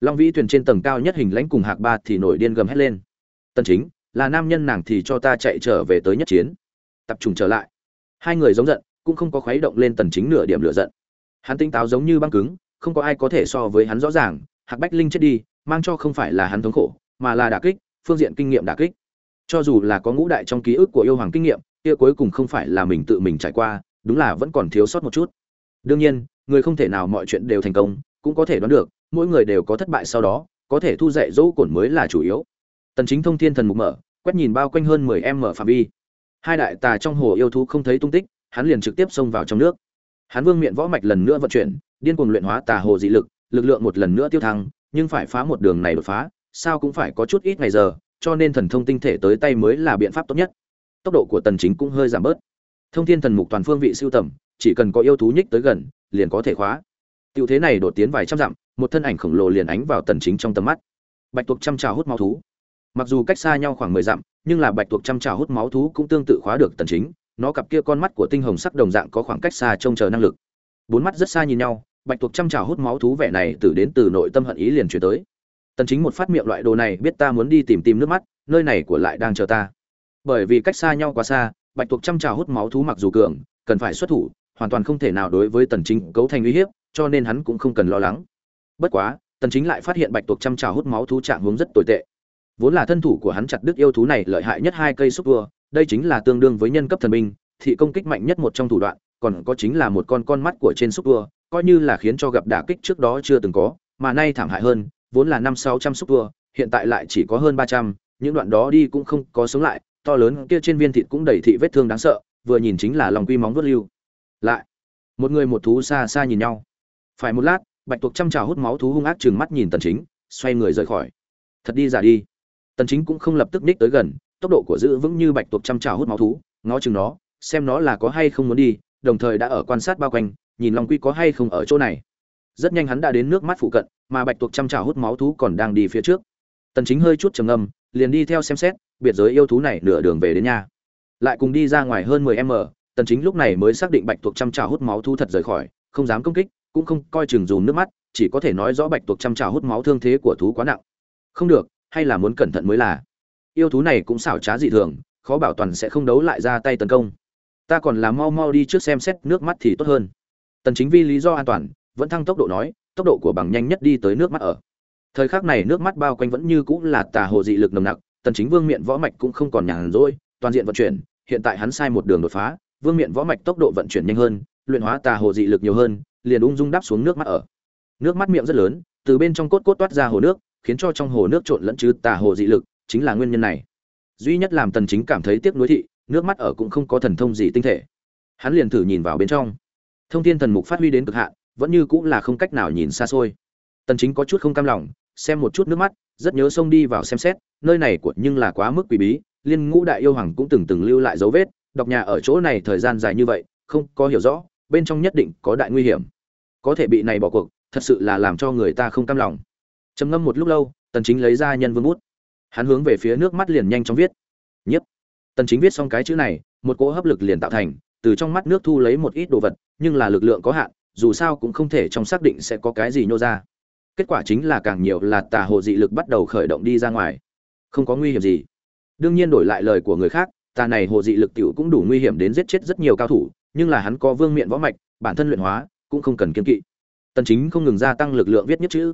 long vĩ thuyền trên tầng cao nhất hình lãnh cùng hạc ba thì nổi điên gầm hét lên. Tần chính, là nam nhân nàng thì cho ta chạy trở về tới nhất chiến. Tập trung trở lại. Hai người giống giận, cũng không có khuấy động lên tần chính nửa điểm lửa giận. Hắn tinh táo giống như băng cứng, không có ai có thể so với hắn rõ ràng. Hạc bách linh chết đi, mang cho không phải là hắn thống khổ, mà là đả kích, phương diện kinh nghiệm đả kích. Cho dù là có ngũ đại trong ký ức của yêu hoàng kinh nghiệm, kia cuối cùng không phải là mình tự mình trải qua, đúng là vẫn còn thiếu sót một chút. Đương nhiên, người không thể nào mọi chuyện đều thành công, cũng có thể đoán được mỗi người đều có thất bại sau đó, có thể thu dạy dỗ cổn mới là chủ yếu. Tần chính thông thiên thần mục mở, quét nhìn bao quanh hơn 10 mở phạm vi. Hai đại tà trong hồ yêu thú không thấy tung tích, hắn liền trực tiếp xông vào trong nước. Hắn vương miện võ mạch lần nữa vận chuyển, điên cuồng luyện hóa tà hồ dị lực lực lượng một lần nữa tiêu thăng, nhưng phải phá một đường này đột phá, sao cũng phải có chút ít ngày giờ, cho nên thần thông tinh thể tới tay mới là biện pháp tốt nhất. Tốc độ của tần chính cũng hơi giảm bớt. Thông thiên thần mục toàn phương vị siêu tầm, chỉ cần có yêu thú nhích tới gần, liền có thể khóa. Tiểu thế này đột tiến vài trăm dặm, một thân ảnh khổng lồ liền ánh vào tần chính trong tầm mắt. Bạch tuộc chăm trào hút máu thú. Mặc dù cách xa nhau khoảng 10 dặm, nhưng là bạch tuộc chăm trào hút máu thú cũng tương tự khóa được tần chính. Nó cặp kia con mắt của tinh hồng sắc đồng dạng có khoảng cách xa trông chờ năng lực. Bốn mắt rất xa nhìn nhau, bạch tuộc chăm trào hút máu thú vẻ này từ đến từ nội tâm hận ý liền chuyển tới. Tần chính một phát miệng loại đồ này, biết ta muốn đi tìm tìm nước mắt, nơi này của lại đang chờ ta. Bởi vì cách xa nhau quá xa, bạch tuộc chăm trào hút máu thú mặc dù cường, cần phải xuất thủ, hoàn toàn không thể nào đối với tần chính cấu thành uy hiếp cho nên hắn cũng không cần lo lắng. Bất quá, tần chính lại phát hiện bạch tuộc chăm trào hút máu thú trạng hướng rất tồi tệ. Vốn là thân thủ của hắn chặt đứt yêu thú này lợi hại nhất hai cây xúc vừa đây chính là tương đương với nhân cấp thần binh, thị công kích mạnh nhất một trong thủ đoạn, còn có chính là một con con mắt của trên xúc vừa coi như là khiến cho gặp đả kích trước đó chưa từng có, mà nay thảm hại hơn, vốn là năm sáu trăm xúc vừa hiện tại lại chỉ có hơn ba trăm, những đoạn đó đi cũng không có sống lại, to lớn kia trên viên thịt cũng đầy thị vết thương đáng sợ, vừa nhìn chính là lòng quy móng vuốt lưu. Lại, một người một thú xa xa nhìn nhau phải một lát, bạch tuộc chăm trào hút máu thú hung ác chừng mắt nhìn tần chính, xoay người rời khỏi. Thật đi giả đi. Tần chính cũng không lập tức ních tới gần, tốc độ của giữ vững như bạch tuộc chăm trào hút máu thú, ngó chừng nó, xem nó là có hay không muốn đi, đồng thời đã ở quan sát bao quanh, nhìn long quy có hay không ở chỗ này. Rất nhanh hắn đã đến nước mắt phụ cận, mà bạch tuộc chăm trào hút máu thú còn đang đi phía trước. Tần chính hơi chút trầm ngâm, liền đi theo xem xét, biệt giới yêu thú này nửa đường về đến nhà. Lại cùng đi ra ngoài hơn 10 m tần chính lúc này mới xác định bạch tuộc chăm trào hút máu thú thật rời khỏi, không dám công kích cũng không coi chừng dùm nước mắt, chỉ có thể nói rõ bạch tuộc chăm trào hút máu thương thế của thú quá nặng. Không được, hay là muốn cẩn thận mới là. Yêu thú này cũng xảo trá dị thường, khó bảo toàn sẽ không đấu lại ra tay tấn công. Ta còn là mau mau đi trước xem xét nước mắt thì tốt hơn. Tần chính vi lý do an toàn, vẫn thăng tốc độ nói, tốc độ của bằng nhanh nhất đi tới nước mắt ở. Thời khắc này nước mắt bao quanh vẫn như cũ là tà hồ dị lực nồng nặc, tần chính vương miện võ mạch cũng không còn nhàn rỗi, toàn diện vận chuyển, hiện tại hắn sai một đường đột phá, vương miện võ mạch tốc độ vận chuyển nhanh hơn, luyện hóa tà hồ dị lực nhiều hơn liền ung dung đáp xuống nước mắt ở. Nước mắt miệng rất lớn, từ bên trong cốt cốt toát ra hồ nước, khiến cho trong hồ nước trộn lẫn chứ tà hồ dị lực, chính là nguyên nhân này. Duy nhất làm tần chính cảm thấy tiếc nuối thị, nước mắt ở cũng không có thần thông gì tinh thể. Hắn liền thử nhìn vào bên trong. Thông thiên thần mục phát huy đến cực hạn, vẫn như cũng là không cách nào nhìn xa xôi. Tần chính có chút không cam lòng, xem một chút nước mắt, rất nhớ xông đi vào xem xét, nơi này của nhưng là quá mức quỷ bí, liên ngũ đại yêu hoàng cũng từng từng lưu lại dấu vết, đọc nhà ở chỗ này thời gian dài như vậy, không có hiểu rõ bên trong nhất định có đại nguy hiểm. Có thể bị này bỏ cuộc, thật sự là làm cho người ta không cam lòng. Trầm ngâm một lúc lâu, tần chính lấy ra nhân vương bút. Hắn hướng về phía nước mắt liền nhanh chóng viết. Nhiếp. Tần chính viết xong cái chữ này, một cỗ hấp lực liền tạo thành, từ trong mắt nước thu lấy một ít đồ vật, nhưng là lực lượng có hạn, dù sao cũng không thể trong xác định sẽ có cái gì nhô ra. Kết quả chính là càng nhiều là tà hồ dị lực bắt đầu khởi động đi ra ngoài. Không có nguy hiểm gì. Đương nhiên đổi lại lời của người khác, tà này hồ dị lực tiểu cũng đủ nguy hiểm đến giết chết rất nhiều cao thủ nhưng là hắn có vương miện võ mạch, bản thân luyện hóa cũng không cần kiên kỵ. Tần chính không ngừng gia tăng lực lượng viết nhất chữ.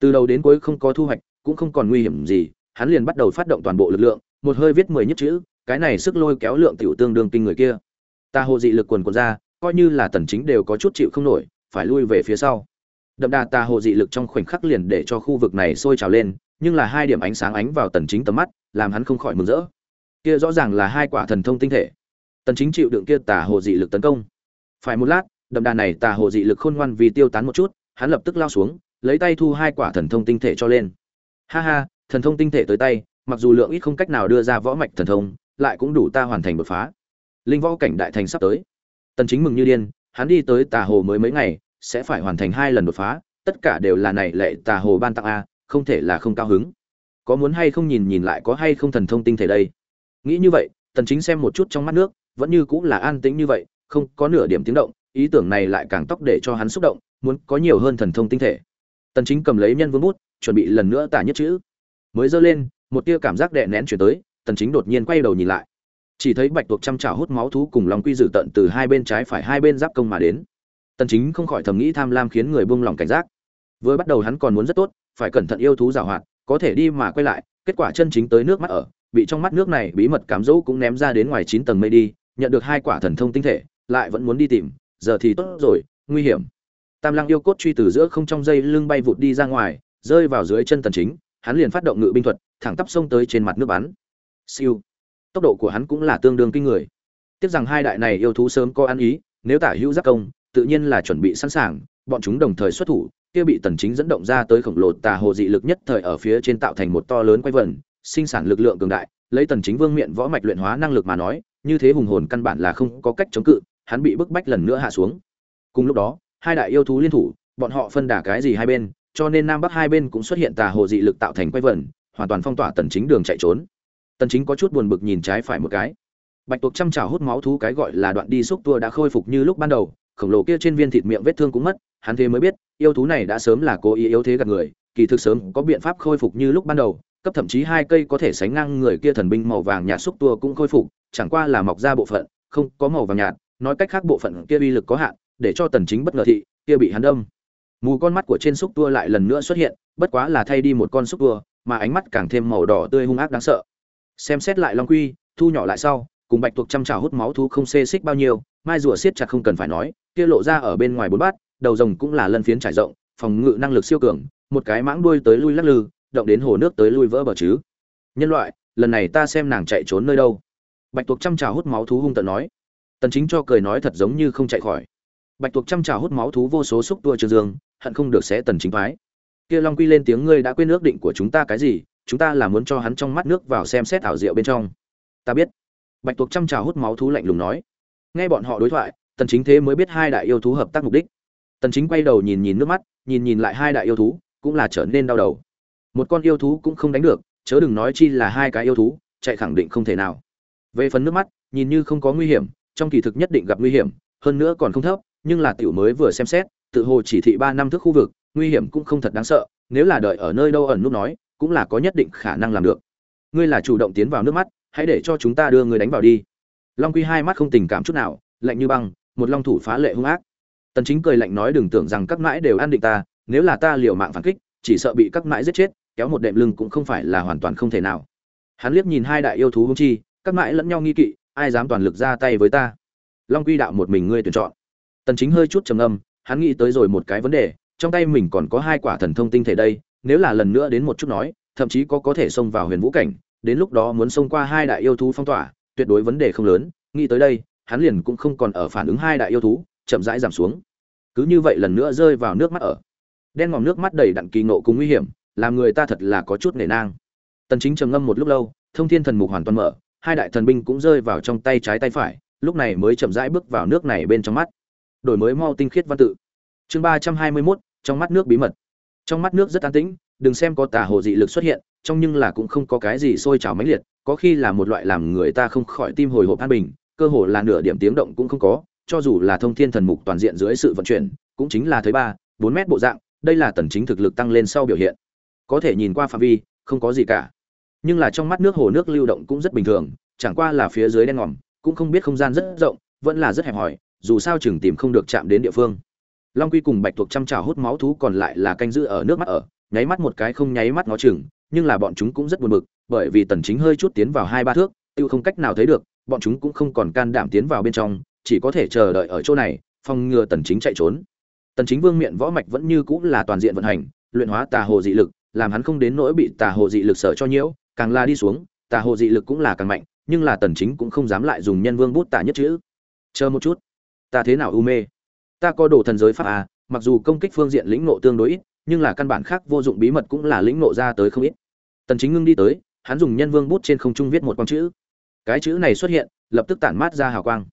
Từ đầu đến cuối không có thu hoạch, cũng không còn nguy hiểm gì, hắn liền bắt đầu phát động toàn bộ lực lượng, một hơi viết mười nhất chữ, cái này sức lôi kéo lượng tiểu tương đương kinh người kia. Ta hồ dị lực quần quần ra, coi như là tần chính đều có chút chịu không nổi, phải lui về phía sau. Đậm đà ta hồ dị lực trong khoảnh khắc liền để cho khu vực này sôi trào lên, nhưng là hai điểm ánh sáng ánh vào tần chính tầm mắt, làm hắn không khỏi mừng rỡ. Kia rõ ràng là hai quả thần thông tinh thể tần chính chịu đựng kia tà hồ dị lực tấn công. Phải một lát, đậm đà này tà hồ dị lực khôn ngoan vì tiêu tán một chút, hắn lập tức lao xuống, lấy tay thu hai quả thần thông tinh thể cho lên. Ha ha, thần thông tinh thể tới tay, mặc dù lượng ít không cách nào đưa ra võ mạch thần thông, lại cũng đủ ta hoàn thành đột phá. Linh võ cảnh đại thành sắp tới. Tần chính mừng như điên, hắn đi tới tà hồ mới mấy ngày, sẽ phải hoàn thành hai lần đột phá, tất cả đều là này lệ tà hồ ban tặng a, không thể là không cao hứng. Có muốn hay không nhìn nhìn lại có hay không thần thông tinh thể đây? Nghĩ như vậy, tần chính xem một chút trong mắt nước vẫn như cũng là an tĩnh như vậy, không có nửa điểm tiếng động, ý tưởng này lại càng tốc để cho hắn xúc động, muốn có nhiều hơn thần thông tinh thể. Tần chính cầm lấy nhân vương bút, chuẩn bị lần nữa tả nhất chữ. Mới giơ lên, một tia cảm giác đè nén chuyển tới, tần chính đột nhiên quay đầu nhìn lại. Chỉ thấy bạch tuộc chăm chảo hút máu thú cùng long quy dự tận từ hai bên trái phải hai bên giáp công mà đến. Tần chính không khỏi thầm nghĩ tham lam khiến người buông lòng cảnh giác. Vừa bắt đầu hắn còn muốn rất tốt, phải cẩn thận yêu thú giảo hoạt, có thể đi mà quay lại, kết quả chân chính tới nước mắt ở, bị trong mắt nước này bí mật cám dỗ cũng ném ra đến ngoài chín tầng mây đi nhận được hai quả thần thông tinh thể, lại vẫn muốn đi tìm, giờ thì tốt rồi, nguy hiểm. Tam lăng yêu cốt truy từ giữa không trong dây lưng bay vụt đi ra ngoài, rơi vào dưới chân tần chính, hắn liền phát động ngự binh thuật, thẳng tắp xông tới trên mặt nước bắn. Siêu. Tốc độ của hắn cũng là tương đương kinh người. Tiếc rằng hai đại này yêu thú sớm có ăn ý, nếu tả hữu giác công, tự nhiên là chuẩn bị sẵn sàng, bọn chúng đồng thời xuất thủ, kia bị tần chính dẫn động ra tới khổng lồ tà hồ dị lực nhất thời ở phía trên tạo thành một to lớn quay vần, sinh sản lực lượng cường đại, lấy tần chính vương miện võ mạch luyện hóa năng lực mà nói như thế hùng hồn căn bản là không có cách chống cự, hắn bị bức bách lần nữa hạ xuống. Cùng lúc đó, hai đại yêu thú liên thủ, bọn họ phân đả cái gì hai bên, cho nên nam bắc hai bên cũng xuất hiện tà hồ dị lực tạo thành quay vần hoàn toàn phong tỏa tần chính đường chạy trốn. Tần chính có chút buồn bực nhìn trái phải một cái. Bạch tuộc chăm chảo hút máu thú cái gọi là đoạn đi xúc tua đã khôi phục như lúc ban đầu, khổng lồ kia trên viên thịt miệng vết thương cũng mất, hắn thế mới biết, yêu thú này đã sớm là cố ý yếu thế gạt người, kỳ thực sớm có biện pháp khôi phục như lúc ban đầu cấp thậm chí hai cây có thể sánh ngang người kia thần binh màu vàng nhạt xúc tua cũng khôi phục, chẳng qua là mọc ra bộ phận, không có màu vàng nhạt, nói cách khác bộ phận kia uy lực có hạn, để cho tần chính bất ngờ thị, kia bị hắn đâm. Mù con mắt của trên xúc tua lại lần nữa xuất hiện, bất quá là thay đi một con xúc tua, mà ánh mắt càng thêm màu đỏ tươi hung ác đáng sợ. Xem xét lại long quy, thu nhỏ lại sau, cùng bạch tuộc chăm chảo hút máu thú không xê xích bao nhiêu, mai rùa siết chặt không cần phải nói, kia lộ ra ở bên ngoài bốn bát, đầu rồng cũng là lân phiến trải rộng, phòng ngự năng lực siêu cường, một cái mãng đuôi tới lui lắc lư động đến hồ nước tới lui vỡ bờ chứ. Nhân loại, lần này ta xem nàng chạy trốn nơi đâu? Bạch tuộc chăm trào hút máu thú hung tận nói. Tần chính cho cười nói thật giống như không chạy khỏi. Bạch tuộc chăm trào hút máu thú vô số xúc tua trường dương hận không được xé tần chính phái kia long quy lên tiếng ngươi đã quên ước định của chúng ta cái gì, chúng ta là muốn cho hắn trong mắt nước vào xem xét ảo diệu bên trong. Ta biết. Bạch tuộc chăm trào hút máu thú lạnh lùng nói. Nghe bọn họ đối thoại, tần chính thế mới biết hai đại yêu thú hợp tác mục đích. Tần chính quay đầu nhìn nhìn nước mắt, nhìn nhìn lại hai đại yêu thú, cũng là trở nên đau đầu một con yêu thú cũng không đánh được, chớ đừng nói chi là hai cái yêu thú, chạy khẳng định không thể nào. Về phần nước mắt, nhìn như không có nguy hiểm, trong kỳ thực nhất định gặp nguy hiểm, hơn nữa còn không thấp, nhưng là tiểu mới vừa xem xét, tự hồ chỉ thị ba năm thước khu vực, nguy hiểm cũng không thật đáng sợ, nếu là đợi ở nơi đâu ẩn nút nói, cũng là có nhất định khả năng làm được. Ngươi là chủ động tiến vào nước mắt, hãy để cho chúng ta đưa người đánh vào đi. Long quy hai mắt không tình cảm chút nào, lạnh như băng, một long thủ phá lệ hung ác. Tần chính cười lạnh nói đừng tưởng rằng các mãi đều an định ta, nếu là ta liều mạng phản kích, chỉ sợ bị các mãi giết chết kéo một đệm lưng cũng không phải là hoàn toàn không thể nào. Hắn liếc nhìn hai đại yêu thú hung chi, các mãi lẫn nhau nghi kỵ, ai dám toàn lực ra tay với ta? Long quy đạo một mình ngươi tuyển chọn. Tần chính hơi chút trầm ngâm, hắn nghĩ tới rồi một cái vấn đề, trong tay mình còn có hai quả thần thông tinh thể đây, nếu là lần nữa đến một chút nói, thậm chí có có thể xông vào huyền vũ cảnh, đến lúc đó muốn xông qua hai đại yêu thú phong tỏa, tuyệt đối vấn đề không lớn, nghĩ tới đây, hắn liền cũng không còn ở phản ứng hai đại yêu thú, chậm rãi giảm xuống. Cứ như vậy lần nữa rơi vào nước mắt ở. Đen ngòm nước mắt đầy đặn kỳ nộ cùng nguy hiểm làm người ta thật là có chút nể nang. Tần chính trầm ngâm một lúc lâu thông thiên thần mục hoàn toàn mở hai đại thần binh cũng rơi vào trong tay trái tay phải lúc này mới chậm rãi bước vào nước này bên trong mắt. Đổi mới mau tinh khiết văn tự. Chương 321, trong mắt nước bí mật. Trong mắt nước rất an tĩnh đừng xem có tà hồ dị lực xuất hiện trong nhưng là cũng không có cái gì sôi trào mãnh liệt có khi là một loại làm người ta không khỏi tim hồi hộp an bình cơ hồ là nửa điểm tiếng động cũng không có cho dù là thông thiên thần mục toàn diện dưới sự vận chuyển cũng chính là thấy ba bốn mét bộ dạng đây là tần chính thực lực tăng lên sau biểu hiện có thể nhìn qua phạm vi, không có gì cả. Nhưng là trong mắt nước hồ nước lưu động cũng rất bình thường, chẳng qua là phía dưới đen ngòm, cũng không biết không gian rất rộng, vẫn là rất hẹp hòi, dù sao chừng tìm không được chạm đến địa phương. Long quy cùng bạch thuộc chăm trào hút máu thú còn lại là canh giữ ở nước mắt ở, nháy mắt một cái không nháy mắt ngó chừng, nhưng là bọn chúng cũng rất buồn bực, bởi vì tần chính hơi chút tiến vào hai ba thước, tiêu không cách nào thấy được, bọn chúng cũng không còn can đảm tiến vào bên trong, chỉ có thể chờ đợi ở chỗ này, phòng ngừa tần chính chạy trốn. Tần chính vương miện võ mạch vẫn như cũ là toàn diện vận hành, luyện hóa tà hồ dị lực làm hắn không đến nỗi bị tà hồ dị lực sợ cho nhiễu, càng la đi xuống, tà hồ dị lực cũng là càng mạnh, nhưng là tần chính cũng không dám lại dùng nhân vương bút tà nhất chữ. Chờ một chút. Ta thế nào u mê? Ta có đồ thần giới pháp à mặc dù công kích phương diện lĩnh nộ tương đối ít, nhưng là căn bản khác vô dụng bí mật cũng là lĩnh nộ ra tới không ít. Tần chính ngưng đi tới, hắn dùng nhân vương bút trên không trung viết một con chữ. Cái chữ này xuất hiện, lập tức tản mát ra hào quang.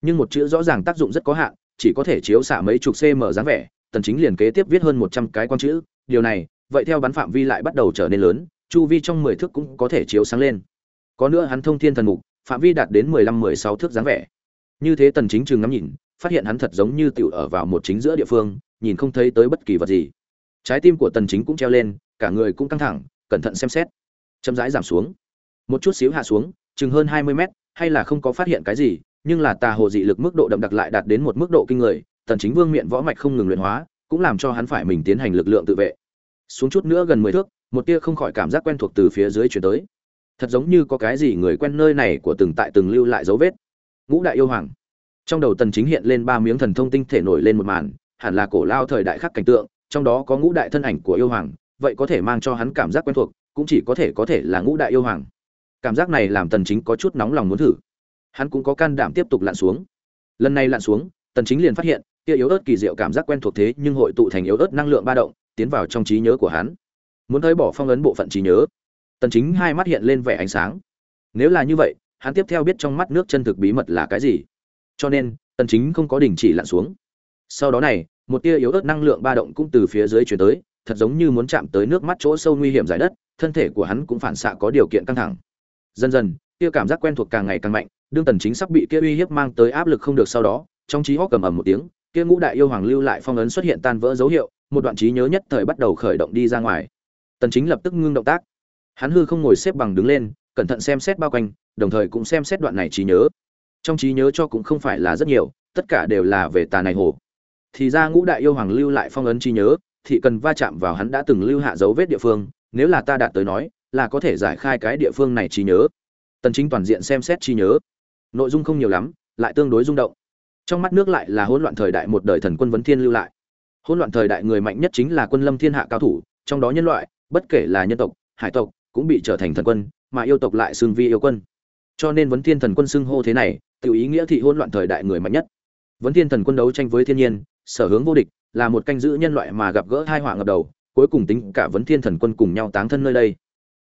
Nhưng một chữ rõ ràng tác dụng rất có hạn, chỉ có thể chiếu xạ mấy chục cm dáng vẻ, tần chính liền kế tiếp viết hơn 100 cái con chữ. Điều này vậy theo bắn phạm vi lại bắt đầu trở nên lớn, chu vi trong 10 thước cũng có thể chiếu sáng lên. Có nữa hắn thông thiên thần mục, phạm vi đạt đến 15-16 thước dáng vẻ. Như thế tần chính trường ngắm nhìn, phát hiện hắn thật giống như tiểu ở vào một chính giữa địa phương, nhìn không thấy tới bất kỳ vật gì. Trái tim của tần chính cũng treo lên, cả người cũng căng thẳng, cẩn thận xem xét. Chậm rãi giảm xuống. Một chút xíu hạ xuống, chừng hơn 20 mét, hay là không có phát hiện cái gì, nhưng là tà hồ dị lực mức độ đậm đặc lại đạt đến một mức độ kinh người, tần chính vương miệng võ mạch không ngừng luyện hóa, cũng làm cho hắn phải mình tiến hành lực lượng tự vệ xuống chút nữa gần 10 thước, một tia không khỏi cảm giác quen thuộc từ phía dưới chuyển tới. Thật giống như có cái gì người quen nơi này của từng tại từng lưu lại dấu vết. Ngũ đại yêu hoàng. Trong đầu tần chính hiện lên ba miếng thần thông tinh thể nổi lên một màn, hẳn là cổ lao thời đại khắc cảnh tượng, trong đó có ngũ đại thân ảnh của yêu hoàng, vậy có thể mang cho hắn cảm giác quen thuộc, cũng chỉ có thể có thể là ngũ đại yêu hoàng. Cảm giác này làm tần chính có chút nóng lòng muốn thử. Hắn cũng có can đảm tiếp tục lặn xuống. Lần này lặn xuống, tần chính liền phát hiện kia yếu ớt kỳ diệu cảm giác quen thuộc thế nhưng hội tụ thành yếu ớt năng lượng ba động tiến vào trong trí nhớ của hắn. Muốn thấy bỏ phong ấn bộ phận trí nhớ, tần chính hai mắt hiện lên vẻ ánh sáng. Nếu là như vậy, hắn tiếp theo biết trong mắt nước chân thực bí mật là cái gì. Cho nên, tần chính không có đình chỉ lặn xuống. Sau đó này, một tia yếu ớt năng lượng ba động cũng từ phía dưới truyền tới, thật giống như muốn chạm tới nước mắt chỗ sâu nguy hiểm giải đất, thân thể của hắn cũng phản xạ có điều kiện căng thẳng. Dần dần kia cảm giác quen thuộc càng ngày càng mạnh, đương tần chính sắp bị kia uy hiếp mang tới áp lực không được sau đó, trong trí hóc cầm ầm một tiếng, kia ngũ đại yêu hoàng lưu lại phong ấn xuất hiện tan vỡ dấu hiệu một đoạn trí nhớ nhất thời bắt đầu khởi động đi ra ngoài. Tần chính lập tức ngưng động tác. Hắn hư không ngồi xếp bằng đứng lên, cẩn thận xem xét bao quanh, đồng thời cũng xem xét đoạn này trí nhớ. Trong trí nhớ cho cũng không phải là rất nhiều, tất cả đều là về tà này hồ. Thì ra ngũ đại yêu hoàng lưu lại phong ấn trí nhớ, thì cần va chạm vào hắn đã từng lưu hạ dấu vết địa phương, nếu là ta đạt tới nói, là có thể giải khai cái địa phương này trí nhớ. Tần chính toàn diện xem xét trí nhớ. Nội dung không nhiều lắm, lại tương đối rung động. Trong mắt nước lại là hỗn loạn thời đại một đời thần quân vấn thiên lưu lại hỗn loạn thời đại người mạnh nhất chính là quân lâm thiên hạ cao thủ, trong đó nhân loại, bất kể là nhân tộc, hải tộc, cũng bị trở thành thần quân, mà yêu tộc lại xưng vi yêu quân. Cho nên vấn thiên thần quân xưng hô thế này, tự ý nghĩa thị hỗn loạn thời đại người mạnh nhất. Vấn thiên thần quân đấu tranh với thiên nhiên, sở hướng vô địch, là một canh giữ nhân loại mà gặp gỡ hai họa ngập đầu, cuối cùng tính cả vấn thiên thần quân cùng nhau táng thân nơi đây.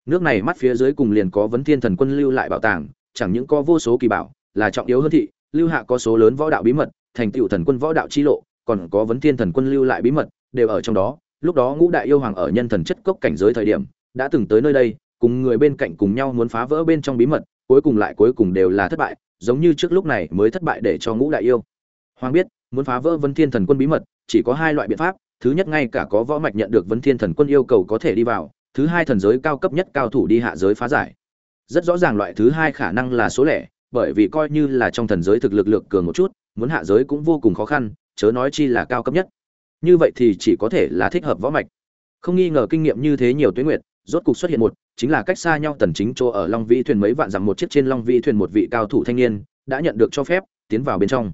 Nước này mắt phía dưới cùng liền có vấn thiên thần quân lưu lại bảo tàng, chẳng những có vô số kỳ bảo, là trọng yếu hơn thị, lưu hạ có số lớn võ đạo bí mật, thành tựu thần quân võ đạo chi lộ còn có vấn thiên thần quân lưu lại bí mật, đều ở trong đó. Lúc đó ngũ đại yêu hoàng ở nhân thần chất cốc cảnh giới thời điểm, đã từng tới nơi đây, cùng người bên cạnh cùng nhau muốn phá vỡ bên trong bí mật, cuối cùng lại cuối cùng đều là thất bại, giống như trước lúc này mới thất bại để cho ngũ đại yêu. Hoàng biết, muốn phá vỡ vân thiên thần quân bí mật, chỉ có hai loại biện pháp, thứ nhất ngay cả có võ mạch nhận được vân thiên thần quân yêu cầu có thể đi vào, thứ hai thần giới cao cấp nhất cao thủ đi hạ giới phá giải. Rất rõ ràng loại thứ hai khả năng là số lẻ, bởi vì coi như là trong thần giới thực lực lượng cường một chút, muốn hạ giới cũng vô cùng khó khăn chớ nói chi là cao cấp nhất. Như vậy thì chỉ có thể là thích hợp võ mạch. Không nghi ngờ kinh nghiệm như thế nhiều tuyến nguyệt, rốt cục xuất hiện một, chính là cách xa nhau tần chính chỗ ở long vĩ thuyền mấy vạn dặm một chiếc trên long vĩ thuyền một vị cao thủ thanh niên, đã nhận được cho phép, tiến vào bên trong.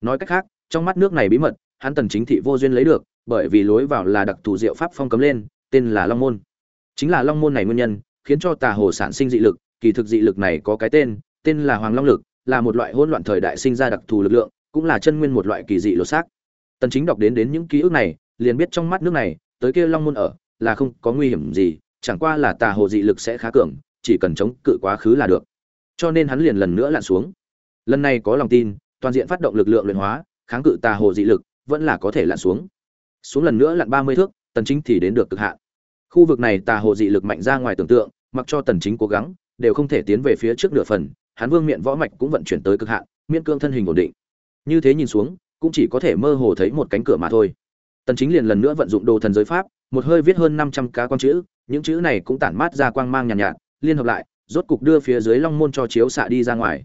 Nói cách khác, trong mắt nước này bí mật, hắn tần chính thị vô duyên lấy được, bởi vì lối vào là đặc thù diệu pháp phong cấm lên, tên là long môn. Chính là long môn này nguyên nhân, khiến cho tà hồ sản sinh dị lực, kỳ thực dị lực này có cái tên tên là hoàng long lực, là một loại hỗn loạn thời đại sinh ra đặc thù lực lượng cũng là chân nguyên một loại kỳ dị lột xác. Tần chính đọc đến đến những ký ức này, liền biết trong mắt nước này, tới kia long môn ở, là không có nguy hiểm gì, chẳng qua là tà hồ dị lực sẽ khá cường, chỉ cần chống cự quá khứ là được. Cho nên hắn liền lần nữa lặn xuống. Lần này có lòng tin, toàn diện phát động lực lượng luyện hóa, kháng cự tà hồ dị lực, vẫn là có thể lặn xuống. Xuống lần nữa lặn ba mươi thước, tần chính thì đến được cực hạn. Khu vực này tà hồ dị lực mạnh ra ngoài tưởng tượng, mặc cho tần chính cố gắng, đều không thể tiến về phía trước nửa phần, hắn vương miện võ mạch cũng vận chuyển tới cực hạn, miễn cương thân hình ổn định như thế nhìn xuống cũng chỉ có thể mơ hồ thấy một cánh cửa mà thôi. Tần chính liền lần nữa vận dụng đồ thần giới pháp một hơi viết hơn 500 cá con chữ những chữ này cũng tản mát ra quang mang nhàn nhạt, nhạt liên hợp lại rốt cục đưa phía dưới long môn cho chiếu xạ đi ra ngoài.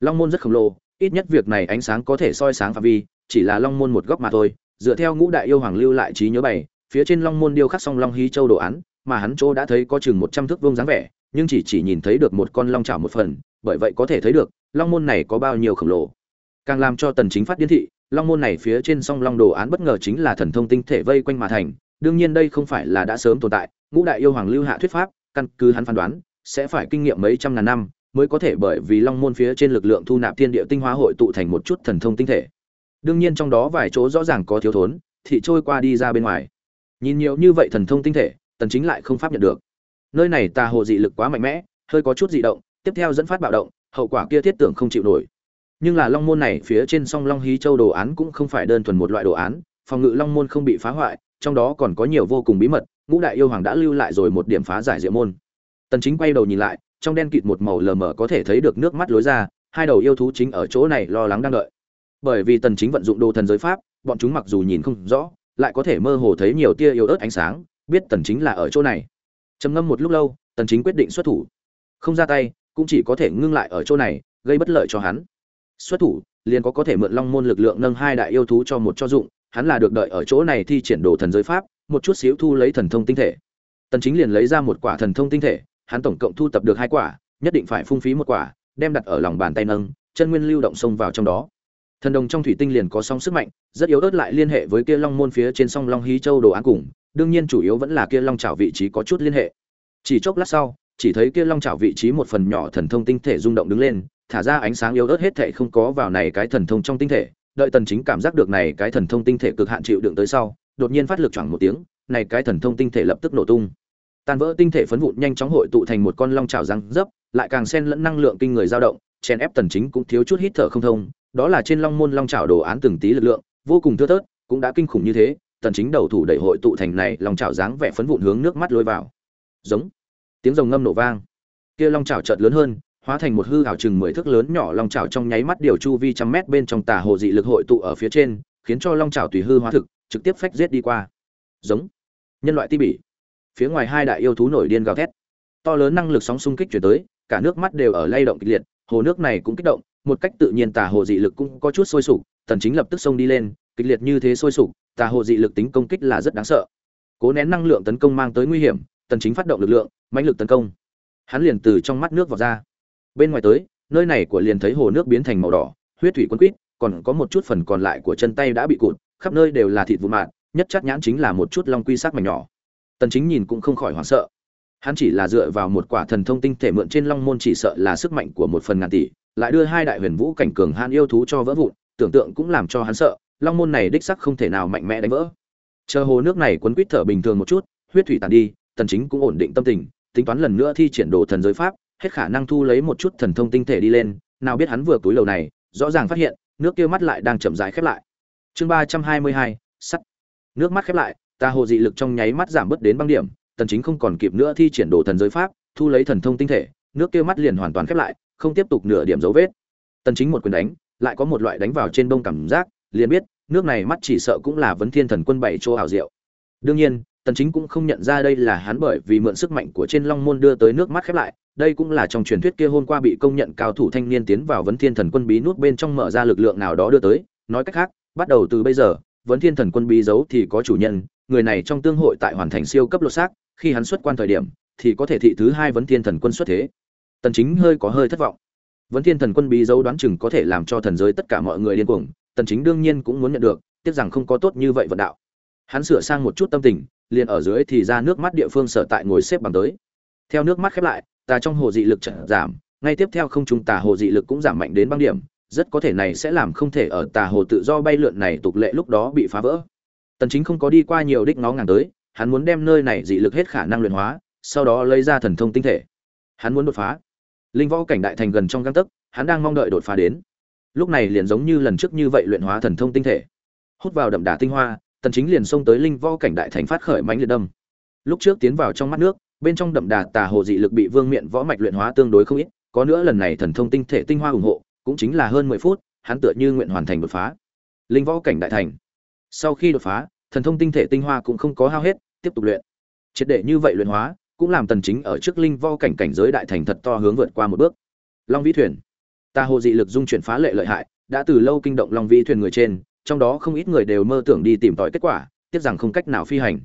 Long môn rất khổng lồ ít nhất việc này ánh sáng có thể soi sáng phạm vi chỉ là long môn một góc mà thôi dựa theo ngũ đại yêu hoàng lưu lại trí nhớ bảy, phía trên long môn điêu khắc song long hí châu đồ án mà hắn chỗ đã thấy có chừng một trăm thước vuông dáng vẻ nhưng chỉ chỉ nhìn thấy được một con long chảo một phần bởi vậy có thể thấy được long môn này có bao nhiêu khổng lồ càng làm cho tần chính phát điên thị, long môn này phía trên song long đồ án bất ngờ chính là thần thông tinh thể vây quanh mà thành, đương nhiên đây không phải là đã sớm tồn tại, ngũ đại yêu hoàng lưu hạ thuyết pháp, căn cứ hắn phán đoán, sẽ phải kinh nghiệm mấy trăm ngàn năm mới có thể bởi vì long môn phía trên lực lượng thu nạp thiên địa tinh hóa hội tụ thành một chút thần thông tinh thể. Đương nhiên trong đó vài chỗ rõ ràng có thiếu thốn thì trôi qua đi ra bên ngoài. Nhìn nhiều như vậy thần thông tinh thể, tần chính lại không pháp nhận được. Nơi này tà hồ dị lực quá mạnh mẽ, hơi có chút dị động, tiếp theo dẫn phát bạo động, hậu quả kia thiết tưởng không chịu nổi nhưng là long môn này phía trên song long hí châu đồ án cũng không phải đơn thuần một loại đồ án, phòng ngự long môn không bị phá hoại, trong đó còn có nhiều vô cùng bí mật, ngũ đại yêu hoàng đã lưu lại rồi một điểm phá giải diệu môn. Tần chính quay đầu nhìn lại, trong đen kịt một màu lờ mờ có thể thấy được nước mắt lối ra, hai đầu yêu thú chính ở chỗ này lo lắng đang đợi. Bởi vì tần chính vận dụng đồ thần giới pháp, bọn chúng mặc dù nhìn không rõ, lại có thể mơ hồ thấy nhiều tia yếu ớt ánh sáng, biết tần chính là ở chỗ này. Trầm ngâm một lúc lâu, tần chính quyết định xuất thủ. Không ra tay, cũng chỉ có thể ngưng lại ở chỗ này, gây bất lợi cho hắn xuất thủ, liền có có thể mượn long môn lực lượng nâng hai đại yêu thú cho một cho dụng, hắn là được đợi ở chỗ này thi triển đồ thần giới pháp, một chút xíu thu lấy thần thông tinh thể. Tần chính liền lấy ra một quả thần thông tinh thể, hắn tổng cộng thu tập được hai quả, nhất định phải phung phí một quả, đem đặt ở lòng bàn tay nâng, chân nguyên lưu động xông vào trong đó. Thần đồng trong thủy tinh liền có song sức mạnh, rất yếu ớt lại liên hệ với kia long môn phía trên song long hí châu đồ án cùng, đương nhiên chủ yếu vẫn là kia long chảo vị trí có chút liên hệ. Chỉ chốc lát sau chỉ thấy kia long chảo vị trí một phần nhỏ thần thông tinh thể rung động đứng lên, thả ra ánh sáng yếu ớt hết thảy không có vào này cái thần thông trong tinh thể. Đợi tần chính cảm giác được này cái thần thông tinh thể cực hạn chịu đựng tới sau, đột nhiên phát lực choảng một tiếng, này cái thần thông tinh thể lập tức nổ tung. Tan vỡ tinh thể phấn vụn nhanh chóng hội tụ thành một con long chảo răng dấp, lại càng xen lẫn năng lượng kinh người dao động, chèn ép tần chính cũng thiếu chút hít thở không thông. Đó là trên long môn long chảo đồ án từng tí lực lượng, vô cùng thưa thớt, cũng đã kinh khủng như thế, tần chính đầu thủ đẩy hội tụ thành này long chảo dáng vẻ phấn vụn hướng nước mắt lôi vào. Giống tiếng rồng ngâm nổ vang. Kia long chảo chợt lớn hơn, hóa thành một hư ảo chừng mười thước lớn nhỏ long chảo trong nháy mắt điều chu vi trăm mét bên trong tà hồ dị lực hội tụ ở phía trên, khiến cho long chảo tùy hư hóa thực, trực tiếp phách giết đi qua. Giống. Nhân loại ti bỉ. Phía ngoài hai đại yêu thú nổi điên gào thét. To lớn năng lực sóng xung kích chuyển tới, cả nước mắt đều ở lay động kịch liệt, hồ nước này cũng kích động, một cách tự nhiên tà hồ dị lực cũng có chút sôi sục, tần chính lập tức xông đi lên, kịch liệt như thế sôi sục, tà hồ dị lực tính công kích là rất đáng sợ. Cố nén năng lượng tấn công mang tới nguy hiểm tần chính phát động lực lượng, mãnh lực tấn công. Hắn liền từ trong mắt nước vào ra. Bên ngoài tới, nơi này của liền thấy hồ nước biến thành màu đỏ, huyết thủy quân quýt còn có một chút phần còn lại của chân tay đã bị cụt, khắp nơi đều là thịt vụn mạt nhất chắc nhãn chính là một chút long quy sắc mảnh nhỏ. Tần chính nhìn cũng không khỏi hoảng sợ. Hắn chỉ là dựa vào một quả thần thông tinh thể mượn trên long môn chỉ sợ là sức mạnh của một phần ngàn tỷ, lại đưa hai đại huyền vũ cảnh cường han yêu thú cho vỡ vụn, tưởng tượng cũng làm cho hắn sợ, long môn này đích sắc không thể nào mạnh mẽ đánh vỡ. Chờ hồ nước này quấn quýt thở bình thường một chút, huyết thủy tàn đi tần chính cũng ổn định tâm tình, tính toán lần nữa thi triển đồ thần giới pháp, hết khả năng thu lấy một chút thần thông tinh thể đi lên, nào biết hắn vừa túi lầu này, rõ ràng phát hiện, nước kia mắt lại đang chậm rãi khép lại. Chương ba trăm hai mươi hai, sắt. Nước mắt khép lại, ta hồ dị lực trong nháy mắt giảm bớt đến băng điểm, tần chính không còn kịp nữa thi triển đồ thần giới pháp, thu lấy thần thông tinh thể, nước kia mắt liền hoàn toàn khép lại, không tiếp tục nửa điểm dấu vết. Tần chính một quyền đánh, lại có một loại đánh vào trên bông cảm giác, liền biết, nước này mắt chỉ sợ cũng là vấn thiên thần quân bảy chỗ hảo diệu. Đương nhiên tần chính cũng không nhận ra đây là hắn bởi vì mượn sức mạnh của trên long môn đưa tới nước mắt khép lại, đây cũng là trong truyền thuyết kia hôm qua bị công nhận cao thủ thanh niên tiến vào vấn thiên thần quân bí nút bên trong mở ra lực lượng nào đó đưa tới. Nói cách khác, bắt đầu từ bây giờ, vấn thiên thần quân bí giấu thì có chủ nhân, người này trong tương hội tại hoàn thành siêu cấp lột xác, khi hắn xuất quan thời điểm, thì có thể thị thứ hai vấn thiên thần quân xuất thế. Tần chính hơi có hơi thất vọng. Vấn thiên thần quân bí giấu đoán chừng có thể làm cho thần giới tất cả mọi người điên cuồng, tần chính đương nhiên cũng muốn nhận được, tiếc rằng không có tốt như vậy vận đạo. Hắn sửa sang một chút tâm tình liền ở dưới thì ra nước mắt địa phương sở tại ngồi xếp bằng tới. Theo nước mắt khép lại, tà trong hồ dị lực chợt giảm, ngay tiếp theo không trung tà hồ dị lực cũng giảm mạnh đến băng điểm, rất có thể này sẽ làm không thể ở tà hồ tự do bay lượn này tục lệ lúc đó bị phá vỡ. Tần chính không có đi qua nhiều đích ngó ngàng tới, hắn muốn đem nơi này dị lực hết khả năng luyện hóa, sau đó lấy ra thần thông tinh thể. Hắn muốn đột phá. Linh võ cảnh đại thành gần trong gang tấc, hắn đang mong đợi đột phá đến. Lúc này liền giống như lần trước như vậy luyện hóa thần thông tinh thể. Hút vào đậm đà tinh hoa tần chính liền xông tới linh võ cảnh đại thành phát khởi mãnh liệt đâm. Lúc trước tiến vào trong mắt nước, bên trong đậm đà tà hồ dị lực bị vương miện võ mạch luyện hóa tương đối không ít, có nữa lần này thần thông tinh thể tinh hoa ủng hộ, cũng chính là hơn 10 phút, hắn tựa như nguyện hoàn thành đột phá. Linh võ cảnh đại thành. Sau khi đột phá, thần thông tinh thể tinh hoa cũng không có hao hết, tiếp tục luyện. Triệt để như vậy luyện hóa, cũng làm tần chính ở trước linh võ cảnh cảnh giới đại thành thật to hướng vượt qua một bước. Long vĩ thuyền. Tà hồ dị lực dung chuyển phá lệ lợi hại, đã từ lâu kinh động long vĩ thuyền người trên trong đó không ít người đều mơ tưởng đi tìm tòi kết quả, tiếc rằng không cách nào phi hành.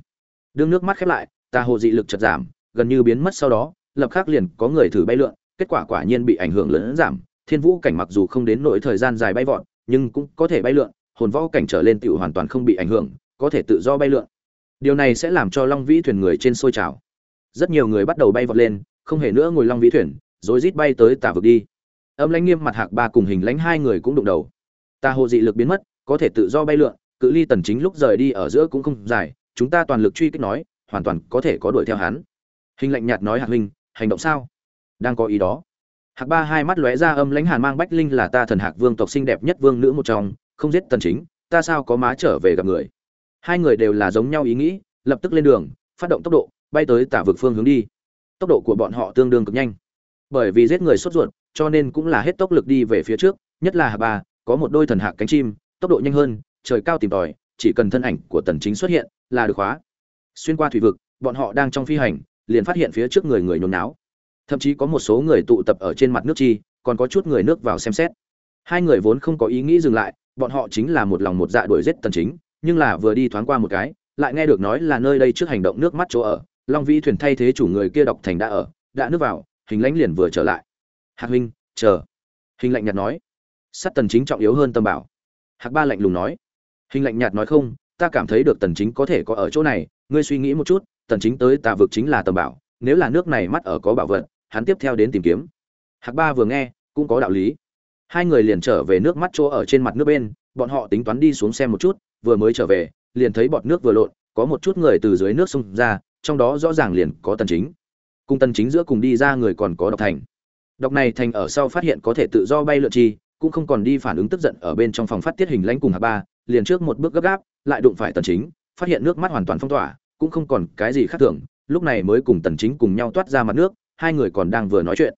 Đương nước mắt khép lại, tà hồ dị lực chợt giảm, gần như biến mất sau đó, lập khắc liền có người thử bay lượn, kết quả quả nhiên bị ảnh hưởng lớn giảm. Thiên vũ cảnh mặc dù không đến nỗi thời gian dài bay vọt, nhưng cũng có thể bay lượn, hồn võ cảnh trở lên tiểu hoàn toàn không bị ảnh hưởng, có thể tự do bay lượn. Điều này sẽ làm cho long vĩ thuyền người trên sôi trào. Rất nhiều người bắt đầu bay vọt lên, không hề nữa ngồi long vĩ thuyền, rồi rít bay tới tà vực đi. Âm lãnh nghiêm mặt hạc ba cùng hình lãnh hai người cũng đụng đầu. Tà hồ dị lực biến mất có thể tự do bay lượn, cự ly tần chính lúc rời đi ở giữa cũng không dài, chúng ta toàn lực truy kích nói, hoàn toàn có thể có đuổi theo hắn. Hình lạnh nhạt nói hạc huynh hành động sao? Đang có ý đó. Hạc ba hai mắt lóe ra âm lãnh hàn mang, bách linh là ta thần hạc vương tộc xinh đẹp nhất vương nữ một trong, không giết tần chính, ta sao có má trở về gặp người? Hai người đều là giống nhau ý nghĩ, lập tức lên đường, phát động tốc độ, bay tới tả vực phương hướng đi. Tốc độ của bọn họ tương đương cực nhanh. Bởi vì giết người sốt ruột, cho nên cũng là hết tốc lực đi về phía trước, nhất là hạc ba, có một đôi thần hạc cánh chim tốc độ nhanh hơn, trời cao tìm tòi, chỉ cần thân ảnh của tần chính xuất hiện là được khóa. Xuyên qua thủy vực, bọn họ đang trong phi hành, liền phát hiện phía trước người người nhốn náo thậm chí có một số người tụ tập ở trên mặt nước chi, còn có chút người nước vào xem xét. Hai người vốn không có ý nghĩ dừng lại, bọn họ chính là một lòng một dạ đuổi giết tần chính, nhưng là vừa đi thoáng qua một cái, lại nghe được nói là nơi đây trước hành động nước mắt chỗ ở, long vĩ thuyền thay thế chủ người kia đọc thành đã ở, đã nước vào, hình lãnh liền vừa trở lại. Hạc huynh, chờ. Hình lạnh nhạt nói. Sát tần chính trọng yếu hơn tâm bảo hạc ba lạnh lùng nói. Hình lạnh nhạt nói không, ta cảm thấy được tần chính có thể có ở chỗ này, ngươi suy nghĩ một chút, tần chính tới tà vực chính là tầm bảo, nếu là nước này mắt ở có bảo vật, hắn tiếp theo đến tìm kiếm. Hạc ba vừa nghe, cũng có đạo lý. Hai người liền trở về nước mắt chỗ ở trên mặt nước bên, bọn họ tính toán đi xuống xem một chút, vừa mới trở về, liền thấy bọt nước vừa lộn, có một chút người từ dưới nước xông ra, trong đó rõ ràng liền có tần chính. Cùng tần chính giữa cùng đi ra người còn có độc thành. Độc này thành ở sau phát hiện có thể tự do bay lượn chi cũng không còn đi phản ứng tức giận ở bên trong phòng phát tiết hình lãnh cùng hạc ba, liền trước một bước gấp gáp, lại đụng phải tần chính, phát hiện nước mắt hoàn toàn phong tỏa, cũng không còn cái gì khác thường, lúc này mới cùng tần chính cùng nhau toát ra mặt nước, hai người còn đang vừa nói chuyện.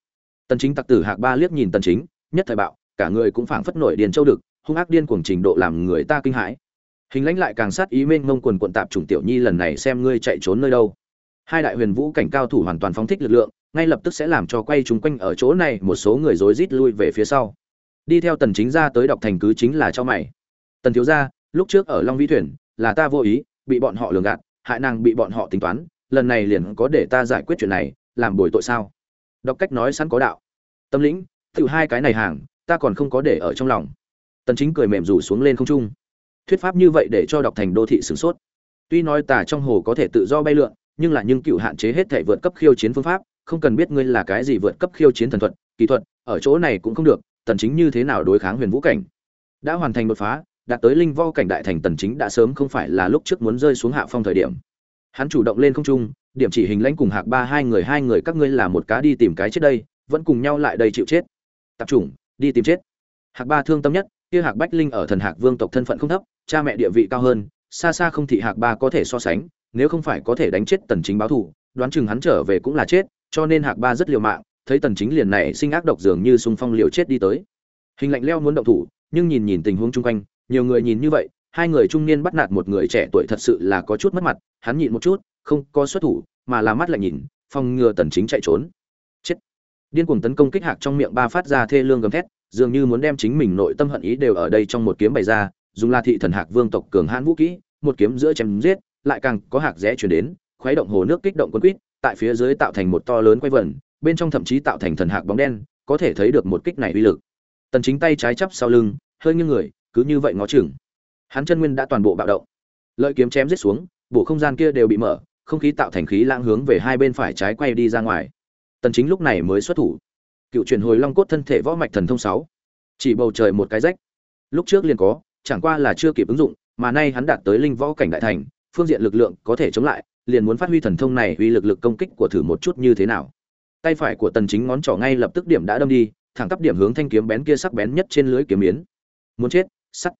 Tần chính tặc tử hạc ba liếc nhìn tần chính, nhất thời bạo, cả người cũng phảng phất nổi điên châu đực, hung ác điên cuồng trình độ làm người ta kinh hãi. Hình lãnh lại càng sát ý mênh mông quần quần tạp trùng tiểu nhi lần này xem ngươi chạy trốn nơi đâu. Hai đại huyền vũ cảnh cao thủ hoàn toàn phóng thích lực lượng, ngay lập tức sẽ làm cho quay chúng quanh ở chỗ này một số người rối rít lui về phía sau đi theo tần chính ra tới đọc thành cứ chính là cho mày. Tần thiếu gia, lúc trước ở long vĩ thuyền, là ta vô ý, bị bọn họ lường gạt, hại nàng bị bọn họ tính toán, lần này liền có để ta giải quyết chuyện này, làm bồi tội sao? Đọc cách nói sẵn có đạo. Tâm lĩnh, tự hai cái này hàng, ta còn không có để ở trong lòng. Tần chính cười mềm rủ xuống lên không trung. Thuyết pháp như vậy để cho đọc thành đô thị sửng sốt. Tuy nói tà trong hồ có thể tự do bay lượn, nhưng là nhưng cựu hạn chế hết thể vượt cấp khiêu chiến phương pháp, không cần biết ngươi là cái gì vượt cấp khiêu chiến thần thuật, kỹ thuật, ở chỗ này cũng không được tần chính như thế nào đối kháng huyền vũ cảnh? Đã hoàn thành đột phá, đạt tới linh vo cảnh đại thành tần chính đã sớm không phải là lúc trước muốn rơi xuống hạ phong thời điểm. Hắn chủ động lên không trung, điểm chỉ hình lãnh cùng hạc ba hai người hai người các ngươi là một cá đi tìm cái chết đây, vẫn cùng nhau lại đây chịu chết. Tập trung đi tìm chết. Hạc ba thương tâm nhất, kia hạc bách linh ở thần hạc vương tộc thân phận không thấp, cha mẹ địa vị cao hơn, xa xa không thị hạc ba có thể so sánh, nếu không phải có thể đánh chết tần chính báo thù, đoán chừng hắn trở về cũng là chết, cho nên hạc ba rất liều mạng thấy tần chính liền này sinh ác độc dường như xung phong liều chết đi tới. Hình lạnh leo muốn động thủ, nhưng nhìn nhìn tình huống chung quanh, nhiều người nhìn như vậy, hai người trung niên bắt nạt một người trẻ tuổi thật sự là có chút mất mặt, hắn nhịn một chút, không có xuất thủ, mà là mắt lại nhìn, phòng ngừa tần chính chạy trốn. Chết. Điên cuồng tấn công kích hạc trong miệng ba phát ra thê lương gầm thét, dường như muốn đem chính mình nội tâm hận ý đều ở đây trong một kiếm bày ra, dùng la thị thần hạc vương tộc cường hãn vũ kỹ, một kiếm giữa chém giết, lại càng có hạc rẽ chuyển đến, khuấy động hồ nước kích động quân quýt, tại phía dưới tạo thành một to lớn quay vần bên trong thậm chí tạo thành thần hạc bóng đen, có thể thấy được một kích này uy lực. Tần chính tay trái chắp sau lưng, hơi như người, cứ như vậy ngó chừng. Hắn chân nguyên đã toàn bộ bạo động. Lợi kiếm chém giết xuống bộ không gian kia đều bị mở, không khí tạo thành khí lãng hướng về hai bên phải trái quay đi ra ngoài. Tần chính lúc này mới xuất thủ. Cựu truyền hồi long cốt thân thể võ mạch thần thông 6. chỉ bầu trời một cái rách. Lúc trước liền có, chẳng qua là chưa kịp ứng dụng, mà nay hắn đạt tới linh võ cảnh đại thành, phương diện lực lượng có thể chống lại, liền muốn phát huy thần thông này uy lực lực công kích của thử một chút như thế nào tay phải của tần chính ngón trỏ ngay lập tức điểm đã đâm đi, thẳng tắp điểm hướng thanh kiếm bén kia sắc bén nhất trên lưới kiếm miến muốn chết, sắt.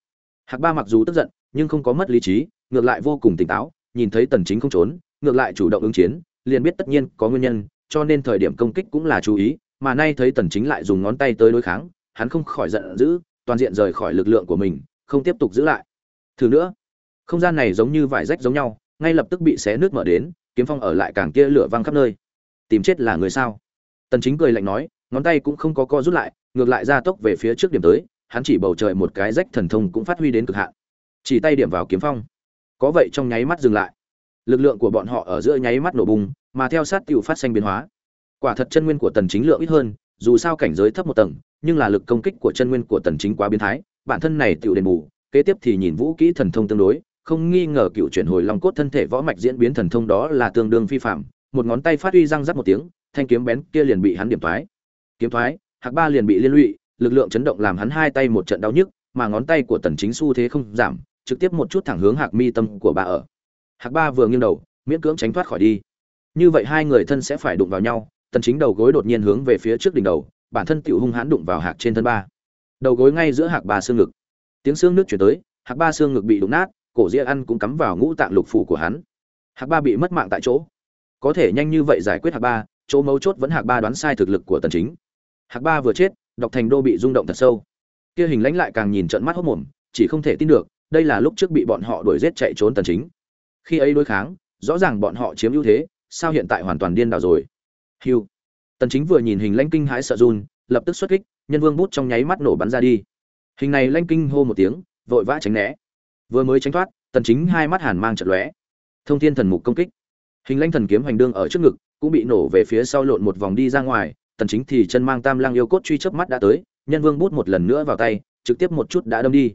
Hạc ba mặc dù tức giận, nhưng không có mất lý trí, ngược lại vô cùng tỉnh táo, nhìn thấy tần chính không trốn, ngược lại chủ động ứng chiến, liền biết tất nhiên có nguyên nhân, cho nên thời điểm công kích cũng là chú ý, mà nay thấy tần chính lại dùng ngón tay tới đối kháng, hắn không khỏi giận dữ, toàn diện rời khỏi lực lượng của mình, không tiếp tục giữ lại. Thử nữa, không gian này giống như vải rách giống nhau, ngay lập tức bị xé nước mở đến, kiếm phong ở lại càng kia lửa văng khắp nơi tìm chết là người sao? Tần chính cười lạnh nói, ngón tay cũng không có co rút lại, ngược lại ra tốc về phía trước điểm tới, hắn chỉ bầu trời một cái rách thần thông cũng phát huy đến cực hạn. Chỉ tay điểm vào kiếm phong. Có vậy trong nháy mắt dừng lại. Lực lượng của bọn họ ở giữa nháy mắt nổ bùng, mà theo sát tiểu phát sinh biến hóa. Quả thật chân nguyên của tần chính lượng ít hơn, dù sao cảnh giới thấp một tầng, nhưng là lực công kích của chân nguyên của tần chính quá biến thái, bản thân này tiểu đền bù, kế tiếp thì nhìn vũ kỹ thần thông tương đối, không nghi ngờ cựu chuyển hồi long cốt thân thể võ mạch diễn biến thần thông đó là tương đương phi phạm một ngón tay phát uy răng rắc một tiếng, thanh kiếm bén kia liền bị hắn điểm thoái. Kiếm thoái, hạc ba liền bị liên lụy, lực lượng chấn động làm hắn hai tay một trận đau nhức, mà ngón tay của tần chính xu thế không giảm, trực tiếp một chút thẳng hướng hạc mi tâm của bà ở. Hạc ba vừa nghiêng đầu, miễn cưỡng tránh thoát khỏi đi. Như vậy hai người thân sẽ phải đụng vào nhau, tần chính đầu gối đột nhiên hướng về phía trước đỉnh đầu, bản thân tiểu hung hãn đụng vào hạc trên thân ba. Đầu gối ngay giữa hạc ba xương ngực. Tiếng xương nước truyền tới, hạc ba xương ngực bị đụng nát, cổ ria ăn cũng cắm vào ngũ tạng lục phủ của hắn. Hạc ba bị mất mạng tại chỗ có thể nhanh như vậy giải quyết hạc ba, chỗ mấu chốt vẫn hạc ba đoán sai thực lực của tần chính. Hạc ba vừa chết, độc thành đô bị rung động thật sâu. Kia hình lãnh lại càng nhìn trận mắt hốt mồm, chỉ không thể tin được, đây là lúc trước bị bọn họ đuổi giết chạy trốn tần chính. Khi ấy đối kháng, rõ ràng bọn họ chiếm ưu thế, sao hiện tại hoàn toàn điên đảo rồi? Hưu. Tần chính vừa nhìn hình lãnh kinh hãi sợ run, lập tức xuất kích, nhân vương bút trong nháy mắt nổ bắn ra đi. Hình này lãnh kinh hô một tiếng, vội vã tránh né. Vừa mới tránh thoát, tần chính hai mắt hàn mang chợt lóe. Thông thiên thần mục công kích hình lãnh thần kiếm hành đương ở trước ngực, cũng bị nổ về phía sau lộn một vòng đi ra ngoài, tần chính thì chân mang tam lang yêu cốt truy chớp mắt đã tới, nhân vương bút một lần nữa vào tay, trực tiếp một chút đã đâm đi.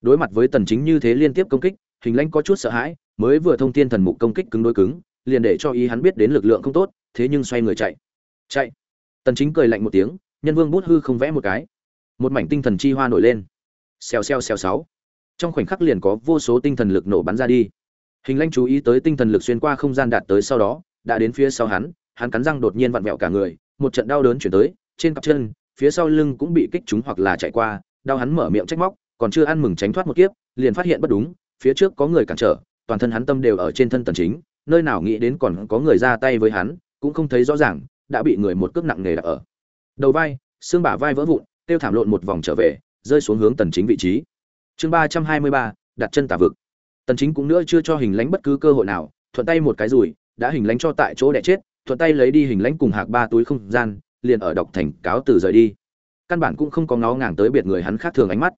Đối mặt với tần chính như thế liên tiếp công kích, hình lãnh có chút sợ hãi, mới vừa thông thiên thần mục công kích cứng đối cứng, liền để cho ý hắn biết đến lực lượng không tốt, thế nhưng xoay người chạy. Chạy. Tần chính cười lạnh một tiếng, nhân vương bút hư không vẽ một cái. Một mảnh tinh thần chi hoa nổi lên. Xèo xèo xèo sáu. Trong khoảnh khắc liền có vô số tinh thần lực nổ bắn ra đi hình lanh chú ý tới tinh thần lực xuyên qua không gian đạt tới sau đó, đã đến phía sau hắn hắn cắn răng đột nhiên vặn vẹo cả người, một trận đau đớn chuyển tới, trên cặp chân, phía sau lưng cũng bị kích trúng hoặc là chạy qua, đau hắn mở miệng trách móc, còn chưa ăn mừng tránh thoát một kiếp, liền phát hiện bất đúng, phía trước có người cản trở, toàn thân hắn tâm đều ở trên thân tần chính, nơi nào nghĩ đến còn có người ra tay với hắn, cũng không thấy rõ ràng, đã bị người một cước nặng nề đặt ở. Đầu vai, xương bả vai vỡ vụn, tiêu thảm lộn một vòng trở về, rơi xuống hướng tần chính vị trí. Chương ba trăm hai mươi ba, đặt chân tà vực tần chính cũng nữa chưa cho hình lãnh bất cứ cơ hội nào, thuận tay một cái rùi đã hình lãnh cho tại chỗ đẻ chết, thuận tay lấy đi hình lãnh cùng hạc ba túi không gian, liền ở đọc thành cáo từ rời đi. Căn bản cũng không có ngó ngàng tới biệt người hắn khác thường ánh mắt.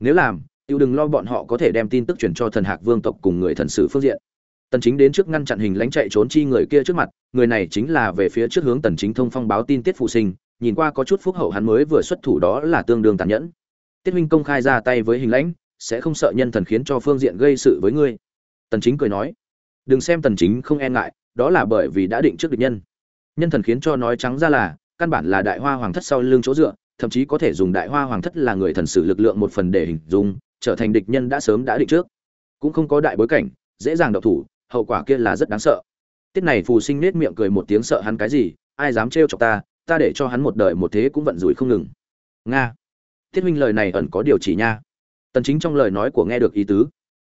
Nếu làm tiêu đừng lo bọn họ có thể đem tin tức truyền cho thần hạc vương tộc cùng người thần sử phương diện. Tần chính đến trước ngăn chặn hình lãnh chạy trốn chi người kia trước mặt, người này chính là về phía trước hướng tần chính thông phong báo tin tiết phụ sinh, nhìn qua có chút phúc hậu hắn mới vừa xuất thủ đó là tương đương tàn nhẫn. Tiết huynh công khai ra tay với hình lãnh sẽ không sợ nhân thần khiến cho phương diện gây sự với ngươi. Tần chính cười nói, đừng xem tần chính không e ngại, đó là bởi vì đã định trước địch nhân. Nhân thần khiến cho nói trắng ra là, căn bản là đại hoa hoàng thất sau lưng chỗ dựa, thậm chí có thể dùng đại hoa hoàng thất là người thần sử lực lượng một phần để hình dung, trở thành địch nhân đã sớm đã định trước. Cũng không có đại bối cảnh, dễ dàng độc thủ, hậu quả kia là rất đáng sợ. Tiết này phù sinh nết miệng cười một tiếng sợ hắn cái gì, ai dám trêu chọc ta ta để cho hắn một đời một thế cũng vận rủi không ngừng. Nga. Tiết huynh lời này ẩn có điều chỉ nha tần chính trong lời nói của nghe được ý tứ.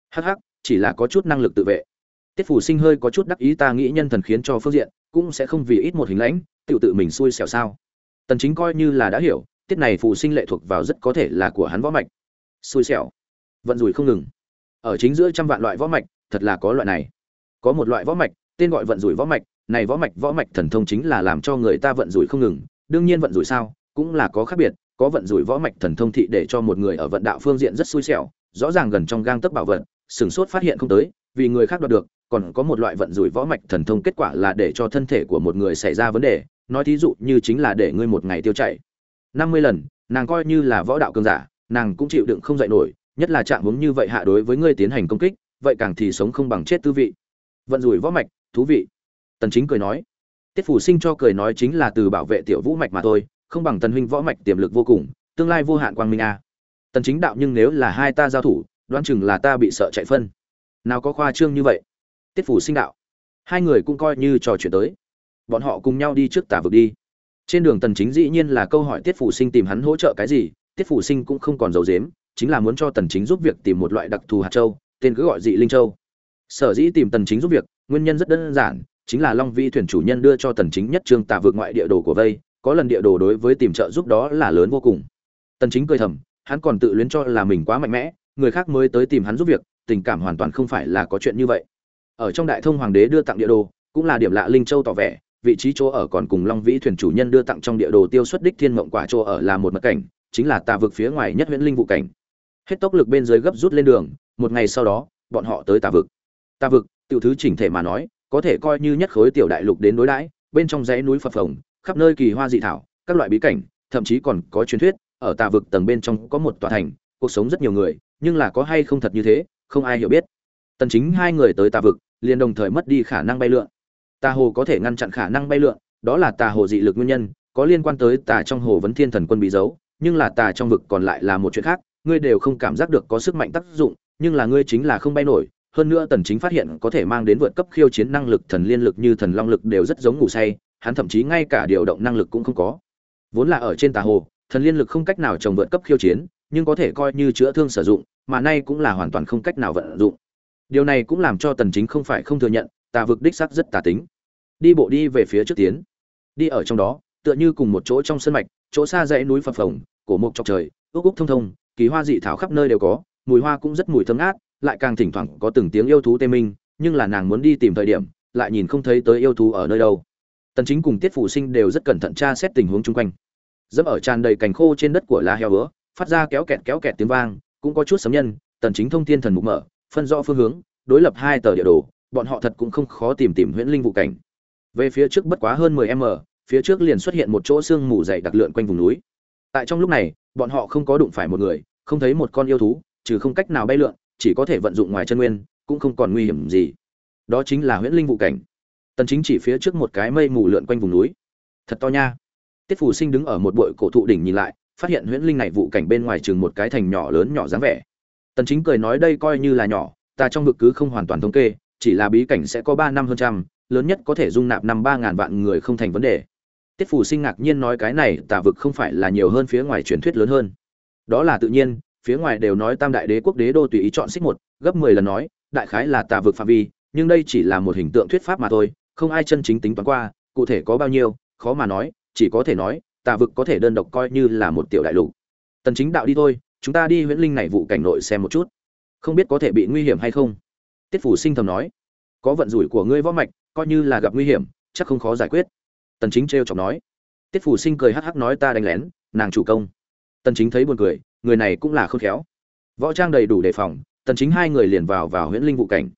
Hắc hắc, chỉ là có chút năng lực tự vệ. Tiết phủ sinh hơi có chút đắc ý ta nghĩ nhân thần khiến cho phương diện, cũng sẽ không vì ít một hình lãnh tự tự mình xui xẻo sao. Tần chính coi như là đã hiểu, tiết này Phủ sinh lệ thuộc vào rất có thể là của hắn võ mạch. Xui xẻo. Vận rủi không ngừng. Ở chính giữa trăm vạn loại võ mạch, thật là có loại này. Có một loại võ mạch, tên gọi vận rủi võ mạch, này võ mạch võ mạch thần thông chính là làm cho người ta vận rủi không ngừng, đương nhiên vận rủi sao, cũng là có khác biệt có vận rủi võ mạch thần thông thị để cho một người ở vận đạo phương diện rất xui xẻo, rõ ràng gần trong gang tấc bảo vận sừng sốt phát hiện không tới, vì người khác đoạt được, còn có một loại vận rủi võ mạch thần thông kết quả là để cho thân thể của một người xảy ra vấn đề, nói thí dụ như chính là để ngươi một ngày tiêu chảy. Năm mươi lần, nàng coi như là võ đạo cường giả, nàng cũng chịu đựng không dậy nổi, nhất là trạng huống như vậy hạ đối với ngươi tiến hành công kích, vậy càng thì sống không bằng chết tư vị. Vận rủi võ mạch, thú vị. Tần chính cười nói, tiết phủ sinh cho cười nói chính là từ bảo vệ tiểu vũ mạch mà thôi không bằng tần huynh võ mạch tiềm lực vô cùng, tương lai vô hạn quang minh a. Tần chính đạo nhưng nếu là hai ta giao thủ, đoán chừng là ta bị sợ chạy phân. Nào có khoa trương như vậy? Tiết phủ sinh đạo. Hai người cũng coi như trò chuyện tới. Bọn họ cùng nhau đi trước tả vực đi. Trên đường tần chính dĩ nhiên là câu hỏi tiết phủ sinh tìm hắn hỗ trợ cái gì, tiết phủ sinh cũng không còn giấu giếm, chính là muốn cho tần chính giúp việc tìm một loại đặc thù hạt châu, tên cứ gọi dị linh châu. Sở dĩ tìm tần chính giúp việc, nguyên nhân rất đơn giản, chính là long vi thuyền chủ nhân đưa cho tần chính nhất trương tả vực ngoại địa đồ của vây có lần địa đồ đối với tìm trợ giúp đó là lớn vô cùng. Tần chính cười thầm, hắn còn tự luyến cho là mình quá mạnh mẽ, người khác mới tới tìm hắn giúp việc, tình cảm hoàn toàn không phải là có chuyện như vậy. Ở trong đại thông hoàng đế đưa tặng địa đồ, cũng là điểm lạ linh châu tỏ vẻ, vị trí chỗ ở còn cùng long vĩ thuyền chủ nhân đưa tặng trong địa đồ tiêu xuất đích thiên mộng quả chỗ ở là một mật cảnh, chính là tà vực phía ngoài nhất huyện linh vụ cảnh. Hết tốc lực bên dưới gấp rút lên đường, một ngày sau đó, bọn họ tới tà vực. Tà vực, tiểu thứ chỉnh thể mà nói, có thể coi như nhất khối tiểu đại lục đến đối đãi, bên trong dãy núi phập phồng khắp nơi kỳ hoa dị thảo, các loại bí cảnh, thậm chí còn có truyền thuyết, ở tà vực tầng bên trong có một tòa thành, cuộc sống rất nhiều người, nhưng là có hay không thật như thế, không ai hiểu biết. Tần chính hai người tới tà vực, liền đồng thời mất đi khả năng bay lượn. Tà hồ có thể ngăn chặn khả năng bay lượn, đó là tà hồ dị lực nguyên nhân, có liên quan tới tà trong hồ vấn thiên thần quân bị giấu nhưng là tà trong vực còn lại là một chuyện khác, ngươi đều không cảm giác được có sức mạnh tác dụng, nhưng là ngươi chính là không bay nổi. Hơn nữa tần chính phát hiện có thể mang đến vượt cấp khiêu chiến năng lực thần liên lực như thần long lực đều rất giống ngủ say hắn thậm chí ngay cả điều động năng lực cũng không có. Vốn là ở trên tà hồ, thần liên lực không cách nào trồng vượt cấp khiêu chiến, nhưng có thể coi như chữa thương sử dụng, mà nay cũng là hoàn toàn không cách nào vận dụng. Điều này cũng làm cho tần chính không phải không thừa nhận, tà vực đích xác rất tà tính. Đi bộ đi về phía trước tiến. Đi ở trong đó, tựa như cùng một chỗ trong sân mạch, chỗ xa dãy núi phập phồng, cổ mục chọc trời, ước úc thông thông, kỳ hoa dị thảo khắp nơi đều có, mùi hoa cũng rất mùi thơm ngát, lại càng thỉnh thoảng có từng tiếng yêu thú tê minh, nhưng là nàng muốn đi tìm thời điểm, lại nhìn không thấy tới yêu thú ở nơi đâu tần chính cùng tiết phủ sinh đều rất cẩn thận tra xét tình huống chung quanh. Dẫm ở tràn đầy cành khô trên đất của la heo hứa, phát ra kéo kẹt kéo kẹt tiếng vang, cũng có chút sấm nhân, tần chính thông thiên thần mục mở, phân rõ phương hướng, đối lập hai tờ địa đồ, bọn họ thật cũng không khó tìm tìm huyễn linh vụ cảnh. Về phía trước bất quá hơn 10 m phía trước liền xuất hiện một chỗ xương mù dày đặc lượn quanh vùng núi. Tại trong lúc này, bọn họ không có đụng phải một người, không thấy một con yêu thú, trừ không cách nào bay lượn, chỉ có thể vận dụng ngoài chân nguyên, cũng không còn nguy hiểm gì. Đó chính là huyễn linh vụ cảnh tần chính chỉ phía trước một cái mây mù lượn quanh vùng núi. Thật to nha. Tiết phủ sinh đứng ở một bụi cổ thụ đỉnh nhìn lại, phát hiện huyễn linh này vụ cảnh bên ngoài chừng một cái thành nhỏ lớn nhỏ dáng vẻ. Tần chính cười nói đây coi như là nhỏ, ta trong vực cứ không hoàn toàn thống kê, chỉ là bí cảnh sẽ có 3 năm hơn trăm, lớn nhất có thể dung nạp năm ba ngàn vạn người không thành vấn đề. Tiết phủ sinh ngạc nhiên nói cái này, tà vực không phải là nhiều hơn phía ngoài truyền thuyết lớn hơn. Đó là tự nhiên, phía ngoài đều nói tam đại đế quốc đế đô tùy ý chọn xích một, gấp 10 lần nói, đại khái là tà vực phạm vi, nhưng đây chỉ là một hình tượng thuyết pháp mà thôi không ai chân chính tính toán qua, cụ thể có bao nhiêu, khó mà nói, chỉ có thể nói, tà vực có thể đơn độc coi như là một tiểu đại lục. Tần chính đạo đi thôi, chúng ta đi huyễn linh này vụ cảnh nội xem một chút. Không biết có thể bị nguy hiểm hay không? Tiết phủ sinh thầm nói. Có vận rủi của ngươi võ mạch, coi như là gặp nguy hiểm, chắc không khó giải quyết. Tần chính treo chọc nói. Tiết phủ sinh cười hắc hắc nói ta đánh lén, nàng chủ công. Tần chính thấy buồn cười, người này cũng là khôn khéo. Võ trang đầy đủ đề phòng, tần chính hai người liền vào vào huyễn linh vụ cảnh.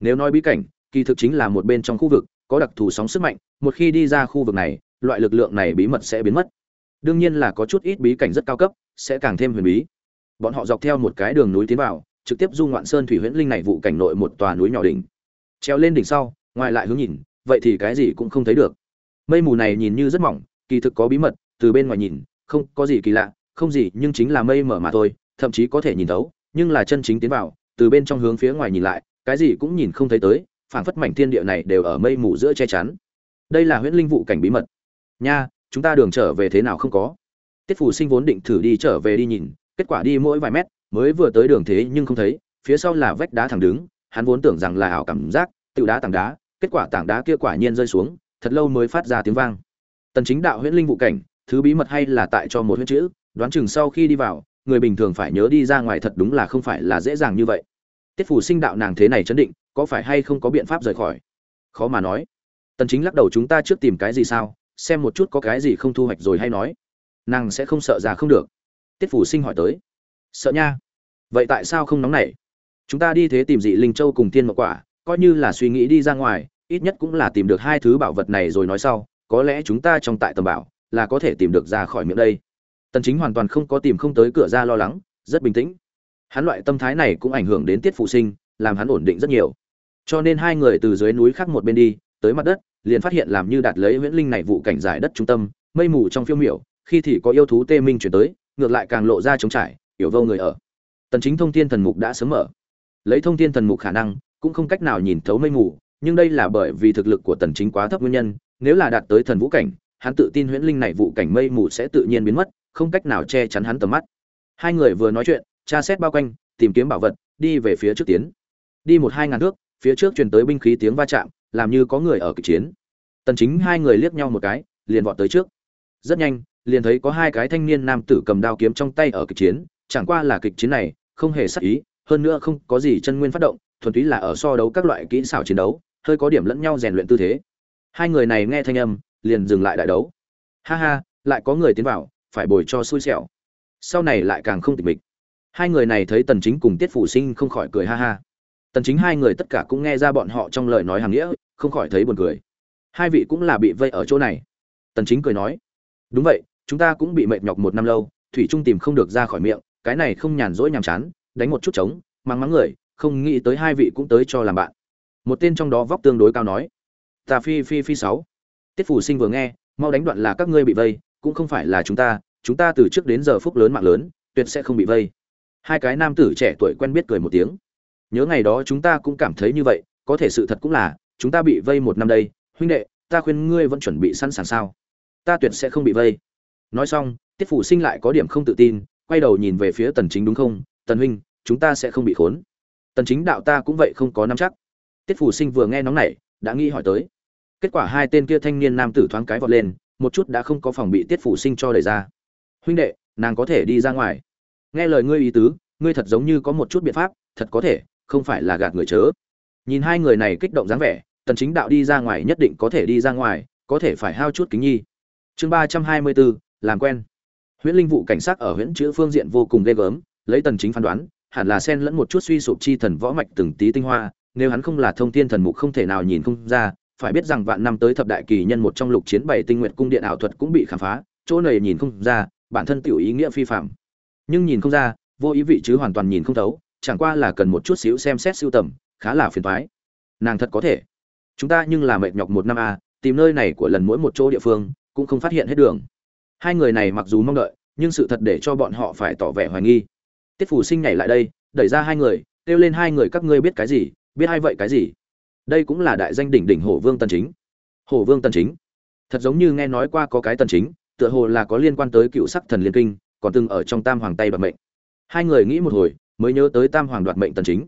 Nếu nói bí cảnh, kỳ thực chính là một bên trong khu vực có đặc thù sóng sức mạnh, một khi đi ra khu vực này, loại lực lượng này bí mật sẽ biến mất. Đương nhiên là có chút ít bí cảnh rất cao cấp, sẽ càng thêm huyền bí. Bọn họ dọc theo một cái đường núi tiến vào, trực tiếp du ngoạn sơn thủy huyễn linh này vụ cảnh nội một tòa núi nhỏ đỉnh. Treo lên đỉnh sau, ngoài lại hướng nhìn, vậy thì cái gì cũng không thấy được. Mây mù này nhìn như rất mỏng, kỳ thực có bí mật, từ bên ngoài nhìn, không có gì kỳ lạ, không gì, nhưng chính là mây mờ mà thôi, thậm chí có thể nhìn thấu, nhưng là chân chính tiến vào, từ bên trong hướng phía ngoài nhìn lại, cái gì cũng nhìn không thấy tới phảng phất mảnh thiên địa này đều ở mây mù giữa che chắn. Đây là huyễn linh vụ cảnh bí mật. Nha, chúng ta đường trở về thế nào không có? Tiết phủ sinh vốn định thử đi trở về đi nhìn, kết quả đi mỗi vài mét, mới vừa tới đường thế nhưng không thấy, phía sau là vách đá thẳng đứng, hắn vốn tưởng rằng là ảo cảm giác tự đá tảng đá, kết quả tảng đá kia quả nhiên rơi xuống, thật lâu mới phát ra tiếng vang. Tần chính đạo huyễn linh vụ cảnh, thứ bí mật hay là tại cho một huyễn chữ, đoán chừng sau khi đi vào, người bình thường phải nhớ đi ra ngoài thật đúng là không phải là dễ dàng như vậy tiết phủ sinh đạo nàng thế này chấn định, có phải hay không có biện pháp rời khỏi? Khó mà nói. Tần chính lắc đầu chúng ta trước tìm cái gì sao, xem một chút có cái gì không thu hoạch rồi hay nói. Nàng sẽ không sợ già không được. Tiết phủ sinh hỏi tới. Sợ nha. Vậy tại sao không nóng nảy? Chúng ta đi thế tìm dị linh châu cùng tiên mộc quả, coi như là suy nghĩ đi ra ngoài, ít nhất cũng là tìm được hai thứ bảo vật này rồi nói sau, có lẽ chúng ta trong tại tầm bảo, là có thể tìm được ra khỏi miệng đây. Tần chính hoàn toàn không có tìm không tới cửa ra lo lắng, rất bình tĩnh hắn loại tâm thái này cũng ảnh hưởng đến tiết phụ sinh, làm hắn ổn định rất nhiều. Cho nên hai người từ dưới núi khác một bên đi, tới mặt đất, liền phát hiện làm như đạt lấy huyễn linh này vụ cảnh giải đất trung tâm, mây mù trong phiêu miểu, khi thì có yêu thú tê minh chuyển tới, ngược lại càng lộ ra trống trải, hiểu vô người ở. Tần chính thông thiên thần mục đã sớm mở. Lấy thông thiên thần mục khả năng, cũng không cách nào nhìn thấu mây mù, nhưng đây là bởi vì thực lực của tần chính quá thấp nguyên nhân, nếu là đạt tới thần vũ cảnh, hắn tự tin huyễn linh này vụ cảnh mây mù sẽ tự nhiên biến mất, không cách nào che chắn hắn tầm mắt. Hai người vừa nói chuyện tra xét bao quanh, tìm kiếm bảo vật, đi về phía trước tiến. Đi một hai ngàn thước, phía trước truyền tới binh khí tiếng va chạm, làm như có người ở kịch chiến. Tần chính hai người liếc nhau một cái, liền vọt tới trước. Rất nhanh, liền thấy có hai cái thanh niên nam tử cầm đao kiếm trong tay ở kịch chiến, chẳng qua là kịch chiến này, không hề sắc ý, hơn nữa không có gì chân nguyên phát động, thuần túy là ở so đấu các loại kỹ xảo chiến đấu, hơi có điểm lẫn nhau rèn luyện tư thế. Hai người này nghe thanh âm, liền dừng lại đại đấu. Ha ha, lại có người tiến vào, phải bồi cho xui xẻo. Sau này lại càng không tịch mịch hai người này thấy tần chính cùng tiết phủ sinh không khỏi cười ha ha. Tần chính hai người tất cả cũng nghe ra bọn họ trong lời nói hàng nghĩa, không khỏi thấy buồn cười. Hai vị cũng là bị vây ở chỗ này. Tần chính cười nói, đúng vậy, chúng ta cũng bị mệt nhọc một năm lâu, thủy trung tìm không được ra khỏi miệng, cái này không nhàn rỗi nhàm chán, đánh một chút trống, mắng mắng người, không nghĩ tới hai vị cũng tới cho làm bạn. Một tên trong đó vóc tương đối cao nói, ta phi phi phi sáu. Tiết phủ sinh vừa nghe, mau đánh đoạn là các ngươi bị vây, cũng không phải là chúng ta chúng ta từ trước đến giờ phúc lớn mạng lớn, tuyệt sẽ không bị vây hai cái nam tử trẻ tuổi quen biết cười một tiếng. Nhớ ngày đó chúng ta cũng cảm thấy như vậy, có thể sự thật cũng là, chúng ta bị vây một năm đây, huynh đệ, ta khuyên ngươi vẫn chuẩn bị sẵn sàng sao? Ta tuyệt sẽ không bị vây. Nói xong, tiết phủ sinh lại có điểm không tự tin, quay đầu nhìn về phía tần chính đúng không? Tần huynh, chúng ta sẽ không bị khốn. Tần chính đạo ta cũng vậy không có nắm chắc. Tiết phủ sinh vừa nghe nóng nảy, đã nghĩ hỏi tới. Kết quả hai tên kia thanh niên nam tử thoáng cái vọt lên, một chút đã không có phòng bị tiết phủ sinh cho đẩy ra. Huynh đệ, nàng có thể đi ra ngoài nghe lời ngươi ý tứ ngươi thật giống như có một chút biện pháp thật có thể không phải là gạt người chớ. Nhìn hai người này kích động dáng vẻ tần chính đạo đi ra ngoài nhất định có thể đi ra ngoài có thể phải hao chút kính nhi. Chương 324, làm quen. Huyễn linh vụ cảnh sát ở huyễn chữ phương diện vô cùng ghê gớm lấy tần chính phán đoán hẳn là xen lẫn một chút suy sụp chi thần võ mạch từng tí tinh hoa nếu hắn không là thông thiên thần mục không thể nào nhìn không ra phải biết rằng vạn năm tới thập đại kỳ nhân một trong lục chiến bảy tinh nguyện cung điện ảo thuật cũng bị khám phá chỗ này nhìn không ra bản thân tiểu ý nghĩa phi phạm nhưng nhìn không ra, vô ý vị chứ hoàn toàn nhìn không thấu, chẳng qua là cần một chút xíu xem xét siêu tầm, khá là phiền toái. Nàng thật có thể. Chúng ta nhưng là mệt nhọc một năm a tìm nơi này của lần mỗi một chỗ địa phương, cũng không phát hiện hết đường. Hai người này mặc dù mong đợi, nhưng sự thật để cho bọn họ phải tỏ vẻ hoài nghi. Tiết phủ sinh nhảy lại đây, đẩy ra hai người, kêu lên hai người các ngươi biết cái gì, biết hai vậy cái gì? Đây cũng là đại danh đỉnh đỉnh hổ vương tần chính. Hổ vương tần chính. Thật giống như nghe nói qua có cái tần chính, tựa hồ là có liên quan tới cựu sắc thần liên kinh còn từng ở trong tam hoàng tay bật mệnh. Hai người nghĩ một hồi, mới nhớ tới tam hoàng đoạt mệnh tần chính.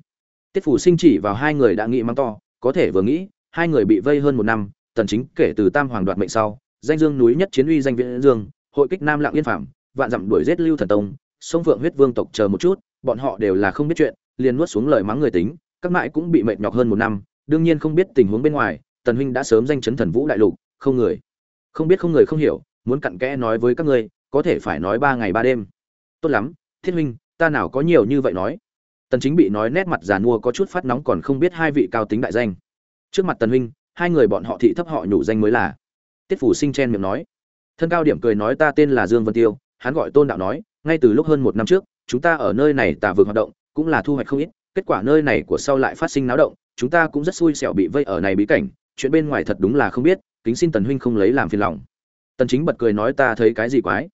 Tiết phủ sinh chỉ vào hai người đã nghĩ mắng to, có thể vừa nghĩ, hai người bị vây hơn một năm, tần chính kể từ tam hoàng đoạt mệnh sau, danh dương núi nhất chiến uy danh viễn dương, hội kích nam lạng yên phạm vạn dặm đuổi giết lưu thần tông, sông phượng huyết vương tộc chờ một chút, bọn họ đều là không biết chuyện, liền nuốt xuống lời mắng người tính, các mãi cũng bị mệt nhọc hơn một năm, đương nhiên không biết tình huống bên ngoài, tần huynh đã sớm danh chấn thần vũ đại lục, không người, không biết không người không hiểu, muốn cặn kẽ nói với các ngươi có thể phải nói ba ngày ba đêm. Tốt lắm, thiết huynh ta nào có nhiều như vậy nói. Tần chính bị nói nét mặt già nua có chút phát nóng còn không biết hai vị cao tính đại danh. Trước mặt tần huynh, hai người bọn họ thị thấp họ nhủ danh mới là. Tiết phủ sinh chen miệng nói. Thân cao điểm cười nói ta tên là dương vân tiêu, hắn gọi tôn đạo nói, ngay từ lúc hơn một năm trước, chúng ta ở nơi này tà vực hoạt động, cũng là thu hoạch không ít, kết quả nơi này của sau lại phát sinh náo động, chúng ta cũng rất xui xẻo bị vây ở này bí cảnh, chuyện bên ngoài thật đúng là không biết, kính xin tần huynh không lấy làm phiền lòng. Tần chính bật cười nói ta thấy cái gì quái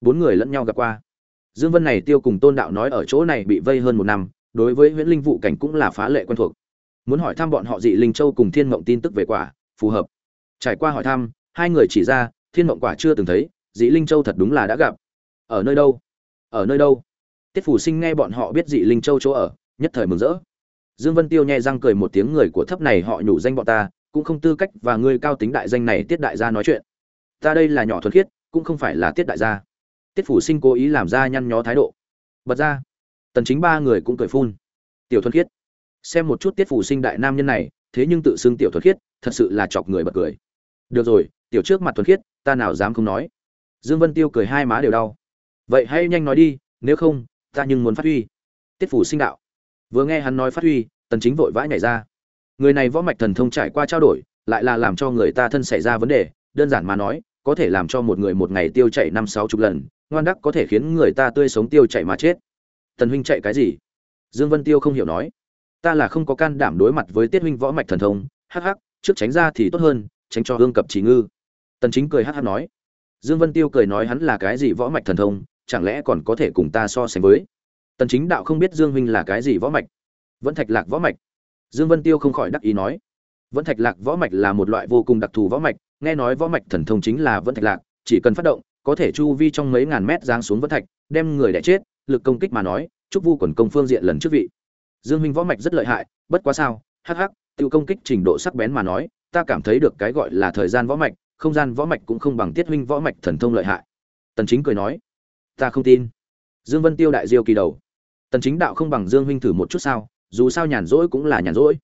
bốn người lẫn nhau gặp qua. Dương vân này tiêu cùng tôn đạo nói ở chỗ này bị vây hơn một năm, đối với huyễn linh vụ cảnh cũng là phá lệ quen thuộc. Muốn hỏi thăm bọn họ dị linh châu cùng thiên mộng tin tức về quả, phù hợp. Trải qua hỏi thăm, hai người chỉ ra, thiên mộng quả chưa từng thấy, dị linh châu thật đúng là đã gặp. Ở nơi đâu? Ở nơi đâu? Tiết phủ sinh nghe bọn họ biết dị linh châu chỗ ở, nhất thời mừng rỡ. Dương vân tiêu nhẹ răng cười một tiếng người của thấp này họ nhủ danh bọn ta, cũng không tư cách và ngươi cao tính đại danh này tiết đại gia nói chuyện. Ta đây là nhỏ thuần khiết, cũng không phải là tiết đại gia tiết phủ sinh cố ý làm ra nhăn nhó thái độ. Bật ra. Tần chính ba người cũng cười phun. Tiểu thuần khiết. Xem một chút tiết phủ sinh đại nam nhân này, thế nhưng tự xưng tiểu thuần khiết, thật sự là chọc người bật cười. Được rồi, tiểu trước mặt thuần khiết, ta nào dám không nói. Dương vân tiêu cười hai má đều đau. Vậy hãy nhanh nói đi, nếu không, ta nhưng muốn phát huy. Tiết phủ sinh đạo. Vừa nghe hắn nói phát huy, tần chính vội vã nhảy ra. Người này võ mạch thần thông trải qua trao đổi, lại là làm cho người ta thân xảy ra vấn đề, đơn giản mà nói có thể làm cho một người một ngày tiêu chảy năm sáu chục lần, ngoan đắc có thể khiến người ta tươi sống tiêu chảy mà chết. Tần huynh chạy cái gì? Dương vân tiêu không hiểu nói. Ta là không có can đảm đối mặt với tiết huynh võ mạch thần thông, hắc hắc, trước tránh ra thì tốt hơn, tránh cho hương cập chỉ ngư. Tần chính cười hắc hắc nói. Dương vân tiêu cười nói hắn là cái gì võ mạch thần thông, chẳng lẽ còn có thể cùng ta so sánh với? Tần chính đạo không biết dương huynh là cái gì võ mạch. Vẫn thạch lạc võ mạch. Dương vân tiêu không khỏi đắc ý nói. Vẫn thạch lạc võ mạch là một loại vô cùng đặc thù võ mạch nghe nói võ mạch thần thông chính là vẫn thạch lạc, chỉ cần phát động, có thể chu vi trong mấy ngàn mét giáng xuống vẫn thạch, đem người đẻ chết, lực công kích mà nói, chúc vu quần công phương diện lần trước vị. Dương minh võ mạch rất lợi hại, bất quá sao, hắc hắc, tiêu công kích trình độ sắc bén mà nói, ta cảm thấy được cái gọi là thời gian võ mạch, không gian võ mạch cũng không bằng tiết huynh võ mạch thần thông lợi hại. Tần chính cười nói, ta không tin. Dương vân tiêu đại diêu kỳ đầu. Tần chính đạo không bằng dương huynh thử một chút sao, dù sao nhàn rỗi cũng là nhàn rỗi.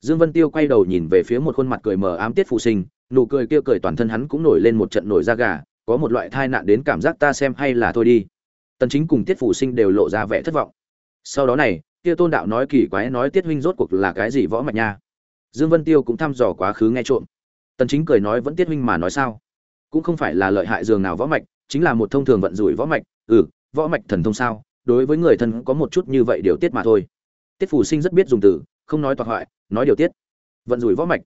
Dương vân tiêu quay đầu nhìn về phía một khuôn mặt cười mờ ám tiết phụ sinh nụ cười kia cười toàn thân hắn cũng nổi lên một trận nổi da gà, có một loại thai nạn đến cảm giác ta xem hay là thôi đi. Tần chính cùng tiết phủ sinh đều lộ ra vẻ thất vọng. Sau đó này, kia tôn đạo nói kỳ quái nói tiết huynh rốt cuộc là cái gì võ mạch nha? Dương vân tiêu cũng thăm dò quá khứ nghe trộm. Tần chính cười nói vẫn tiết huynh mà nói sao? Cũng không phải là lợi hại dường nào võ mạch, chính là một thông thường vận rủi võ mạch. Ừ võ mạch thần thông sao? Đối với người thân có một chút như vậy điều tiết mà thôi. Tiết phủ sinh rất biết dùng từ, không nói toạc hoại, nói điều tiết. Vận rủi võ mạch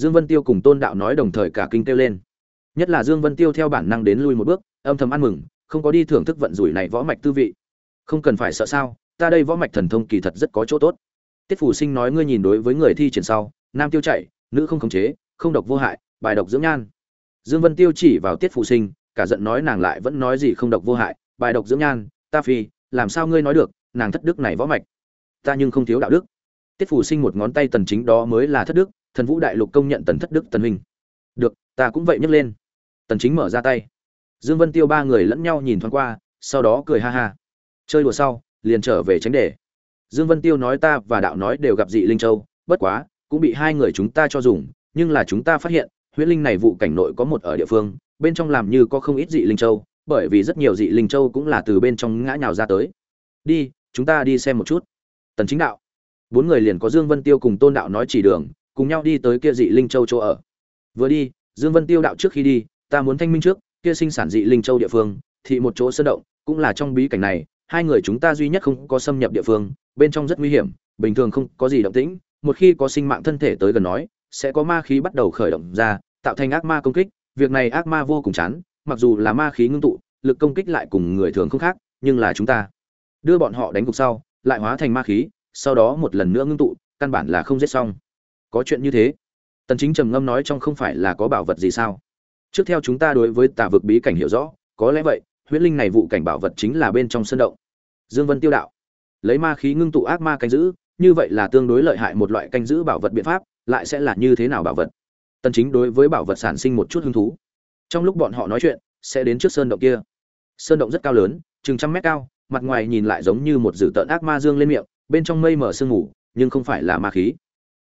dương vân tiêu cùng tôn đạo nói đồng thời cả kinh kêu lên. Nhất là dương vân tiêu theo bản năng đến lui một bước, âm thầm ăn mừng, không có đi thưởng thức vận rủi này võ mạch tư vị. Không cần phải sợ sao, ta đây võ mạch thần thông kỳ thật rất có chỗ tốt. Tiết phủ sinh nói ngươi nhìn đối với người thi triển sau, nam tiêu chạy, nữ không khống chế, không độc vô hại, bài độc dưỡng nhan. Dương vân tiêu chỉ vào tiết phủ sinh, cả giận nói nàng lại vẫn nói gì không độc vô hại, bài độc dưỡng nhan, ta phi, làm sao ngươi nói được, nàng thất đức này võ mạch. Ta nhưng không thiếu đạo đức. Tiết phủ sinh một ngón tay tần chính đó mới là thất đức thần vũ đại lục công nhận tần thất đức tần huynh. Được, ta cũng vậy nhấc lên. Tần chính mở ra tay. Dương vân tiêu ba người lẫn nhau nhìn thoáng qua, sau đó cười ha ha. Chơi đùa sau, liền trở về tránh đề dương vân tiêu nói ta và đạo nói đều gặp dị linh châu, bất quá, cũng bị hai người chúng ta cho dùng, nhưng là chúng ta phát hiện, huyễn linh này vụ cảnh nội có một ở địa phương, bên trong làm như có không ít dị linh châu, bởi vì rất nhiều dị linh châu cũng là từ bên trong ngã nhào ra tới. Đi, chúng ta đi xem một chút. Tần chính đạo. Bốn người liền có dương vân tiêu cùng tôn đạo nói chỉ đường cùng nhau đi tới kia dị linh châu chỗ ở. Vừa đi, dương vân tiêu đạo trước khi đi, ta muốn thanh minh trước, kia sinh sản dị linh châu địa phương, thì một chỗ sơn động, cũng là trong bí cảnh này, hai người chúng ta duy nhất không có xâm nhập địa phương, bên trong rất nguy hiểm, bình thường không có gì động tĩnh, một khi có sinh mạng thân thể tới gần nói, sẽ có ma khí bắt đầu khởi động ra, tạo thành ác ma công kích, việc này ác ma vô cùng chán, mặc dù là ma khí ngưng tụ, lực công kích lại cùng người thường không khác, nhưng là chúng ta đưa bọn họ đánh gục sau, lại hóa thành ma khí, sau đó một lần nữa ngưng tụ, căn bản là không giết xong có chuyện như thế. Tần chính trầm ngâm nói trong không phải là có bảo vật gì sao? Trước theo chúng ta đối với tà vực bí cảnh hiểu rõ, có lẽ vậy huyết linh này vụ cảnh bảo vật chính là bên trong sân động. Dương vân tiêu đạo. Lấy ma khí ngưng tụ ác ma canh giữ, như vậy là tương đối lợi hại một loại canh giữ bảo vật biện pháp, lại sẽ là như thế nào bảo vật? Tần chính đối với bảo vật sản sinh một chút hứng thú. Trong lúc bọn họ nói chuyện, sẽ đến trước sơn động kia. Sơn động rất cao lớn, chừng trăm mét cao, mặt ngoài nhìn lại giống như một dử tợn ác ma dương lên miệng, bên trong mây mở sương ngủ nhưng không phải là ma khí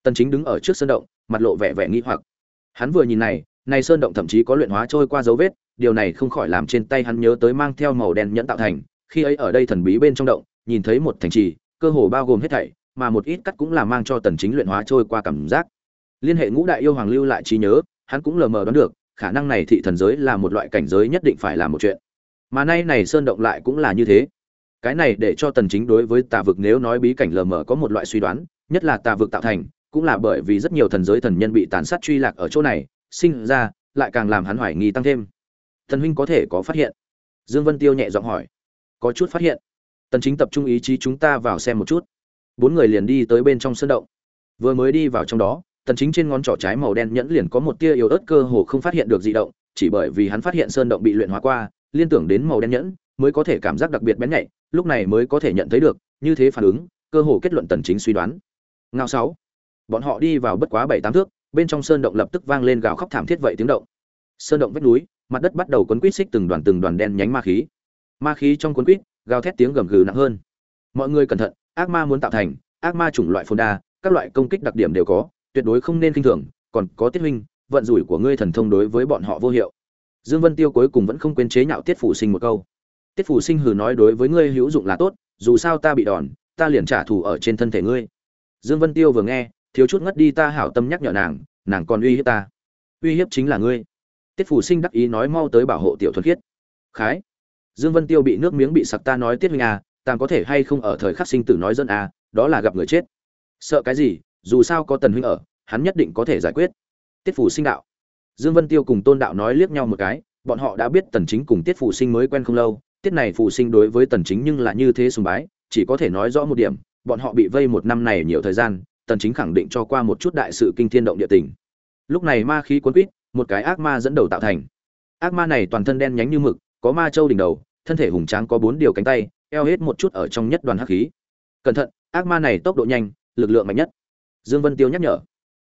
tần chính đứng ở trước sơn động, mặt lộ vẻ vẻ nghi hoặc. Hắn vừa nhìn này này sơn động thậm chí có luyện hóa trôi qua dấu vết, điều này không khỏi làm trên tay hắn nhớ tới mang theo màu đen nhẫn tạo thành, khi ấy ở đây thần bí bên trong động, nhìn thấy một thành trì, cơ hồ bao gồm hết thảy, mà một ít cắt cũng là mang cho tần chính luyện hóa trôi qua cảm giác. Liên hệ ngũ đại yêu hoàng lưu lại trí nhớ, hắn cũng lờ mờ đoán được, khả năng này thị thần giới là một loại cảnh giới nhất định phải làm một chuyện. Mà nay này sơn động lại cũng là như thế. Cái này để cho tần chính đối với tà vực nếu nói bí cảnh lờ mờ có một loại suy đoán, nhất là tà vực tạo thành cũng là bởi vì rất nhiều thần giới thần nhân bị tàn sát truy lạc ở chỗ này, sinh ra, lại càng làm hắn hoài nghi tăng thêm. Thần huynh có thể có phát hiện? Dương vân tiêu nhẹ giọng hỏi. Có chút phát hiện. Tần chính tập trung ý chí chúng ta vào xem một chút. Bốn người liền đi tới bên trong sơn động. Vừa mới đi vào trong đó, tần chính trên ngón trỏ trái màu đen nhẫn liền có một tia yếu ớt cơ hồ không phát hiện được dị động, chỉ bởi vì hắn phát hiện sơn động bị luyện hóa qua, liên tưởng đến màu đen nhẫn, mới có thể cảm giác đặc biệt bén nhạy, lúc này mới có thể nhận thấy được, như thế phản ứng, cơ hồ kết luận tần chính suy đoán. Ngao sáu bọn họ đi vào bất quá bảy tám thước, bên trong sơn động lập tức vang lên gào khóc thảm thiết vậy tiếng động. Sơn động vách núi, mặt đất bắt đầu cuốn quýt xích từng đoàn từng đoàn đen nhánh ma khí. Ma khí trong cuốn quýt gào thét tiếng gầm gừ nặng hơn. Mọi người cẩn thận, ác ma muốn tạo thành, ác ma chủng loại phồn đa, các loại công kích đặc điểm đều có, tuyệt đối không nên kinh thường, còn có tiết huynh, vận rủi của ngươi thần thông đối với bọn họ vô hiệu. Dương vân tiêu cuối cùng vẫn không quên chế nhạo tiết phủ sinh một câu. Tiết phủ sinh hừ nói đối với ngươi hữu dụng là tốt, dù sao ta bị đòn, ta liền trả thù ở trên thân thể ngươi. Dương vân tiêu vừa nghe thiếu chút ngất đi ta hảo tâm nhắc nhở nàng nàng còn uy hiếp ta. Uy hiếp chính là ngươi. Tiết phủ sinh đắc ý nói mau tới bảo hộ tiểu thuần khiết. Khái. Dương vân tiêu bị nước miếng bị sặc ta nói tiết huynh à tàng có thể hay không ở thời khắc sinh tử nói dân à đó là gặp người chết. Sợ cái gì, dù sao có tần huynh ở, hắn nhất định có thể giải quyết. Tiết phủ sinh đạo. Dương vân tiêu cùng tôn đạo nói liếc nhau một cái, bọn họ đã biết tần chính cùng tiết phủ sinh mới quen không lâu, tiết này phủ sinh đối với tần chính nhưng là như thế sùng bái, chỉ có thể nói rõ một điểm, bọn họ bị vây một năm này nhiều thời gian tần chính khẳng định cho qua một chút đại sự kinh thiên động địa tình. Lúc này ma khí cuốn quýt, một cái ác ma dẫn đầu tạo thành. Ác ma này toàn thân đen nhánh như mực, có ma châu đỉnh đầu, thân thể hùng tráng có bốn điều cánh tay, eo hết một chút ở trong nhất đoàn hắc khí. Cẩn thận, ác ma này tốc độ nhanh, lực lượng mạnh nhất. Dương vân tiêu nhắc nhở.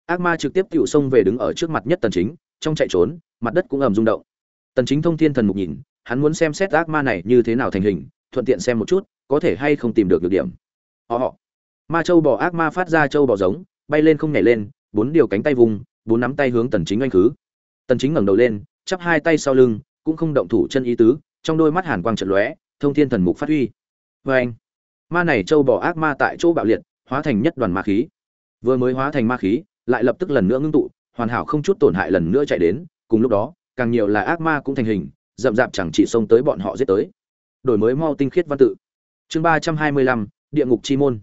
Ác ma trực tiếp tiểu xông về đứng ở trước mặt nhất tần chính, trong chạy trốn, mặt đất cũng ầm rung động. Tần chính thông thiên thần mục nhìn, hắn muốn xem xét ác ma này như thế nào thành hình, thuận tiện xem một chút, có thể hay không tìm được được điểm. Họ họ ma châu bò ác ma phát ra châu bò giống, bay lên không nhảy lên, bốn điều cánh tay vùng, bốn nắm tay hướng tần chính anh khứ. Tần chính ngẩng đầu lên, chắp hai tay sau lưng, cũng không động thủ chân ý tứ, trong đôi mắt hàn quang trận lóe, thông thiên thần mục phát huy. Với anh ma này châu bò ác ma tại chỗ bạo liệt, hóa thành nhất đoàn ma khí. Vừa mới hóa thành ma khí, lại lập tức lần nữa ngưng tụ, hoàn hảo không chút tổn hại lần nữa chạy đến, cùng lúc đó, càng nhiều là ác ma cũng thành hình, rậm rạp chẳng chỉ xông tới bọn họ giết tới. Đổi mới mau tinh khiết văn tự. Chương ba trăm hai mươi lăm, địa ngục chi môn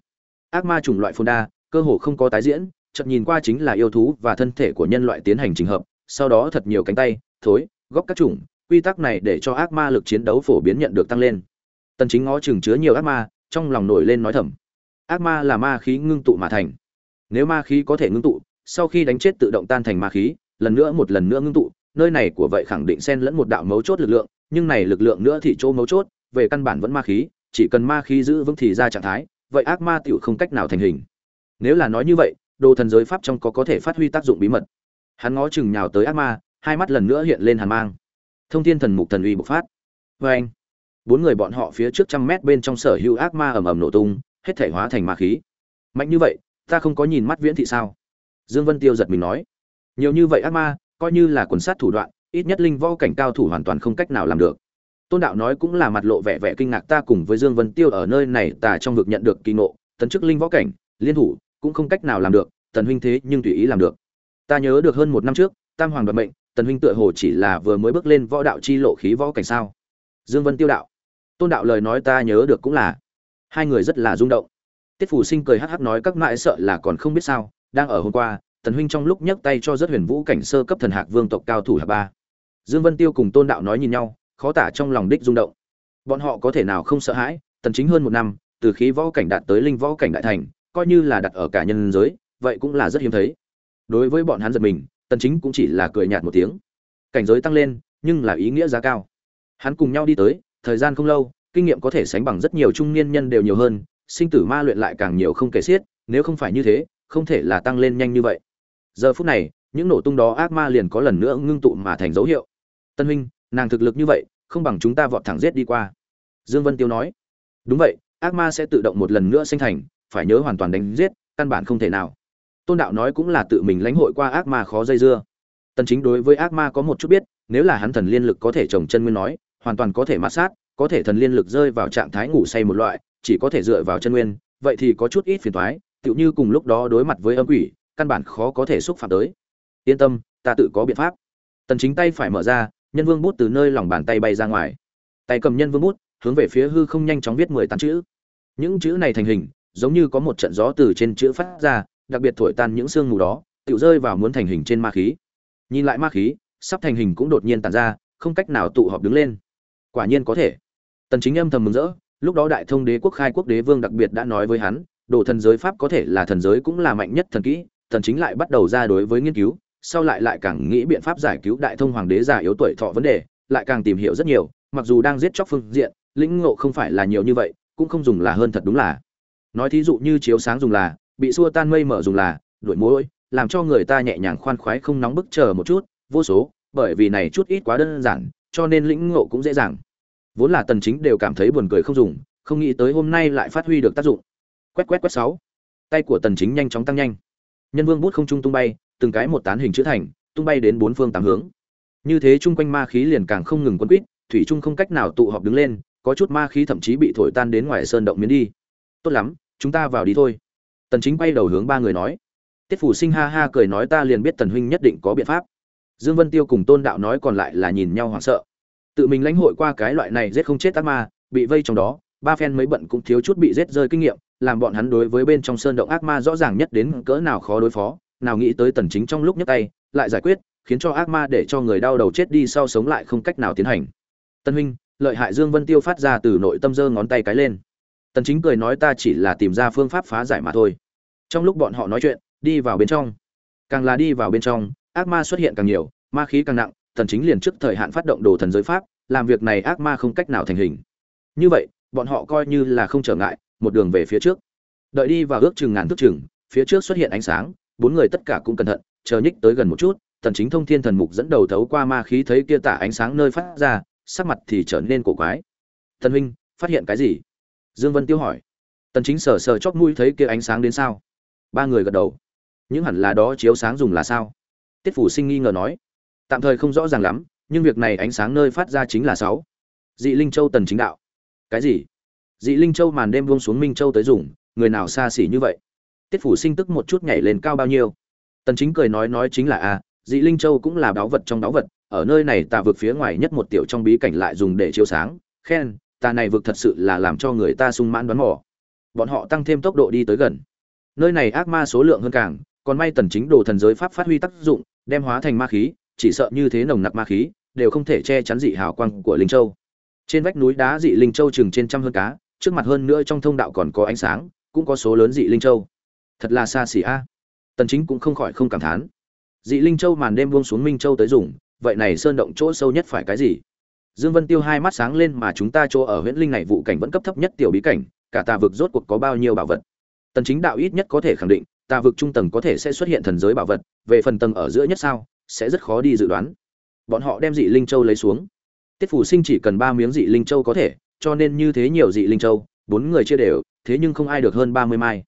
ác ma chủng loại phồn đa, cơ hồ không có tái diễn, chợt nhìn qua chính là yêu thú và thân thể của nhân loại tiến hành trình hợp, sau đó thật nhiều cánh tay, thối, góc các chủng, quy tắc này để cho ác ma lực chiến đấu phổ biến nhận được tăng lên. Tần chính ngó chừng chứa nhiều ác ma, trong lòng nổi lên nói thầm. Ác ma là ma khí ngưng tụ mà thành. Nếu ma khí có thể ngưng tụ, sau khi đánh chết tự động tan thành ma khí, lần nữa một lần nữa ngưng tụ, nơi này của vậy khẳng định xen lẫn một đạo mấu chốt lực lượng, nhưng này lực lượng nữa thì chỗ mấu chốt, về căn bản vẫn ma khí, chỉ cần ma khí giữ vững thì ra trạng thái vậy ác ma tiểu không cách nào thành hình. Nếu là nói như vậy, đồ thần giới pháp trong có có thể phát huy tác dụng bí mật. Hắn ngó chừng nhào tới ác ma, hai mắt lần nữa hiện lên hàn mang. Thông thiên thần mục thần uy bộc phát. Vê anh. Bốn người bọn họ phía trước trăm mét bên trong sở hữu ác ma ầm ầm nổ tung, hết thể hóa thành ma khí. Mạnh như vậy, ta không có nhìn mắt viễn thị sao? Dương vân tiêu giật mình nói. Nhiều như vậy ác ma, coi như là quần sát thủ đoạn, ít nhất linh võ cảnh cao thủ hoàn toàn không cách nào làm được tôn đạo nói cũng là mặt lộ vẻ vẻ kinh ngạc ta cùng với dương vân tiêu ở nơi này, ta trong vực nhận được kỳ ngộ, tấn chức linh võ cảnh, liên thủ, cũng không cách nào làm được, tần huynh thế nhưng tùy ý làm được. Ta nhớ được hơn một năm trước, tam hoàng đoạt mệnh, tần huynh tựa hồ chỉ là vừa mới bước lên võ đạo chi lộ khí võ cảnh sao? Dương vân tiêu đạo. Tôn đạo lời nói ta nhớ được cũng là. Hai người rất là rung động. Tiết phủ sinh cười hắc hắc nói các mãi sợ là còn không biết sao, đang ở hôm qua, tần huynh trong lúc nhấc tay cho rất huyền vũ cảnh sơ cấp thần hạc vương tộc cao thủ hạ ba. Dương vân tiêu cùng tôn đạo nói nhìn nhau khó tả trong lòng đích rung động. Bọn họ có thể nào không sợ hãi, tần chính hơn một năm, từ khí võ cảnh đạt tới linh võ cảnh đại thành, coi như là đặt ở cả nhân giới, vậy cũng là rất hiếm thấy. Đối với bọn hắn giật mình, tần chính cũng chỉ là cười nhạt một tiếng. Cảnh giới tăng lên, nhưng là ý nghĩa giá cao. Hắn cùng nhau đi tới, thời gian không lâu, kinh nghiệm có thể sánh bằng rất nhiều trung niên nhân đều nhiều hơn, sinh tử ma luyện lại càng nhiều không kể xiết, nếu không phải như thế, không thể là tăng lên nhanh như vậy. Giờ phút này, những nổ tung đó ác ma liền có lần nữa ngưng tụ mà thành dấu hiệu. Tân huynh nàng thực lực như vậy, không bằng chúng ta vọt thẳng giết đi qua. Dương vân tiêu nói. Đúng vậy, ác ma sẽ tự động một lần nữa sinh thành, phải nhớ hoàn toàn đánh giết, căn bản không thể nào. Tôn đạo nói cũng là tự mình lãnh hội qua ác ma khó dây dưa. Tần chính đối với ác ma có một chút biết, nếu là hắn thần liên lực có thể trồng chân nguyên nói, hoàn toàn có thể mạt sát, có thể thần liên lực rơi vào trạng thái ngủ say một loại, chỉ có thể dựa vào chân nguyên, vậy thì có chút ít phiền toái, tựu như cùng lúc đó đối mặt với âm quỷ, căn bản khó có thể xúc phạm tới. Yên tâm, ta tự có biện pháp. Tần chính tay phải mở ra nhân vương bút từ nơi lòng bàn tay bay ra ngoài. Tay cầm nhân vương bút, hướng về phía hư không nhanh chóng viết mười tám chữ. Những chữ này thành hình, giống như có một trận gió từ trên chữ phát ra, đặc biệt thổi tan những sương mù đó tự rơi vào muốn thành hình trên ma khí. Nhìn lại ma khí, sắp thành hình cũng đột nhiên tàn ra, không cách nào tụ họp đứng lên. Quả nhiên có thể. Tần chính âm thầm mừng rỡ, lúc đó đại thông đế quốc khai quốc đế vương đặc biệt đã nói với hắn, đồ thần giới pháp có thể là thần giới cũng là mạnh nhất thần kỹ tần chính lại bắt đầu ra đối với nghiên cứu sau lại lại càng nghĩ biện pháp giải cứu đại thông hoàng đế già yếu tuổi thọ vấn đề, lại càng tìm hiểu rất nhiều, mặc dù đang giết chóc phương diện, lĩnh ngộ không phải là nhiều như vậy, cũng không dùng là hơn thật đúng là. Nói thí dụ như chiếu sáng dùng là, bị xua tan mây mở dùng là, đuổi mối, làm cho người ta nhẹ nhàng khoan khoái không nóng bức chờ một chút, vô số, bởi vì này chút ít quá đơn giản, cho nên lĩnh ngộ cũng dễ dàng. Vốn là tần chính đều cảm thấy buồn cười không dùng, không nghĩ tới hôm nay lại phát huy được tác dụng. Quét quét quét sáu. Tay của tần chính nhanh chóng tăng nhanh. Nhân vương bút không trung tung bay từng cái một tán hình chữ thành, tung bay đến bốn phương tám hướng. Như thế chung quanh ma khí liền càng không ngừng quân quýt, thủy trung không cách nào tụ họp đứng lên, có chút ma khí thậm chí bị thổi tan đến ngoài sơn động miến đi. Tốt lắm, chúng ta vào đi thôi. Tần chính quay đầu hướng ba người nói. Tiết phủ sinh ha ha cười nói, ta liền biết tần huynh nhất định có biện pháp. Dương vân tiêu cùng tôn đạo nói còn lại là nhìn nhau hoảng sợ. Tự mình lãnh hội qua cái loại này giết không chết ác ma, bị vây trong đó, ba phen mấy bận cũng thiếu chút bị giết rơi kinh nghiệm, làm bọn hắn đối với bên trong sơn động ác ma rõ ràng nhất đến cỡ nào khó đối phó nào nghĩ tới tần chính trong lúc nhấc tay, lại giải quyết, khiến cho ác ma để cho người đau đầu chết đi sau sống lại không cách nào tiến hành. Tân huynh, lợi hại dương vân tiêu phát ra từ nội tâm giơ ngón tay cái lên. Tần chính cười nói ta chỉ là tìm ra phương pháp phá giải mà thôi. Trong lúc bọn họ nói chuyện, đi vào bên trong. Càng là đi vào bên trong, ác ma xuất hiện càng nhiều, ma khí càng nặng, tần chính liền trước thời hạn phát động đồ thần giới pháp, làm việc này ác ma không cách nào thành hình. Như vậy, bọn họ coi như là không trở ngại, một đường về phía trước. Đợi đi vào ước chừng ngàn thước chừng, phía trước xuất hiện ánh sáng bốn người tất cả cũng cẩn thận, chờ nhích tới gần một chút tần chính thông thiên thần mục dẫn đầu thấu qua ma khí thấy kia tả ánh sáng nơi phát ra, sắc mặt thì trở nên cổ quái. Thần huynh, phát hiện cái gì? Dương vân tiêu hỏi. Tần chính sờ sờ chóp mũi thấy kia ánh sáng đến sao. Ba người gật đầu. Những hẳn là đó, chiếu sáng dùng là sao? Tiết phủ sinh nghi ngờ nói. Tạm thời không rõ ràng lắm, nhưng việc này ánh sáng nơi phát ra chính là sáu. Dị linh châu tần chính đạo. Cái gì? Dị linh châu màn đêm buông xuống minh châu tới dùng, người nào xa xỉ như vậy? Tiết phủ sinh tức một chút nhảy lên cao bao nhiêu. Tần chính cười nói nói chính là a dị linh châu cũng là đáo vật trong đáo vật, ở nơi này ta vượt phía ngoài nhất một tiểu trong bí cảnh lại dùng để chiếu sáng, khen ta này vượt thật sự là làm cho người ta sung mãn đoán mò. Bọn họ tăng thêm tốc độ đi tới gần. Nơi này ác ma số lượng hơn càng, còn may tần chính đồ thần giới pháp phát huy tác dụng, đem hóa thành ma khí, chỉ sợ như thế nồng nặc ma khí, đều không thể che chắn dị hào quang của linh châu. Trên vách núi đá dị linh châu chừng trên trăm hơn cá, trước mặt hơn nữa trong thông đạo còn có ánh sáng, cũng có số lớn dị linh châu thật là xa xỉ a. Tần chính cũng không khỏi không cảm thán. Dị linh châu màn đêm buông xuống minh châu tới dùng, vậy này sơn động chỗ sâu nhất phải cái gì? Dương vân tiêu hai mắt sáng lên mà chúng ta chỗ ở huyện linh này vụ cảnh vẫn cấp thấp nhất tiểu bí cảnh, cả tà vực rốt cuộc có bao nhiêu bảo vật? Tần chính đạo ít nhất có thể khẳng định, tà vực trung tầng có thể sẽ xuất hiện thần giới bảo vật, về phần tầng ở giữa nhất sao, sẽ rất khó đi dự đoán. Bọn họ đem dị linh châu lấy xuống. Tiết phủ sinh chỉ cần ba miếng dị linh châu có thể, cho nên như thế nhiều dị linh châu, bốn người chia đều, thế nhưng không ai được hơn ba mươi mai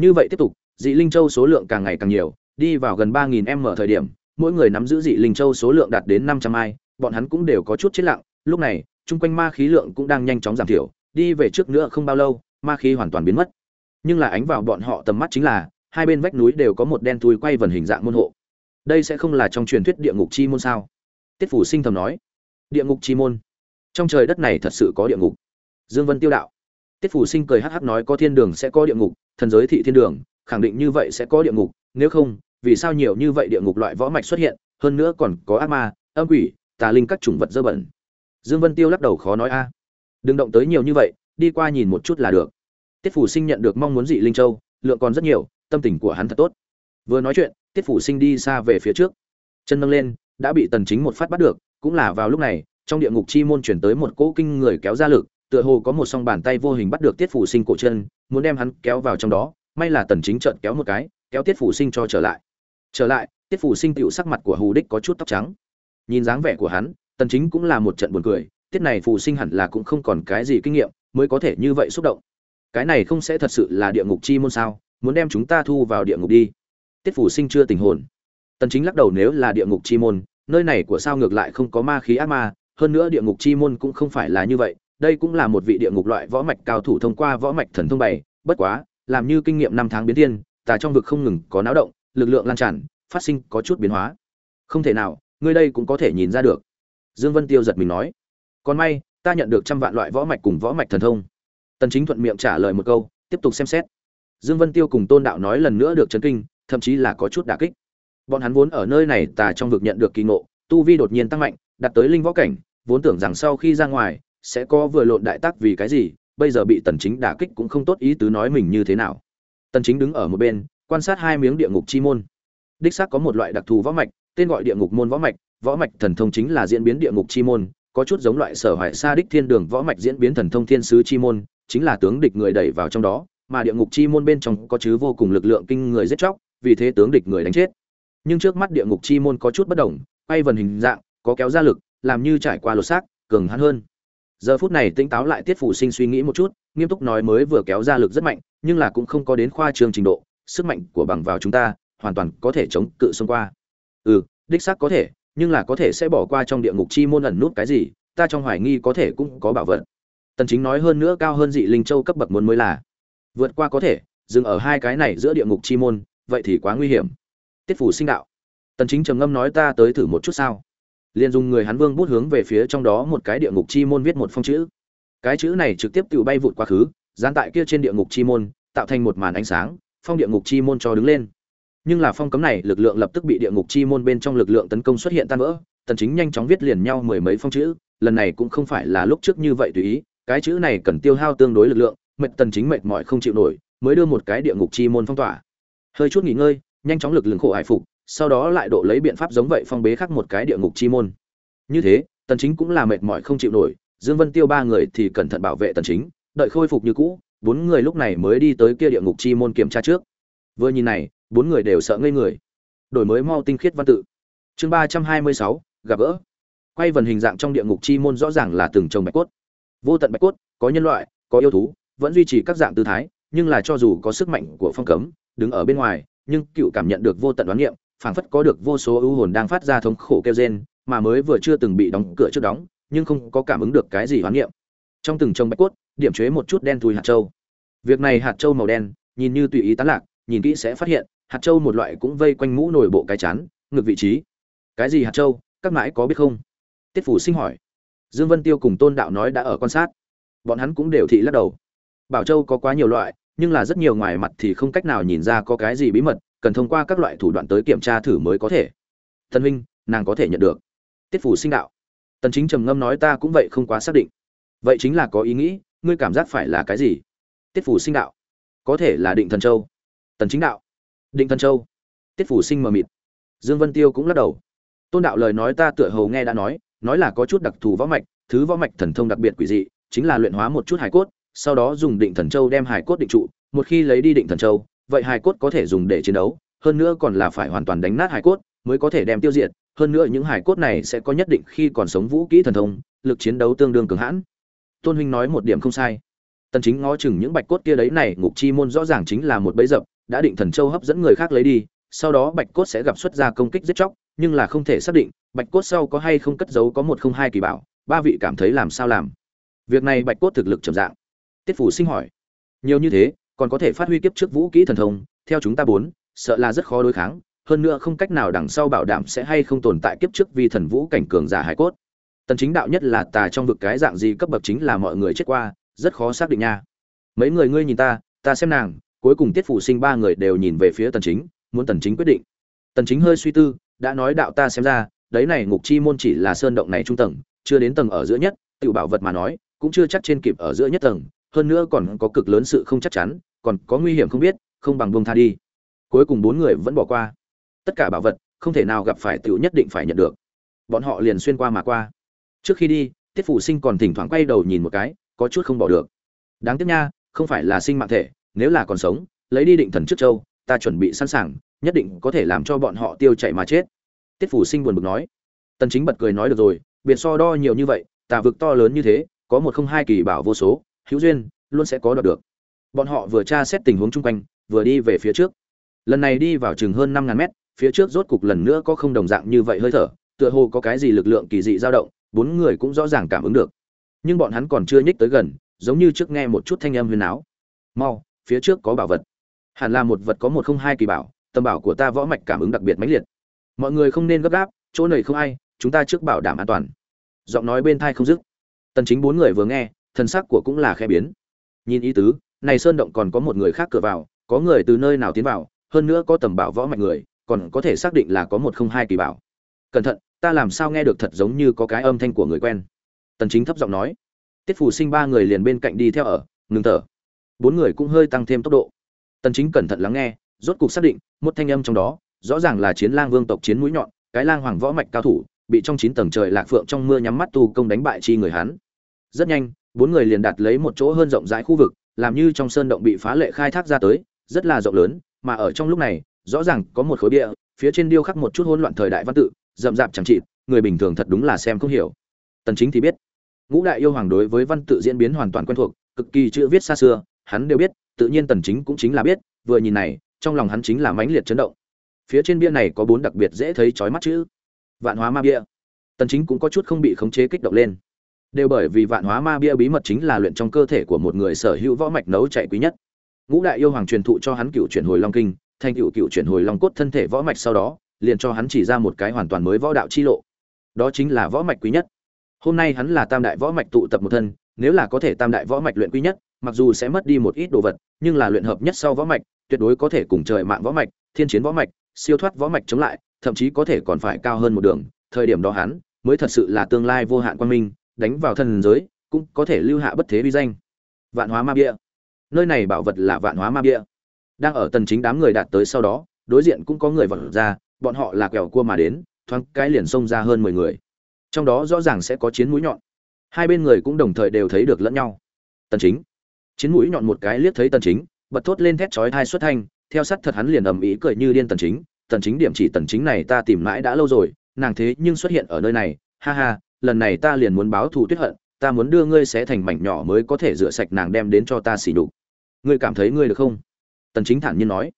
như vậy tiếp tục, dị linh châu số lượng càng ngày càng nhiều, đi vào gần ba nghìn m thời điểm, mỗi người nắm giữ dị linh châu số lượng đạt đến năm trăm ai, bọn hắn cũng đều có chút chết lặng. Lúc này, chung quanh ma khí lượng cũng đang nhanh chóng giảm thiểu, đi về trước nữa không bao lâu, ma khí hoàn toàn biến mất. Nhưng là ánh vào bọn họ tầm mắt chính là, hai bên vách núi đều có một đen thui quay vần hình dạng môn hộ. Đây sẽ không là trong truyền thuyết địa ngục chi môn sao? Tiết phủ sinh thầm nói. Địa ngục chi môn? Trong trời đất này thật sự có địa ngục. Dương vân tiêu đạo. Tiết phủ sinh cười hắc hắc nói có thiên đường sẽ có địa ngục thần giới thị thiên đường, khẳng định như vậy sẽ có địa ngục, nếu không, vì sao nhiều như vậy địa ngục loại võ mạch xuất hiện, hơn nữa còn có ác ma, âm quỷ, tà linh các chủng vật dơ bẩn. Dương vân tiêu lắc đầu khó nói a. Đừng động tới nhiều như vậy, đi qua nhìn một chút là được. Tiết phủ sinh nhận được mong muốn dị linh châu, lượng còn rất nhiều, tâm tình của hắn thật tốt. Vừa nói chuyện, tiết phủ sinh đi xa về phía trước. Chân nâng lên, đã bị tần chính một phát bắt được, cũng là vào lúc này, trong địa ngục chi môn chuyển tới một cỗ kinh người kéo ra lực tựa hồ có một song bàn tay vô hình bắt được tiết phủ sinh cổ chân, muốn đem hắn kéo vào trong đó, may là tần chính trợn kéo một cái, kéo tiết phủ sinh cho trở lại. Trở lại, tiết phủ sinh tựu sắc mặt của hù đích có chút tóc trắng. Nhìn dáng vẻ của hắn, tần chính cũng là một trận buồn cười, tiết này phù sinh hẳn là cũng không còn cái gì kinh nghiệm, mới có thể như vậy xúc động. Cái này không sẽ thật sự là địa ngục chi môn sao, muốn đem chúng ta thu vào địa ngục đi. Tiết phủ sinh chưa tình hồn. Tần chính lắc đầu nếu là địa ngục chi môn, nơi này của sao ngược lại không có ma khí ác ma, hơn nữa địa ngục chi môn cũng không phải là như vậy đây cũng là một vị địa ngục loại võ mạch cao thủ thông qua võ mạch thần thông bày, bất quá, làm như kinh nghiệm năm tháng biến thiên, tà trong vực không ngừng có náo động, lực lượng lan tràn, phát sinh có chút biến hóa. Không thể nào, ngươi đây cũng có thể nhìn ra được. Dương vân tiêu giật mình nói. Còn may, ta nhận được trăm vạn loại võ mạch cùng võ mạch thần thông. Tần chính thuận miệng trả lời một câu, tiếp tục xem xét. Dương vân tiêu cùng tôn đạo nói lần nữa được chấn kinh, thậm chí là có chút đả kích. Bọn hắn vốn ở nơi này tà trong vực nhận được kỳ ngộ, tu vi đột nhiên tăng mạnh, đạt tới linh võ cảnh, vốn tưởng rằng sau khi ra ngoài sẽ có vừa lộn đại tác vì cái gì, bây giờ bị tần chính đả kích cũng không tốt ý tứ nói mình như thế nào. Tần chính đứng ở một bên, quan sát hai miếng địa ngục chi môn. Đích xác có một loại đặc thù võ mạch, tên gọi địa ngục môn võ mạch võ mạch thần thông chính là diễn biến địa ngục chi môn, có chút giống loại sở hoại sa đích thiên đường võ mạch diễn biến thần thông thiên sứ chi môn, chính là tướng địch người đẩy vào trong đó, mà địa ngục chi môn bên trong có chứ vô cùng lực lượng kinh người giết chóc, vì thế tướng địch người đánh chết. Nhưng trước mắt địa ngục chi môn có chút bất đồng, quay vần hình dạng, có kéo ra lực, làm như trải qua lột xác, cường hắn hơn giờ phút này tỉnh táo lại tiết phủ sinh suy nghĩ một chút, nghiêm túc nói mới vừa kéo ra lực rất mạnh, nhưng là cũng không có đến khoa trương trình độ, sức mạnh của bằng vào chúng ta, hoàn toàn có thể chống cự xông qua. Ừ đích xác có thể, nhưng là có thể sẽ bỏ qua trong địa ngục chi môn ẩn nút cái gì, ta trong hoài nghi có thể cũng có bảo vật. Tần chính nói hơn nữa cao hơn dị linh châu cấp bậc muốn mới là vượt qua có thể, dừng ở hai cái này giữa địa ngục chi môn, vậy thì quá nguy hiểm. Tiết phủ sinh đạo. Tần chính trầm ngâm nói ta tới thử một chút sao? Liền dùng người hắn vương bút hướng về phía trong đó một cái địa ngục chi môn viết một phong chữ. Cái chữ này trực tiếp tự bay vụt quá khứ, dán tại kia trên địa ngục chi môn, tạo thành một màn ánh sáng, phong địa ngục chi môn cho đứng lên. Nhưng là phong cấm này, lực lượng lập tức bị địa ngục chi môn bên trong lực lượng tấn công xuất hiện tan vỡ, tần chính nhanh chóng viết liền nhau mười mấy phong chữ, lần này cũng không phải là lúc trước như vậy tùy ý, cái chữ này cần tiêu hao tương đối lực lượng, mệt tần chính mệt mỏi không chịu nổi, mới đưa một cái địa ngục chi môn phong tỏa. Hơi chút nghỉ ngơi, nhanh chóng lực lượng khổ hải phục sau đó lại độ lấy biện pháp giống vậy phong bế khắc một cái địa ngục chi môn. Như thế, tần chính cũng là mệt mỏi không chịu nổi, dương vân tiêu ba người thì cẩn thận bảo vệ tần chính, đợi khôi phục như cũ, bốn người lúc này mới đi tới kia địa ngục chi môn kiểm tra trước. Vừa nhìn này, bốn người đều sợ ngây người. Đổi mới mau tinh khiết văn tự. Chương ba trăm hai mươi sáu, gặp gỡ. Quay vần hình dạng trong địa ngục chi môn rõ ràng là từng trồng bạch cốt. Vô tận bạch cốt, có nhân loại, có yêu thú, vẫn duy trì các dạng tư thái, nhưng là cho dù có sức mạnh của phong cấm, đứng ở bên ngoài, nhưng cựu cảm nhận được vô tận đoán niệm phảng phất có được vô số ưu hồn đang phát ra thống khổ kêu rên, mà mới vừa chưa từng bị đóng cửa trước đóng, nhưng không có cảm ứng được cái gì hoán niệm. Trong từng trồng bạch cốt, điểm chế một chút đen thui hạt châu. Việc này hạt châu màu đen, nhìn như tùy ý tán lạc, nhìn kỹ sẽ phát hiện, hạt châu một loại cũng vây quanh mũ nổi bộ cái chán ngược vị trí. Cái gì hạt châu, các mãi có biết không? Tiết phủ sinh hỏi. Dương vân tiêu cùng tôn đạo nói đã ở quan sát. Bọn hắn cũng đều thị lắc đầu. Bảo châu có quá nhiều loại, nhưng là rất nhiều ngoài mặt thì không cách nào nhìn ra có cái gì bí mật cần thông qua các loại thủ đoạn tới kiểm tra thử mới có thể. Thần huynh, nàng có thể nhận được. Tiết phủ sinh đạo. Tần chính trầm ngâm nói ta cũng vậy không quá xác định. Vậy chính là có ý nghĩ, ngươi cảm giác phải là cái gì? Tiết phủ sinh đạo. Có thể là định thần châu. Tần chính đạo. Định thần châu. Tiết phủ sinh mờ mịt. Dương vân tiêu cũng lắc đầu. Tôn đạo lời nói ta tựa hồ nghe đã nói nói là có chút đặc thù võ mạch, thứ võ mạch thần thông đặc biệt quỷ dị, chính là luyện hóa một chút hải cốt, sau đó dùng định thần châu đem hải cốt định trụ, một khi lấy đi định thần châu vậy hải cốt có thể dùng để chiến đấu, hơn nữa còn là phải hoàn toàn đánh nát hải cốt mới có thể đem tiêu diệt, hơn nữa những hải cốt này sẽ có nhất định khi còn sống vũ kỹ thần thông, lực chiến đấu tương đương cường hãn. Tôn huynh nói một điểm không sai. Tần chính ngó chừng những bạch cốt kia đấy này, ngục chi môn rõ ràng chính là một bẫy dập, đã định thần châu hấp dẫn người khác lấy đi, sau đó bạch cốt sẽ gặp xuất ra công kích giết chóc, nhưng là không thể xác định, bạch cốt sau có hay không cất giấu có một không hai kỳ bảo, ba vị cảm thấy làm sao làm. Việc này bạch cốt thực lực trầm dạng tiết phủ sinh hỏi. Nhiều như thế còn có thể phát huy kiếp trước vũ kỹ thần thông, theo chúng ta bốn, sợ là rất khó đối kháng, hơn nữa không cách nào đằng sau bảo đảm sẽ hay không tồn tại kiếp trước vì thần vũ cảnh cường giả hải cốt. Tần chính đạo nhất là tà trong vực cái dạng gì cấp bậc chính là mọi người chết qua, rất khó xác định nha. Mấy người ngươi nhìn ta ta xem nàng, cuối cùng tiết phụ sinh ba người đều nhìn về phía tần chính, muốn tần chính quyết định. Tần chính hơi suy tư, đã nói đạo ta xem ra, đấy này ngục chi môn chỉ là sơn động này trung tầng, chưa đến tầng ở giữa nhất, tiểu bảo vật mà nói, cũng chưa chắc trên kịp ở giữa nhất tầng, hơn nữa còn có cực lớn sự không chắc chắn còn có nguy hiểm không biết, không bằng buông tha đi. Cuối cùng bốn người vẫn bỏ qua. Tất cả bảo vật, không thể nào gặp phải tựu nhất định phải nhận được. Bọn họ liền xuyên qua mà qua. Trước khi đi, tiết phủ sinh còn thỉnh thoảng quay đầu nhìn một cái, có chút không bỏ được. Đáng tiếc nha, không phải là sinh mạng thể, nếu là còn sống, lấy đi định thần trước châu, ta chuẩn bị sẵn sàng, nhất định có thể làm cho bọn họ tiêu chạy mà chết. Tiết phủ sinh buồn bực nói. Tần chính bật cười nói được rồi, biệt so đo nhiều như vậy, tà vực to lớn như thế, có một không hai kỳ bảo vô số, hữu duyên, luôn sẽ có đoạt được bọn họ vừa tra xét tình huống chung quanh, vừa đi về phía trước. Lần này đi vào chừng hơn năm ngàn mét, phía trước rốt cục lần nữa có không đồng dạng như vậy hơi thở, tựa hồ có cái gì lực lượng kỳ dị dao động, bốn người cũng rõ ràng cảm ứng được. Nhưng bọn hắn còn chưa nhích tới gần, giống như trước nghe một chút thanh âm huyền áo. Mau, phía trước có bảo vật. Hẳn là một vật có một không hai kỳ bảo tầm bảo của ta võ mạch cảm ứng đặc biệt mãnh liệt. Mọi người không nên gấp gáp, chỗ này không ai, chúng ta trước bảo đảm an toàn. Giọng nói bên thai không dứt. Tần chính bốn người vừa nghe, thần sắc của cũng là khe biến. Nhìn ý tứ này sơn động còn có một người khác cửa vào, có người từ nơi nào tiến vào, hơn nữa có tầm bảo võ mạnh người, còn có thể xác định là có một không hai kỳ bảo. Cẩn thận, ta làm sao nghe được thật giống như có cái âm thanh của người quen. Tần chính thấp giọng nói. Tiết phủ sinh ba người liền bên cạnh đi theo ở, ngừng thở. Bốn người cũng hơi tăng thêm tốc độ. Tần chính cẩn thận lắng nghe, rốt cục xác định, một thanh âm trong đó, rõ ràng là chiến lang vương tộc chiến mũi nhọn, cái lang hoàng võ mạch cao thủ, bị trong chín tầng trời lạc phượng trong mưa nhắm mắt tu công đánh bại chi người hắn. Rất nhanh, bốn người liền đặt lấy một chỗ hơn rộng rãi khu vực làm như trong sơn động bị phá lệ khai thác ra tới, rất là rộng lớn, mà ở trong lúc này, rõ ràng có một khối bia, phía trên điêu khắc một chút hỗn loạn thời đại văn tự, rậm rạp chẳng trị người bình thường thật đúng là xem không hiểu. Tần chính thì biết. Ngũ đại yêu hoàng đối với văn tự diễn biến hoàn toàn quen thuộc, cực kỳ chữ viết xa xưa, hắn đều biết, tự nhiên tần chính cũng chính là biết, vừa nhìn này, trong lòng hắn chính là mãnh liệt chấn động. Phía trên bia này có bốn đặc biệt dễ thấy chói mắt chữ. Vạn hóa ma bia. Tần chính cũng có chút không bị khống chế kích động lên đều bởi vì vạn hóa ma bia bí mật chính là luyện trong cơ thể của một người sở hữu võ mạch nấu chạy quý nhất. Ngũ đại yêu hoàng truyền thụ cho hắn cựu chuyển hồi long kinh, thành cựu cựu chuyển hồi long cốt thân thể võ mạch sau đó, liền cho hắn chỉ ra một cái hoàn toàn mới võ đạo chi lộ. Đó chính là võ mạch quý nhất. Hôm nay hắn là tam đại võ mạch tụ tập một thân, nếu là có thể tam đại võ mạch luyện quý nhất, mặc dù sẽ mất đi một ít đồ vật, nhưng là luyện hợp nhất sau võ mạch, tuyệt đối có thể cùng trời mạng võ mạch, thiên chiến võ mạch, siêu thoát võ mạch chống lại, thậm chí có thể còn phải cao hơn một đường. Thời điểm đó hắn, mới thật sự là tương lai vô hạn quan minh đánh vào thần giới, cũng có thể lưu hạ bất thế vi danh. Vạn hóa ma bia. Nơi này bảo vật là vạn hóa ma bia. Đang ở tần chính đám người đạt tới sau đó, đối diện cũng có người vật ra, bọn họ là quẹo cua mà đến, thoáng cái liền xông ra hơn 10 người. Trong đó rõ ràng sẽ có chiến mũi nhọn. Hai bên người cũng đồng thời đều thấy được lẫn nhau. Tần chính. Chiến mũi nhọn một cái liếc thấy tần chính, bật thốt lên thét chói tai xuất thanh, theo sát thật hắn liền ầm ĩ cười như điên tần chính. Tần chính điểm chỉ tần chính này ta tìm mãi đã lâu rồi, nàng thế nhưng xuất hiện ở nơi này, ha ha lần này ta liền muốn báo thù tuyết hận, ta muốn đưa ngươi sẽ thành mảnh nhỏ mới có thể rửa sạch nàng đem đến cho ta xỉ đục ngươi cảm thấy ngươi được không? Tần chính thản nhiên nói.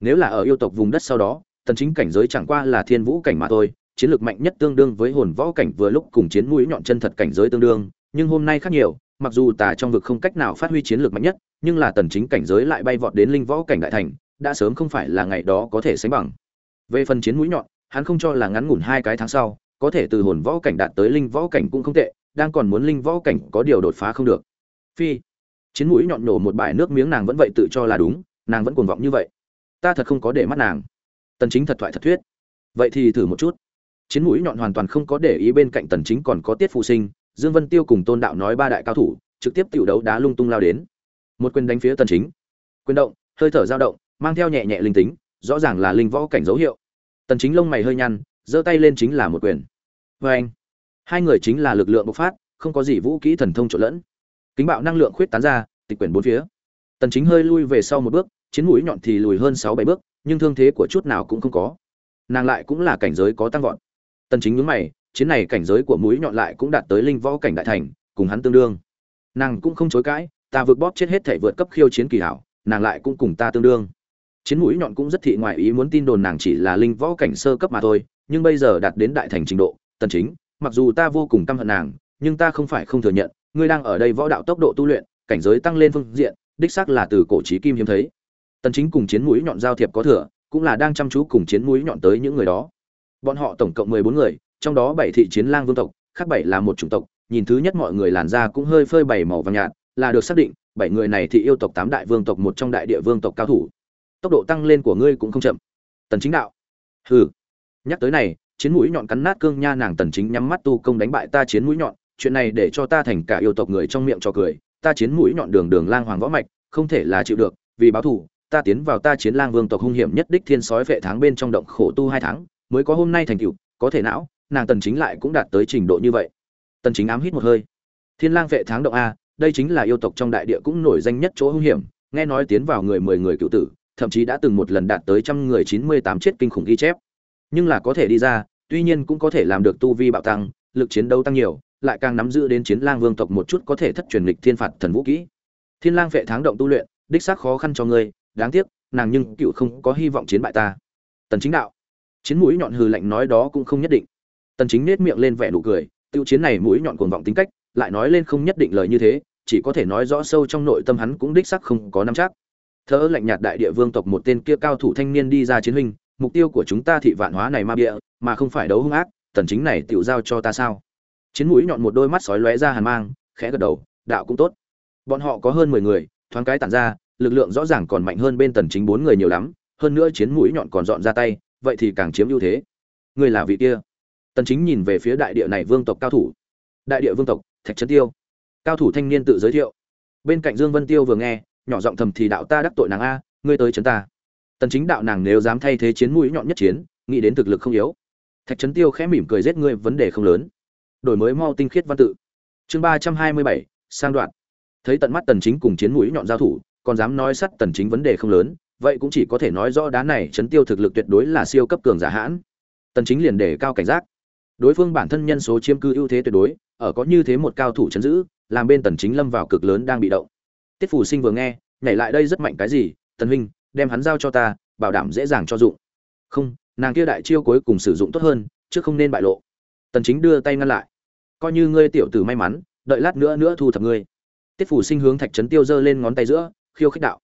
Nếu là ở yêu tộc vùng đất sau đó, tần chính cảnh giới chẳng qua là thiên vũ cảnh mà thôi, chiến lược mạnh nhất tương đương với hồn võ cảnh vừa lúc cùng chiến mũi nhọn chân thật cảnh giới tương đương, nhưng hôm nay khác nhiều, mặc dù tà trong vực không cách nào phát huy chiến lược mạnh nhất, nhưng là tần chính cảnh giới lại bay vọt đến linh võ cảnh đại thành, đã sớm không phải là ngày đó có thể sánh bằng. Về phần chiến mũi nhọn, hắn không cho là ngắn ngủn hai cái tháng sau có thể từ hồn võ cảnh đạt tới linh võ cảnh cũng không tệ, đang còn muốn linh võ cảnh có điều đột phá không được. Phi, chiến mũi nhọn nổ một bãi nước miếng nàng vẫn vậy tự cho là đúng, nàng vẫn cuồng vọng như vậy. Ta thật không có để mắt nàng. Tần chính thật thoại thật thuyết. Vậy thì thử một chút. Chiến mũi nhọn hoàn toàn không có để ý bên cạnh tần chính còn có tiết phụ sinh, dương vân tiêu cùng tôn đạo nói ba đại cao thủ, trực tiếp tiểu đấu đá lung tung lao đến. Một quyền đánh phía tần chính. Quyền động, hơi thở dao động, mang theo nhẹ nhẹ linh tính, rõ ràng là linh võ cảnh dấu hiệu. Tần chính lông mày hơi nhăn giơ tay lên chính là một quyền. Với anh, hai người chính là lực lượng bộc phát, không có gì vũ kỹ thần thông trộn lẫn. Kính bạo năng lượng khuyết tán ra, tịch quyển bốn phía. Tần chính hơi lui về sau một bước, chiến mũi nhọn thì lùi hơn sáu bảy bước, nhưng thương thế của chút nào cũng không có. Nàng lại cũng là cảnh giới có tăng vọt. Tần chính nhướng mày, chiến này cảnh giới của mũi nhọn lại cũng đạt tới linh võ cảnh đại thành, cùng hắn tương đương. Nàng cũng không chối cãi, ta vượt bóp chết hết thể vượt cấp khiêu chiến kỳ hảo, nàng lại cũng cùng ta tương đương. Chiến mũi nhọn cũng rất thị ngoại ý muốn tin đồn nàng chỉ là linh võ cảnh sơ cấp mà thôi nhưng bây giờ đạt đến đại thành trình độ, tần chính, mặc dù ta vô cùng căm hận nàng, nhưng ta không phải không thừa nhận, ngươi đang ở đây võ đạo tốc độ tu luyện, cảnh giới tăng lên phương diện, đích xác là từ cổ chí kim hiếm thấy. Tần chính cùng chiến mũi nhọn giao thiệp có thừa, cũng là đang chăm chú cùng chiến mũi nhọn tới những người đó. Bọn họ tổng cộng 14 người, trong đó bảy thị chiến lang vương tộc, khác bảy là một chủng tộc, nhìn thứ nhất mọi người làn da cũng hơi phơi bảy màu vàng nhạt, là được xác định, bảy người này thị yêu tộc tám đại vương tộc một trong đại địa vương tộc cao thủ. Tốc độ tăng lên của ngươi cũng không chậm. Tần chính đạo, hừ nhắc tới này, chiến mũi nhọn cắn nát cương nha nàng tần chính nhắm mắt tu công đánh bại ta chiến mũi nhọn, chuyện này để cho ta thành cả yêu tộc người trong miệng cho cười, ta chiến mũi nhọn đường đường lang hoàng võ mạch, không thể là chịu được, vì báo thù, ta tiến vào ta chiến lang vương tộc hung hiểm nhất đích thiên sói vệ tháng bên trong động khổ tu hai tháng, mới có hôm nay thành tựu, có thể não, nàng tần chính lại cũng đạt tới trình độ như vậy. Tần chính ám hít một hơi. Thiên lang vệ tháng động a, đây chính là yêu tộc trong đại địa cũng nổi danh nhất chỗ hung hiểm, nghe nói tiến vào người mười người cựu tử, thậm chí đã từng một lần đạt tới trăm người chín mươi tám chết kinh khủng ghi chép nhưng là có thể đi ra, tuy nhiên cũng có thể làm được tu vi bạo tăng, lực chiến đấu tăng nhiều, lại càng nắm giữ đến chiến lang vương tộc một chút có thể thất truyền lịch thiên phạt thần vũ kỹ. Thiên lang vệ tháng động tu luyện, đích xác khó khăn cho ngươi, đáng tiếc, nàng nhưng cựu không có hy vọng chiến bại ta. Tần chính đạo. Chiến mũi nhọn hừ lạnh nói đó cũng không nhất định. Tần chính nét miệng lên vẻ nụ cười, tiêu chiến này mũi nhọn cuồng vọng tính cách, lại nói lên không nhất định lời như thế, chỉ có thể nói rõ sâu trong nội tâm hắn cũng đích xác không có nắm chắc. Thỡ lạnh nhạt đại địa vương tộc một tên kia cao thủ thanh niên đi ra chiến huynh mục tiêu của chúng ta thị vạn hóa này ma bịa, mà không phải đấu hung ác, tần chính này tiểu giao cho ta sao? Chiến mũi nhọn một đôi mắt sói lóe ra hàn mang, khẽ gật đầu, đạo cũng tốt. Bọn họ có hơn 10 người, thoáng cái tản ra, lực lượng rõ ràng còn mạnh hơn bên tần chính bốn người nhiều lắm, hơn nữa chiến mũi nhọn còn dọn ra tay, vậy thì càng chiếm ưu thế. Người là vị kia. Tần chính nhìn về phía đại địa này vương tộc cao thủ. Đại địa vương tộc, thạch trấn tiêu. Cao thủ thanh niên tự giới thiệu. Bên cạnh dương vân tiêu vừa nghe, nhỏ giọng thầm thì đạo ta đắc tội nàng a, ngươi tới chấn ta tần chính đạo nàng nếu dám thay thế chiến mũi nhọn nhất chiến, nghĩ đến thực lực không yếu. Thạch trấn tiêu khẽ mỉm cười giết ngươi, vấn đề không lớn. Đổi mới mau tinh khiết văn tự. Chương ba trăm hai mươi bảy, sang đoạn. Thấy tận mắt tần chính cùng chiến mũi nhọn giao thủ, còn dám nói sắt tần chính vấn đề không lớn, vậy cũng chỉ có thể nói rõ đá này chấn tiêu thực lực tuyệt đối là siêu cấp cường giả hãn. Tần chính liền để cao cảnh giác. Đối phương bản thân nhân số chiếm cư ưu thế tuyệt đối, ở có như thế một cao thủ chấn giữ, làm bên tần chính lâm vào cực lớn đang bị động. Tiết phủ sinh vừa nghe, nhảy lại đây rất mạnh cái gì, tần huynh đem hắn giao cho ta, bảo đảm dễ dàng cho dụng. Không, nàng kia đại chiêu cuối cùng sử dụng tốt hơn, chứ không nên bại lộ. Tần chính đưa tay ngăn lại. Coi như ngươi tiểu tử may mắn, đợi lát nữa nữa thu thập ngươi. Tiết phủ sinh hướng thạch trấn tiêu giơ lên ngón tay giữa, khiêu khích đạo.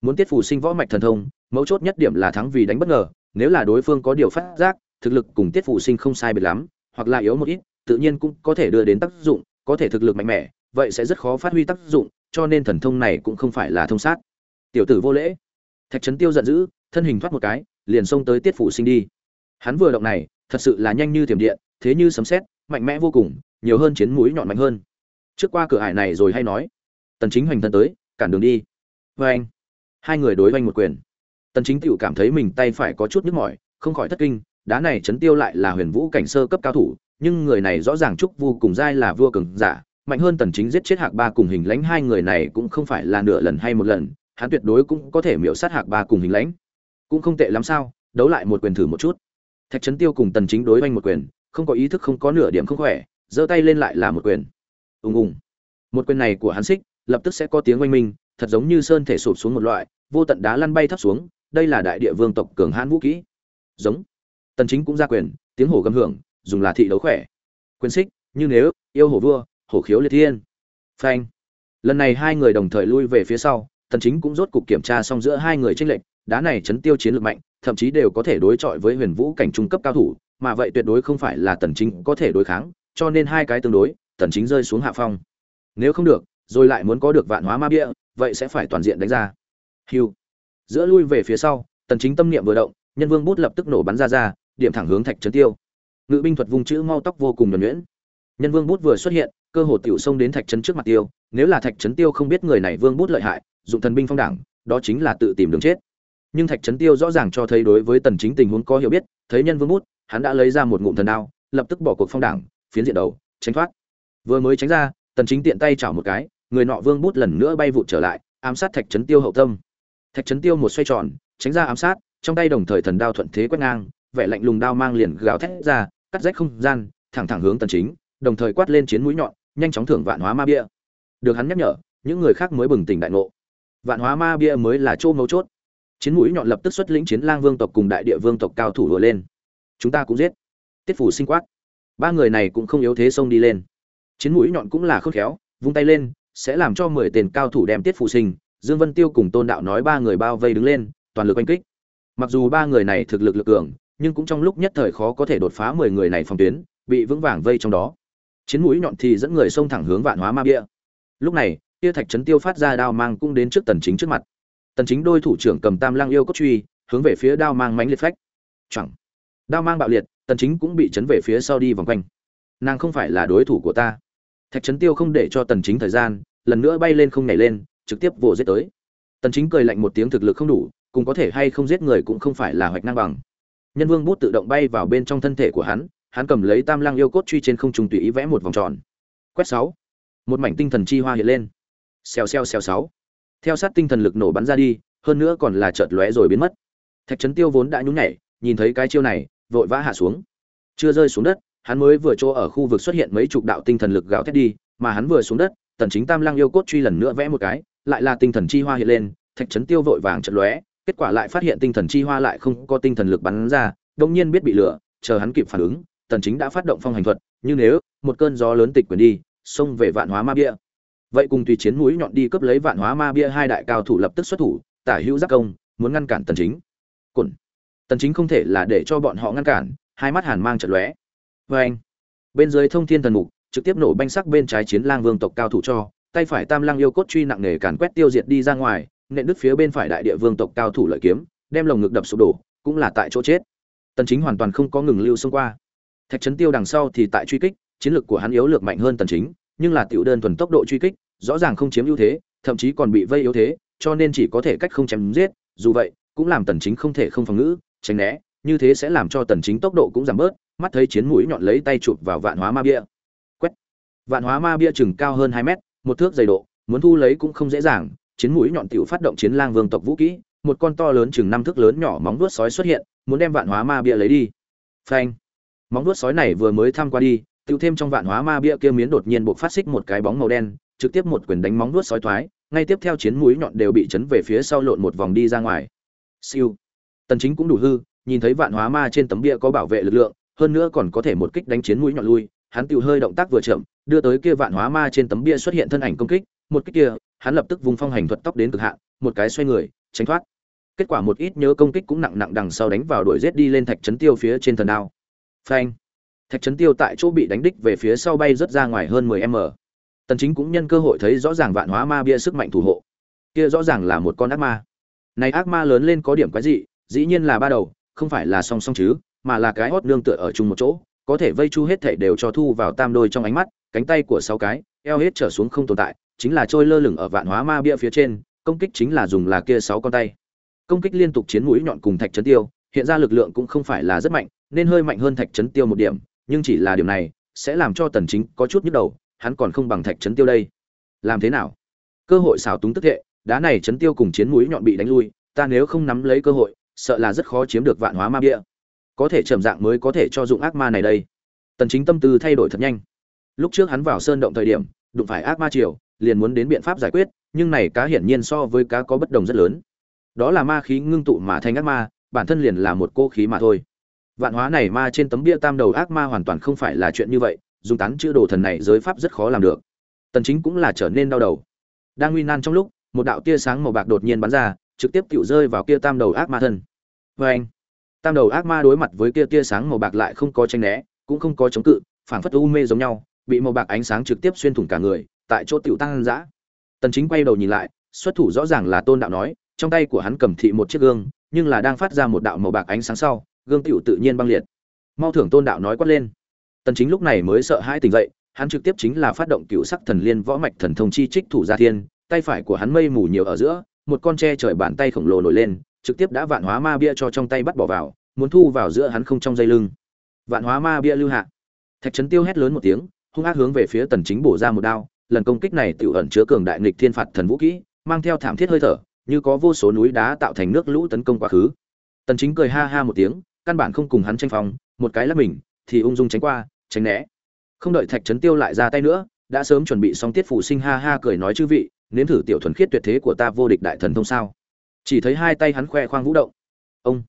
Muốn tiết phủ sinh võ mạch thần thông, mấu chốt nhất điểm là thắng vì đánh bất ngờ, nếu là đối phương có điều phát giác, thực lực cùng tiết phủ sinh không sai biệt lắm, hoặc là yếu một ít, tự nhiên cũng có thể đưa đến tác dụng, có thể thực lực mạnh mẽ, vậy sẽ rất khó phát huy tác dụng, cho nên thần thông này cũng không phải là thông sát. Tiểu tử vô lễ thạch trấn tiêu giận dữ, thân hình thoát một cái, liền xông tới tiết phủ sinh đi. Hắn vừa động này, thật sự là nhanh như thiểm điện, thế như sấm sét, mạnh mẽ vô cùng, nhiều hơn chiến mũi nhọn mạnh hơn. Trước qua cửa ải này rồi hay nói. Tần chính hoành thân tới, cản đường đi. Với anh, hai người đối với anh một quyền. Tần chính tựu cảm thấy mình tay phải có chút nhức mỏi, không khỏi thất kinh, đá này chấn tiêu lại là huyền vũ cảnh sơ cấp cao thủ, nhưng người này rõ ràng trúc vô cùng dai là vua cường giả, mạnh hơn tần chính giết chết hạc ba cùng hình lãnh hai người này cũng không phải là nửa lần hay một lần hắn tuyệt đối cũng có thể miểu sát hạc ba cùng hình lãnh. Cũng không tệ lắm sao, đấu lại một quyền thử một chút. Thạch trấn tiêu cùng tần chính đối oanh một quyền, không có ý thức không có nửa điểm không khỏe, giơ tay lên lại là một quyền. Ùng ùng. Một quyền này của hắn xích, lập tức sẽ có tiếng oanh minh, thật giống như sơn thể sụp xuống một loại, vô tận đá lăn bay thấp xuống, đây là đại địa vương tộc cường hãn vũ kỹ. Giống. Tần chính cũng ra quyền, tiếng hổ gầm hưởng, dùng là thị đấu khỏe. Quyền xích, như nếu, yêu hổ vua, hổ khiếu liệt thiên. Phanh. Lần này hai người đồng thời lui về phía sau tần chính cũng rốt cục kiểm tra xong giữa hai người tranh lệch, đá này chấn tiêu chiến lược mạnh, thậm chí đều có thể đối chọi với huyền vũ cảnh trung cấp cao thủ, mà vậy tuyệt đối không phải là tần chính có thể đối kháng, cho nên hai cái tương đối, tần chính rơi xuống hạ phong. Nếu không được, rồi lại muốn có được vạn hóa ma bia, vậy sẽ phải toàn diện đánh ra. Hưu. Giữa lui về phía sau, tần chính tâm niệm vừa động, nhân vương bút lập tức nổ bắn ra ra, điểm thẳng hướng thạch chấn tiêu. Ngự binh thuật vùng chữ mau tóc vô cùng nhuần nhuyễn. Nhân vương bút vừa xuất hiện, cơ hồ tiểu xông đến thạch chấn trước mặt tiêu, nếu là thạch chấn tiêu không biết người này vương bút lợi hại dụng thần binh phong đảng, đó chính là tự tìm đường chết. Nhưng thạch trấn tiêu rõ ràng cho thấy đối với tần chính tình huống có hiểu biết, thấy nhân vương bút, hắn đã lấy ra một ngụm thần đao, lập tức bỏ cuộc phong đảng, phiến diện đầu, tránh thoát. Vừa mới tránh ra, tần chính tiện tay chảo một cái, người nọ vương bút lần nữa bay vụt trở lại, ám sát thạch trấn tiêu hậu tâm. Thạch trấn tiêu một xoay tròn, tránh ra ám sát, trong tay đồng thời thần đao thuận thế quét ngang, vẻ lạnh lùng đao mang liền gào thét ra, cắt rách không gian, thẳng thẳng hướng tần chính, đồng thời quát lên chiến mũi nhọn, nhanh chóng thưởng vạn hóa ma bia. Được hắn nhắc nhở, những người khác mới bừng tỉnh đại ngộ vạn hóa ma bia mới là chỗ mấu chốt. Chiến mũi nhọn lập tức xuất lĩnh chiến lang vương tộc cùng đại địa vương tộc cao thủ đùa lên. Chúng ta cũng giết. Tiết phủ sinh quát. Ba người này cũng không yếu thế xông đi lên. Chiến mũi nhọn cũng là khôn khéo, vung tay lên, sẽ làm cho mười tên cao thủ đem tiết phủ sinh, dương vân tiêu cùng tôn đạo nói ba người bao vây đứng lên, toàn lực oanh kích. Mặc dù ba người này thực lực lực cường, nhưng cũng trong lúc nhất thời khó có thể đột phá mười người này phòng tuyến, bị vững vàng vây trong đó. Chiến mũi nhọn thì dẫn người xông thẳng hướng vạn hóa ma bia. Lúc này kia thạch trấn tiêu phát ra đao mang cũng đến trước tần chính trước mặt. Tần chính đôi thủ trưởng cầm tam lang yêu cốt truy, hướng về phía đao mang mãnh liệt phách. Chẳng đao mang bạo liệt, tần chính cũng bị chấn về phía sau đi vòng quanh. Nàng không phải là đối thủ của ta. Thạch trấn tiêu không để cho tần chính thời gian, lần nữa bay lên không nhảy lên, trực tiếp vồ giết tới. Tần chính cười lạnh một tiếng thực lực không đủ cũng có thể hay không giết người cũng không phải là hoạch năng bằng. Nhân vương bút tự động bay vào bên trong thân thể của hắn hắn cầm lấy tam lang yêu cốt truy trên không trung tùy ý vẽ một vòng tròn. Quét sáu. Một mảnh tinh thần chi hoa hiện lên xèo xèo xèo sáu. Theo sát tinh thần lực nổ bắn ra đi, hơn nữa còn là chợt lóe rồi biến mất. Thạch trấn tiêu vốn đã nhún nhảy, nhìn thấy cái chiêu này, vội vã hạ xuống. Chưa rơi xuống đất, hắn mới vừa chỗ ở khu vực xuất hiện mấy chục đạo tinh thần lực gào thét đi, mà hắn vừa xuống đất, tần chính tam lang yêu cốt truy lần nữa vẽ một cái, lại là tinh thần chi hoa hiện lên, thạch trấn tiêu vội vàng chợt lóe, kết quả lại phát hiện tinh thần chi hoa lại không có tinh thần lực bắn ra đông nhiên biết bị lửa, chờ hắn kịp phản ứng, tần chính đã phát động phong hành thuật, như nếu, một cơn gió lớn tịch quyền đi, xông về vạn hóa ma bia vậy cùng tùy chiến mũi nhọn đi cướp lấy vạn hóa ma bia hai đại cao thủ lập tức xuất thủ, tả hữu giác công, muốn ngăn cản tần chính. Cồn tần chính không thể là để cho bọn họ ngăn cản, hai mắt hàn mang trận lóe. Với anh, bên dưới thông thiên thần mục, trực tiếp nổ banh sắc bên trái chiến lang vương tộc cao thủ cho, tay phải tam lang yêu cốt truy nặng nề càn quét tiêu diệt đi ra ngoài, nện đứt phía bên phải đại địa vương tộc cao thủ lợi kiếm, đem lồng ngực đập sụp đổ, cũng là tại chỗ chết. Tần chính hoàn toàn không có ngừng lưu xông qua. Thạch trấn tiêu đằng sau thì tại truy kích, chiến lược của hắn yếu lược mạnh hơn tần chính nhưng là tiểu đơn thuần tốc độ truy kích, rõ ràng không chiếm ưu thế, thậm chí còn bị vây yếu thế, cho nên chỉ có thể cách không chém giết, dù vậy, cũng làm tần chính không thể không phòng ngự tránh né, như thế sẽ làm cho tần chính tốc độ cũng giảm bớt, mắt thấy chiến mũi nhọn lấy tay chụp vào vạn hóa ma bia. Quét. Vạn hóa ma bia chừng cao hơn 2 mét, một thước dày độ, muốn thu lấy cũng không dễ dàng, chiến mũi nhọn tiểu phát động chiến lang vương tộc vũ kỹ, một con to lớn chừng năm thước lớn nhỏ móng vuốt sói xuất hiện, muốn đem vạn hóa ma bia lấy đi. Phanh. Móng vuốt sói này vừa mới tham qua đi tiêu thêm trong vạn hóa ma bia kia miến đột nhiên buộc phát xích một cái bóng màu đen, trực tiếp một quyền đánh móng vuốt sói thoái, ngay tiếp theo chiến mũi nhọn đều bị chấn về phía sau lộn một vòng đi ra ngoài. Siêu. Tần chính cũng đủ hư, nhìn thấy vạn hóa ma trên tấm bia có bảo vệ lực lượng, hơn nữa còn có thể một kích đánh chiến mũi nhọn lui, hắn tiêu hơi động tác vừa chậm, đưa tới kia vạn hóa ma trên tấm bia xuất hiện thân ảnh công kích, một kích kia, hắn lập tức vùng phong hành thuật tốc đến cực hạn, một cái xoay người, tránh thoát. Kết quả một ít nhớ công kích cũng nặng nặng đằng sau đánh vào đuổi giết đi lên thạch chấn tiêu phía trên thần đao. Phanh thạch Trấn tiêu tại chỗ bị đánh đích về phía sau bay rất ra ngoài hơn 10 m. Tần chính cũng nhân cơ hội thấy rõ ràng vạn hóa ma bia sức mạnh thủ hộ. Kia rõ ràng là một con ác ma. Này ác ma lớn lên có điểm quái dị, dĩ nhiên là ba đầu, không phải là song song chứ, mà là cái hót nương tựa ở chung một chỗ, có thể vây chu hết thể đều cho thu vào tam đôi trong ánh mắt, cánh tay của sáu cái, eo hết trở xuống không tồn tại, chính là trôi lơ lửng ở vạn hóa ma bia phía trên, công kích chính là dùng là kia sáu con tay. Công kích liên tục chiến mũi nhọn cùng thạch Trấn tiêu, hiện ra lực lượng cũng không phải là rất mạnh, nên hơi mạnh hơn thạch Trấn tiêu một điểm nhưng chỉ là điều này sẽ làm cho tần chính có chút nhức đầu, hắn còn không bằng thạch chấn tiêu đây. Làm thế nào? Cơ hội xảo túng tức hệ, đá này chấn tiêu cùng chiến mũi nhọn bị đánh lui, ta nếu không nắm lấy cơ hội, sợ là rất khó chiếm được vạn hóa ma bia. Có thể trầm dạng mới có thể cho dụng ác ma này đây. Tần chính tâm tư thay đổi thật nhanh. Lúc trước hắn vào sơn động thời điểm, đụng phải ác ma triều, liền muốn đến biện pháp giải quyết, nhưng này cá hiển nhiên so với cá có bất đồng rất lớn. Đó là ma khí ngưng tụ mà thành ác ma, bản thân liền là một cô khí mà thôi vạn hóa này ma trên tấm bia tam đầu ác ma hoàn toàn không phải là chuyện như vậy, dùng tán chữ đồ thần này giới pháp rất khó làm được. Tần chính cũng là trở nên đau đầu. Đang nguy nan trong lúc, một đạo tia sáng màu bạc đột nhiên bắn ra, trực tiếp tiểu rơi vào kia tam đầu ác ma thân. Với anh, tam đầu ác ma đối mặt với kia tia sáng màu bạc lại không có tranh né, cũng không có chống cự, phảng phất u mê giống nhau, bị màu bạc ánh sáng trực tiếp xuyên thủng cả người, tại chỗ tiểu tăng dã. Tần chính quay đầu nhìn lại, xuất thủ rõ ràng là tôn đạo nói, trong tay của hắn cầm thị một chiếc gương, nhưng là đang phát ra một đạo màu bạc ánh sáng sau gương tiểu tự nhiên băng liệt. Mau thưởng tôn đạo nói quát lên. Tần chính lúc này mới sợ hãi tỉnh dậy, hắn trực tiếp chính là phát động cựu sắc thần liên võ mạch thần thông chi trích thủ gia thiên, tay phải của hắn mây mù nhiều ở giữa, một con tre trời bàn tay khổng lồ nổi lên, trực tiếp đã vạn hóa ma bia cho trong tay bắt bỏ vào, muốn thu vào giữa hắn không trong dây lưng. Vạn hóa ma bia lưu hạ. Thạch trấn tiêu hét lớn một tiếng, hung ác hướng về phía tần chính bổ ra một đao, lần công kích này tiểu ẩn chứa cường đại nghịch thiên phạt thần vũ kỹ, mang theo thảm thiết hơi thở, như có vô số núi đá tạo thành nước lũ tấn công quá khứ. Tần chính cười ha ha một tiếng căn bản không cùng hắn tranh phong, một cái là mình, thì ung dung tránh qua, tránh né. Không đợi thạch trấn tiêu lại ra tay nữa, đã sớm chuẩn bị xong tiết phủ sinh ha ha cười nói chư vị, nếm thử tiểu thuần khiết tuyệt thế của ta vô địch đại thần thông sao? Chỉ thấy hai tay hắn khoe khoang vũ động. Ông.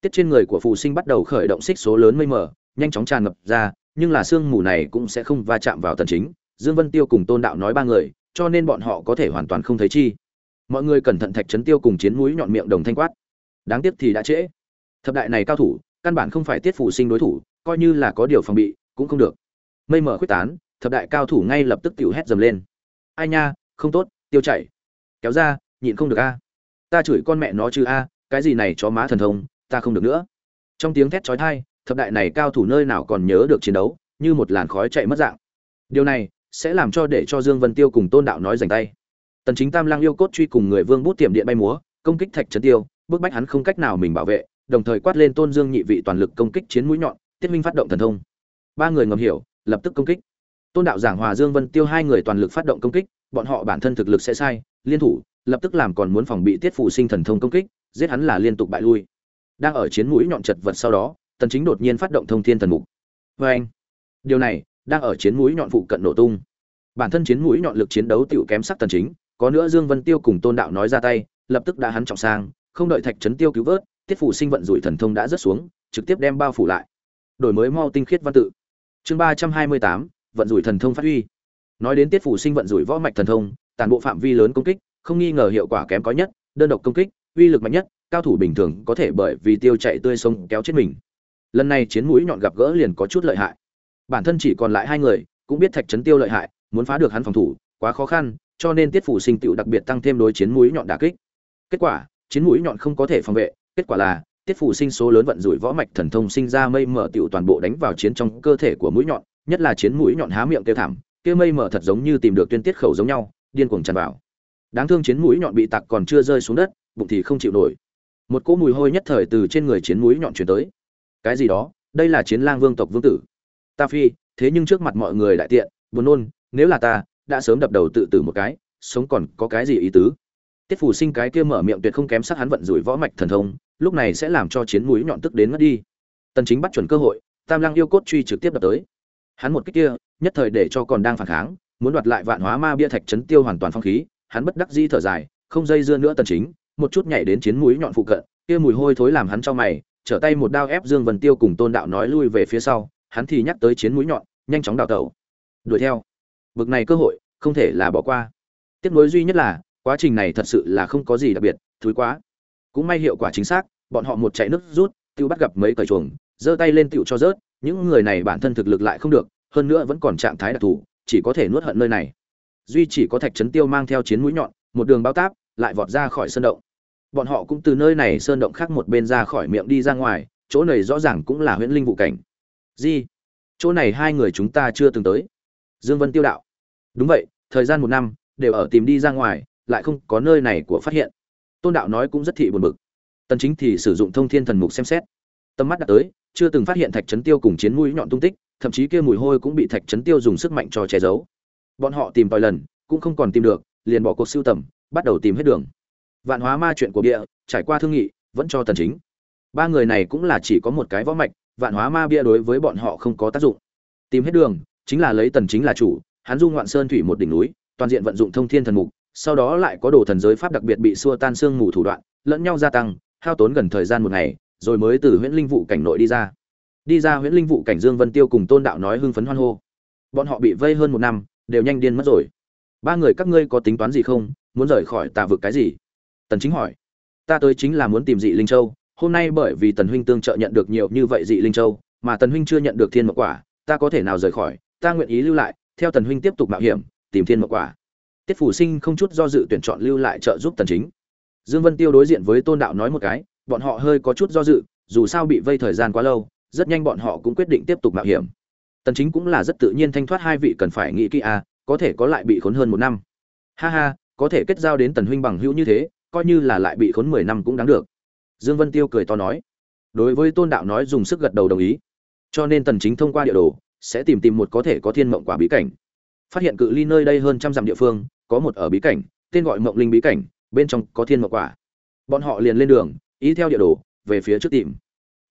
Tiết trên người của phù sinh bắt đầu khởi động xích số lớn mây mờ, nhanh chóng tràn ngập ra, nhưng là sương mù này cũng sẽ không va chạm vào tần chính. Dương vân tiêu cùng tôn đạo nói ba người, cho nên bọn họ có thể hoàn toàn không thấy chi. Mọi người cẩn thận thạch chấn tiêu cùng chiến mũi nhọn miệng đồng thanh quát. Đáng tiếc thì đã trễ thập đại này cao thủ, căn bản không phải tiết phụ sinh đối thủ, coi như là có điều phòng bị, cũng không được. Mây mở khuyết tán, thập đại cao thủ ngay lập tức tiểu hét dầm lên. Ai nha, không tốt, tiêu chảy. Kéo ra, nhịn không được a. Ta chửi con mẹ nó chứ a, cái gì này cho má thần thông, ta không được nữa. Trong tiếng thét chói tai, thập đại này cao thủ nơi nào còn nhớ được chiến đấu, như một làn khói chạy mất dạng. Điều này, sẽ làm cho để cho dương vân tiêu cùng tôn đạo nói giành tay. Tần chính tam lang yêu cốt truy cùng người vương bút tiệm điện bay múa, công kích thạch trấn tiêu bước bách hắn không cách nào mình bảo vệ đồng thời quát lên tôn dương nhị vị toàn lực công kích chiến mũi nhọn, tiết minh phát động thần thông. Ba người ngầm hiểu, lập tức công kích. Tôn đạo giảng hòa dương vân tiêu hai người toàn lực phát động công kích, bọn họ bản thân thực lực sẽ sai, liên thủ, lập tức làm còn muốn phòng bị tiết phụ sinh thần thông công kích, giết hắn là liên tục bại lui. Đang ở chiến mũi nhọn chật vật sau đó, tần chính đột nhiên phát động thông thiên thần mục. Với anh, điều này, đang ở chiến mũi nhọn phụ cận nổ tung. Bản thân chiến mũi nhọn lực chiến đấu tiểu kém sắc tần chính, có nữa dương vân tiêu cùng tôn đạo nói ra tay, lập tức đã hắn trọng sang, không đợi thạch trấn tiêu cứu vớt tiết phủ sinh vận rủi thần thông đã rớt xuống, trực tiếp đem bao phủ lại. Đổi mới mau tinh khiết văn tự. Chương ba trăm hai mươi tám, vận rủi thần thông phát huy. Nói đến tiết phủ sinh vận rủi võ mạch thần thông toàn bộ phạm vi lớn công kích, không nghi ngờ hiệu quả kém có nhất, đơn độc công kích, uy lực mạnh nhất, cao thủ bình thường có thể bởi vì tiêu chạy tươi sông kéo chết mình. Lần này chiến mũi nhọn gặp gỡ liền có chút lợi hại. Bản thân chỉ còn lại hai người, cũng biết thạch trấn tiêu lợi hại, muốn phá được hắn phòng thủ, quá khó khăn, cho nên tiết phủ sinh tựu đặc biệt tăng thêm đối chiến mũi nhọn đả kích. Kết quả, chiến mũi nhọn không có thể phòng vệ kết quả là, tiết phủ sinh số lớn vận rủi võ mạch thần thông sinh ra mây mở tiểu toàn bộ đánh vào chiến trong cơ thể của mũi nhọn, nhất là chiến mũi nhọn há miệng kêu thảm, kia mây mở thật giống như tìm được tuyên tiết khẩu giống nhau, điên cuồng tràn vào. Đáng thương chiến mũi nhọn bị tặc còn chưa rơi xuống đất, bụng thì không chịu nổi. Một cỗ mùi hôi nhất thời từ trên người chiến mũi nhọn chuyển tới. Cái gì đó? Đây là chiến lang vương tộc vương tử. Ta phi, thế nhưng trước mặt mọi người đại tiện, buồn nôn, nếu là ta, đã sớm đập đầu tự tử một cái, sống còn có cái gì ý tứ? Tiết phủ sinh cái kia mở miệng tuyệt không kém sắc hắn vận rủi võ mạch thần thông lúc này sẽ làm cho chiến mũi nhọn tức đến ngất đi. Tần chính bắt chuẩn cơ hội, tam lăng yêu cốt truy trực tiếp đập tới. Hắn một kích kia, nhất thời để cho còn đang phản kháng, muốn đoạt lại vạn hóa ma bia thạch chấn tiêu hoàn toàn phong khí, hắn bất đắc dĩ thở dài, không dây dưa nữa tần chính, một chút nhảy đến chiến mũi nhọn phụ cận, kia mùi hôi thối làm hắn cho mày, trở tay một đao ép dương vân tiêu cùng tôn đạo nói lui về phía sau, hắn thì nhắc tới chiến mũi nhọn, nhanh chóng đào tẩu. Đuổi theo. Bực này cơ hội, không thể là bỏ qua. Tiếc nối duy nhất là, quá trình này thật sự là không có gì đặc biệt, thúi quá cũng may hiệu quả chính xác, bọn họ một chạy nước rút, tiêu bắt gặp mấy cởi chuồng, giơ tay lên tiểu cho rớt, những người này bản thân thực lực lại không được, hơn nữa vẫn còn trạng thái đặc thù, chỉ có thể nuốt hận nơi này. Duy chỉ có thạch trấn tiêu mang theo chiến mũi nhọn, một đường bao táp, lại vọt ra khỏi sơn động. Bọn họ cũng từ nơi này sơn động khác một bên ra khỏi miệng đi ra ngoài, chỗ này rõ ràng cũng là huyễn linh vụ cảnh. Di, chỗ này hai người chúng ta chưa từng tới. Dương vân tiêu đạo. Đúng vậy, thời gian một năm, đều ở tìm đi ra ngoài, lại không có nơi này của phát hiện tôn đạo nói cũng rất thị buồn bực. Tần chính thì sử dụng thông thiên thần mục xem xét. Tầm mắt đã tới, chưa từng phát hiện thạch chấn tiêu cùng chiến mũi nhọn tung tích, thậm chí kia mùi hôi cũng bị thạch chấn tiêu dùng sức mạnh cho che giấu. Bọn họ tìm vài lần, cũng không còn tìm được, liền bỏ cuộc siêu tầm, bắt đầu tìm hết đường. Vạn hóa ma chuyện của bia trải qua thương nghị, vẫn cho tần chính. Ba người này cũng là chỉ có một cái võ mạch, vạn hóa ma bia đối với bọn họ không có tác dụng. Tìm hết đường, chính là lấy tần chính là chủ, hắn du ngoạn sơn thủy một đỉnh núi, toàn diện vận dụng thông thiên thần mục sau đó lại có đồ thần giới pháp đặc biệt bị xua tan xương mù thủ đoạn, lẫn nhau gia tăng, hao tốn gần thời gian một ngày, rồi mới từ huyễn linh vụ cảnh nội đi ra. Đi ra huyễn linh vụ cảnh dương vân tiêu cùng tôn đạo nói hưng phấn hoan hô. Bọn họ bị vây hơn một năm, đều nhanh điên mất rồi. Ba người các ngươi có tính toán gì không? Muốn rời khỏi tà vực cái gì? Tần chính hỏi. Ta tới chính là muốn tìm dị linh châu. Hôm nay bởi vì tần huynh tương trợ nhận được nhiều như vậy dị linh châu, mà tần huynh chưa nhận được thiên mộc quả, ta có thể nào rời khỏi? Ta nguyện ý lưu lại, theo tần huynh tiếp tục mạo hiểm, tìm thiên mộc quả tiết phủ sinh không chút do dự tuyển chọn lưu lại trợ giúp tần chính. Dương vân tiêu đối diện với tôn đạo nói một cái, bọn họ hơi có chút do dự, dù sao bị vây thời gian quá lâu, rất nhanh bọn họ cũng quyết định tiếp tục mạo hiểm. Tần chính cũng là rất tự nhiên thanh thoát hai vị cần phải nghĩ kỹ à có thể có lại bị khốn hơn một năm. Ha ha, có thể kết giao đến tần huynh bằng hữu như thế, coi như là lại bị khốn 10 năm cũng đáng được. Dương vân tiêu cười to nói. Đối với tôn đạo nói dùng sức gật đầu đồng ý. Cho nên tần chính thông qua địa đồ, sẽ tìm tìm một có thể có thiên mộng quả bí cảnh phát hiện cự ly nơi đây hơn trăm dặm địa phương, có một ở bí cảnh, tên gọi mộng linh bí cảnh, bên trong có thiên mộng quả. Bọn họ liền lên đường, ý theo địa đồ, về phía trước tìm.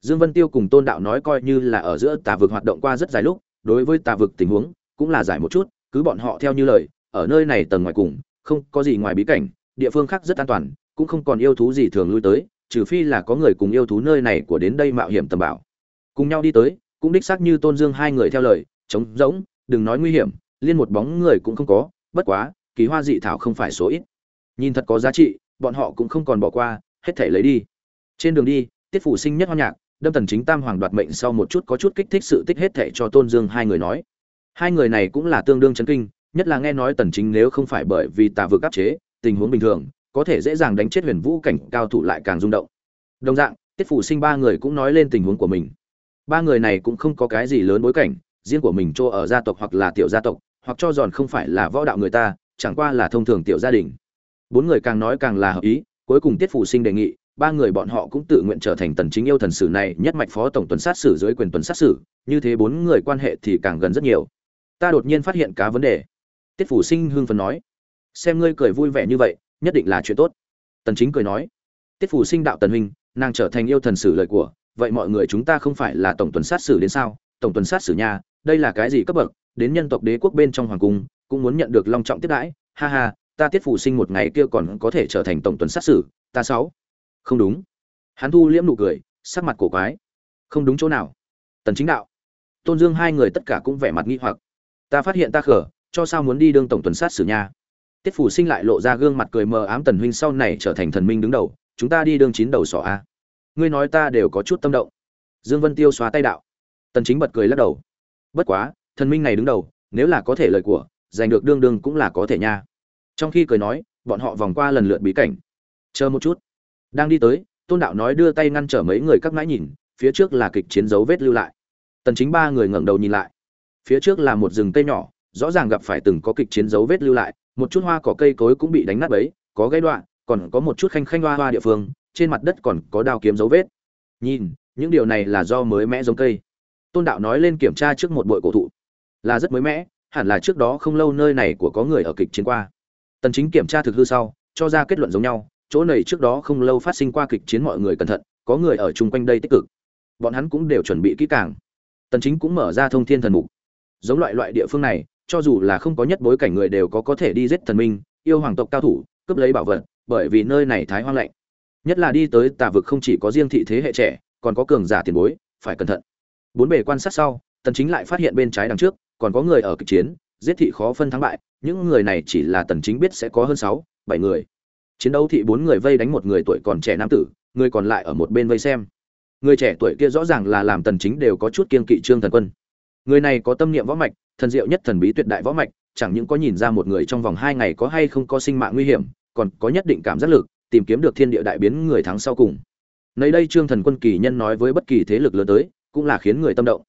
Dương vân tiêu cùng tôn đạo nói coi như là ở giữa tà vực hoạt động qua rất dài lúc, đối với tà vực tình huống, cũng là giải một chút, cứ bọn họ theo như lời, ở nơi này tầng ngoài cùng, không có gì ngoài bí cảnh, địa phương khác rất an toàn, cũng không còn yêu thú gì thường lui tới, trừ phi là có người cùng yêu thú nơi này của đến đây mạo hiểm tầm bảo. Cùng nhau đi tới, cũng đích xác như tôn dương hai người theo lời, trống rỗng, đừng nói nguy hiểm liên một bóng người cũng không có, bất quá, kỳ hoa dị thảo không phải số ít. Nhìn thật có giá trị, bọn họ cũng không còn bỏ qua, hết thể lấy đi. Trên đường đi, tiết phủ sinh nhất hoa nhạc, đâm tần chính tam hoàng đoạt mệnh sau một chút có chút kích thích sự tích hết thể cho tôn dương hai người nói. Hai người này cũng là tương đương chấn kinh, nhất là nghe nói tần chính nếu không phải bởi vì tà vực áp chế, tình huống bình thường, có thể dễ dàng đánh chết huyền vũ cảnh cao thủ lại càng rung động. Đồng dạng, tiết phủ sinh ba người cũng nói lên tình huống của mình. Ba người này cũng không có cái gì lớn bối cảnh, riêng của mình cho ở gia tộc hoặc là tiểu gia tộc hoặc cho giòn không phải là võ đạo người ta, chẳng qua là thông thường tiểu gia đình. Bốn người càng nói càng là hợp ý, cuối cùng tiết phủ sinh đề nghị, ba người bọn họ cũng tự nguyện trở thành tần chính yêu thần sử này nhất mạch phó tổng tuần sát sử dưới quyền tuần sát sử, như thế bốn người quan hệ thì càng gần rất nhiều. Ta đột nhiên phát hiện cá vấn đề. Tiết phủ sinh hưng phấn nói, xem ngươi cười vui vẻ như vậy, nhất định là chuyện tốt. Tần chính cười nói, tiết phủ sinh đạo tần huynh, nàng trở thành yêu thần sử lời của, vậy mọi người chúng ta không phải là tổng tuần sát sử đến sao? Tổng tuần sát sử nhà, đây là cái gì cấp bậc? Đến nhân tộc đế quốc bên trong hoàng cung, cũng muốn nhận được long trọng tiếp đãi. Ha ha, ta tiết phủ sinh một ngày kia còn có thể trở thành tổng tuần sát sử, ta sáu. Không đúng. Hắn thu liễm nụ cười, sắc mặt cổ quái. Không đúng chỗ nào. Tần chính đạo. Tôn dương hai người tất cả cũng vẻ mặt nghi hoặc. Ta phát hiện ta khở, cho sao muốn đi đương tổng tuần sát xử nha? Tiết phủ sinh lại lộ ra gương mặt cười mờ ám tần huynh sau này trở thành thần minh đứng đầu, chúng ta đi đương chín đầu sỏ a. Ngươi nói ta đều có chút tâm động. Dương vân tiêu xóa tay đạo. Tần chính bật cười lắc đầu. Bất quá thần minh này đứng đầu, nếu là có thể lời của, giành được đương đương cũng là có thể nha. Trong khi cười nói, bọn họ vòng qua lần lượt bí cảnh. Chờ một chút. Đang đi tới, tôn đạo nói đưa tay ngăn trở mấy người các mãi nhìn, phía trước là kịch chiến dấu vết lưu lại. Tần chính ba người ngẩng đầu nhìn lại. Phía trước là một rừng cây nhỏ, rõ ràng gặp phải từng có kịch chiến dấu vết lưu lại, một chút hoa cỏ cây cối cũng bị đánh nát bấy, có gãy đoạn, còn có một chút khanh khanh hoa hoa địa phương, trên mặt đất còn có đao kiếm dấu vết. Nhìn, những điều này là do mới mẽ giống cây. Tôn đạo nói lên kiểm tra trước một bụi cổ thụ là rất mới mẻ, hẳn là trước đó không lâu nơi này của có người ở kịch chiến qua. Tần chính kiểm tra thực hư sau cho ra kết luận giống nhau chỗ này trước đó không lâu phát sinh qua kịch chiến mọi người cẩn thận có người ở chung quanh đây tích cực. Bọn hắn cũng đều chuẩn bị kỹ càng. Tần chính cũng mở ra thông thiên thần mục. Giống loại loại địa phương này cho dù là không có nhất bối cảnh người đều có có thể đi giết thần minh yêu hoàng tộc cao thủ cướp lấy bảo vật bởi vì nơi này thái hoang lạnh. Nhất là đi tới tà vực không chỉ có riêng thị thế hệ trẻ còn có cường giả tiền bối phải cẩn thận. Bốn bề quan sát sau tần chính lại phát hiện bên trái đằng trước còn có người ở kịch chiến giết thị khó phân thắng bại những người này chỉ là tần chính biết sẽ có hơn 6, 7 người. Chiến đấu thị bốn người vây đánh một người tuổi còn trẻ nam tử người còn lại ở một bên vây xem. Người trẻ tuổi kia rõ ràng là làm tần chính đều có chút kiên kỵ trương thần quân. Người này có tâm niệm võ mạch thần diệu nhất thần bí tuyệt đại võ mạch chẳng những có nhìn ra một người trong vòng hai ngày có hay không có sinh mạng nguy hiểm còn có nhất định cảm giác lực tìm kiếm được thiên địa đại biến người thắng sau cùng. Nơi đây trương thần quân kỳ nhân nói với bất kỳ thế lực lớn tới cũng là khiến người tâm động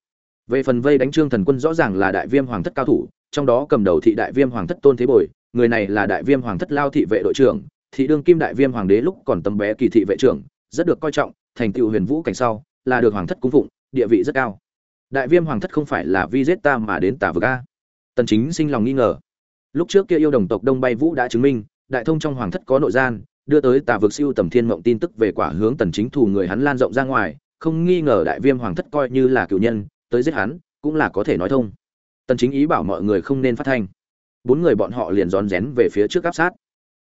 về phần vây đánh trương thần quân rõ ràng là đại viêm hoàng thất cao thủ, trong đó cầm đầu thị đại viêm hoàng thất tôn thế bồi, người này là đại viêm hoàng thất lao thị vệ đội trưởng, thị đương kim đại viêm hoàng đế lúc còn tầm bé kỳ thị vệ trưởng, rất được coi trọng, thành tựu huyền vũ cảnh sau, là được hoàng thất cung phụng, địa vị rất cao. Đại viêm hoàng thất không phải là vi giết ta mà đến tả vực a. Tần chính sinh lòng nghi ngờ. Lúc trước kia yêu đồng tộc đông bay vũ đã chứng minh, đại thông trong hoàng thất có nội gian, đưa tới tà vực siêu tầm thiên mộng tin tức về quả hướng tần chính thủ người hắn lan rộng ra ngoài, không nghi ngờ đại viêm hoàng thất coi như là cựu nhân tới giết hắn, cũng là có thể nói thông. Tần chính ý bảo mọi người không nên phát thanh. Bốn người bọn họ liền rón rén về phía trước áp sát.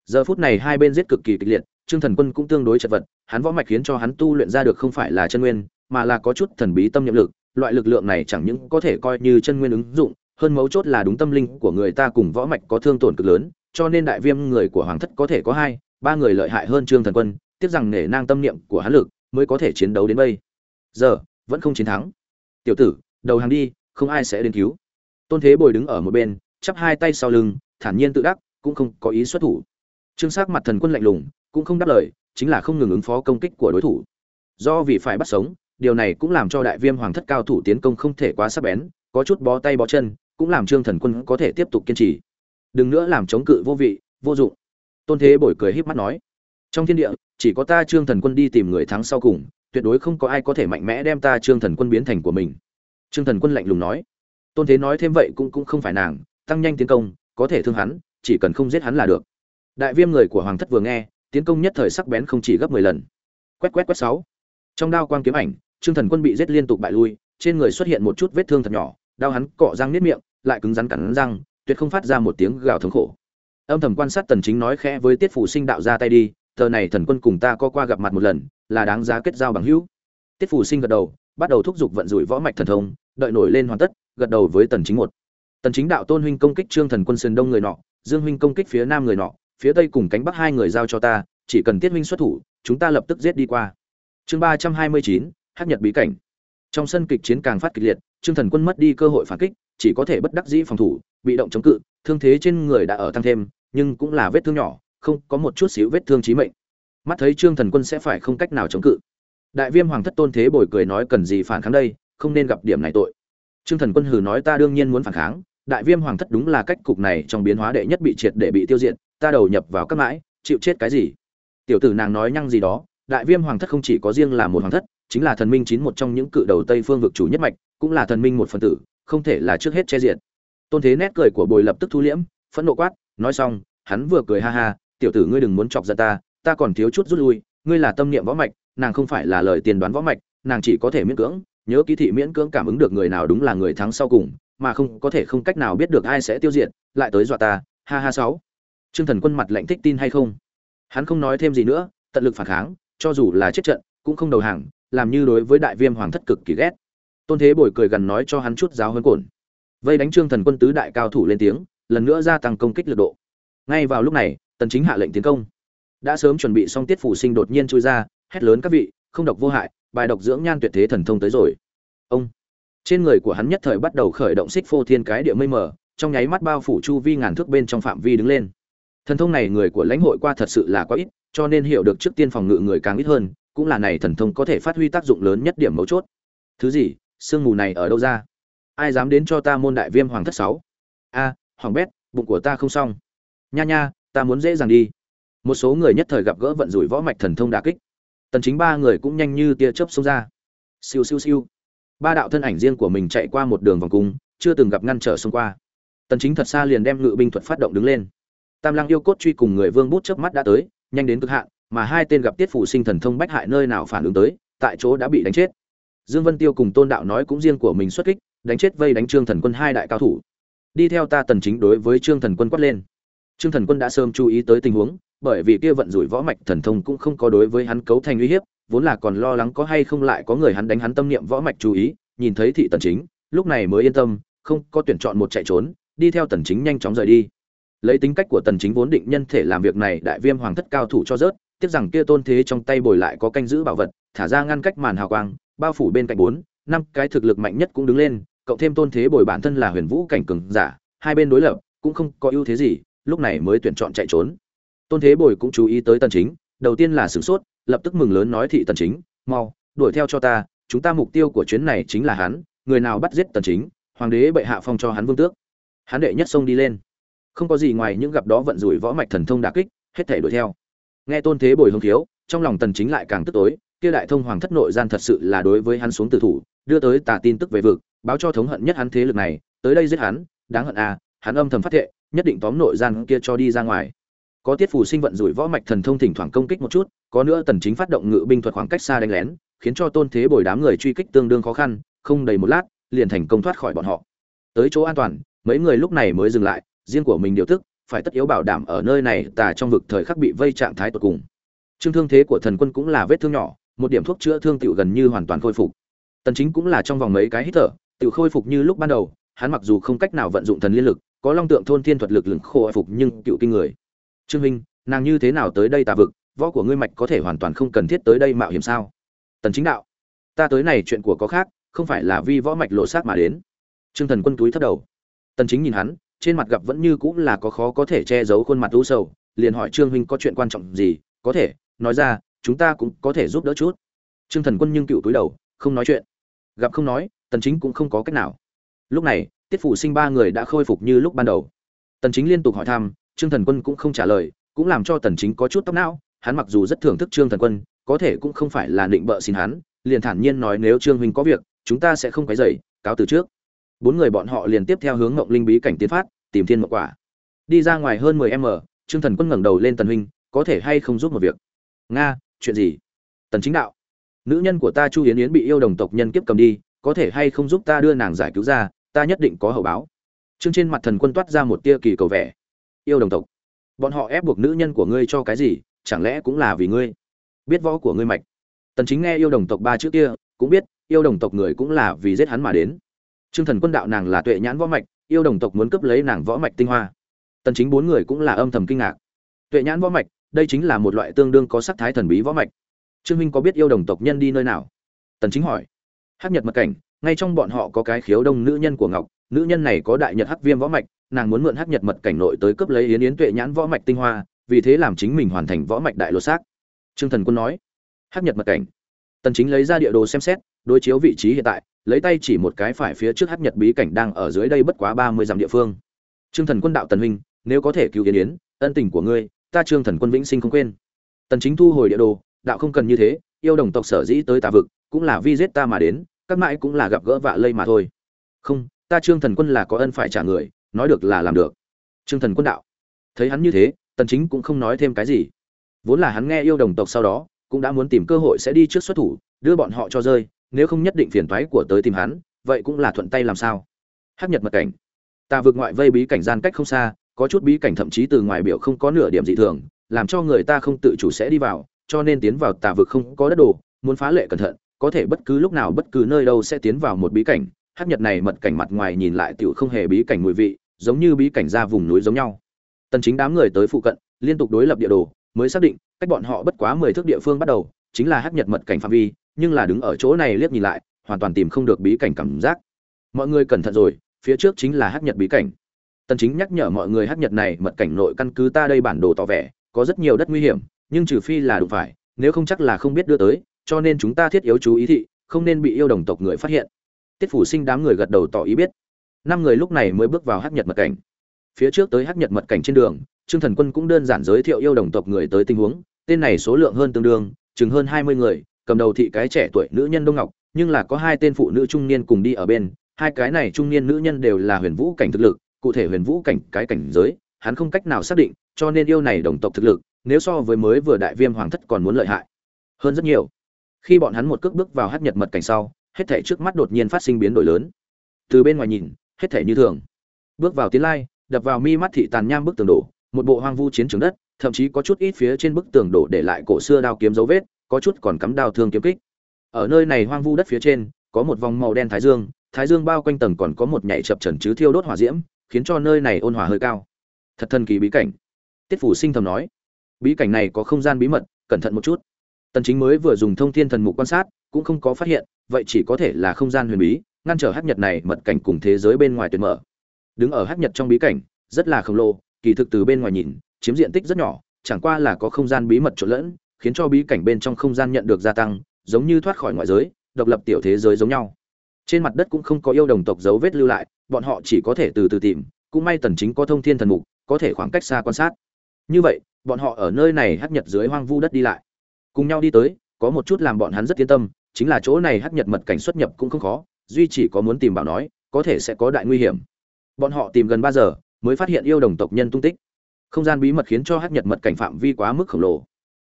Giờ phút này hai bên giết cực kỳ kịch liệt, trương thần quân cũng tương đối chật vật, hắn võ mạch khiến cho hắn tu luyện ra được không phải là chân nguyên, mà là có chút thần bí tâm nhiệm lực, loại lực lượng này chẳng những có thể coi như chân nguyên ứng dụng, hơn mấu chốt là đúng tâm linh của người ta cùng võ mạch có thương tổn cực lớn, cho nên đại viêm người của hoàng thất có thể có hai, ba người lợi hại hơn trương thần quân, tiếc rằng nể nang tâm niệm của hắn lực mới có thể chiến đấu đến bây giờ, vẫn không chiến thắng tiểu tử, đầu hàng đi, không ai sẽ đến cứu. Tôn thế bồi đứng ở một bên, chắp hai tay sau lưng, thản nhiên tự đắc, cũng không có ý xuất thủ. Trương sắc mặt thần quân lạnh lùng, cũng không đáp lời, chính là không ngừng ứng phó công kích của đối thủ. Do vì phải bắt sống, điều này cũng làm cho đại viêm hoàng thất cao thủ tiến công không thể quá sắc bén, có chút bó tay bó chân, cũng làm trương thần quân có thể tiếp tục kiên trì. Đừng nữa làm chống cự vô vị, vô dụng. Tôn thế bồi cười híp mắt nói, trong thiên địa, chỉ có ta trương thần quân đi tìm người thắng sau cùng tuyệt đối không có ai có thể mạnh mẽ đem ta trương thần quân biến thành của mình. Trương thần quân lạnh lùng nói. Tôn thế nói thêm vậy cũng cũng không phải nàng, tăng nhanh tiến công, có thể thương hắn, chỉ cần không giết hắn là được. Đại viêm người của hoàng thất vừa nghe, tiến công nhất thời sắc bén không chỉ gấp mười lần. Quét quét quét, sáu. Trong đao quang kiếm ảnh, trương thần quân bị giết liên tục bại lui, trên người xuất hiện một chút vết thương thật nhỏ đau hắn cọ răng nếp miệng, lại cứng rắn cắn răng, tuyệt không phát ra một tiếng gào thống khổ. Âm thầm quan sát tần chính nói khẽ với tiết phủ sinh đạo ra tay đi, tờ này thần quân cùng ta có qua gặp mặt một lần là đáng giá kết giao bằng hữu. Tiết phủ sinh gật đầu, bắt đầu thúc giục vận rủi võ mạch thần thông, đợi nổi lên hoàn tất, gật đầu với tần chính một. Tần chính đạo tôn huynh công kích trương thần quân sơn đông người nọ, dương huynh công kích phía nam người nọ, phía tây cùng cánh bắc hai người giao cho ta, chỉ cần tiết huynh xuất thủ, chúng ta lập tức giết đi qua. Chương ba trăm hai mươi chín, hắc nhật bí cảnh. Trong sân kịch chiến càng phát kịch liệt, trương thần quân mất đi cơ hội phản kích, chỉ có thể bất đắc dĩ phòng thủ, bị động chống cự, thương thế trên người đã ở tăng thêm, nhưng cũng là vết thương nhỏ, không có một chút xíu vết thương chí mệnh mắt thấy trương thần quân sẽ phải không cách nào chống cự. Đại viêm hoàng thất tôn thế bồi cười nói cần gì phản kháng đây, không nên gặp điểm này tội. Trương thần quân hừ nói ta đương nhiên muốn phản kháng, đại viêm hoàng thất đúng là cách cục này trong biến hóa đệ nhất bị triệt để bị tiêu diệt, ta đầu nhập vào các mãi, chịu chết cái gì? Tiểu tử nàng nói nhăng gì đó, đại viêm hoàng thất không chỉ có riêng là một hoàng thất, chính là thần minh chín một trong những cự đầu tây phương vực chủ nhất mạch, cũng là thần minh một phần tử, không thể là trước hết che diện tôn thế nét cười của bồi lập tức thu liễm, phẫn nộ quát, nói xong, hắn vừa cười ha ha, tiểu tử ngươi đừng muốn chọc giận ta ta còn thiếu chút rút lui, ngươi là tâm niệm võ mạch, nàng không phải là lời tiền đoán võ mạch, nàng chỉ có thể miễn cưỡng, nhớ ký thị miễn cưỡng cảm ứng được người nào đúng là người thắng sau cùng, mà không có thể không cách nào biết được ai sẽ tiêu diệt, lại tới dọa ta, ha ha sáu. Trương thần quân mặt lạnh thích tin hay không? Hắn không nói thêm gì nữa, tận lực phản kháng, cho dù là chết trận, cũng không đầu hàng, làm như đối với đại viêm hoàng thất cực kỳ ghét. Tôn thế bồi cười gần nói cho hắn chút giáo hơn cồn vây đánh trương thần quân tứ đại cao thủ lên tiếng, lần nữa gia tăng công kích lực độ. Ngay vào lúc này, tần chính hạ lệnh tiến công đã sớm chuẩn bị xong tiết phủ sinh đột nhiên chui ra, hét lớn các vị, không độc vô hại, bài độc dưỡng nhan tuyệt thế thần thông tới rồi. Ông. Trên người của hắn nhất thời bắt đầu khởi động xích phô thiên cái địa mây mờ, trong nháy mắt bao phủ chu vi ngàn thước bên trong phạm vi đứng lên. Thần thông này người của lãnh hội qua thật sự là quá ít, cho nên hiểu được trước tiên phòng ngự người càng ít hơn, cũng là này thần thông có thể phát huy tác dụng lớn nhất điểm mấu chốt. Thứ gì? Sương mù này ở đâu ra? Ai dám đến cho ta môn đại viêm hoàng thất sáu? A, hoàng bét, bụng của ta không xong. Nha nha, ta muốn dễ dàng đi một số người nhất thời gặp gỡ vận rủi võ mạch thần thông đà kích. Tần chính ba người cũng nhanh như tia chớp xông ra. Siêu siêu siêu. Ba đạo thân ảnh riêng của mình chạy qua một đường vòng cung, chưa từng gặp ngăn trở xông qua. Tần chính thật xa liền đem ngự binh thuật phát động đứng lên. Tam lang yêu cốt truy cùng người vương bút chớp mắt đã tới, nhanh đến cực hạn, mà hai tên gặp tiết phụ sinh thần thông bách hại nơi nào phản ứng tới, tại chỗ đã bị đánh chết. Dương vân tiêu cùng tôn đạo nói cũng riêng của mình xuất kích, đánh chết vây đánh trương thần quân hai đại cao thủ. Đi theo ta tần chính đối với trương thần quân quát lên. Trương thần quân đã sớm chú ý tới tình huống bởi vì kia vận rủi võ mạch thần thông cũng không có đối với hắn cấu thành uy hiếp, vốn là còn lo lắng có hay không lại có người hắn đánh hắn tâm niệm võ mạch chú ý, nhìn thấy thị tần chính, lúc này mới yên tâm, không có tuyển chọn một chạy trốn, đi theo tần chính nhanh chóng rời đi. Lấy tính cách của tần chính vốn định nhân thể làm việc này đại viêm hoàng thất cao thủ cho rớt, tiếc rằng kia tôn thế trong tay bồi lại có canh giữ bảo vật, thả ra ngăn cách màn hào quang, bao phủ bên cạnh bốn, năm cái thực lực mạnh nhất cũng đứng lên, cộng thêm tôn thế bồi bản thân là huyền vũ cảnh cường giả, hai bên đối lập, cũng không có ưu thế gì, lúc này mới tuyển chọn chạy trốn tôn thế bồi cũng chú ý tới tần chính, đầu tiên là sửng sốt, lập tức mừng lớn nói thị tần chính, mau, đuổi theo cho ta, chúng ta mục tiêu của chuyến này chính là hắn, người nào bắt giết tần chính, hoàng đế bệ hạ phong cho hắn vương tước. Hắn đệ nhất sông đi lên. Không có gì ngoài những gặp đó vận rủi võ mạch thần thông đả kích, hết thể đuổi theo. Nghe tôn thế bồi hưng thiếu trong lòng tần chính lại càng tức tối, kia đại thông hoàng thất nội gian thật sự là đối với hắn xuống tử thủ, đưa tới tà tin tức về vực, báo cho thống hận nhất hắn thế lực này, tới đây giết hắn, đáng hận à hắn âm thầm phát thệ, nhất định tóm nội gian kia cho đi ra ngoài có tiết phù sinh vận rủi võ mạch thần thông thỉnh thoảng công kích một chút, có nữa tần chính phát động ngự binh thuật khoảng cách xa đánh lén, khiến cho tôn thế bồi đám người truy kích tương đương khó khăn, không đầy một lát, liền thành công thoát khỏi bọn họ. Tới chỗ an toàn, mấy người lúc này mới dừng lại, riêng của mình điều tức, phải tất yếu bảo đảm ở nơi này tà trong vực thời khắc bị vây trạng thái tột cùng. Trương thương thế của thần quân cũng là vết thương nhỏ, một điểm thuốc chữa thương tiểu gần như hoàn toàn khôi phục. Tần chính cũng là trong vòng mấy cái hít thở tiểu khôi phục như lúc ban đầu, hắn mặc dù không cách nào vận dụng thần liên lực, có long tượng thôn thiên thuật lực lượng khôi phục nhưng cựu kinh người trương minh nàng như thế nào tới đây tà vực, võ của ngươi mạch có thể hoàn toàn không cần thiết tới đây mạo hiểm sao? Tần chính đạo, ta tới này chuyện của có khác, không phải là vì võ mạch lộ sát mà đến. Trương thần quân túi thấp đầu. Tần chính nhìn hắn, trên mặt gặp vẫn như cũng là có khó có thể che giấu khuôn mặt u sầu, liền hỏi trương huynh có chuyện quan trọng gì, có thể, nói ra, chúng ta cũng có thể giúp đỡ chút. Trương thần quân nhưng cựu túi đầu, không nói chuyện. Gặp không nói, tần chính cũng không có cách nào. Lúc này, tiết phụ sinh ba người đã khôi phục như lúc ban đầu. Tần chính liên tục hỏi thăm trương thần quân cũng không trả lời, cũng làm cho tần chính có chút tóc não, hắn mặc dù rất thưởng thức trương thần quân, có thể cũng không phải là định bợ xin hắn, liền thản nhiên nói nếu trương huynh có việc, chúng ta sẽ không quấy rầy, cáo từ trước. Bốn người bọn họ liền tiếp theo hướng ngọc linh bí cảnh tiến phát, tìm thiên mộng quả. Đi ra ngoài hơn 10 m trương thần quân ngẩng đầu lên tần huynh, có thể hay không giúp một việc? Nga, chuyện gì? Tần chính đạo. Nữ nhân của ta chu yến yến bị yêu đồng tộc nhân kiếp cầm đi, có thể hay không giúp ta đưa nàng giải cứu ra, ta nhất định có hậu báo. Trương trên mặt thần quân toát ra một tia kỳ cầu vẻ yêu đồng tộc. Bọn họ ép buộc nữ nhân của ngươi cho cái gì, chẳng lẽ cũng là vì ngươi? Biết võ của ngươi mạch. Tần chính nghe yêu đồng tộc ba chữ kia, cũng biết, yêu đồng tộc người cũng là vì giết hắn mà đến. Trương thần quân đạo nàng là tuệ nhãn võ mạch, yêu đồng tộc muốn cướp lấy nàng võ mạch tinh hoa. Tần chính bốn người cũng là âm thầm kinh ngạc. Tuệ nhãn võ mạch, đây chính là một loại tương đương có sắc thái thần bí võ mạch. Trương minh có biết yêu đồng tộc nhân đi nơi nào? Tần chính hỏi. Hắc nhật mật cảnh, ngay trong bọn họ có cái khiếu đông nữ nhân của ngọc nữ nhân này có đại nhật hắc viêm võ mạch, nàng muốn mượn hắc nhật mật cảnh nội tới cướp lấy yến yến tuệ nhãn võ mạch tinh hoa, vì thế làm chính mình hoàn thành võ mạch đại lột xác. Trương thần quân nói, hắc nhật mật cảnh. Tần chính lấy ra địa đồ xem xét, đối chiếu vị trí hiện tại, lấy tay chỉ một cái phải phía trước hắc nhật bí cảnh đang ở dưới đây bất quá 30 dặm địa phương. Trương thần quân đạo tần huynh, nếu có thể cứu yến yến, ân tình của ngươi, ta trương thần quân vĩnh sinh không quên. Tần chính thu hồi địa đồ, đạo không cần như thế, yêu đồng tộc sở dĩ tới tà vực, cũng là vi giết ta mà đến, các mãi cũng là gặp gỡ vạ lây mà thôi. Không ta trương thần quân là có ân phải trả người, nói được là làm được. Trương thần quân đạo. Thấy hắn như thế, tần chính cũng không nói thêm cái gì. Vốn là hắn nghe yêu đồng tộc sau đó, cũng đã muốn tìm cơ hội sẽ đi trước xuất thủ, đưa bọn họ cho rơi, nếu không nhất định phiền toái của tới tìm hắn, vậy cũng là thuận tay làm sao. Hắc nhật mật cảnh. Ta vượt ngoại vây bí cảnh gian cách không xa, có chút bí cảnh thậm chí từ ngoài biểu không có nửa điểm dị thường, làm cho người ta không tự chủ sẽ đi vào, cho nên tiến vào tà vực không có đất đồ, muốn phá lệ cẩn thận, có thể bất cứ lúc nào bất cứ nơi đâu sẽ tiến vào một bí cảnh hắc nhật này mật cảnh mặt ngoài nhìn lại tiểu không hề bí cảnh mùi vị, giống như bí cảnh ra vùng núi giống nhau. Tần chính đám người tới phụ cận, liên tục đối lập địa đồ, mới xác định, cách bọn họ bất quá 10 thước địa phương bắt đầu, chính là hắc nhật mật cảnh phạm vi, nhưng là đứng ở chỗ này liếc nhìn lại, hoàn toàn tìm không được bí cảnh cảm giác. Mọi người cẩn thận rồi, phía trước chính là hắc nhật bí cảnh. Tần chính nhắc nhở mọi người hắc nhật này mật cảnh nội căn cứ ta đây bản đồ tỏ vẻ, có rất nhiều đất nguy hiểm, nhưng trừ phi là đủ phải, nếu không chắc là không biết đưa tới, cho nên chúng ta thiết yếu chú ý thị, không nên bị yêu đồng tộc người phát hiện tiết phủ sinh đám người gật đầu tỏ ý biết. Năm người lúc này mới bước vào hắc nhật mật cảnh. Phía trước tới hắc nhật mật cảnh trên đường, trương thần quân cũng đơn giản giới thiệu yêu đồng tộc người tới tình huống. Tên này số lượng hơn tương đương, chừng hơn hai mươi người, cầm đầu thị cái trẻ tuổi nữ nhân đông ngọc, nhưng là có hai tên phụ nữ trung niên cùng đi ở bên. Hai cái này trung niên nữ nhân đều là huyền vũ cảnh thực lực, cụ thể huyền vũ cảnh cái cảnh giới, hắn không cách nào xác định, cho nên yêu này đồng tộc thực lực, nếu so với mới vừa đại viêm hoàng thất còn muốn lợi hại hơn rất nhiều. Khi bọn hắn một cước bước vào hát nhật mật cảnh sau hết thể trước mắt đột nhiên phát sinh biến đổi lớn. Từ bên ngoài nhìn, hết thể như thường. Bước vào tiến lai, đập vào mi mắt thị tàn nham bức tường đổ, một bộ hoang vu chiến trường đất, thậm chí có chút ít phía trên bức tường đổ để lại cổ xưa đao kiếm dấu vết, có chút còn cắm đao thương kiếm kích. Ở nơi này hoang vu đất phía trên, có một vòng màu đen thái dương thái dương bao quanh tầng còn có một nhảy chập trần chứ thiêu đốt hỏa diễm, khiến cho nơi này ôn hòa hơi cao. Thật thần kỳ bí cảnh. Tiết phủ sinh thầm nói, bí cảnh này có không gian bí mật, cẩn thận một chút tần chính mới vừa dùng thông thiên thần mục quan sát, cũng không có phát hiện, vậy chỉ có thể là không gian huyền bí, ngăn trở hắc nhật này mật cảnh cùng thế giới bên ngoài tuyệt mở. Đứng ở hắc nhật trong bí cảnh, rất là khổng lồ, kỳ thực từ bên ngoài nhìn, chiếm diện tích rất nhỏ, chẳng qua là có không gian bí mật trộn lẫn, khiến cho bí cảnh bên trong không gian nhận được gia tăng, giống như thoát khỏi ngoại giới, độc lập tiểu thế giới giống nhau. Trên mặt đất cũng không có yêu đồng tộc dấu vết lưu lại, bọn họ chỉ có thể từ từ tìm, cũng may tần chính có thông thiên thần mục, có thể khoảng cách xa quan sát. Như vậy, bọn họ ở nơi này hắc nhật dưới hoang vu đất đi lại cùng nhau đi tới, có một chút làm bọn hắn rất yên tâm, chính là chỗ này hắc nhật mật cảnh xuất nhập cũng không khó, duy chỉ có muốn tìm bảo nói, có thể sẽ có đại nguy hiểm. Bọn họ tìm gần ba giờ, mới phát hiện yêu đồng tộc nhân tung tích. Không gian bí mật khiến cho hắc nhật mật cảnh phạm vi quá mức khổng lồ.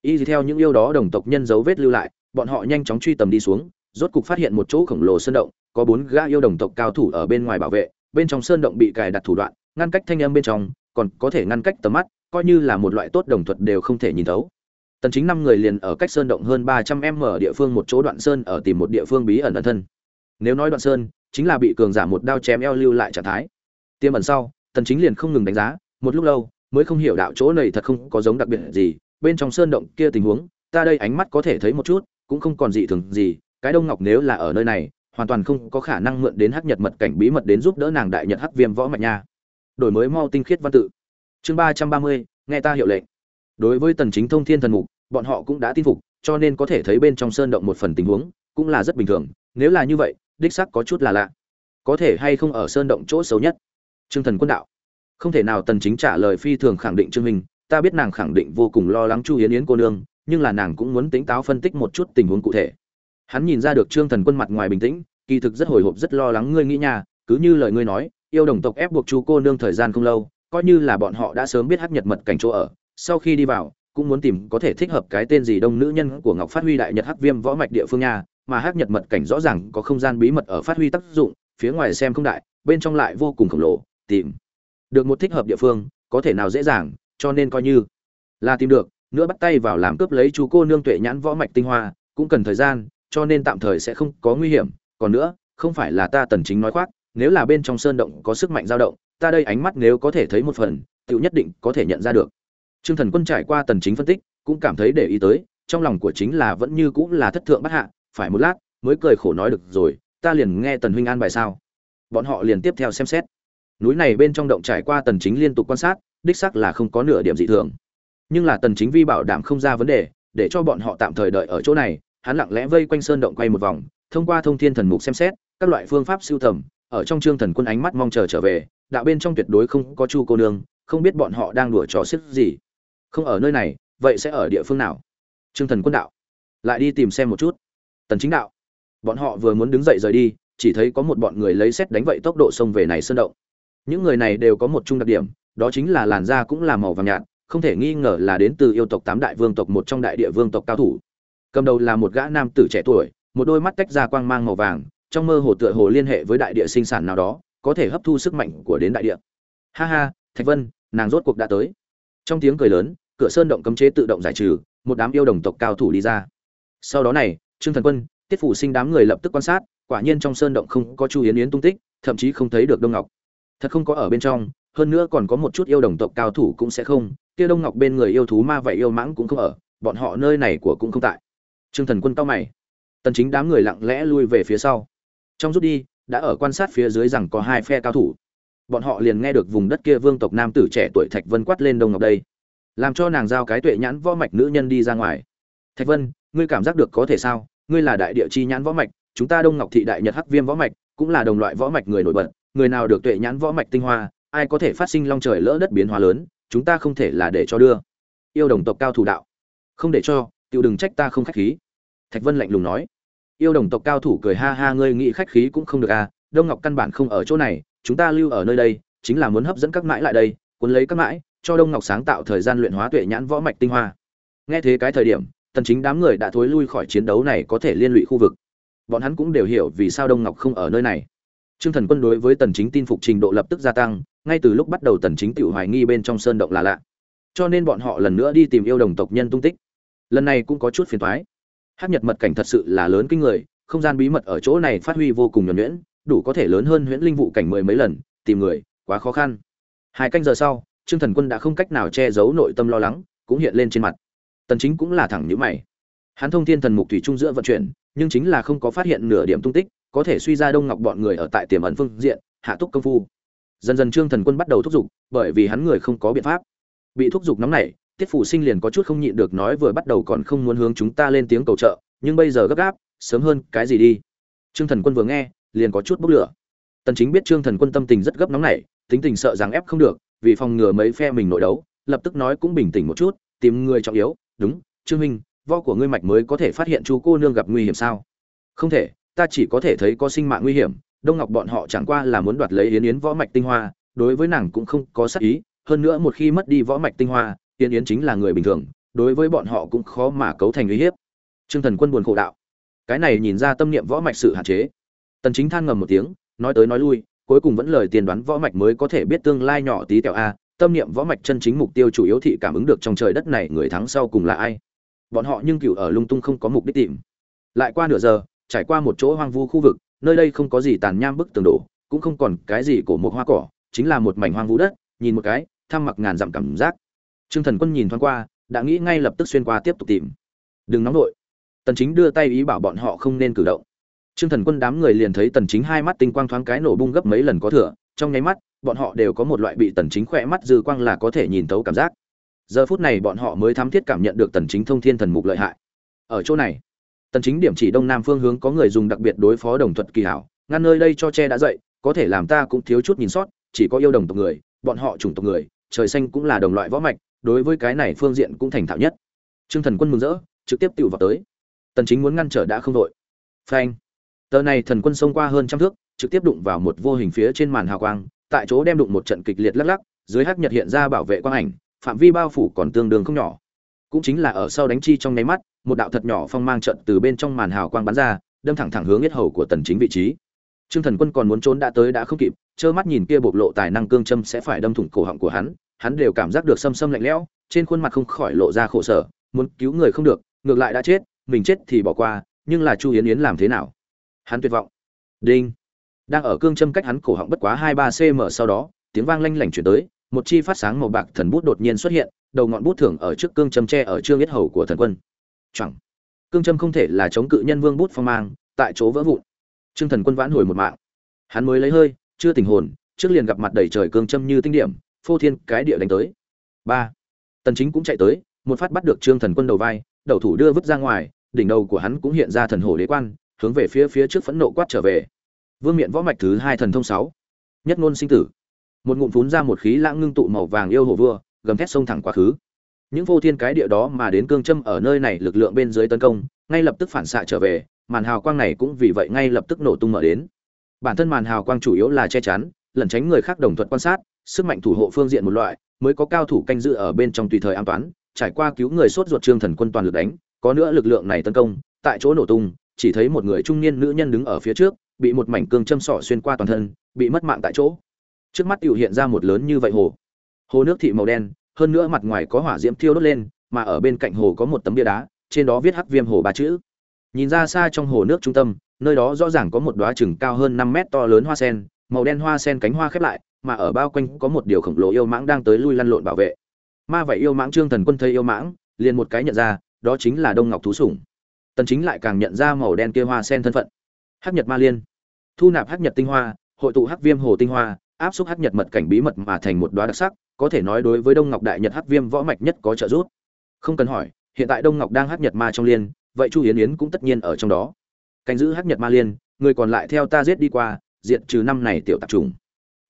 Y theo những yêu đó đồng tộc nhân dấu vết lưu lại, bọn họ nhanh chóng truy tầm đi xuống, rốt cục phát hiện một chỗ khổng lồ sơn động, có bốn gã yêu đồng tộc cao thủ ở bên ngoài bảo vệ, bên trong sơn động bị cài đặt thủ đoạn, ngăn cách thanh âm bên trong, còn có thể ngăn cách tầm mắt, coi như là một loại tốt đồng thuật đều không thể nhìn thấu tần chính năm người liền ở cách sơn động hơn 300 m địa phương một chỗ đoạn sơn ở tìm một địa phương bí ẩn ẩn thân. Nếu nói đoạn sơn, chính là bị cường giả một đao chém eo lưu lại trạng thái. Tiêm ẩn sau, tần chính liền không ngừng đánh giá, một lúc lâu, mới không hiểu đạo chỗ này thật không có giống đặc biệt gì, bên trong sơn động kia tình huống, ta đây ánh mắt có thể thấy một chút, cũng không còn dị thường gì, cái đông ngọc nếu là ở nơi này, hoàn toàn không có khả năng mượn đến hắc nhật mật cảnh bí mật đến giúp đỡ nàng đại nhật hắc viêm võ mạnh nha. Đổi mới mau tinh khiết văn tự. Chương ba trăm ba mươi, nghe ta hiệu lệnh đối với tần chính thông thiên thần mục, bọn họ cũng đã tin phục, cho nên có thể thấy bên trong sơn động một phần tình huống, cũng là rất bình thường. Nếu là như vậy, đích xác có chút là lạ. Có thể hay không ở sơn động chỗ xấu nhất? Trương thần quân đạo. Không thể nào tần chính trả lời phi thường khẳng định trương minh, ta biết nàng khẳng định vô cùng lo lắng chu hiến yến cô nương, nhưng là nàng cũng muốn tính táo phân tích một chút tình huống cụ thể. Hắn nhìn ra được trương thần quân mặt ngoài bình tĩnh, kỳ thực rất hồi hộp, rất lo lắng ngươi nghĩ nha, cứ như lời ngươi nói, yêu đồng tộc ép buộc chu cô nương thời gian không lâu, coi như là bọn họ đã sớm biết hát nhật mật cảnh chỗ ở sau khi đi vào, cũng muốn tìm có thể thích hợp cái tên gì đông nữ nhân của ngọc phát huy đại nhật hắc viêm võ mạch địa phương nha, mà hắc nhật mật cảnh rõ ràng có không gian bí mật ở phát huy tác dụng, phía ngoài xem không đại, bên trong lại vô cùng khổng lồ, tìm được một thích hợp địa phương, có thể nào dễ dàng, cho nên coi như là tìm được, nữa bắt tay vào làm cướp lấy chú cô nương tuệ nhãn võ mạch tinh hoa, cũng cần thời gian, cho nên tạm thời sẽ không có nguy hiểm, còn nữa, không phải là ta tần chính nói khoác, nếu là bên trong sơn động có sức mạnh dao động, ta đây ánh mắt nếu có thể thấy một phần tự nhất định có thể nhận ra được trương thần quân trải qua tần chính phân tích, cũng cảm thấy để ý tới, trong lòng của chính là vẫn như cũng là thất thượng bất hạ, phải một lát, mới cười khổ nói được rồi, ta liền nghe tần huynh an bài sao. Bọn họ liền tiếp theo xem xét. Núi này bên trong động trải qua tần chính liên tục quan sát, đích xác là không có nửa điểm dị thường. Nhưng là tần chính vi bảo đảm không ra vấn đề, để cho bọn họ tạm thời đợi ở chỗ này, hắn lặng lẽ vây quanh sơn động quay một vòng, thông qua thông thiên thần mục xem xét, các loại phương pháp siêu tầm, ở trong trương thần quân ánh mắt mong chờ trở về, đạo bên trong tuyệt đối không có chu cô nương, không biết bọn họ đang đùa trò xiết gì không ở nơi này, vậy sẽ ở địa phương nào? Trương thần quân đạo. Lại đi tìm xem một chút. Tần chính đạo. Bọn họ vừa muốn đứng dậy rời đi, chỉ thấy có một bọn người lấy xét đánh vậy tốc độ xông về này sơn động. Những người này đều có một chung đặc điểm, đó chính là làn da cũng là màu vàng nhạt, không thể nghi ngờ là đến từ yêu tộc tám đại vương tộc một trong đại địa vương tộc cao thủ. Cầm đầu là một gã nam tử trẻ tuổi, một đôi mắt tách ra quang mang màu vàng, trong mơ hồ tựa hồ liên hệ với đại địa sinh sản nào đó, có thể hấp thu sức mạnh của đến đại địa. Ha ha, thạch vân, nàng rốt cuộc đã tới. Trong tiếng cười lớn cửa sơn động cấm chế tự động giải trừ, một đám yêu đồng tộc cao thủ đi ra. Sau đó này, trương thần quân, tiết phủ sinh đám người lập tức quan sát, quả nhiên trong sơn động không có chu yến yến tung tích, thậm chí không thấy được đông ngọc. Thật không có ở bên trong, hơn nữa còn có một chút yêu đồng tộc cao thủ cũng sẽ không, kia đông ngọc bên người yêu thú ma vậy yêu mãng cũng không ở, bọn họ nơi này của cũng không tại. Trương thần quân cao mày. Tần chính đám người lặng lẽ lui về phía sau. Trong rút đi, đã ở quan sát phía dưới rằng có hai phe cao thủ. Bọn họ liền nghe được vùng đất kia vương tộc nam tử trẻ tuổi thạch vân quát lên đông ngọc đây làm cho nàng giao cái tuệ nhãn võ mạch nữ nhân đi ra ngoài. Thạch vân, ngươi cảm giác được có thể sao? Ngươi là đại địa chi nhãn võ mạch, chúng ta đông ngọc thị đại nhật hắc viêm võ mạch, cũng là đồng loại võ mạch người nổi bật, người nào được tuệ nhãn võ mạch tinh hoa, ai có thể phát sinh long trời lỡ đất biến hóa lớn, chúng ta không thể là để cho đưa. Yêu đồng tộc cao thủ đạo. Không để cho tự đừng trách ta không khách khí. Thạch vân lạnh lùng nói. Yêu đồng tộc cao thủ cười ha ha, ngươi nghĩ khách khí cũng không được à đông ngọc căn bản không ở chỗ này, chúng ta lưu ở nơi đây, chính là muốn hấp dẫn các mãi lại đây, cuốn lấy các mãi cho đông ngọc sáng tạo thời gian luyện hóa tuệ nhãn võ mạch tinh hoa. Nghe thế cái thời điểm, tần chính đám người đã thối lui khỏi chiến đấu này có thể liên lụy khu vực. Bọn hắn cũng đều hiểu vì sao đông ngọc không ở nơi này. Trương thần quân đối với tần chính tin phục trình độ lập tức gia tăng, ngay từ lúc bắt đầu tần chính tiểu hoài nghi bên trong sơn động là lạ. Cho nên bọn họ lần nữa đi tìm yêu đồng tộc nhân tung tích. Lần này cũng có chút phiền toái. Hắc nhật mật cảnh thật sự là lớn kinh người, không gian bí mật ở chỗ này phát huy vô cùng nhuần nhuyễn, đủ có thể lớn hơn huyễn linh vụ cảnh mười mấy lần, tìm người, quá khó khăn. Hai canh giờ sau trương thần quân đã không cách nào che giấu nội tâm lo lắng, cũng hiện lên trên mặt. Tần chính cũng là thẳng nhíu mày. Hắn thông thiên thần mục thủy trung giữa vận chuyển, nhưng chính là không có phát hiện nửa điểm tung tích, có thể suy ra đông ngọc bọn người ở tại tiềm ẩn phương diện, hạ túc công phu. Dần dần trương thần quân bắt đầu thúc giục, bởi vì hắn người không có biện pháp. Bị thúc giục nóng này tiết phủ sinh liền có chút không nhịn được nói vừa bắt đầu còn không muốn hướng chúng ta lên tiếng cầu trợ, nhưng bây giờ gấp gáp, sớm hơn cái gì đi. Trương thần quân vừa nghe, liền có chút bốc lửa. Tần chính biết trương thần quân tâm tình rất gấp nóng này tính tình sợ rằng ép không được vì phòng ngừa mấy phe mình nội đấu, lập tức nói cũng bình tĩnh một chút, tìm người trọng yếu. Đúng, trương minh vo của ngươi mạch mới có thể phát hiện chú cô nương gặp nguy hiểm sao? Không thể, ta chỉ có thể thấy có sinh mạng nguy hiểm. Đông ngọc bọn họ chẳng qua là muốn đoạt lấy yến yến võ mạch tinh hoa, đối với nàng cũng không có sắc ý. Hơn nữa một khi mất đi võ mạch tinh hoa, yến yến chính là người bình thường, đối với bọn họ cũng khó mà cấu thành uy hiếp. Trương thần quân buồn khổ đạo. Cái này nhìn ra tâm niệm võ mạch sự hạn chế. Tần chính than ngầm một tiếng, nói tới nói lui cuối cùng vẫn lời tiên đoán võ mạch mới có thể biết tương lai nhỏ tí tẹo a, tâm niệm võ mạch chân chính mục tiêu chủ yếu thị cảm ứng được trong trời đất này người thắng sau cùng là ai. Bọn họ nhưng cựu ở lung tung không có mục đích tìm. Lại qua nửa giờ, trải qua một chỗ hoang vu khu vực, nơi đây không có gì tàn nham bức tường đổ, cũng không còn cái gì của một hoa cỏ, chính là một mảnh hoang vu đất, nhìn một cái, thăm mặc ngàn dặm cảm giác. Trương thần quân nhìn thoáng qua, đã nghĩ ngay lập tức xuyên qua tiếp tục tìm. Đừng nóng nổi tần chính đưa tay ý bảo bọn họ không nên cử động trương thần quân đám người liền thấy tần chính hai mắt tinh quang thoáng cái nổ bung gấp mấy lần có thừa, trong nháy mắt, bọn họ đều có một loại bị tần chính khỏe mắt dư quang là có thể nhìn thấu cảm giác. Giờ phút này bọn họ mới thám thiết cảm nhận được tần chính thông thiên thần mục lợi hại. Ở chỗ này, tần chính điểm chỉ đông nam phương hướng có người dùng đặc biệt đối phó đồng thuật kỳ hảo, ngăn nơi đây cho che đã dậy, có thể làm ta cũng thiếu chút nhìn sót, chỉ có yêu đồng tộc người, bọn họ chủng tộc người, trời xanh cũng là đồng loại võ mạch, đối với cái này phương diện cũng thành thạo nhất. Trương thần quân mừng rỡ, trực tiếp tiểu vào tới. Tần chính muốn ngăn trở đã không đội. Phanh tờ này thần quân xông qua hơn trăm thước, trực tiếp đụng vào một vô hình phía trên màn hào quang, tại chỗ đem đụng một trận kịch liệt lắc lắc, dưới hắc nhật hiện ra bảo vệ quang ảnh, phạm vi bao phủ còn tương đương không nhỏ. Cũng chính là ở sau đánh chi trong nháy mắt, một đạo thật nhỏ phong mang trận từ bên trong màn hào quang bắn ra, đâm thẳng thẳng hướng yết hầu của tần chính vị trí. Trương thần quân còn muốn trốn đã tới đã không kịp, trơ mắt nhìn kia bộc lộ tài năng cương châm sẽ phải đâm thủng cổ họng của hắn hắn đều cảm giác được xâm xâm lạnh lẽo, trên khuôn mặt không khỏi lộ ra khổ sở, muốn cứu người không được, ngược lại đã chết, mình chết thì bỏ qua, nhưng là chu yến yến làm thế nào? Hắn tuyệt vọng. Đinh. Đang ở cương châm cách hắn cổ họng bất quá hai ba cm sau đó, tiếng vang lanh lảnh chuyển tới, một chi phát sáng màu bạc thần bút đột nhiên xuất hiện, đầu ngọn bút thưởng ở trước cương châm tre ở trương yết hầu của thần quân. Chẳng cương châm không thể là chống cự nhân vương bút phong mang, tại chỗ vỡ vụn. Trương thần quân vãn hồi một mạng. Hắn mới lấy hơi, chưa tình hồn, trước liền gặp mặt đầy trời cương châm như tinh điểm, phô thiên cái địa đánh tới. Ba. Tần chính cũng chạy tới, một phát bắt được trương thần quân đầu vai, đầu thủ đưa vứt ra ngoài, đỉnh đầu của hắn cũng hiện ra thần hổ đế quan hướng về phía phía trước phẫn nộ quát trở về. Vương miện võ mạch thứ hai thần thông sáu. Nhất ngôn sinh tử. Một ngụm phún ra một khí lãng ngưng tụ màu vàng yêu hồ vua, gầm thét sông thẳng quá khứ. Những vô thiên cái địa đó mà đến cương châm ở nơi này lực lượng bên dưới tấn công, ngay lập tức phản xạ trở về, màn hào quang này cũng vì vậy ngay lập tức nổ tung mở đến. Bản thân màn hào quang chủ yếu là che chắn, lẩn tránh người khác đồng thuận quan sát, sức mạnh thủ hộ phương diện một loại, mới có cao thủ canh giữ ở bên trong tùy thời an toàn, trải qua cứu người sốt ruột trương thần quân toàn lực đánh, có nữa lực lượng này tấn công, tại chỗ nổ tung chỉ thấy một người trung niên nữ nhân đứng ở phía trước, bị một mảnh cương châm sỏ xuyên qua toàn thân, bị mất mạng tại chỗ. Trước mắt tiểu hiện ra một lớn như vậy hồ. Hồ nước thị màu đen, hơn nữa mặt ngoài có hỏa diễm thiêu đốt lên, mà ở bên cạnh hồ có một tấm bia đá, trên đó viết hắc viêm hồ ba chữ. Nhìn ra xa trong hồ nước trung tâm, nơi đó rõ ràng có một đóa chừng cao hơn năm mét to lớn hoa sen, màu đen hoa sen cánh hoa khép lại, mà ở bao quanh có một điều khổng lồ yêu mãng đang tới lui lăn lộn bảo vệ. Ma vậy yêu mãng trương thần quân thấy yêu mãng, liền một cái nhận ra, đó chính là đông ngọc thú sủng tần chính lại càng nhận ra màu đen kia hoa sen thân phận. Hắc nhật ma liên. Thu nạp hắc nhật tinh hoa, hội tụ hắc viêm hồ tinh hoa, áp suất hắc nhật mật cảnh bí mật mà thành một đóa đặc sắc, có thể nói đối với đông ngọc đại nhật hắc viêm võ mạch nhất có trợ giúp. Không cần hỏi, hiện tại đông ngọc đang hắc nhật ma trong liên, vậy chu yến yến cũng tất nhiên ở trong đó. Canh giữ hắc nhật ma liên, người còn lại theo ta giết đi qua diện trừ năm này tiểu tạp trùng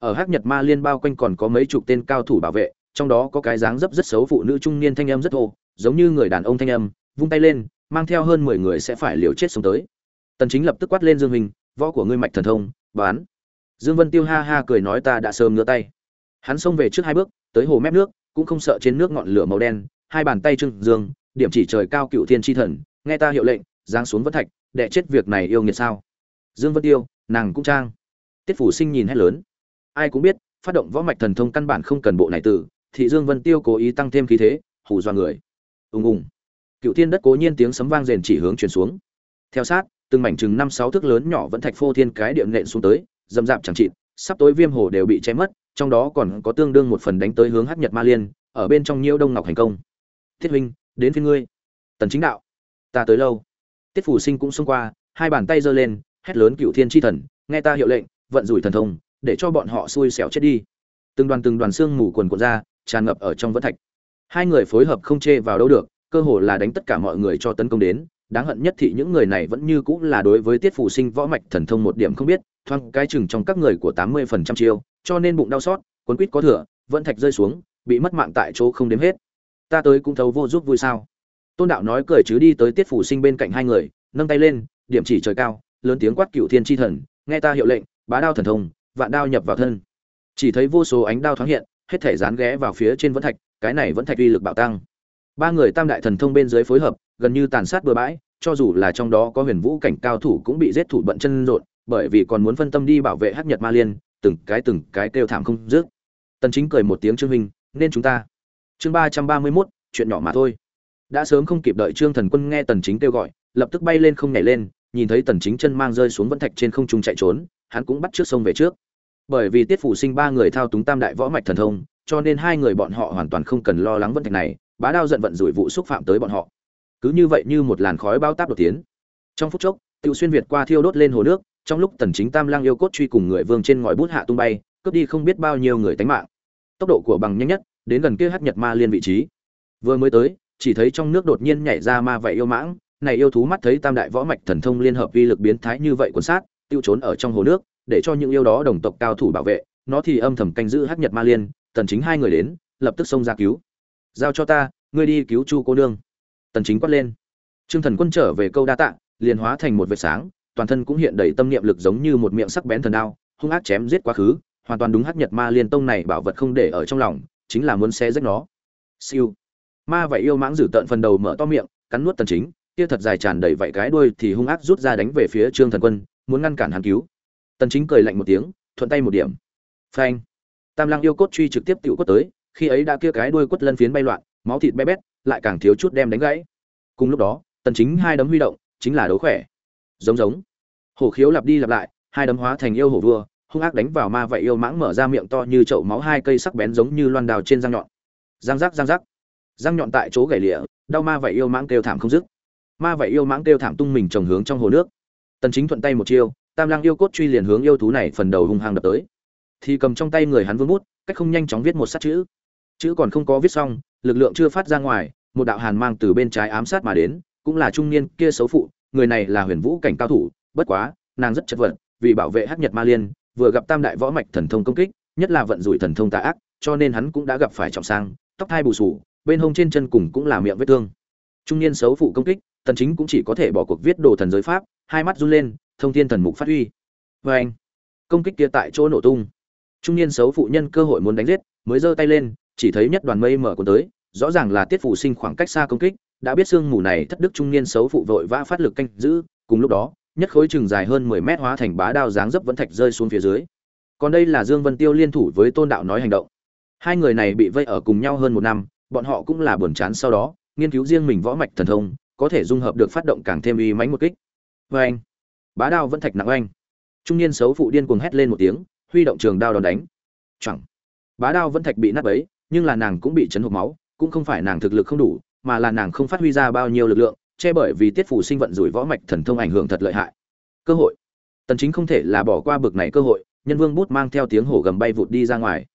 ở hắc nhật ma liên bao quanh còn có mấy chục tên cao thủ bảo vệ, trong đó có cái dáng dấp rất xấu phụ nữ trung niên thanh âm rất thô, giống như người đàn ông thanh âm, vung tay lên mang theo hơn mười người sẽ phải liều chết sống tới. Tần chính lập tức quát lên dương Hình, võ của ngươi mạch thần thông bán. Dương vân tiêu ha ha cười nói ta đã sớm ngửa tay. Hắn xông về trước hai bước tới hồ mép nước cũng không sợ trên nước ngọn lửa màu đen hai bàn tay trưng dương điểm chỉ trời cao cựu thiên chi thần nghe ta hiệu lệnh giáng xuống vân thạch đệ chết việc này yêu nghiệt sao? Dương vân tiêu nàng cũng trang. Tiết phủ sinh nhìn hét lớn. Ai cũng biết phát động võ mạch thần thông căn bản không cần bộ này từ thị dương vân tiêu cố ý tăng thêm khí thế hù dọa người. Ùng ùng cựu thiên đất cố nhiên tiếng sấm vang rền chỉ hướng chuyển xuống. Theo sát, từng mảnh chừng năm sáu thước lớn nhỏ vẫn thạch phô thiên cái điệm nện xuống tới, dầm dạp chẳng chịt, sắp tối viêm hồ đều bị cháy mất, trong đó còn có tương đương một phần đánh tới hướng hắc nhật ma liên, ở bên trong nhiễu đông ngọc hành công. Thiết huynh, đến phía ngươi. Tần chính đạo, ta tới lâu. Tiết phủ sinh cũng xông qua, hai bàn tay giơ lên, hét lớn cựu thiên chi thần, nghe ta hiệu lệnh, vận rủi thần thông, để cho bọn họ xui xẻo chết đi. Từng đoàn từng đoàn xương mù quần cuộn ra, tràn ngập ở trong vẫn thạch. Hai người phối hợp không chê vào đâu được cơ hồ là đánh tất cả mọi người cho tấn công đến. Đáng hận nhất thì những người này vẫn như cũng là đối với tiết phủ sinh võ mạch thần thông một điểm không biết, thoáng cái chừng trong các người của tám mươi phần trăm chiêu, cho nên bụng đau xót, cuốn quýt có thừa, vẫn thạch rơi xuống, bị mất mạng tại chỗ không đếm hết. Ta tới cũng thấu vô giúp vui sao? Tôn đạo nói cười chứ đi tới tiết phủ sinh bên cạnh hai người, nâng tay lên, điểm chỉ trời cao, lớn tiếng quát cựu thiên tri thần, nghe ta hiệu lệnh, bá đao thần thông, vạn đao nhập vào thân. Chỉ thấy vô số ánh đao thoáng hiện, hết thể dán ghé vào phía trên vẫn thạch, cái này vẫn thạch uy lực bạo tăng ba người tam đại thần thông bên dưới phối hợp gần như tàn sát bừa bãi cho dù là trong đó có huyền vũ cảnh cao thủ cũng bị giết thủ bận chân rộn bởi vì còn muốn phân tâm đi bảo vệ hắc nhật ma liên từng cái từng cái kêu thảm không dứt. Tần chính cười một tiếng trương huynh nên chúng ta. Chương ba trăm ba mươi 331, chuyện nhỏ mà thôi. Đã sớm không kịp đợi trương thần quân nghe tần chính kêu gọi lập tức bay lên không nhảy lên nhìn thấy tần chính chân mang rơi xuống vẫn thạch trên không trung chạy trốn hắn cũng bắt trước sông về trước. Bởi vì tiết phủ sinh ba người thao túng tam đại võ mạch thần thông cho nên hai người bọn họ hoàn toàn không cần lo lắng vấn thạch này bá đao giận vận rủi vụ xúc phạm tới bọn họ. Cứ như vậy như một làn khói bao táp đột tiến. Trong phút chốc tự xuyên việt qua thiêu đốt lên hồ nước, trong lúc tần chính tam lang yêu cốt truy cùng người vương trên ngòi bút hạ tung bay, cướp đi không biết bao nhiêu người tánh mạng. Tốc độ của bằng nhanh nhất, đến gần kia hắc nhật ma liên vị trí. Vừa mới tới, chỉ thấy trong nước đột nhiên nhảy ra ma vậy yêu mãng, này yêu thú mắt thấy tam đại võ mạch thần thông liên hợp vi lực biến thái như vậy cuốn sát, tiêu trốn ở trong hồ nước, để cho những yêu đó đồng tộc cao thủ bảo vệ, nó thì âm thầm canh giữ hắc nhật ma liên, tần chính hai người đến, lập tức xông ra cứu giao cho ta, ngươi đi cứu chu cô nương. Tần chính quát lên. Trương thần quân trở về câu đa tạ, liền hóa thành một vệt sáng, toàn thân cũng hiện đầy tâm niệm lực giống như một miệng sắc bén thần đao, hung ác chém giết quá khứ, hoàn toàn đúng hắc nhật ma liên tông này bảo vật không để ở trong lòng, chính là muốn xé rách nó. Siêu. Ma vậy yêu mãng giữ tận phần đầu mở to miệng, cắn nuốt tần chính kia thật dài tràn đầy vậy cái đuôi thì hung ác rút ra đánh về phía trương thần quân, muốn ngăn cản hắn cứu. Tần chính cười lạnh một tiếng, thuận tay một điểm. Phanh. Tam Lang yêu cốt truy trực tiếp tiểu cốt tới khi ấy đã kia cái đuôi quất lân phiến bay loạn, máu thịt bé bét, lại càng thiếu chút đem đánh gãy. Cùng lúc đó, tần chính hai đấm huy động, chính là đấu khỏe. Giống giống. Hổ khiếu lặp đi lặp lại, hai đấm hóa thành yêu hổ vua, hung ác đánh vào ma vậy yêu mãng mở ra miệng to như chậu máu hai cây sắc bén giống như loan đào trên răng nhọn. Răng rắc răng rắc. Răng nhọn tại chỗ gãy lịa đau ma vậy yêu mãng kêu thảm không dứt. Ma vậy yêu mãng kêu thảm tung mình trồng hướng trong hồ nước. Tần chính thuận tay một chiêu, tam lang yêu cốt truy liền hướng yêu thú này phần đầu hung hăng đập tới. Thì cầm trong tay người hắn vương bút, cách không nhanh chóng viết một sát chữ chữ còn không có viết xong, lực lượng chưa phát ra ngoài, một đạo hàn mang từ bên trái ám sát mà đến, cũng là trung niên kia xấu phụ, người này là huyền vũ cảnh cao thủ, bất quá, nàng rất chật vật, vì bảo vệ hắc nhật ma liên, vừa gặp tam đại võ mạch thần thông công kích, nhất là vận rủi thần thông tà ác, cho nên hắn cũng đã gặp phải trọng sang, tóc thai bù sù, bên hông trên chân cùng cũng là miệng vết thương. Trung niên xấu phụ công kích, tần chính cũng chỉ có thể bỏ cuộc viết đồ thần giới pháp, hai mắt run lên, thông thiên thần mục phát huy với vâng. anh công kích kia tại chỗ nổ tung. Trung niên xấu phụ nhân cơ hội muốn đánh giết, mới giơ tay lên chỉ thấy nhất đoàn mây mở cuốn tới, rõ ràng là tiết Phù sinh khoảng cách xa công kích, đã biết xương mù này thất đức trung niên xấu phụ vội vã phát lực canh giữ, cùng lúc đó, nhất khối trường dài hơn 10 mét hóa thành bá đao dáng dấp vẫn thạch rơi xuống phía dưới. Còn đây là dương vân tiêu liên thủ với tôn đạo nói hành động. Hai người này bị vây ở cùng nhau hơn một năm, bọn họ cũng là buồn chán sau đó, nghiên cứu riêng mình võ mạch thần thông, có thể dung hợp được phát động càng thêm uy mãnh một kích. Với anh, bá đao vẫn thạch nặng anh trung niên xấu phụ điên cuồng hét lên một tiếng, huy động trường đao đòn đánh. Chẳng bá đao vẫn thạch bị nát bấy nhưng là nàng cũng bị chấn hộp máu, cũng không phải nàng thực lực không đủ, mà là nàng không phát huy ra bao nhiêu lực lượng, che bởi vì tiết phủ sinh vận rủi võ mạch thần thông ảnh hưởng thật lợi hại. Cơ hội. Tần chính không thể là bỏ qua bực này cơ hội, nhân vương bút mang theo tiếng hổ gầm bay vụt đi ra ngoài.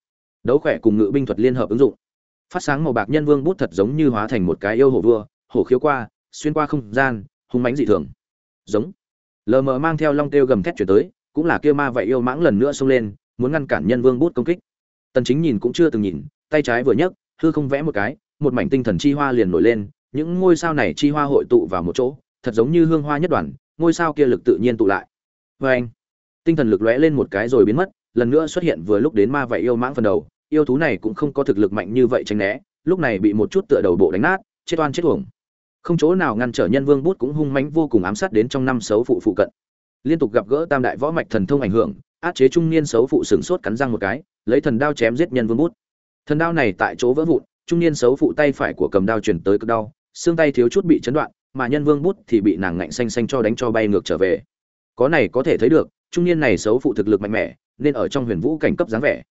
Đấu khỏe cùng ngự binh thuật liên hợp ứng dụng. Phát sáng màu bạc nhân vương bút thật giống như hóa thành một cái yêu hổ vua, hổ khiếu qua, xuyên qua không gian, hung mãnh dị thường. Giống. Lờ mờ mang theo long tiêu gầm thét chuyển tới, cũng là kia ma vậy yêu mãng lần nữa xông lên, muốn ngăn cản nhân vương bút công kích. Tần chính nhìn cũng chưa từng nhìn tay trái vừa nhấc, hư không vẽ một cái, một mảnh tinh thần chi hoa liền nổi lên, những ngôi sao này chi hoa hội tụ vào một chỗ, thật giống như hương hoa nhất đoàn, ngôi sao kia lực tự nhiên tụ lại. Với anh, tinh thần lực lóe lên một cái rồi biến mất, lần nữa xuất hiện vừa lúc đến ma vậy yêu mãng phần đầu, yêu thú này cũng không có thực lực mạnh như vậy tránh né, lúc này bị một chút tựa đầu bộ đánh nát, chết oan chết uổng. Không chỗ nào ngăn trở nhân vương bút cũng hung mãnh vô cùng ám sát đến trong năm xấu phụ phụ cận. Liên tục gặp gỡ tam đại võ mạch thần thông ảnh hưởng, át chế trung niên xấu phụ sừng sốt cắn răng một cái, lấy thần đao chém giết nhân vương bút thần đao này tại chỗ vỡ vụn, trung niên xấu phụ tay phải của cầm đao chuyển tới cực đau, xương tay thiếu chút bị chấn đoạn, mà nhân vương bút thì bị nàng ngạnh xanh xanh cho đánh cho bay ngược trở về. Có này có thể thấy được, trung niên này xấu phụ thực lực mạnh mẽ, nên ở trong huyền vũ cảnh cấp dáng vẻ.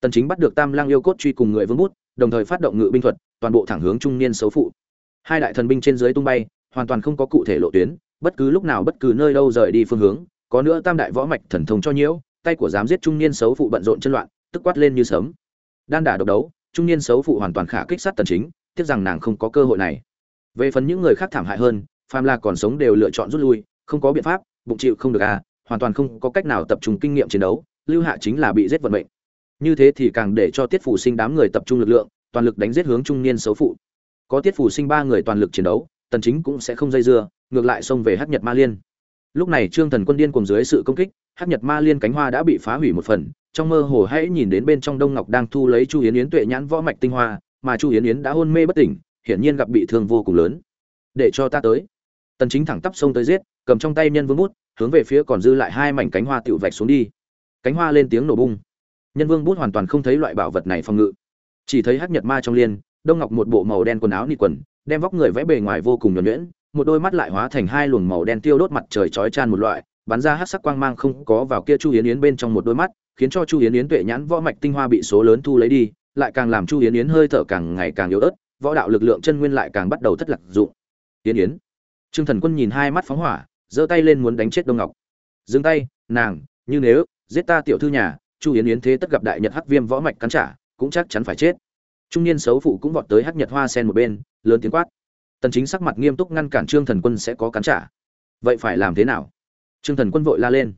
Tần chính bắt được tam lang yêu cốt truy cùng người vương bút, đồng thời phát động ngự binh thuật, toàn bộ thẳng hướng trung niên xấu phụ. Hai đại thần binh trên dưới tung bay, hoàn toàn không có cụ thể lộ tuyến, bất cứ lúc nào bất cứ nơi đâu rời đi phương hướng, có nữa tam đại võ mạch thần thông cho nhiễu, tay của dám giết trung niên xấu phụ bận rộn chân loạn, tức quát lên như sớm đan đả độc đấu, trung niên xấu phụ hoàn toàn khả kích sát tần chính, tiếc rằng nàng không có cơ hội này. Về phần những người khác thảm hại hơn phàm là còn sống đều lựa chọn rút lui, không có biện pháp, bụng chịu không được à hoàn toàn không có cách nào tập trung kinh nghiệm chiến đấu, lưu hạ chính là bị giết vận mệnh. Như thế thì càng để cho tiết phủ sinh đám người tập trung lực lượng, toàn lực đánh giết hướng trung niên xấu phụ. Có tiết phủ sinh ba người toàn lực chiến đấu, tần chính cũng sẽ không dây dưa, ngược lại xông về hắc nhật ma liên. Lúc này trương thần quân điên cùng dưới sự công kích, hắc nhật ma liên cánh hoa đã bị phá hủy một phần trong mơ hồ hãy nhìn đến bên trong đông ngọc đang thu lấy chu yến yến tuệ nhãn võ mạch tinh hoa, mà chu yến yến đã hôn mê bất tỉnh, hiển nhiên gặp bị thương vô cùng lớn. Để cho ta tới. Tần chính thẳng tắp xông tới giết, cầm trong tay nhân vương bút, hướng về phía còn dư lại hai mảnh cánh hoa tiểu vạch xuống đi. Cánh hoa lên tiếng nổ bung. Nhân vương bút hoàn toàn không thấy loại bảo vật này phòng ngự. Chỉ thấy hắc nhật ma trong liên, đông ngọc một bộ màu đen quần áo nị quần, đem vóc người vẽ bề ngoài vô cùng nhuần nhuyễn, một đôi mắt lại hóa thành hai luồng màu đen tiêu đốt mặt trời chói chan một loại, bắn ra hắc sắc quang mang không có vào kia chu yến yến bên trong một đôi mắt khiến cho chu yến yến tuệ nhãn võ mạch tinh hoa bị số lớn thu lấy đi, lại càng làm chu yến yến hơi thở càng ngày càng yếu ớt, võ đạo lực lượng chân nguyên lại càng bắt đầu thất lạc dụng. Yến yến. Trương thần quân nhìn hai mắt phóng hỏa, giơ tay lên muốn đánh chết đông ngọc. Dừng tay, nàng, như nếu, giết ta tiểu thư nhà, chu yến yến thế tất gặp đại nhật hắc viêm võ mạch cắn trả, cũng chắc chắn phải chết. Trung niên xấu phụ cũng vọt tới hắc nhật hoa sen một bên, lớn tiếng quát. Tần chính sắc mặt nghiêm túc ngăn cản trương thần quân sẽ có cắn trả. Vậy phải làm thế nào? Trương thần quân vội la lên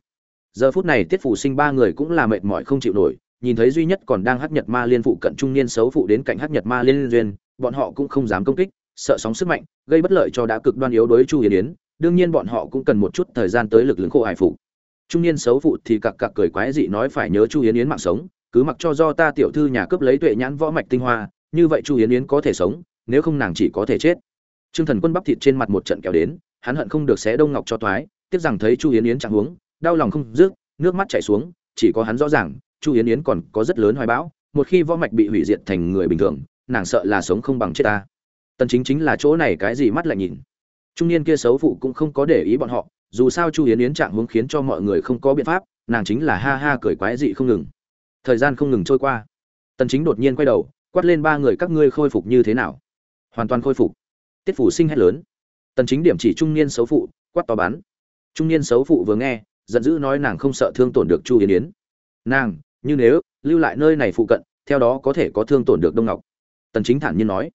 giờ phút này tiết phủ sinh ba người cũng là mệt mỏi không chịu nổi, nhìn thấy duy nhất còn đang hắc nhật ma liên phụ cận trung niên xấu phụ đến cạnh hắc nhật ma liên duyên, bọn họ cũng không dám công kích, sợ sóng sức mạnh, gây bất lợi cho đã cực đoan yếu đối chu yến yến, đương nhiên bọn họ cũng cần một chút thời gian tới lực lượng khô hải phụ trung niên xấu phụ thì cặc cặc cười quái dị nói phải nhớ chu yến yến mạng sống, cứ mặc cho do ta tiểu thư nhà cướp lấy tuệ nhãn võ mạch tinh hoa, như vậy chu yến yến có thể sống, nếu không nàng chỉ có thể chết. Trương thần quân bắp thịt trên mặt một trận kéo đến, hắn hận không được xé đông ngọc cho toái, tiếc rằng thấy chu yến yến chẳng huống đau lòng không dứt, nước mắt chảy xuống, chỉ có hắn rõ ràng, chu yến yến còn có rất lớn hoài bão, một khi võ mạch bị hủy diệt thành người bình thường, nàng sợ là sống không bằng chết ta. Tần chính chính là chỗ này cái gì mắt lại nhìn. Trung niên kia xấu phụ cũng không có để ý bọn họ, dù sao chu yến yến trạng huống khiến cho mọi người không có biện pháp, nàng chính là ha ha cười quái dị không ngừng. Thời gian không ngừng trôi qua. Tần chính đột nhiên quay đầu, quát lên ba người, các ngươi khôi phục như thế nào? Hoàn toàn khôi phục. Tiết phủ sinh hét lớn. Tần chính điểm chỉ trung niên xấu phụ, quát to bắn. Trung niên xấu phụ vừa nghe giận dữ nói nàng không sợ thương tổn được chu yến yến. Nàng, như nếu, lưu lại nơi này phụ cận, theo đó có thể có thương tổn được đông ngọc. Tần chính thản nhiên nói.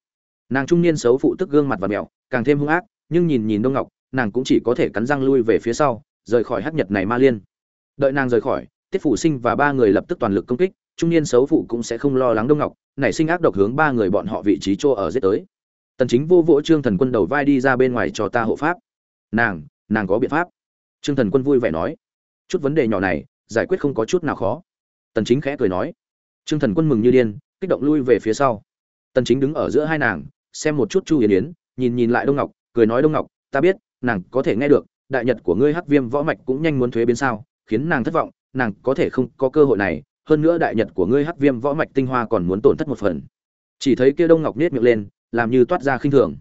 Nàng trung niên xấu phụ tức gương mặt và mèo càng thêm hung ác, nhưng nhìn nhìn đông ngọc, nàng cũng chỉ có thể cắn răng lui về phía sau, rời khỏi hắc nhật này ma liên. Đợi nàng rời khỏi, tiết phụ sinh và ba người lập tức toàn lực công kích, trung niên xấu phụ cũng sẽ không lo lắng đông ngọc, nảy sinh ác độc hướng ba người bọn họ vị trí chỗ ở giết tới. Tần chính vô vỗ trương thần quân đầu vai đi ra bên ngoài cho ta hộ pháp. Nàng nàng có biện pháp. Trương thần quân vui vẻ nói chút vấn đề nhỏ này, giải quyết không có chút nào khó. Tần chính khẽ cười nói. Trương thần quân mừng như điên, kích động lui về phía sau. Tần chính đứng ở giữa hai nàng, xem một chút chu yến yến, nhìn nhìn lại đông ngọc, cười nói, đông ngọc, ta biết, nàng có thể nghe được, đại nhật của ngươi hắc viêm võ mạch cũng nhanh muốn thuế biến sao, khiến nàng thất vọng, nàng có thể không có cơ hội này, hơn nữa đại nhật của ngươi hắc viêm võ mạch tinh hoa còn muốn tổn thất một phần. Chỉ thấy kia đông ngọc nết miệng lên, làm như toát ra khinh thường.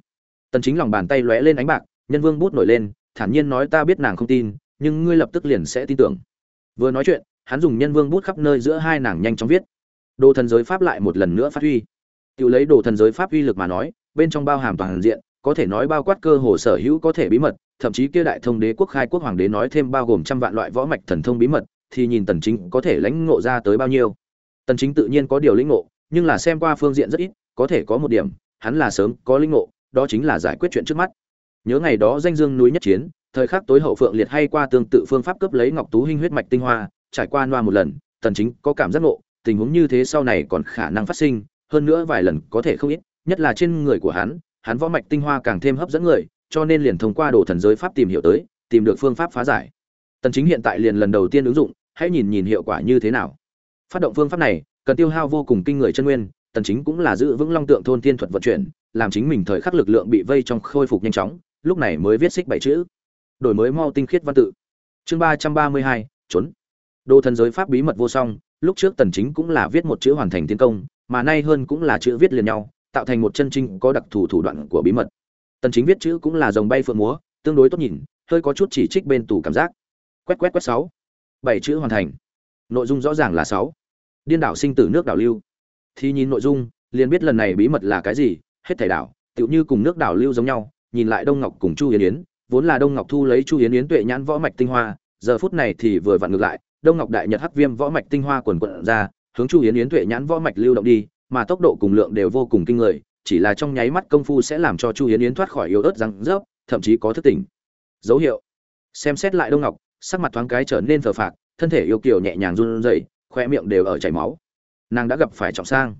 Tần chính lòng bàn tay lóe lên ánh bạc, nhân vương bút nổi lên, thản nhiên nói, ta biết nàng không tin nhưng ngươi lập tức liền sẽ tin tưởng. Vừa nói chuyện, hắn dùng nhân vương bút khắp nơi giữa hai nàng nhanh chóng viết. Đồ thần giới pháp lại một lần nữa phát huy. Tự lấy đồ thần giới pháp uy lực mà nói, bên trong bao hàm toàn diện, có thể nói bao quát cơ hồ sở hữu có thể bí mật, thậm chí kia đại thông đế quốc khai quốc hoàng đế nói thêm bao gồm trăm vạn loại võ mạch thần thông bí mật, thì nhìn tần chính có thể lãnh ngộ ra tới bao nhiêu. Tần chính tự nhiên có điều lĩnh ngộ, nhưng là xem qua phương diện rất ít, có thể có một điểm, hắn là sớm có lĩnh ngộ, đó chính là giải quyết chuyện trước mắt. Nhớ ngày đó danh dương núi nhất chiến thời khắc tối hậu phượng liệt hay qua tương tự phương pháp cướp lấy ngọc tú hinh huyết mạch tinh hoa, trải qua loa một lần tần chính có cảm giác ngộ, tình huống như thế sau này còn khả năng phát sinh, hơn nữa vài lần có thể không ít, nhất là trên người của hắn hắn võ mạch tinh hoa càng thêm hấp dẫn người, cho nên liền thông qua đồ thần giới pháp tìm hiểu tới, tìm được phương pháp phá giải. Tần chính hiện tại liền lần đầu tiên ứng dụng, hãy nhìn nhìn hiệu quả như thế nào. Phát động phương pháp này, cần tiêu hao vô cùng kinh người chân nguyên, tần chính cũng là giữ vững long tượng thôn tiên thuật vận chuyển, làm chính mình thời khắc lực lượng bị vây trong khôi phục nhanh chóng, lúc này mới viết xích bảy chữ đổi mới mau tinh khiết văn tự. Chương 332, trốn. Đồ thần giới pháp bí mật vô song lúc trước tần chính cũng là viết một chữ hoàn thành tiến công mà nay hơn cũng là chữ viết liền nhau tạo thành một chân trinh có đặc thù thủ đoạn của bí mật. Tần chính viết chữ cũng là dòng bay phượng múa tương đối tốt nhìn hơi có chút chỉ trích bên tủ cảm giác. Quét quét quét sáu. Bảy chữ hoàn thành. Nội dung rõ ràng là sáu. Điên đảo sinh tử nước đảo lưu. Thì nhìn nội dung liền biết lần này bí mật là cái gì hết thảy đảo tựu như cùng nước đảo lưu giống nhau nhìn lại đông ngọc cùng chu yến yến vốn là đông ngọc thu lấy chu yến yến tuệ nhãn võ mạch tinh hoa, giờ phút này thì vừa vặn ngược lại, đông ngọc đại nhật hắc viêm võ mạch tinh hoa quần quận ra, hướng chu yến yến tuệ nhãn võ mạch lưu động đi, mà tốc độ cùng lượng đều vô cùng kinh người, chỉ là trong nháy mắt công phu sẽ làm cho chu yến yến thoát khỏi yếu ớt răng rớp, thậm chí có thức tỉnh. Dấu hiệu. Xem xét lại đông ngọc, sắc mặt thoáng cái trở nên phờ phạc, thân thể yêu kiều nhẹ nhàng run rẩy khoe miệng đều ở chảy máu. Nàng đã gặp phải trọng sang.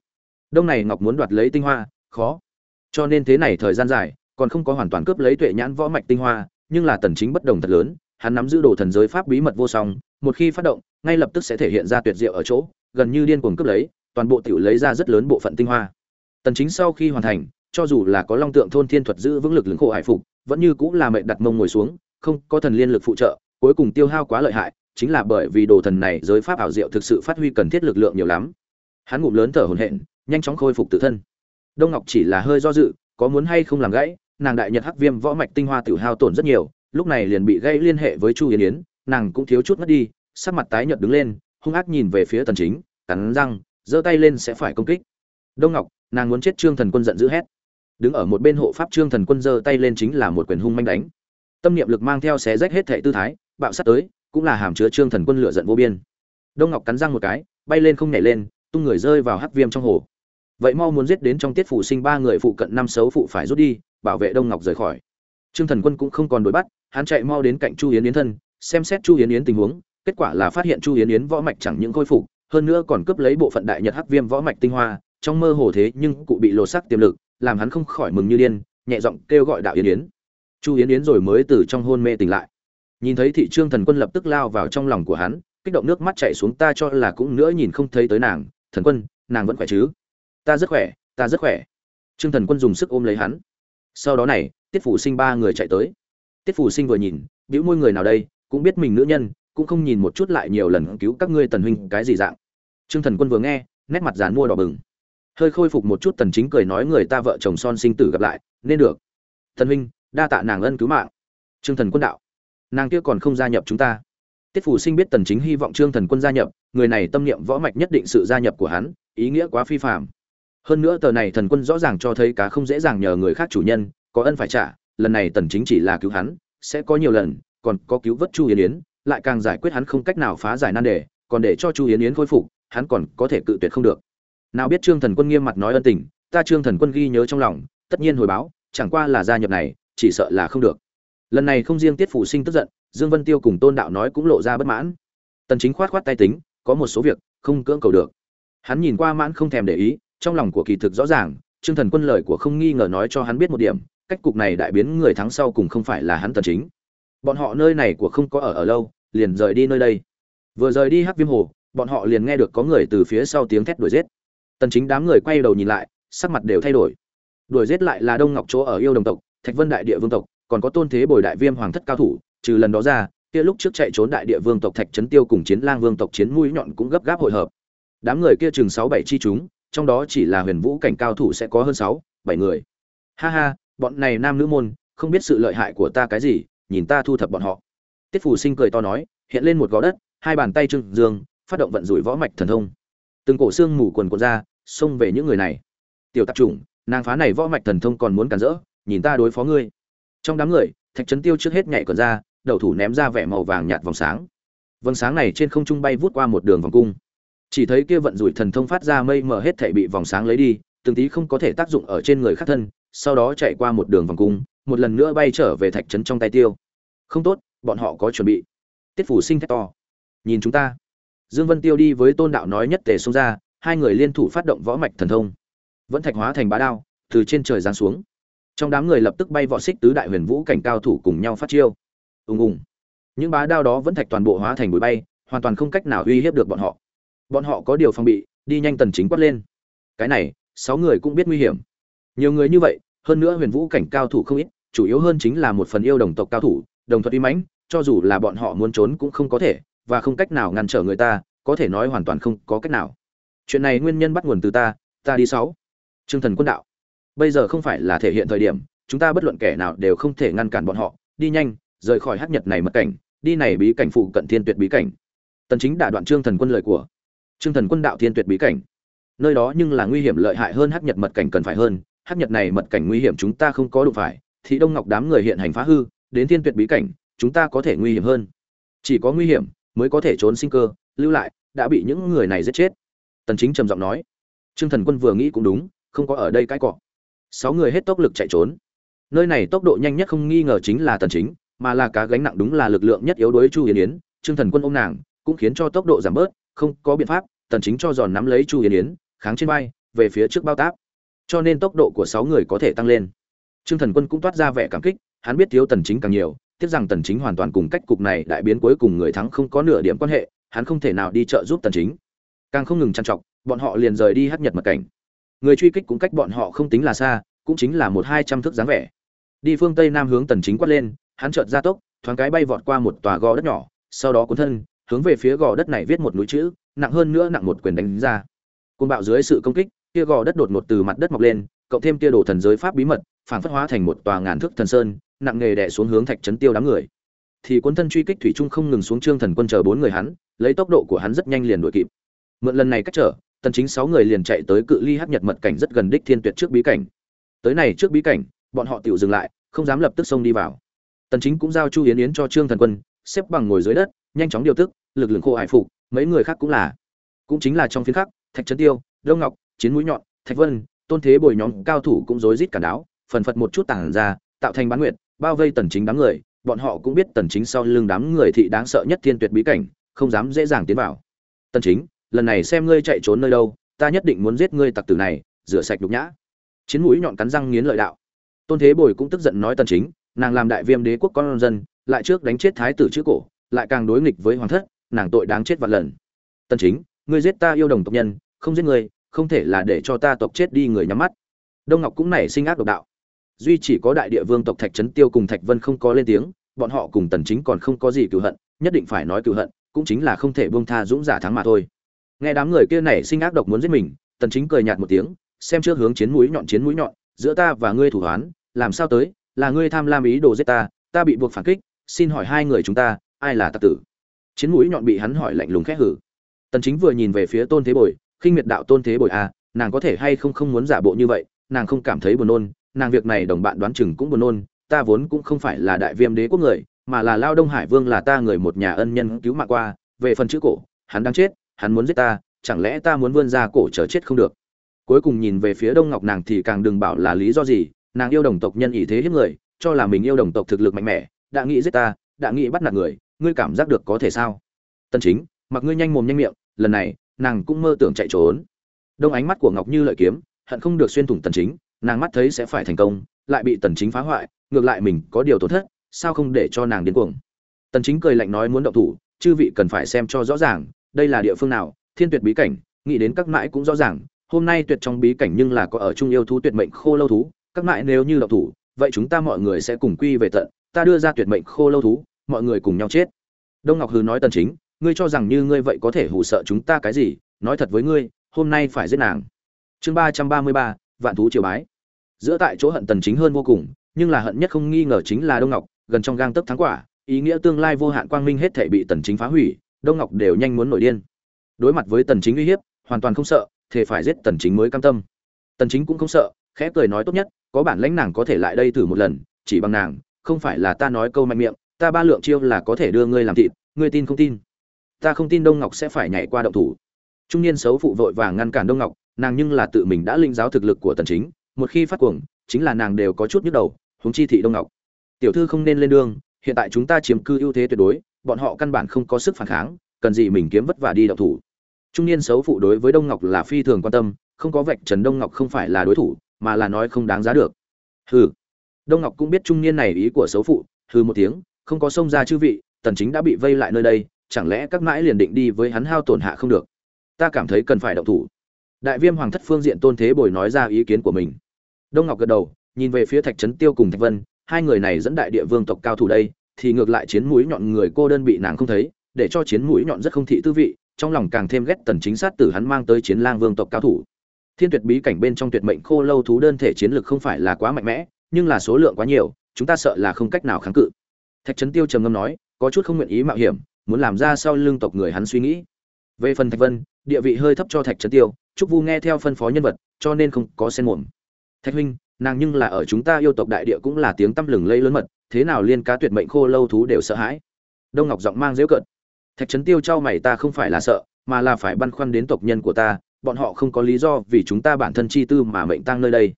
Đông này ngọc muốn đoạt lấy tinh hoa, khó. Cho nên thế này thời gian dài còn không có hoàn toàn cướp lấy tuệ nhãn võ mạch tinh hoa, nhưng là tần chính bất đồng thật lớn, hắn nắm giữ đồ thần giới pháp bí mật vô song, một khi phát động, ngay lập tức sẽ thể hiện ra tuyệt diệu ở chỗ, gần như điên cuồng cướp lấy, toàn bộ tiểu lấy ra rất lớn bộ phận tinh hoa. Tần chính sau khi hoàn thành, cho dù là có long tượng thôn thiên thuật giữ vững lực lưỡng khổ hải phục, vẫn như cũng là mệnh đặt mông ngồi xuống, không có thần liên lực phụ trợ, cuối cùng tiêu hao quá lợi hại, chính là bởi vì đồ thần này giới pháp ảo diệu thực sự phát huy cần thiết lực lượng nhiều lắm. Hắn ngụm lớn thở hổn hển, nhanh chóng khôi phục tự thân. Đông ngọc chỉ là hơi do dự, có muốn hay không làm gãy nàng đại nhật hắc viêm võ mạch tinh hoa tiểu hao tổn rất nhiều, lúc này liền bị gây liên hệ với chu yến yến, nàng cũng thiếu chút mất đi, sắc mặt tái nhợt đứng lên, hung ác nhìn về phía tần chính, cắn răng, giơ tay lên sẽ phải công kích. Đông ngọc, nàng muốn chết trương thần quân giận dữ hét. Đứng ở một bên hộ pháp trương thần quân giơ tay lên chính là một quyền hung manh đánh. Tâm niệm lực mang theo xé rách hết thể tư thái, bạo sát tới, cũng là hàm chứa trương thần quân lửa giận vô biên. Đông ngọc cắn răng một cái, bay lên không nhảy lên, tung người rơi vào hắc viêm trong hồ vậy mau muốn giết đến trong tiết phụ sinh ba người phụ cận năm xấu phụ phải rút đi, bảo vệ đông ngọc rời khỏi. Trương thần quân cũng không còn đuổi bắt, hắn chạy mau đến cạnh chu yến yến thân, xem xét chu yến yến tình huống, kết quả là phát hiện chu yến yến võ mạch chẳng những khôi phục, hơn nữa còn cướp lấy bộ phận đại nhật hắc viêm võ mạch tinh hoa, trong mơ hồ thế nhưng cụ bị lột sắc tiềm lực, làm hắn không khỏi mừng như điên, nhẹ giọng kêu gọi đạo yến yến. Chu yến yến rồi mới từ trong hôn mê tỉnh lại. Nhìn thấy thị trương thần quân lập tức lao vào trong lòng của hắn, kích động nước mắt chảy xuống, ta cho là cũng nữa nhìn không thấy tới nàng, thần quân, nàng vẫn khỏe chứ? Ta rất khỏe, ta rất khỏe. Trương thần quân dùng sức ôm lấy hắn. Sau đó này, tiết phủ sinh ba người chạy tới. Tiết phủ sinh vừa nhìn biểu môi người nào đây, cũng biết mình nữ nhân, cũng không nhìn một chút lại nhiều lần cứu các ngươi tần huynh cái gì dạng. Trương thần quân vừa nghe, nét mặt dàn mua đỏ bừng. Hơi khôi phục một chút tần chính cười nói người ta vợ chồng son sinh tử gặp lại, nên được. Thần huynh, đa tạ nàng ân cứu mạng. Trương thần quân đạo. Nàng kia còn không gia nhập chúng ta. Tiết phủ sinh biết tần chính hy vọng trương thần quân gia nhập, người này tâm niệm võ mạch nhất định sự gia nhập của hắn, ý nghĩa quá phi phàm hơn nữa tờ này thần quân rõ ràng cho thấy cá không dễ dàng nhờ người khác chủ nhân, có ân phải trả, lần này tần chính chỉ là cứu hắn, sẽ có nhiều lần, còn có cứu vớt chu yến yến, lại càng giải quyết hắn không cách nào phá giải nan đề, còn để cho chu yến yến khôi phục, hắn còn có thể cự tuyệt không được. Nào biết trương thần quân nghiêm mặt nói ân tình, ta trương thần quân ghi nhớ trong lòng, tất nhiên hồi báo, chẳng qua là gia nhập này, chỉ sợ là không được. Lần này không riêng tiết phủ sinh tức giận, dương vân tiêu cùng tôn đạo nói cũng lộ ra bất mãn. Tần chính khoát khoát tay tính, có một số việc, không cưỡng cầu được. Hắn nhìn qua mãn không thèm để ý trong lòng của kỳ thực rõ ràng, trương thần quân lời của không nghi ngờ nói cho hắn biết một điểm, cách cục này đại biến người thắng sau cùng không phải là hắn tần chính. Bọn họ nơi này của không có ở ở lâu, liền rời đi nơi đây. Vừa rời đi hắc viêm hồ, bọn họ liền nghe được có người từ phía sau tiếng thét đuổi giết. Tần chính đám người quay đầu nhìn lại, sắc mặt đều thay đổi. Đuổi giết lại là đông ngọc chỗ ở yêu đồng tộc, thạch vân đại địa vương tộc, còn có tôn thế bồi đại viêm hoàng thất cao thủ, trừ lần đó ra, kia lúc trước chạy trốn đại địa vương tộc thạch trấn tiêu cùng chiến lang vương tộc chiến mũi nhọn cũng gấp gáp hội hợp. Đám người kia chừng sáu bảy chi chúng trong đó chỉ là huyền vũ cảnh cao thủ sẽ có hơn sáu, bảy người. Ha ha, bọn này nam nữ môn, không biết sự lợi hại của ta cái gì, nhìn ta thu thập bọn họ. Tiết phủ sinh cười to nói, hiện lên một gò đất, hai bàn tay trưng dương, phát động vận rủi võ mạch thần thông. Từng cổ xương mù quần quần ra, xông về những người này. Tiểu tạp chủng, nàng phá này võ mạch thần thông còn muốn cản rỡ, nhìn ta đối phó ngươi. Trong đám người, thạch trấn tiêu trước hết nhảy còn ra, đầu thủ ném ra vẻ màu vàng nhạt vòng sáng. Vầng sáng này trên không trung bay vút qua một đường vòng cung chỉ thấy kia vận rủi thần thông phát ra mây mờ hết thể bị vòng sáng lấy đi, từng tí không có thể tác dụng ở trên người khác thân, sau đó chạy qua một đường vòng cung, một lần nữa bay trở về thạch trấn trong tay tiêu. Không tốt, bọn họ có chuẩn bị. Tiết phủ sinh thét to. Nhìn chúng ta. Dương vân tiêu đi với tôn đạo nói nhất tề xông ra, hai người liên thủ phát động võ mạch thần thông. Vẫn thạch hóa thành bá đao, từ trên trời giáng xuống. Trong đám người lập tức bay võ xích tứ đại huyền vũ cảnh cao thủ cùng nhau phát chiêu. Ùng ùng. Những bá đao đó vẫn thạch toàn bộ hóa thành bụi bay, hoàn toàn không cách nào uy hiếp được bọn họ bọn họ có điều phòng bị, đi nhanh tần chính quát lên. Cái này, sáu người cũng biết nguy hiểm. Nhiều người như vậy, hơn nữa huyền vũ cảnh cao thủ không ít, chủ yếu hơn chính là một phần yêu đồng tộc cao thủ, đồng thuật uy mãnh, cho dù là bọn họ muốn trốn cũng không có thể, và không cách nào ngăn trở người ta, có thể nói hoàn toàn không có cách nào. Chuyện này nguyên nhân bắt nguồn từ ta ta đi sáu. Trương thần quân đạo. Bây giờ không phải là thể hiện thời điểm, chúng ta bất luận kẻ nào đều không thể ngăn cản bọn họ, đi nhanh, rời khỏi hắc nhật này mật cảnh, đi này bí cảnh phụ cận thiên tuyệt bí cảnh. Tần chính đả đoạn trương thần quân lời của trương thần quân đạo thiên tuyệt bí cảnh. Nơi đó nhưng là nguy hiểm lợi hại hơn hắc nhật mật cảnh cần phải hơn. Hắc nhật này mật cảnh nguy hiểm chúng ta không có đủ phải. Thì đông ngọc đám người hiện hành phá hư, đến thiên tuyệt bí cảnh, chúng ta có thể nguy hiểm hơn. Chỉ có nguy hiểm mới có thể trốn sinh cơ, lưu lại, đã bị những người này giết chết. Tần chính trầm giọng nói. Trương thần quân vừa nghĩ cũng đúng, không có ở đây cái cọ sáu người hết tốc lực chạy trốn. Nơi này tốc độ nhanh nhất không nghi ngờ chính là tần chính, mà là cá gánh nặng đúng là lực lượng nhất yếu đối chu yến yến. Trương thần quân ôm nàng, cũng khiến cho tốc độ giảm bớt không có biện pháp, tần chính cho giòn nắm lấy chu yến yến, kháng trên vai, về phía trước bao táp. Cho nên tốc độ của sáu người có thể tăng lên. Trương thần quân cũng toát ra vẻ cảm kích, hắn biết thiếu tần chính càng nhiều, tiếc rằng tần chính hoàn toàn cùng cách cục này đại biến cuối cùng người thắng không có nửa điểm quan hệ, hắn không thể nào đi trợ giúp tần chính. Càng không ngừng chăn trọc, bọn họ liền rời đi hấp nhật mật cảnh. Người truy kích cũng cách bọn họ không tính là xa, cũng chính là một hai trăm thước dáng vẻ. Đi phương tây nam hướng tần chính quát lên, hắn chợt ra tốc, thoáng cái bay vọt qua một tòa gò đất nhỏ, sau đó cuốn thân hướng về phía gò đất này viết một núi chữ, nặng hơn nữa nặng một quyền đánh ra. Côn bạo dưới sự công kích, kia gò đất đột ngột từ mặt đất mọc lên, cộng thêm kia đồ thần giới pháp bí mật, phản phất hóa thành một tòa ngàn thước thần sơn, nặng nghề đè xuống hướng thạch trấn tiêu đám người. Thì cuốn thân truy kích thủy trung không ngừng xuống trương thần quân chờ bốn người hắn, lấy tốc độ của hắn rất nhanh liền đuổi kịp. Mượn lần này cách trở, tần chính sáu người liền chạy tới cự ly hắc nhật mật cảnh rất gần đích thiên tuyệt trước bí cảnh. Tới này trước bí cảnh, bọn họ tiểu dừng lại, không dám lập tức xông đi vào. Tần chính cũng giao chu yến yến cho trương thần quân, xếp bằng ngồi dưới đất nhanh chóng điều tức, lực lượng khô hải phục, mấy người khác cũng là. Cũng chính là trong phiến khắc, thạch trấn tiêu, đông ngọc, chiến mũi nhọn, thạch vân, tôn thế bồi nhóm cao thủ cũng rối rít cản đáo, phần phật một chút tảng ra, tạo thành bán nguyệt, bao vây tần chính đám người, bọn họ cũng biết tần chính sau lưng đám người thị đáng sợ nhất thiên tuyệt bí cảnh, không dám dễ dàng tiến vào. Tần chính, lần này xem ngươi chạy trốn nơi đâu, ta nhất định muốn giết ngươi tặc tử này, rửa sạch nhục nhã. Chiến mũi nhọn cắn răng nghiến lợi đạo. Tôn thế bồi cũng tức giận nói tần chính, nàng làm đại viêm đế quốc con dân, lại trước đánh chết thái tử chữ cổ lại càng đối nghịch với hoàng thất, nàng tội đáng chết vạn lần. Tần chính, ngươi giết ta yêu đồng tộc nhân, không giết ngươi không thể là để cho ta tộc chết đi người nhắm mắt. Đông ngọc cũng nảy sinh ác độc đạo. Duy chỉ có đại địa vương tộc thạch trấn tiêu cùng thạch vân không có lên tiếng, bọn họ cùng tần chính còn không có gì cựu hận, nhất định phải nói cựu hận, cũng chính là không thể buông tha dũng giả thắng mà thôi. Nghe đám người kia nảy sinh ác độc muốn giết mình, tần chính cười nhạt một tiếng, xem trước hướng chiến mũi nhọn, chiến mũi nhọn, giữa ta và ngươi thủ hoán, làm sao tới, là ngươi tham lam ý đồ giết ta ta bị buộc phản kích, xin hỏi hai người chúng ta ai là tặc tử? Chiến mũi nhọn bị hắn hỏi lạnh lùng khẽ hử. Tần chính vừa nhìn về phía tôn thế bồi khinh miệt đạo tôn thế bồi a à, nàng có thể hay không không muốn giả bộ như vậy nàng không cảm thấy buồn nôn nàng việc này đồng bạn đoán chừng cũng buồn nôn ta vốn cũng không phải là đại viêm đế quốc người mà là lao đông hải vương là ta người một nhà ân nhân cứu mạng qua về phần chữ cổ hắn đang chết hắn muốn giết ta chẳng lẽ ta muốn vươn ra cổ chờ chết không được? Cuối cùng nhìn về phía đông ngọc nàng thì càng đừng bảo là lý do gì nàng yêu đồng tộc nhân ý thế hiếp người cho là mình yêu đồng tộc thực lực mạnh mẽ đã nghĩ giết ta đã nghĩ bắt nạt người ngươi cảm giác được có thể sao? Tân chính, mặc ngươi nhanh mồm nhanh miệng, lần này, nàng cũng mơ tưởng chạy trốn. Đông ánh mắt của ngọc như lợi kiếm, hận không được xuyên thủng tần chính, nàng mắt thấy sẽ phải thành công, lại bị tần chính phá hoại, ngược lại mình có điều tổn thất, sao không để cho nàng điên cuồng? Tần chính cười lạnh nói muốn động thủ, chư vị cần phải xem cho rõ ràng, đây là địa phương nào, thiên tuyệt bí cảnh, nghĩ đến các mãi cũng rõ ràng, hôm nay tuyệt trong bí cảnh nhưng là có ở trung yêu thú tuyệt mệnh khô lâu thú, các mãi nếu như động thủ, vậy chúng ta mọi người sẽ cùng quy về tận, ta đưa ra tuyệt mệnh khô lâu thú mọi người cùng nhau chết. Đông ngọc hư nói tần chính, ngươi cho rằng như ngươi vậy có thể hù sợ chúng ta cái gì? Nói thật với ngươi, hôm nay phải giết nàng. Chương ba trăm ba mươi ba, vạn thú triều bái. Giữa tại chỗ hận tần chính hơn vô cùng, nhưng là hận nhất không nghi ngờ chính là đông ngọc, gần trong gang tấc thắng quả, ý nghĩa tương lai vô hạn quang minh hết thể bị tần chính phá hủy, đông ngọc đều nhanh muốn nổi điên. Đối mặt với tần chính uy hiếp, hoàn toàn không sợ thể phải giết tần chính mới cam tâm. Tần chính cũng không sợ, khẽ cười nói tốt nhất, có bản lãnh nàng có thể lại đây thử một lần, chỉ bằng nàng, không phải là ta nói câu mạnh miệng ta ba lượng chiêu là có thể đưa ngươi làm thịt, ngươi tin không tin? Ta không tin đông ngọc sẽ phải nhảy qua động thủ. Trung niên xấu phụ vội vàng ngăn cản đông ngọc, nàng nhưng là tự mình đã linh giáo thực lực của tần chính, một khi phát cuồng, chính là nàng đều có chút nhức đầu, huống chi thị đông ngọc. Tiểu thư không nên lên đường, hiện tại chúng ta chiếm cư ưu thế tuyệt đối, bọn họ căn bản không có sức phản kháng, cần gì mình kiếm vất vả đi động thủ. Trung niên xấu phụ đối với đông ngọc là phi thường quan tâm, không có vạch trần đông ngọc không phải là đối thủ, mà là nói không đáng giá được. Hừ. Đông ngọc cũng biết trung niên này ý của xấu phụ, hừ một tiếng không có sông ra chư vị, tần chính đã bị vây lại nơi đây, chẳng lẽ các mãi liền định đi với hắn hao tổn hạ không được? Ta cảm thấy cần phải động thủ. Đại viêm hoàng thất phương diện tôn thế bồi nói ra ý kiến của mình. Đông ngọc gật đầu, nhìn về phía thạch trấn tiêu cùng thạch vân, hai người này dẫn đại địa vương tộc cao thủ đây, thì ngược lại chiến mũi nhọn người cô đơn bị nàng không thấy, để cho chiến mũi nhọn rất không thị tư vị, trong lòng càng thêm ghét tần chính sát tử hắn mang tới chiến lang vương tộc cao thủ. Thiên tuyệt bí cảnh bên trong tuyệt mệnh khô lâu thú đơn thể chiến lực không phải là quá mạnh mẽ, nhưng là số lượng quá nhiều, chúng ta sợ là không cách nào kháng cự thạch trấn tiêu trầm ngâm nói, có chút không nguyện ý mạo hiểm, muốn làm ra sau lưng tộc người hắn suy nghĩ. Về phần thạch vân, địa vị hơi thấp cho thạch trấn tiêu, trúc vu nghe theo phân phó nhân vật, cho nên không có sen muộn. thạch huynh, nàng nhưng là ở chúng ta yêu tộc đại địa cũng là tiếng tăm lừng lây lớn mật, thế nào liên cá tuyệt mệnh khô lâu thú đều sợ hãi. Đông ngọc giọng mang dễu cợt. Thạch trấn tiêu trao mày, ta không phải là sợ, mà là phải băn khoăn đến tộc nhân của ta, bọn họ không có lý do vì chúng ta bản thân chi tư mà mệnh tăng nơi đây.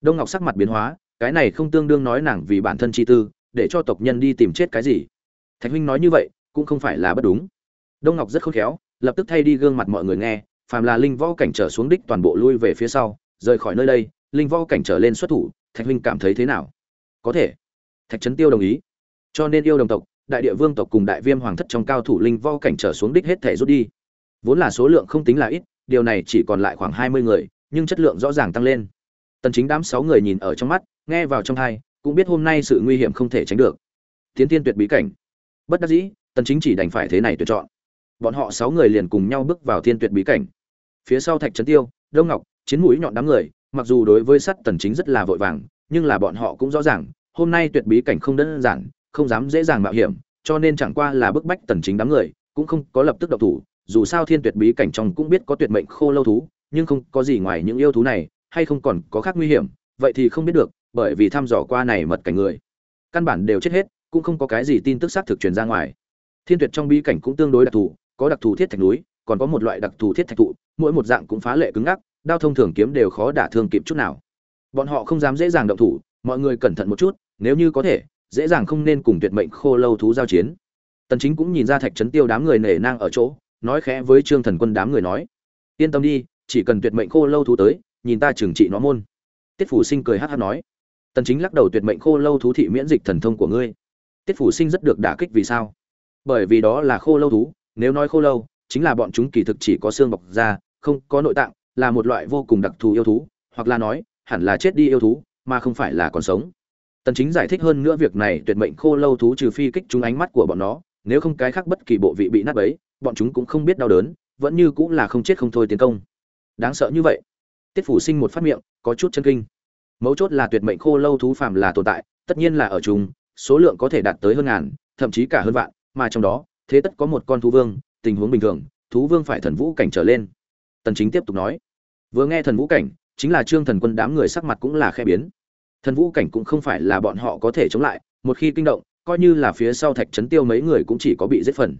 Đông ngọc sắc mặt biến hóa, cái này không tương đương nói nàng vì bản thân chi tư để cho tộc nhân đi tìm chết cái gì. Thạch huynh nói như vậy, cũng không phải là bất đúng. Đông ngọc rất khôn khéo, lập tức thay đi gương mặt mọi người nghe, phàm là linh võ cảnh trở xuống đích toàn bộ lui về phía sau, rời khỏi nơi đây, linh võ cảnh trở lên xuất thủ, thạch huynh cảm thấy thế nào? Có thể. Thạch trấn tiêu đồng ý. Cho nên yêu đồng tộc, đại địa vương tộc cùng đại viêm hoàng thất trong cao thủ linh võ cảnh trở xuống đích hết thể rút đi. Vốn là số lượng không tính là ít, điều này chỉ còn lại khoảng hai mươi người, nhưng chất lượng rõ ràng tăng lên. Tần chính đám sáu người nhìn ở trong mắt, nghe vào trong hai cũng biết hôm nay sự nguy hiểm không thể tránh được. Tiến tiên tuyệt bí cảnh. Bất đắc dĩ, tần chính chỉ đành phải thế này tuyển chọn. Bọn họ sáu người liền cùng nhau bước vào thiên tuyệt bí cảnh. Phía sau thạch trấn tiêu, đông ngọc, chiến mũi nhọn đám người, mặc dù đối với sắt tần chính rất là vội vàng, nhưng là bọn họ cũng rõ ràng, hôm nay tuyệt bí cảnh không đơn giản, không dám dễ dàng mạo hiểm, cho nên chẳng qua là bức bách tần chính đám người, cũng không có lập tức động thủ, dù sao thiên tuyệt bí cảnh trong cũng biết có tuyệt mệnh khô lâu thú, nhưng không có gì ngoài những yêu thú này, hay không còn có khác nguy hiểm, vậy thì không biết được bởi vì thăm dò qua này mật cảnh người. Căn bản đều chết hết, cũng không có cái gì tin tức xác thực truyền ra ngoài. Thiên tuyệt trong bi cảnh cũng tương đối đặc thù, có đặc thù thiết thạch núi, còn có một loại đặc thù thiết thạch thụ, mỗi một dạng cũng phá lệ cứng ngắc, đao thông thường kiếm đều khó đả thương kịp chút nào. Bọn họ không dám dễ dàng động thủ, mọi người cẩn thận một chút, nếu như có thể, dễ dàng không nên cùng tuyệt mệnh khô lâu thú giao chiến. Tần chính cũng nhìn ra thạch trấn tiêu đám người nể nang ở chỗ, nói khẽ với trương thần quân đám người nói, yên tâm đi, chỉ cần tuyệt mệnh khô lâu thú tới, nhìn ta trừng trị nó môn. Tiết phủ sinh cười hắt hắt nói tần chính lắc đầu tuyệt mệnh khô lâu thú thị miễn dịch thần thông của ngươi. Tiết phủ sinh rất được đả kích vì sao? Bởi vì đó là khô lâu thú, nếu nói khô lâu, chính là bọn chúng kỳ thực chỉ có xương bọc da, không có nội tạng, là một loại vô cùng đặc thù yêu thú, hoặc là nói, hẳn là chết đi yêu thú, mà không phải là còn sống. Tần chính giải thích hơn nữa việc này, tuyệt mệnh khô lâu thú trừ phi kích chúng ánh mắt của bọn nó, nếu không cái khác bất kỳ bộ vị bị nát bấy, bọn chúng cũng không biết đau đớn, vẫn như cũng là không chết không thôi tiến công. Đáng sợ như vậy. Tiết phủ sinh một phát miệng, có chút chân kinh mấu chốt là tuyệt mệnh khô lâu thú phàm là tồn tại, tất nhiên là ở chúng số lượng có thể đạt tới hơn ngàn, thậm chí cả hơn vạn, mà trong đó, thế tất có một con thú vương, tình huống bình thường, thú vương phải thần vũ cảnh trở lên. Tần chính tiếp tục nói, vừa nghe thần vũ cảnh, chính là trương thần quân đám người sắc mặt cũng là khe biến. Thần vũ cảnh cũng không phải là bọn họ có thể chống lại, một khi kinh động, coi như là phía sau thạch trấn tiêu mấy người cũng chỉ có bị giết phần.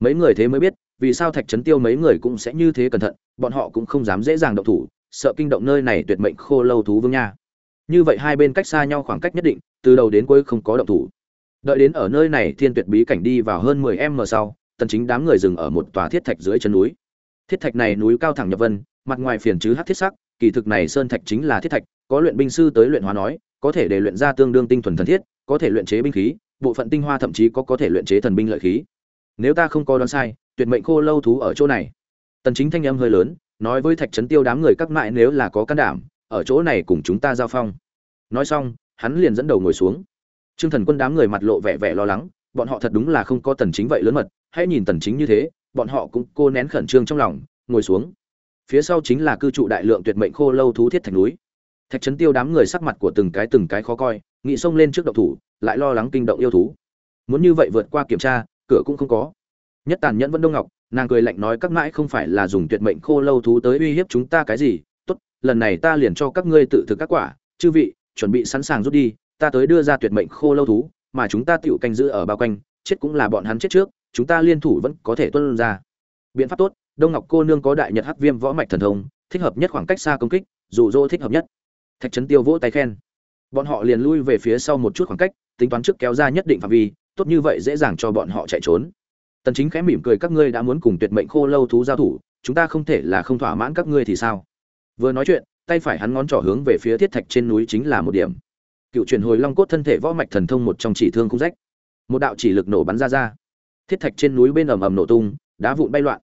Mấy người thế mới biết, vì sao thạch trấn tiêu mấy người cũng sẽ như thế cẩn thận, bọn họ cũng không dám dễ dàng động thủ, sợ kinh động nơi này tuyệt mệnh khô lâu thú vương nha như vậy hai bên cách xa nhau khoảng cách nhất định, từ đầu đến cuối không có động thủ. Đợi đến ở nơi này thiên tuyệt bí cảnh đi vào hơn 10 m sau, tần chính đám người dừng ở một tòa thiết thạch dưới chân núi. Thiết thạch này núi cao thẳng nhập vân, mặt ngoài phiền chứ hắc thiết sắc, kỳ thực này sơn thạch chính là thiết thạch, có luyện binh sư tới luyện hóa nói, có thể để luyện ra tương đương tinh thuần thần thiết, có thể luyện chế binh khí, bộ phận tinh hoa thậm chí có có thể luyện chế thần binh lợi khí. Nếu ta không có đoán sai, tuyệt mệnh khô lâu thú ở chỗ này. Tần chính thanh âm hơi lớn, nói với thạch trấn tiêu đám người các mại nếu là có can đảm ở chỗ này cùng chúng ta giao phong. Nói xong, hắn liền dẫn đầu ngồi xuống. Trương thần quân đám người mặt lộ vẻ vẻ lo lắng, bọn họ thật đúng là không có tần chính vậy lớn mật, hãy nhìn tần chính như thế, bọn họ cũng cô nén khẩn trương trong lòng, ngồi xuống. Phía sau chính là cư trụ đại lượng tuyệt mệnh khô lâu thú thiết thạch núi. Thạch trấn tiêu đám người sắc mặt của từng cái từng cái khó coi, nghị xông lên trước động thủ, lại lo lắng kinh động yêu thú. Muốn như vậy vượt qua kiểm tra, cửa cũng không có. Nhất tàn nhẫn vẫn đông ngọc, nàng cười lạnh nói các mãi không phải là dùng tuyệt mệnh khô lâu thú tới uy hiếp chúng ta cái gì lần này ta liền cho các ngươi tự thực các quả, chư vị, chuẩn bị sẵn sàng rút đi, ta tới đưa ra tuyệt mệnh khô lâu thú, mà chúng ta tựu canh giữ ở bao quanh, chết cũng là bọn hắn chết trước, chúng ta liên thủ vẫn có thể tuân ra. Biện pháp tốt, đông ngọc cô nương có đại nhật hắc viêm võ mạch thần thông, thích hợp nhất khoảng cách xa công kích dù dô thích hợp nhất. Thạch trấn tiêu vỗ tay khen. Bọn họ liền lui về phía sau một chút khoảng cách, tính toán trước kéo ra nhất định phạm vi, tốt như vậy dễ dàng cho bọn họ chạy trốn. Tần chính khẽ mỉm cười, các ngươi đã muốn cùng tuyệt mệnh khô lâu thú giao thủ, chúng ta không thể là không thỏa mãn các ngươi thì sao? Vừa nói chuyện, tay phải hắn ngón trỏ hướng về phía thiết thạch trên núi chính là một điểm. Cựu truyền hồi long cốt thân thể võ mạch thần thông một trong chỉ thương không rách. Một đạo chỉ lực nổ bắn ra ra. Thiết thạch trên núi bên ầm ầm nổ tung, đá vụn bay loạn.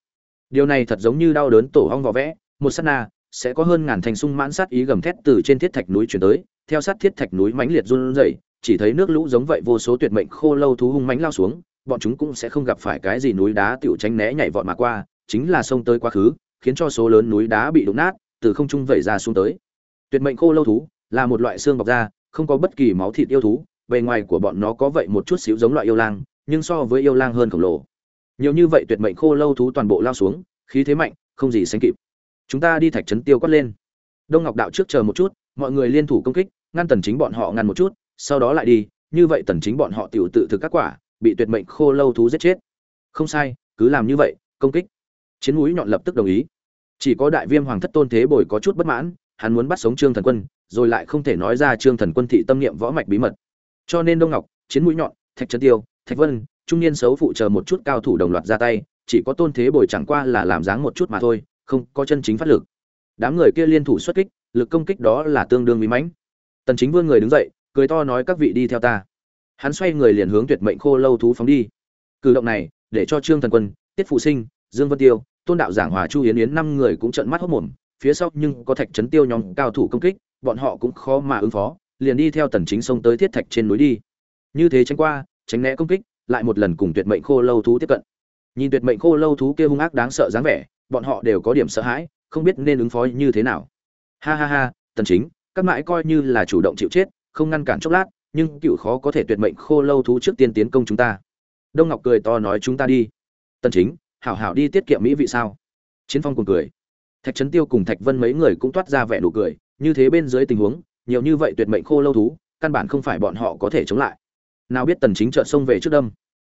Điều này thật giống như đau đớn tổ hong vỏ vẽ, một sát na, sẽ có hơn ngàn thành sung mãn sát ý gầm thét từ trên thiết thạch núi chuyển tới, theo sát thiết thạch núi mãnh liệt run rẩy, chỉ thấy nước lũ giống vậy vô số tuyệt mệnh khô lâu thú hung mãnh lao xuống, bọn chúng cũng sẽ không gặp phải cái gì núi đá tiểu tránh né nhảy vọt mà qua, chính là sông tới quá khứ, khiến cho số lớn núi đá bị đụng nát từ không trung vẩy ra xuống tới. Tuyệt mệnh khô lâu thú, là một loại xương bọc da, không có bất kỳ máu thịt yêu thú, bề ngoài của bọn nó có vậy một chút xíu giống loại yêu lang, nhưng so với yêu lang hơn khổng lồ. Nhiều như vậy tuyệt mệnh khô lâu thú toàn bộ lao xuống, khí thế mạnh, không gì sánh kịp. Chúng ta đi thạch trấn tiêu quát lên. Đông ngọc đạo trước chờ một chút, mọi người liên thủ công kích, ngăn tần chính bọn họ ngăn một chút, sau đó lại đi, như vậy tần chính bọn họ tiểu tự thực các quả, bị tuyệt mệnh khô lâu thú giết chết. Không sai, cứ làm như vậy, công kích. Chiến núi nhọn lập tức đồng ý chỉ có đại viêm hoàng thất tôn thế bồi có chút bất mãn, hắn muốn bắt sống trương thần quân, rồi lại không thể nói ra trương thần quân thị tâm niệm võ mạch bí mật. Cho nên đông ngọc, chiến mũi nhọn, thạch trấn tiêu, thạch vân, trung niên xấu phụ chờ một chút cao thủ đồng loạt ra tay, chỉ có tôn thế bồi chẳng qua là làm dáng một chút mà thôi, không có chân chính phát lực. Đám người kia liên thủ xuất kích, lực công kích đó là tương đương bí mãnh. Tần chính vương người đứng dậy, cười to nói các vị đi theo ta. Hắn xoay người liền hướng tuyệt mệnh khô lâu thú phóng đi. Cử động này, để cho trương thần quân, tiết phụ sinh, dương vân tiêu tôn đạo giảng hòa chu yến yến năm người cũng trợn mắt hốt mồm, phía sau nhưng có thạch trấn tiêu nhóm cao thủ công kích, bọn họ cũng khó mà ứng phó, liền đi theo tần chính sông tới thiết thạch trên núi đi. Như thế tránh qua, tránh né công kích, lại một lần cùng tuyệt mệnh khô lâu thú tiếp cận. Nhìn tuyệt mệnh khô lâu thú kia hung ác đáng sợ dáng vẻ, bọn họ đều có điểm sợ hãi, không biết nên ứng phó như thế nào. Ha ha ha, tần chính, các mãi coi như là chủ động chịu chết, không ngăn cản chốc lát, nhưng cựu khó có thể tuyệt mệnh khô lâu thú trước tiên tiến công chúng ta. Đông ngọc cười to nói chúng ta đi. Tần chính hảo hảo đi tiết kiệm mỹ vị sao? Chiến phong cùng cười. Thạch trấn tiêu cùng thạch vân mấy người cũng toát ra vẻ nụ cười, như thế bên dưới tình huống, nhiều như vậy tuyệt mệnh khô lâu thú, căn bản không phải bọn họ có thể chống lại. Nào biết tần chính chợt xông về trước đâm.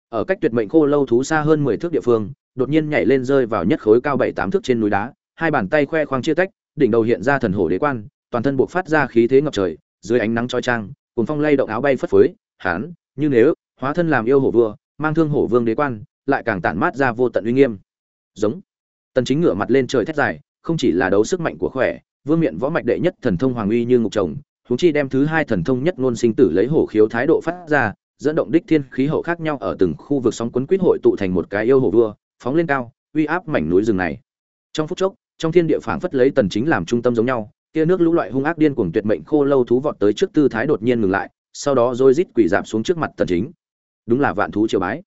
Ở cách tuyệt mệnh khô lâu thú xa hơn 10 thước địa phương, đột nhiên nhảy lên rơi vào nhất khối cao bảy tám thước trên núi đá, hai bàn tay khoe khoang chia tách, đỉnh đầu hiện ra thần hổ đế quan, toàn thân buộc phát ra khí thế ngập trời, dưới ánh nắng chói chang cùng phong lay động áo bay phất phới, hán, như nếu hóa thân làm yêu hổ vua, mang thương hổ vương đế quan lại càng tản mát ra vô tận uy nghiêm. Giống. Tần chính ngửa mặt lên trời thét dài, không chỉ là đấu sức mạnh của khỏe, vương miện võ mạch đệ nhất thần thông hoàng uy như ngục chồng chúng chi đem thứ hai thần thông nhất ngôn sinh tử lấy hổ khiếu thái độ phát ra, dẫn động đích thiên khí hậu khác nhau ở từng khu vực sóng quấn quýt hội tụ thành một cái yêu hổ vua, phóng lên cao, uy áp mảnh núi rừng này. Trong phút chốc, trong thiên địa phảng phất lấy tần chính làm trung tâm giống nhau kia nước lũ loại hung ác điên cuồng tuyệt mệnh khô lâu thú vọt tới trước tư thái đột nhiên ngừng lại, sau đó rồi rít quỷ giảm xuống trước mặt tần chính. Đúng là vạn thú triều bái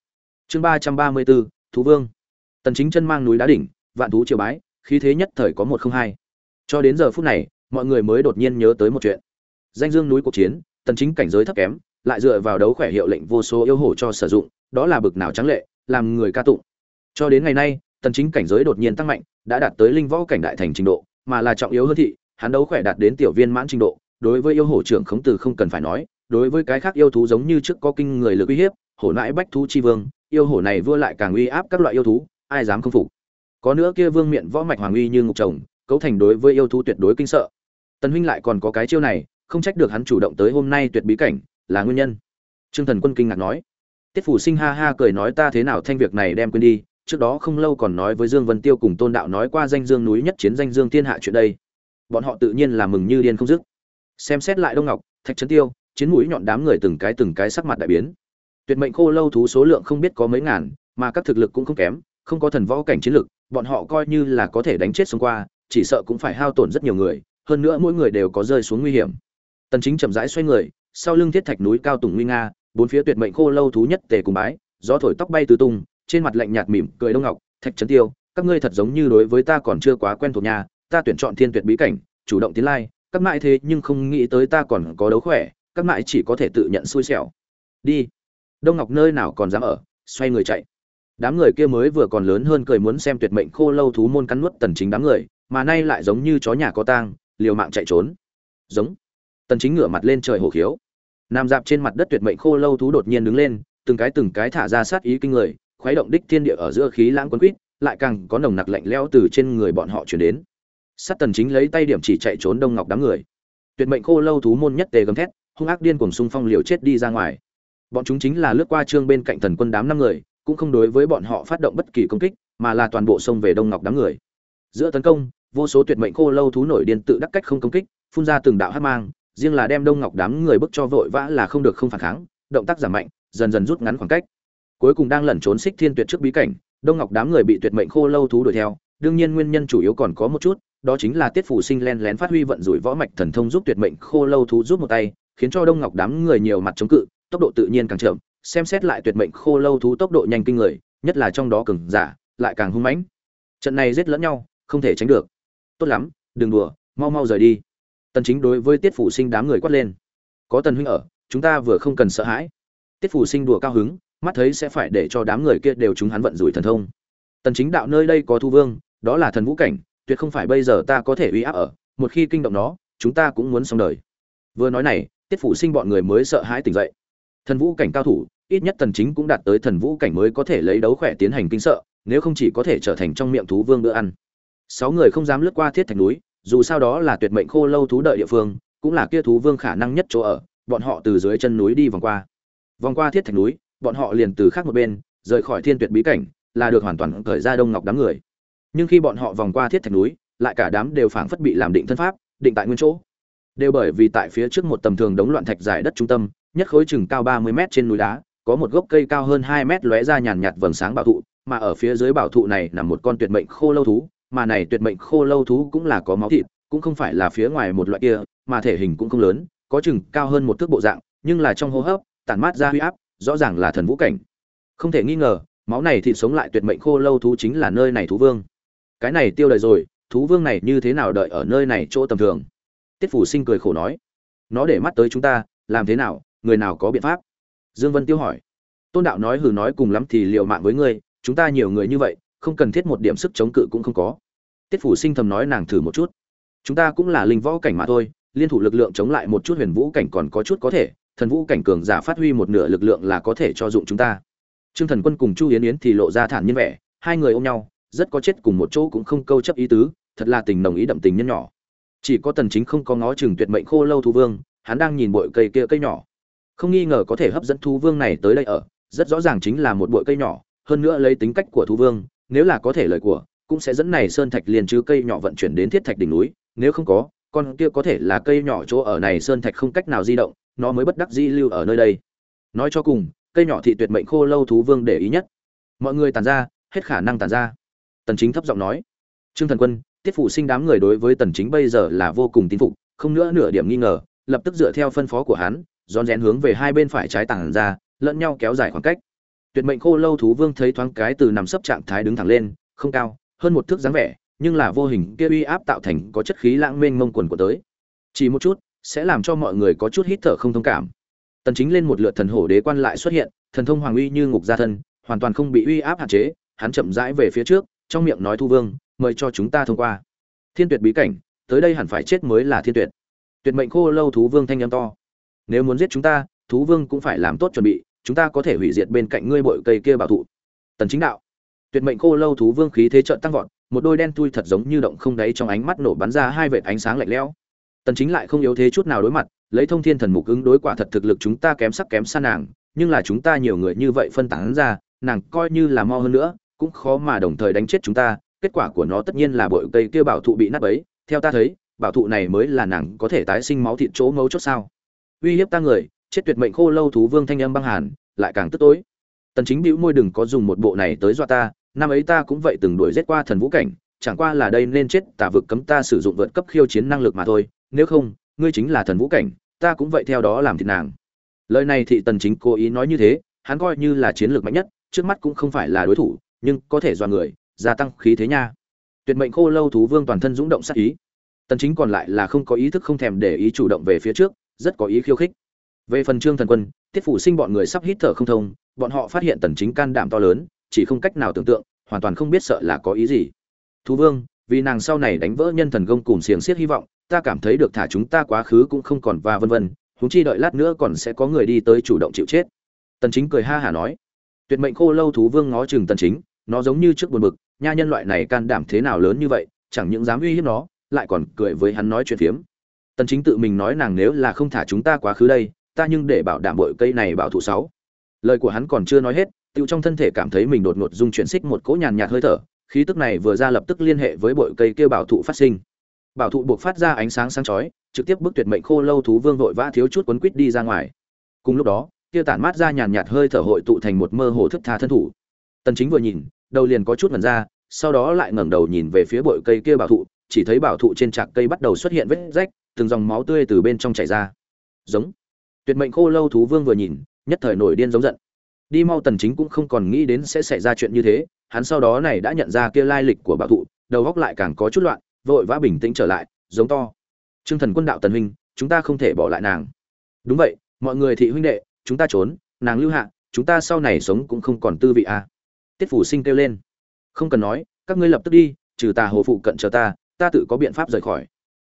chương 334, thú vương. Tần chính chân mang núi đá đỉnh vạn thú triều bái khí thế nhất thời có một không hai. Cho đến giờ phút này mọi người mới đột nhiên nhớ tới một chuyện. Danh dương núi cuộc chiến tần chính cảnh giới thấp kém lại dựa vào đấu khỏe hiệu lệnh vô số yêu hổ cho sử dụng đó là bực nào trắng lệ làm người ca tụng. Cho đến ngày nay tần chính cảnh giới đột nhiên tăng mạnh đã đạt tới linh võ cảnh đại thành trình độ mà là trọng yếu hơn thị hắn đấu khỏe đạt đến tiểu viên mãn trình độ đối với yêu hổ trưởng khống từ không cần phải nói đối với cái khác yêu thú giống như trước có kinh người lực uy hiếp hổ nãi bách thú chi vương yêu hổ này vua lại càng uy áp các loại yêu thú, ai dám không phục? Có nữa kia vương miện võ mạch hoàng uy như ngục chồng, cấu thành đối với yêu thú tuyệt đối kinh sợ. Tần huynh lại còn có cái chiêu này, không trách được hắn chủ động tới hôm nay tuyệt bí cảnh, là nguyên nhân. Trương thần quân kinh ngạc nói. Tiết phủ sinh ha ha cười nói ta thế nào thanh việc này đem quên đi, trước đó không lâu còn nói với dương vân tiêu cùng tôn đạo nói qua danh dương núi nhất chiến danh dương thiên hạ chuyện đây. Bọn họ tự nhiên là mừng như điên không dứt. Xem xét lại đông ngọc, thạch trấn tiêu, chiến mũi nhọn đám người từng cái từng cái sắc mặt đại biến tuyệt mệnh khô lâu thú số lượng không biết có mấy ngàn, mà các thực lực cũng không kém, không có thần võ cảnh chiến lực, bọn họ coi như là có thể đánh chết xong qua, chỉ sợ cũng phải hao tổn rất nhiều người, hơn nữa mỗi người đều có rơi xuống nguy hiểm. Tần chính chậm rãi xoay người, sau lưng thiết thạch núi cao tùng nguy nga, bốn phía tuyệt mệnh khô lâu thú nhất tề cùng bái, gió thổi tóc bay tứ tung, trên mặt lạnh nhạt mỉm cười đông ngọc, thạch trấn tiêu, các ngươi thật giống như đối với ta còn chưa quá quen thuộc nhà ta tuyển chọn thiên tuyệt bí cảnh, chủ động tiến lai, các mại thế nhưng không nghĩ tới ta còn có đấu khỏe, các mại chỉ có thể tự nhận xui xẻo. Đi đông ngọc nơi nào còn dám ở, xoay người chạy. Đám người kia mới vừa còn lớn hơn cười muốn xem tuyệt mệnh khô lâu thú môn cắn nuốt tần chính đám người, mà nay lại giống như chó nhà có tang, liều mạng chạy trốn. Giống. Tần chính ngửa mặt lên trời hổ khiếu. Nam dạp trên mặt đất tuyệt mệnh khô lâu thú đột nhiên đứng lên, từng cái từng cái thả ra sát ý kinh người, khuấy động đích thiên địa ở giữa khí lãng cuốn quýt, lại càng có nồng nặc lạnh lẽo từ trên người bọn họ truyền đến. Sát tần chính lấy tay điểm chỉ chạy trốn đông ngọc đám người. Tuyệt mệnh khô lâu thú môn nhất tề gầm thét, hung ác điên cuồng xung phong liều chết đi ra ngoài bọn chúng chính là lướt qua trương bên cạnh thần quân đám năm người, cũng không đối với bọn họ phát động bất kỳ công kích, mà là toàn bộ xông về đông ngọc đám người. Giữa tấn công, vô số tuyệt mệnh khô lâu thú nổi điên tự đắc cách không công kích, phun ra từng đạo hát mang, riêng là đem đông ngọc đám người bức cho vội vã là không được không phản kháng, động tác giảm mạnh, dần dần rút ngắn khoảng cách. Cuối cùng đang lẩn trốn xích thiên tuyệt trước bí cảnh, đông ngọc đám người bị tuyệt mệnh khô lâu thú đuổi theo, đương nhiên nguyên nhân chủ yếu còn có một chút, đó chính là tiết phủ sinh len lén phát huy vận rủi võ mạch thần thông giúp tuyệt mệnh khô lâu thú giúp một tay, khiến cho đông ngọc đám người nhiều mặt chống cự tốc độ tự nhiên càng chậm, xem xét lại tuyệt mệnh khô lâu thú tốc độ nhanh kinh người, nhất là trong đó cường giả, lại càng hung mãnh. Trận này giết lẫn nhau, không thể tránh được. Tốt lắm, đừng đùa, mau mau rời đi. Tần chính đối với tiết phủ sinh đám người quát lên. Có tần huynh ở, chúng ta vừa không cần sợ hãi. Tiết phủ sinh đùa cao hứng, mắt thấy sẽ phải để cho đám người kia đều chúng hắn vận rủi thần thông. Tần chính đạo nơi đây có thu vương, đó là thần vũ cảnh, tuyệt không phải bây giờ ta có thể uy áp ở. Một khi kinh động nó, chúng ta cũng muốn xong đời. Vừa nói này, tiết phủ sinh bọn người mới sợ hãi tỉnh dậy thần vũ cảnh cao thủ, ít nhất tần chính cũng đạt tới thần vũ cảnh mới có thể lấy đấu khỏe tiến hành kinh sợ, nếu không chỉ có thể trở thành trong miệng thú vương bữa ăn. Sáu người không dám lướt qua thiết thạch núi, dù sao đó là tuyệt mệnh khô lâu thú đợi địa phương, cũng là kia thú vương khả năng nhất chỗ ở, bọn họ từ dưới chân núi đi vòng qua. Vòng qua thiết thạch núi, bọn họ liền từ khác một bên, rời khỏi thiên tuyệt bí cảnh, là được hoàn toàn cởi ra đông ngọc đám người. Nhưng khi bọn họ vòng qua thiết thạch núi, lại cả đám đều phảng phất bị làm định thân pháp, định tại nguyên chỗ. Đều bởi vì tại phía trước một tầm thường đống loạn thạch dài đất trung tâm nhất khối chừng cao ba mươi mét trên núi đá, có một gốc cây cao hơn hai mét lóe ra nhàn nhạt vầng sáng bảo thụ, mà ở phía dưới bảo thụ này là một con tuyệt mệnh khô lâu thú, mà này tuyệt mệnh khô lâu thú cũng là có máu thịt, cũng không phải là phía ngoài một loại kia, mà thể hình cũng không lớn, có chừng cao hơn một thước bộ dạng, nhưng là trong hô hấp, tản mát ra huy áp, rõ ràng là thần vũ cảnh. Không thể nghi ngờ, máu này thịt sống lại tuyệt mệnh khô lâu thú chính là nơi này thú vương. Cái này tiêu đời rồi, thú vương này như thế nào đợi ở nơi này chỗ tầm thường? Tiết phủ sinh cười khổ nói, nó để mắt tới chúng ta, làm thế nào người nào có biện pháp? Dương vân tiêu hỏi. Tôn đạo nói hừ nói cùng lắm thì liều mạng với ngươi, chúng ta nhiều người như vậy, không cần thiết một điểm sức chống cự cũng không có. Tiết phủ sinh thầm nói nàng thử một chút. Chúng ta cũng là linh võ cảnh mà thôi, liên thủ lực lượng chống lại một chút huyền vũ cảnh còn có chút có thể, thần vũ cảnh cường giả phát huy một nửa lực lượng là có thể cho dụng chúng ta. Trương thần quân cùng chu yến yến thì lộ ra thản nhiên vẻ, hai người ôm nhau, rất có chết cùng một chỗ cũng không câu chấp ý tứ, thật là tình nồng ý đậm tình nhân nhỏ. Chỉ có tần chính không có ngó chừng tuyệt mệnh khô lâu thú vương, hắn đang nhìn bụi cây kia cây nhỏ không nghi ngờ có thể hấp dẫn thú vương này tới đây ở, rất rõ ràng chính là một bụi cây nhỏ, hơn nữa lấy tính cách của thú vương, nếu là có thể lời của, cũng sẽ dẫn này sơn thạch liền chứ cây nhỏ vận chuyển đến thiết thạch đỉnh núi, nếu không có, con kia có thể là cây nhỏ chỗ ở này sơn thạch không cách nào di động, nó mới bất đắc dĩ lưu ở nơi đây. Nói cho cùng, cây nhỏ thị tuyệt mệnh khô lâu thú vương để ý nhất. Mọi người tàn ra, hết khả năng tàn ra. Tần chính thấp giọng nói. Trương thần quân, tiết phụ sinh đám người đối với tần chính bây giờ là vô cùng tin phục, không nữa nửa điểm nghi ngờ, lập tức dựa theo phân phó của hắn rón rén hướng về hai bên phải trái tảng ra, lẫn nhau kéo dài khoảng cách. Tuyệt mệnh khô lâu thú vương thấy thoáng cái từ nằm sấp trạng thái đứng thẳng lên, không cao, hơn một thước dáng vẻ, nhưng là vô hình kia uy áp tạo thành có chất khí lãng mênh mông quần của tới. Chỉ một chút, sẽ làm cho mọi người có chút hít thở không thông cảm. Tần chính lên một lượt thần hổ đế quan lại xuất hiện, thần thông hoàng uy như ngục gia thân, hoàn toàn không bị uy áp hạn chế, hắn chậm rãi về phía trước, trong miệng nói thu vương, mời cho chúng ta thông qua. Thiên tuyệt bí cảnh, tới đây hẳn phải chết mới là thiên tuyệt. Tuyệt mệnh khô lâu thú vương thanh âm to nếu muốn giết chúng ta, thú vương cũng phải làm tốt chuẩn bị, chúng ta có thể hủy diệt bên cạnh ngươi bội cây kia bảo thụ. Tần chính đạo. Tuyệt mệnh khô lâu thú vương khí thế trận tăng vọt, một đôi đen thui thật giống như động không đáy trong ánh mắt nổ bắn ra hai vệt ánh sáng lạnh lẽo. Tần chính lại không yếu thế chút nào đối mặt, lấy thông thiên thần mục ứng đối quả thật thực lực chúng ta kém sắc kém xa nàng, nhưng là chúng ta nhiều người như vậy phân tán ra, nàng coi như là mo hơn nữa, cũng khó mà đồng thời đánh chết chúng ta, kết quả của nó tất nhiên là bội cây kia bảo thụ bị nát bấy. Theo ta thấy, bảo thụ này mới là nàng có thể tái sinh máu thịt chỗ mấu chốt sao? Uy hiếp ta người, chết tuyệt mệnh khô lâu thú vương thanh âm băng hàn, lại càng tức tối. Tần chính bĩu môi đừng có dùng một bộ này tới dọa ta, năm ấy ta cũng vậy từng đuổi giết qua thần vũ cảnh, chẳng qua là đây nên chết tả vực cấm ta sử dụng vượt cấp khiêu chiến năng lực mà thôi, nếu không, ngươi chính là thần vũ cảnh, ta cũng vậy theo đó làm thịt nàng. Lời này thị tần chính cố ý nói như thế, hắn coi như là chiến lược mạnh nhất, trước mắt cũng không phải là đối thủ, nhưng có thể dọa người, gia tăng khí thế nha. Tuyệt mệnh khô lâu thú vương toàn thân dũng động sát ý. Tần chính còn lại là không có ý thức không thèm để ý chủ động về phía trước rất có ý khiêu khích. Về phần trương thần quân, tiết phủ sinh bọn người sắp hít thở không thông, bọn họ phát hiện tần chính can đảm to lớn, chỉ không cách nào tưởng tượng, hoàn toàn không biết sợ là có ý gì. Thú vương, vì nàng sau này đánh vỡ nhân thần công cùng xiềng xiết hy vọng, ta cảm thấy được thả chúng ta quá khứ cũng không còn và vân vân chúng chi đợi lát nữa còn sẽ có người đi tới chủ động chịu chết. Tần chính cười ha hà nói. Tuyệt mệnh khô lâu thú vương ngó chừng tần chính, nó giống như trước buồn bực, nha nhân loại này can đảm thế nào lớn như vậy, chẳng những dám uy hiếp nó, lại còn cười với hắn nói chuyện phiếm tần chính tự mình nói nàng nếu là không thả chúng ta quá khứ đây, ta nhưng để bảo đảm bội cây này bảo thủ sáu. Lời của hắn còn chưa nói hết, tiêu trong thân thể cảm thấy mình đột ngột dung chuyển xích một cỗ nhàn nhạt hơi thở, khí tức này vừa ra lập tức liên hệ với bội cây kia bảo thụ phát sinh. Bảo thụ buộc phát ra ánh sáng sáng chói, trực tiếp bức tuyệt mệnh khô lâu thú vương vội vã thiếu chút quấn quít đi ra ngoài. Cùng lúc đó, kia tản mát ra nhàn nhạt hơi thở hội tụ thành một mơ hồ thức tha thân thủ. Tần chính vừa nhìn, đầu liền có chút ngẩn ra, sau đó lại ngẩng đầu nhìn về phía bội cây kia bảo thụ chỉ thấy bảo thụ trên trạc cây bắt đầu xuất hiện vết rách từng dòng máu tươi từ bên trong chảy ra. Giống. Tuyệt mệnh khô lâu thú vương vừa nhìn, nhất thời nổi điên giống giận. Đi mau tần chính cũng không còn nghĩ đến sẽ xảy ra chuyện như thế, hắn sau đó này đã nhận ra kia lai lịch của bảo thụ, đầu góc lại càng có chút loạn, vội vã bình tĩnh trở lại, giống to. Trương thần quân đạo tần huynh, chúng ta không thể bỏ lại nàng. Đúng vậy, mọi người thị huynh đệ, chúng ta trốn, nàng lưu hạ, chúng ta sau này sống cũng không còn tư vị à. tiết phủ sinh kêu lên. Không cần nói, các ngươi lập tức đi, trừ tà hồ phụ cận chờ ta ta tự có biện pháp rời khỏi.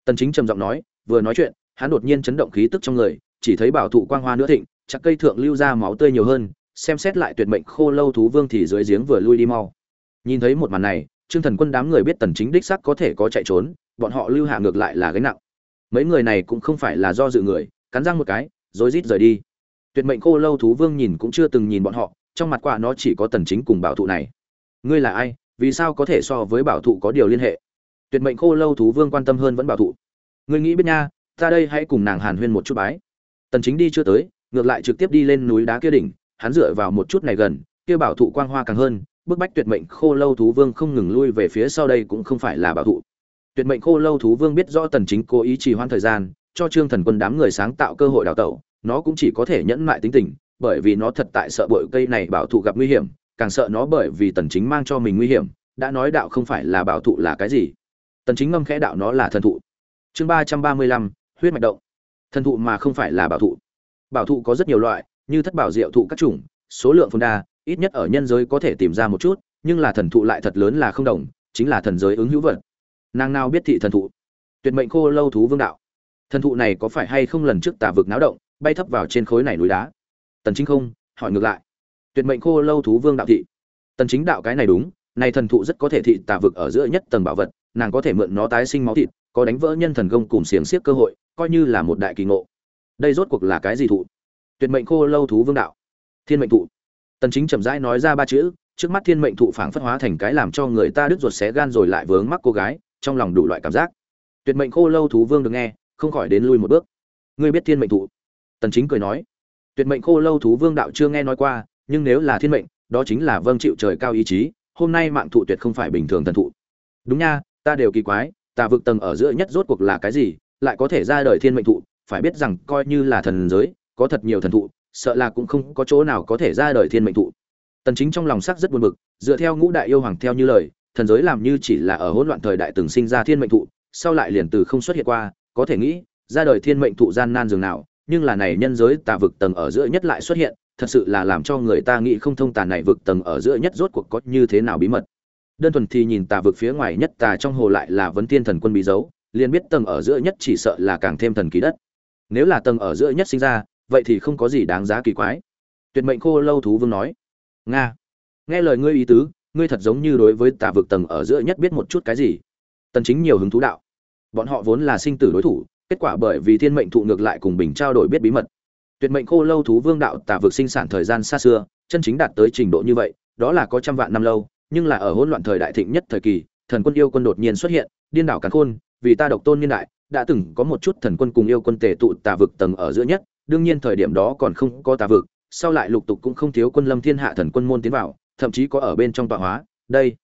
Tần chính trầm giọng nói vừa nói chuyện, hắn đột nhiên chấn động khí tức trong người, chỉ thấy bảo thụ quang hoa nữa thịnh, chặt cây thượng lưu ra máu tươi nhiều hơn, xem xét lại tuyệt mệnh khô lâu thú vương thì dưới giếng vừa lui đi mau. Nhìn thấy một màn này, trương thần quân đám người biết tần chính đích xác có thể có chạy trốn, bọn họ lưu hạ ngược lại là gánh nặng. Mấy người này cũng không phải là do dự người, cắn răng một cái, rồi rít rời đi. Tuyệt mệnh khô lâu thú vương nhìn cũng chưa từng nhìn bọn họ, trong mặt quả nó chỉ có tần chính cùng bảo thụ này. Ngươi là ai? Vì sao có thể so với bảo thụ có điều liên hệ? Tuyệt mệnh khô lâu thú vương quan tâm hơn vẫn bảo thụ ngươi nghĩ biết nha, ta đây hãy cùng nàng hàn huyên một chút bái. Tần chính đi chưa tới, ngược lại trực tiếp đi lên núi đá kia đỉnh, hắn dựa vào một chút này gần, kia bảo thụ quang hoa càng hơn, bức bách tuyệt mệnh khô lâu thú vương không ngừng lui về phía sau đây cũng không phải là bảo thụ. Tuyệt mệnh khô lâu thú vương biết rõ tần chính cố ý trì hoãn thời gian, cho trương thần quân đám người sáng tạo cơ hội đào tẩu, nó cũng chỉ có thể nhẫn mại tính tình, bởi vì nó thật tại sợ bội cây này bảo thụ gặp nguy hiểm, càng sợ nó bởi vì tần chính mang cho mình nguy hiểm, đã nói đạo không phải là bảo thụ là cái gì. Tần chính ngâm khẽ đạo nó là thần thụ chương 335, huyết mạch động. Thần thụ mà không phải là bảo thụ. Bảo thụ có rất nhiều loại như thất bảo diệu thụ các chủng số lượng phồn đa ít nhất ở nhân giới có thể tìm ra một chút nhưng là thần thụ lại thật lớn là không đồng chính là thần giới ứng hữu vật. Nàng nào biết thị thần thụ? Tuyệt mệnh khô lâu thú vương đạo. Thần thụ này có phải hay không lần trước tà vực náo động bay thấp vào trên khối này núi đá? Tần chính không hỏi ngược lại. Tuyệt mệnh khô lâu thú vương đạo thị. Tần chính đạo cái này đúng này thần thụ rất có thể thị tà vực ở giữa nhất tầng bảo vật nàng có thể mượn nó tái sinh máu thịt, có đánh vỡ nhân thần công cùng xiềng xiếc cơ hội, coi như là một đại kỳ ngộ. Đây rốt cuộc là cái gì thụ? Tuyệt mệnh khô lâu thú vương đạo. Thiên mệnh thụ. Tần chính chậm rãi nói ra ba chữ, trước mắt thiên mệnh thụ phảng phất hóa thành cái làm cho người ta đứt ruột xé gan rồi lại vướng mắc cô gái, trong lòng đủ loại cảm giác. Tuyệt mệnh khô lâu thú vương được nghe, không khỏi đến lui một bước. Ngươi biết thiên mệnh thụ? Tần chính cười nói. Tuyệt mệnh khô lâu thú vương đạo chưa nghe nói qua, nhưng nếu là thiên mệnh, đó chính là vâng chịu trời cao ý chí, hôm nay mạng thụ tuyệt không phải bình thường thần thụ. Đúng nha ta đều kỳ quái, tà vực tầng ở giữa nhất rốt cuộc là cái gì, lại có thể ra đời thiên mệnh thụ, phải biết rằng coi như là thần giới, có thật nhiều thần thụ, sợ là cũng không có chỗ nào có thể ra đời thiên mệnh thụ. Tần chính trong lòng sắc rất buồn bực, dựa theo ngũ đại yêu hoàng theo như lời, thần giới làm như chỉ là ở hỗn loạn thời đại từng sinh ra thiên mệnh thụ, sau lại liền từ không xuất hiện qua, có thể nghĩ, ra đời thiên mệnh thụ gian nan dường nào, nhưng là này nhân giới tà vực tầng ở giữa nhất lại xuất hiện, thật sự là làm cho người ta nghĩ không thông tà này vực tầng ở giữa nhất rốt cuộc có như thế nào bí mật đơn thuần thì nhìn tà vực phía ngoài nhất tà trong hồ lại là vấn thiên thần quân bí dấu, liền biết tầng ở giữa nhất chỉ sợ là càng thêm thần kỳ đất. Nếu là tầng ở giữa nhất sinh ra, vậy thì không có gì đáng giá kỳ quái. Tuyệt mệnh khô lâu thú vương nói. Nga. Nghe lời ngươi ý tứ, ngươi thật giống như đối với tà vực tầng ở giữa nhất biết một chút cái gì. Tần chính nhiều hứng thú đạo. Bọn họ vốn là sinh tử đối thủ, kết quả bởi vì thiên mệnh thụ ngược lại cùng bình trao đổi biết bí mật. Tuyệt mệnh khô lâu thú vương đạo tà vực sinh sản thời gian xa xưa, chân chính đạt tới trình độ như vậy, đó là có trăm vạn năm lâu nhưng là ở hỗn loạn thời đại thịnh nhất thời kỳ, thần quân yêu quân đột nhiên xuất hiện, điên đảo càn khôn, vì ta độc tôn niên đại, đã từng có một chút thần quân cùng yêu quân tề tụ tà vực tầng ở giữa nhất, đương nhiên thời điểm đó còn không có tà vực, sau lại lục tục cũng không thiếu quân lâm thiên hạ thần quân môn tiến vào, thậm chí có ở bên trong tọa hóa, đây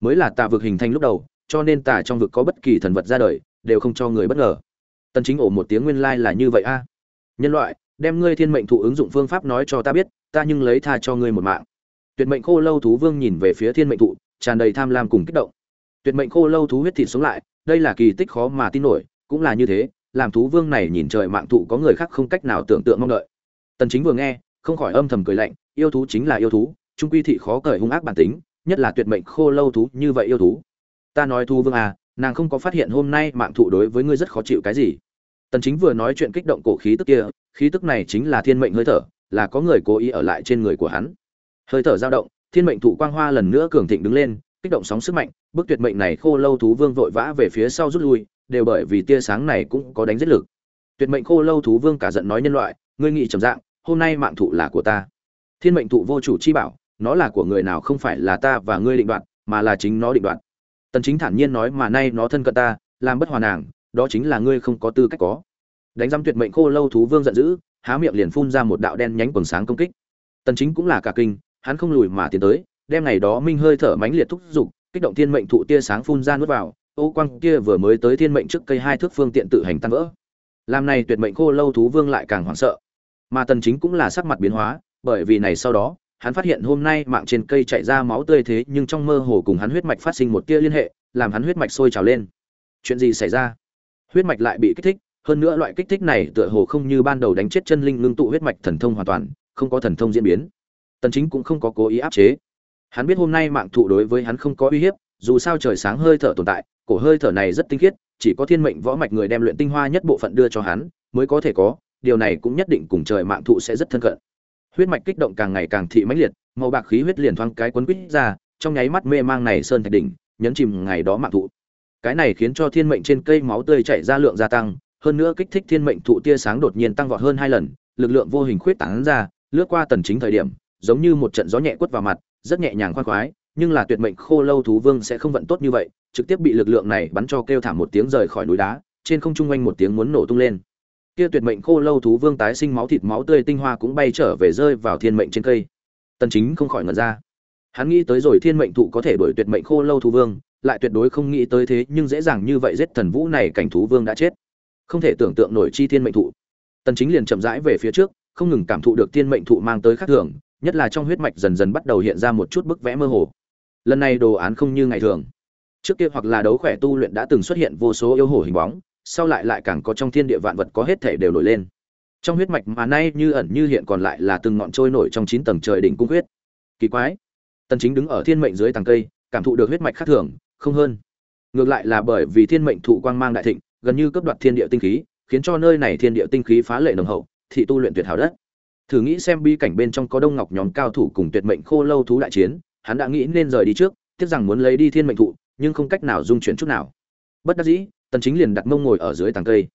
mới là tà vực hình thành lúc đầu, cho nên tà trong vực có bất kỳ thần vật ra đời, đều không cho người bất ngờ. Tần chính ổ một tiếng nguyên lai like là như vậy a. Nhân loại, đem ngươi thiên mệnh thụ ứng dụng phương pháp nói cho ta biết, ta nhưng lấy tha cho ngươi một mạng tuyệt mệnh khô lâu thú vương nhìn về phía thiên mệnh thụ, tràn đầy tham lam cùng kích động. Tuyệt mệnh khô lâu thú huyết thịt sống lại, đây là kỳ tích khó mà tin nổi, cũng là như thế, làm thú vương này nhìn trời mạng thụ có người khác không cách nào tưởng tượng mong đợi. Tần chính vừa nghe, không khỏi âm thầm cười lạnh, yêu thú chính là yêu thú, trung quy thị khó cởi hung ác bản tính, nhất là tuyệt mệnh khô lâu thú như vậy yêu thú. Ta nói thú vương à nàng không có phát hiện hôm nay mạng thụ đối với ngươi rất khó chịu cái gì. Tần chính vừa nói chuyện kích động cổ khí tức kia, khí tức này chính là thiên mệnh hơi thở, là có người cố ý ở lại trên người của hắn hơi thở dao động, thiên mệnh thụ quang hoa lần nữa cường thịnh đứng lên, kích động sóng sức mạnh, bức tuyệt mệnh này khô lâu thú vương vội vã về phía sau rút lui, đều bởi vì tia sáng này cũng có đánh giết lực. Tuyệt mệnh khô lâu thú vương cả giận nói nhân loại, ngươi nghĩ trầm dạng, hôm nay mạng thụ là của ta. Thiên mệnh thụ vô chủ chi bảo, nó là của người nào không phải là ta và ngươi định đoạt, mà là chính nó định đoạt. Tần chính thản nhiên nói mà nay nó thân cận ta, làm bất hòa nàng, đó chính là ngươi không có tư cách có. Đánh giam tuyệt mệnh khô lâu thú vương giận dữ, há miệng liền phun ra một đạo đen nhánh quần sáng công kích. Tần chính cũng là cả kinh hắn không lùi mà tiến tới, đem ngày đó minh hơi thở mãnh liệt thúc giục, kích động thiên mệnh thụ tia sáng phun ra nuốt vào, ô quang kia vừa mới tới thiên mệnh trước cây hai thước phương tiện tự hành tan vỡ. Làm này tuyệt mệnh khô lâu thú vương lại càng hoảng sợ. Mà tần chính cũng là sắc mặt biến hóa, bởi vì này sau đó, hắn phát hiện hôm nay mạng trên cây chạy ra máu tươi thế nhưng trong mơ hồ cùng hắn huyết mạch phát sinh một tia liên hệ, làm hắn huyết mạch sôi trào lên. Chuyện gì xảy ra? Huyết mạch lại bị kích thích, hơn nữa loại kích thích này tựa hồ không như ban đầu đánh chết chân linh ngưng tụ huyết mạch thần thông hoàn toàn, không có thần thông diễn biến tần chính cũng không có cố ý áp chế. Hắn biết hôm nay mạng thụ đối với hắn không có uy hiếp, dù sao trời sáng hơi thở tồn tại, cổ hơi thở này rất tinh khiết, chỉ có thiên mệnh võ mạch người đem luyện tinh hoa nhất bộ phận đưa cho hắn, mới có thể có, điều này cũng nhất định cùng trời mạng thụ sẽ rất thân cận. Huyết mạch kích động càng ngày càng thị mãnh liệt, màu bạc khí huyết liền thoáng cái quấn quýt ra, trong nháy mắt mê mang này sơn thạch đỉnh, nhấn chìm ngày đó mạng thụ. Cái này khiến cho thiên mệnh trên cây máu tươi chảy ra lượng gia tăng, hơn nữa kích thích thiên mệnh thụ tia sáng đột nhiên tăng vọt hơn hai lần, lực lượng vô hình khuyết tán ra, lướt qua tần chính thời điểm giống như một trận gió nhẹ quất vào mặt, rất nhẹ nhàng khoan khoái, nhưng là tuyệt mệnh khô lâu thú vương sẽ không vận tốt như vậy, trực tiếp bị lực lượng này bắn cho kêu thảm một tiếng rời khỏi núi đá, trên không trung quanh một tiếng muốn nổ tung lên. Kia tuyệt mệnh khô lâu thú vương tái sinh máu thịt máu tươi tinh hoa cũng bay trở về rơi vào thiên mệnh trên cây. Tần chính không khỏi ngẩn ra. Hắn nghĩ tới rồi thiên mệnh thụ có thể đuổi tuyệt mệnh khô lâu thú vương, lại tuyệt đối không nghĩ tới thế nhưng dễ dàng như vậy giết thần vũ này cảnh thú vương đã chết. Không thể tưởng tượng nổi chi thiên mệnh thụ. Tần chính liền chậm rãi về phía trước, không ngừng cảm thụ được thiên mệnh thụ mang tới khác thường nhất là trong huyết mạch dần dần bắt đầu hiện ra một chút bức vẽ mơ hồ. Lần này đồ án không như ngày thường. Trước kia hoặc là đấu khỏe tu luyện đã từng xuất hiện vô số yêu hồ hình bóng, sau lại lại càng có trong thiên địa vạn vật có hết thể đều nổi lên. Trong huyết mạch mà nay như ẩn như hiện còn lại là từng ngọn trôi nổi trong chín tầng trời đỉnh cung huyết. Kỳ quái. Tần chính đứng ở thiên mệnh dưới tầng cây, cảm thụ được huyết mạch khác thường, không hơn. Ngược lại là bởi vì thiên mệnh thụ quang mang đại thịnh, gần như cấp đoạt thiên địa tinh khí, khiến cho nơi này thiên địa tinh khí phá lệ nồng hậu, thị tu luyện tuyệt hảo đất thử nghĩ xem bi cảnh bên trong có đông ngọc nhóm cao thủ cùng tuyệt mệnh khô lâu thú đại chiến, hắn đã nghĩ nên rời đi trước, tiếc rằng muốn lấy đi thiên mệnh thụ, nhưng không cách nào dung chuyển chút nào. Bất đắc dĩ, tần chính liền đặt mông ngồi ở dưới tàng cây.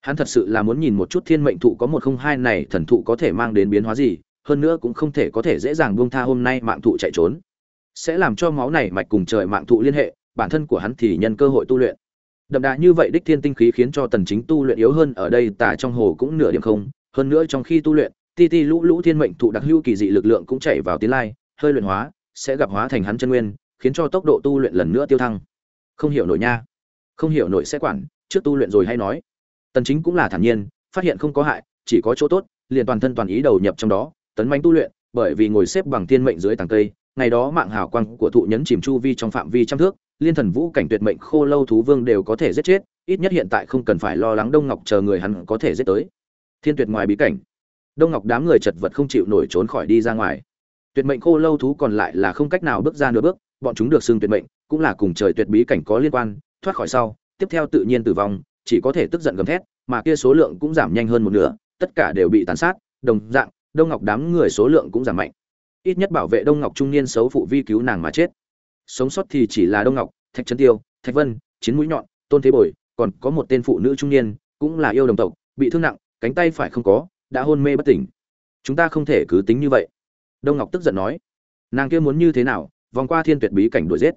Hắn thật sự là muốn nhìn một chút thiên mệnh thụ có một không hai này thần thụ có thể mang đến biến hóa gì, hơn nữa cũng không thể có thể dễ dàng buông tha hôm nay mạng thụ chạy trốn. Sẽ làm cho máu này mạch cùng trời mạng thụ liên hệ, bản thân của hắn thì nhân cơ hội tu luyện. Đậm đà như vậy đích thiên tinh khí khiến cho tần chính tu luyện yếu hơn, ở đây tà trong hồ cũng nửa điểm không, hơn nữa trong khi tu luyện ti ti lũ lũ thiên mệnh thụ đặc hữu kỳ dị lực lượng cũng chảy vào tiến lai, hơi luyện hóa, sẽ gặp hóa thành hắn chân nguyên, khiến cho tốc độ tu luyện lần nữa tiêu thăng. Không hiểu nổi nha. Không hiểu nổi sẽ quản, trước tu luyện rồi hay nói. Tần chính cũng là thản nhiên, phát hiện không có hại, chỉ có chỗ tốt, liền toàn thân toàn ý đầu nhập trong đó, tấn manh tu luyện, bởi vì ngồi xếp bằng thiên mệnh dưới tầng cây, ngày đó mạng hào quang của thụ nhấn chìm chu vi trong phạm vi trăm thước, liên thần vũ cảnh tuyệt mệnh khô lâu thú vương đều có thể giết chết, ít nhất hiện tại không cần phải lo lắng đông ngọc chờ người hắn có thể giết tới. Thiên tuyệt ngoài bí cảnh đông ngọc đám người chật vật không chịu nổi trốn khỏi đi ra ngoài. Tuyệt mệnh khô lâu thú còn lại là không cách nào bước ra nửa bước, bọn chúng được xưng tuyệt mệnh, cũng là cùng trời tuyệt bí cảnh có liên quan, thoát khỏi sau, tiếp theo tự nhiên tử vong, chỉ có thể tức giận gầm thét, mà kia số lượng cũng giảm nhanh hơn một nửa, tất cả đều bị tàn sát, đồng dạng, đông ngọc đám người số lượng cũng giảm mạnh. Ít nhất bảo vệ đông ngọc trung niên xấu phụ vi cứu nàng mà chết. Sống sót thì chỉ là đông ngọc, thạch trấn tiêu, thạch vân, chiến mũi nhọn, tôn thế bồi, còn có một tên phụ nữ trung niên, cũng là yêu đồng tộc, bị thương nặng, cánh tay phải không có đã hôn mê bất tỉnh. Chúng ta không thể cứ tính như vậy. Đông ngọc tức giận nói. Nàng kia muốn như thế nào, vòng qua thiên tuyệt bí cảnh đuổi giết.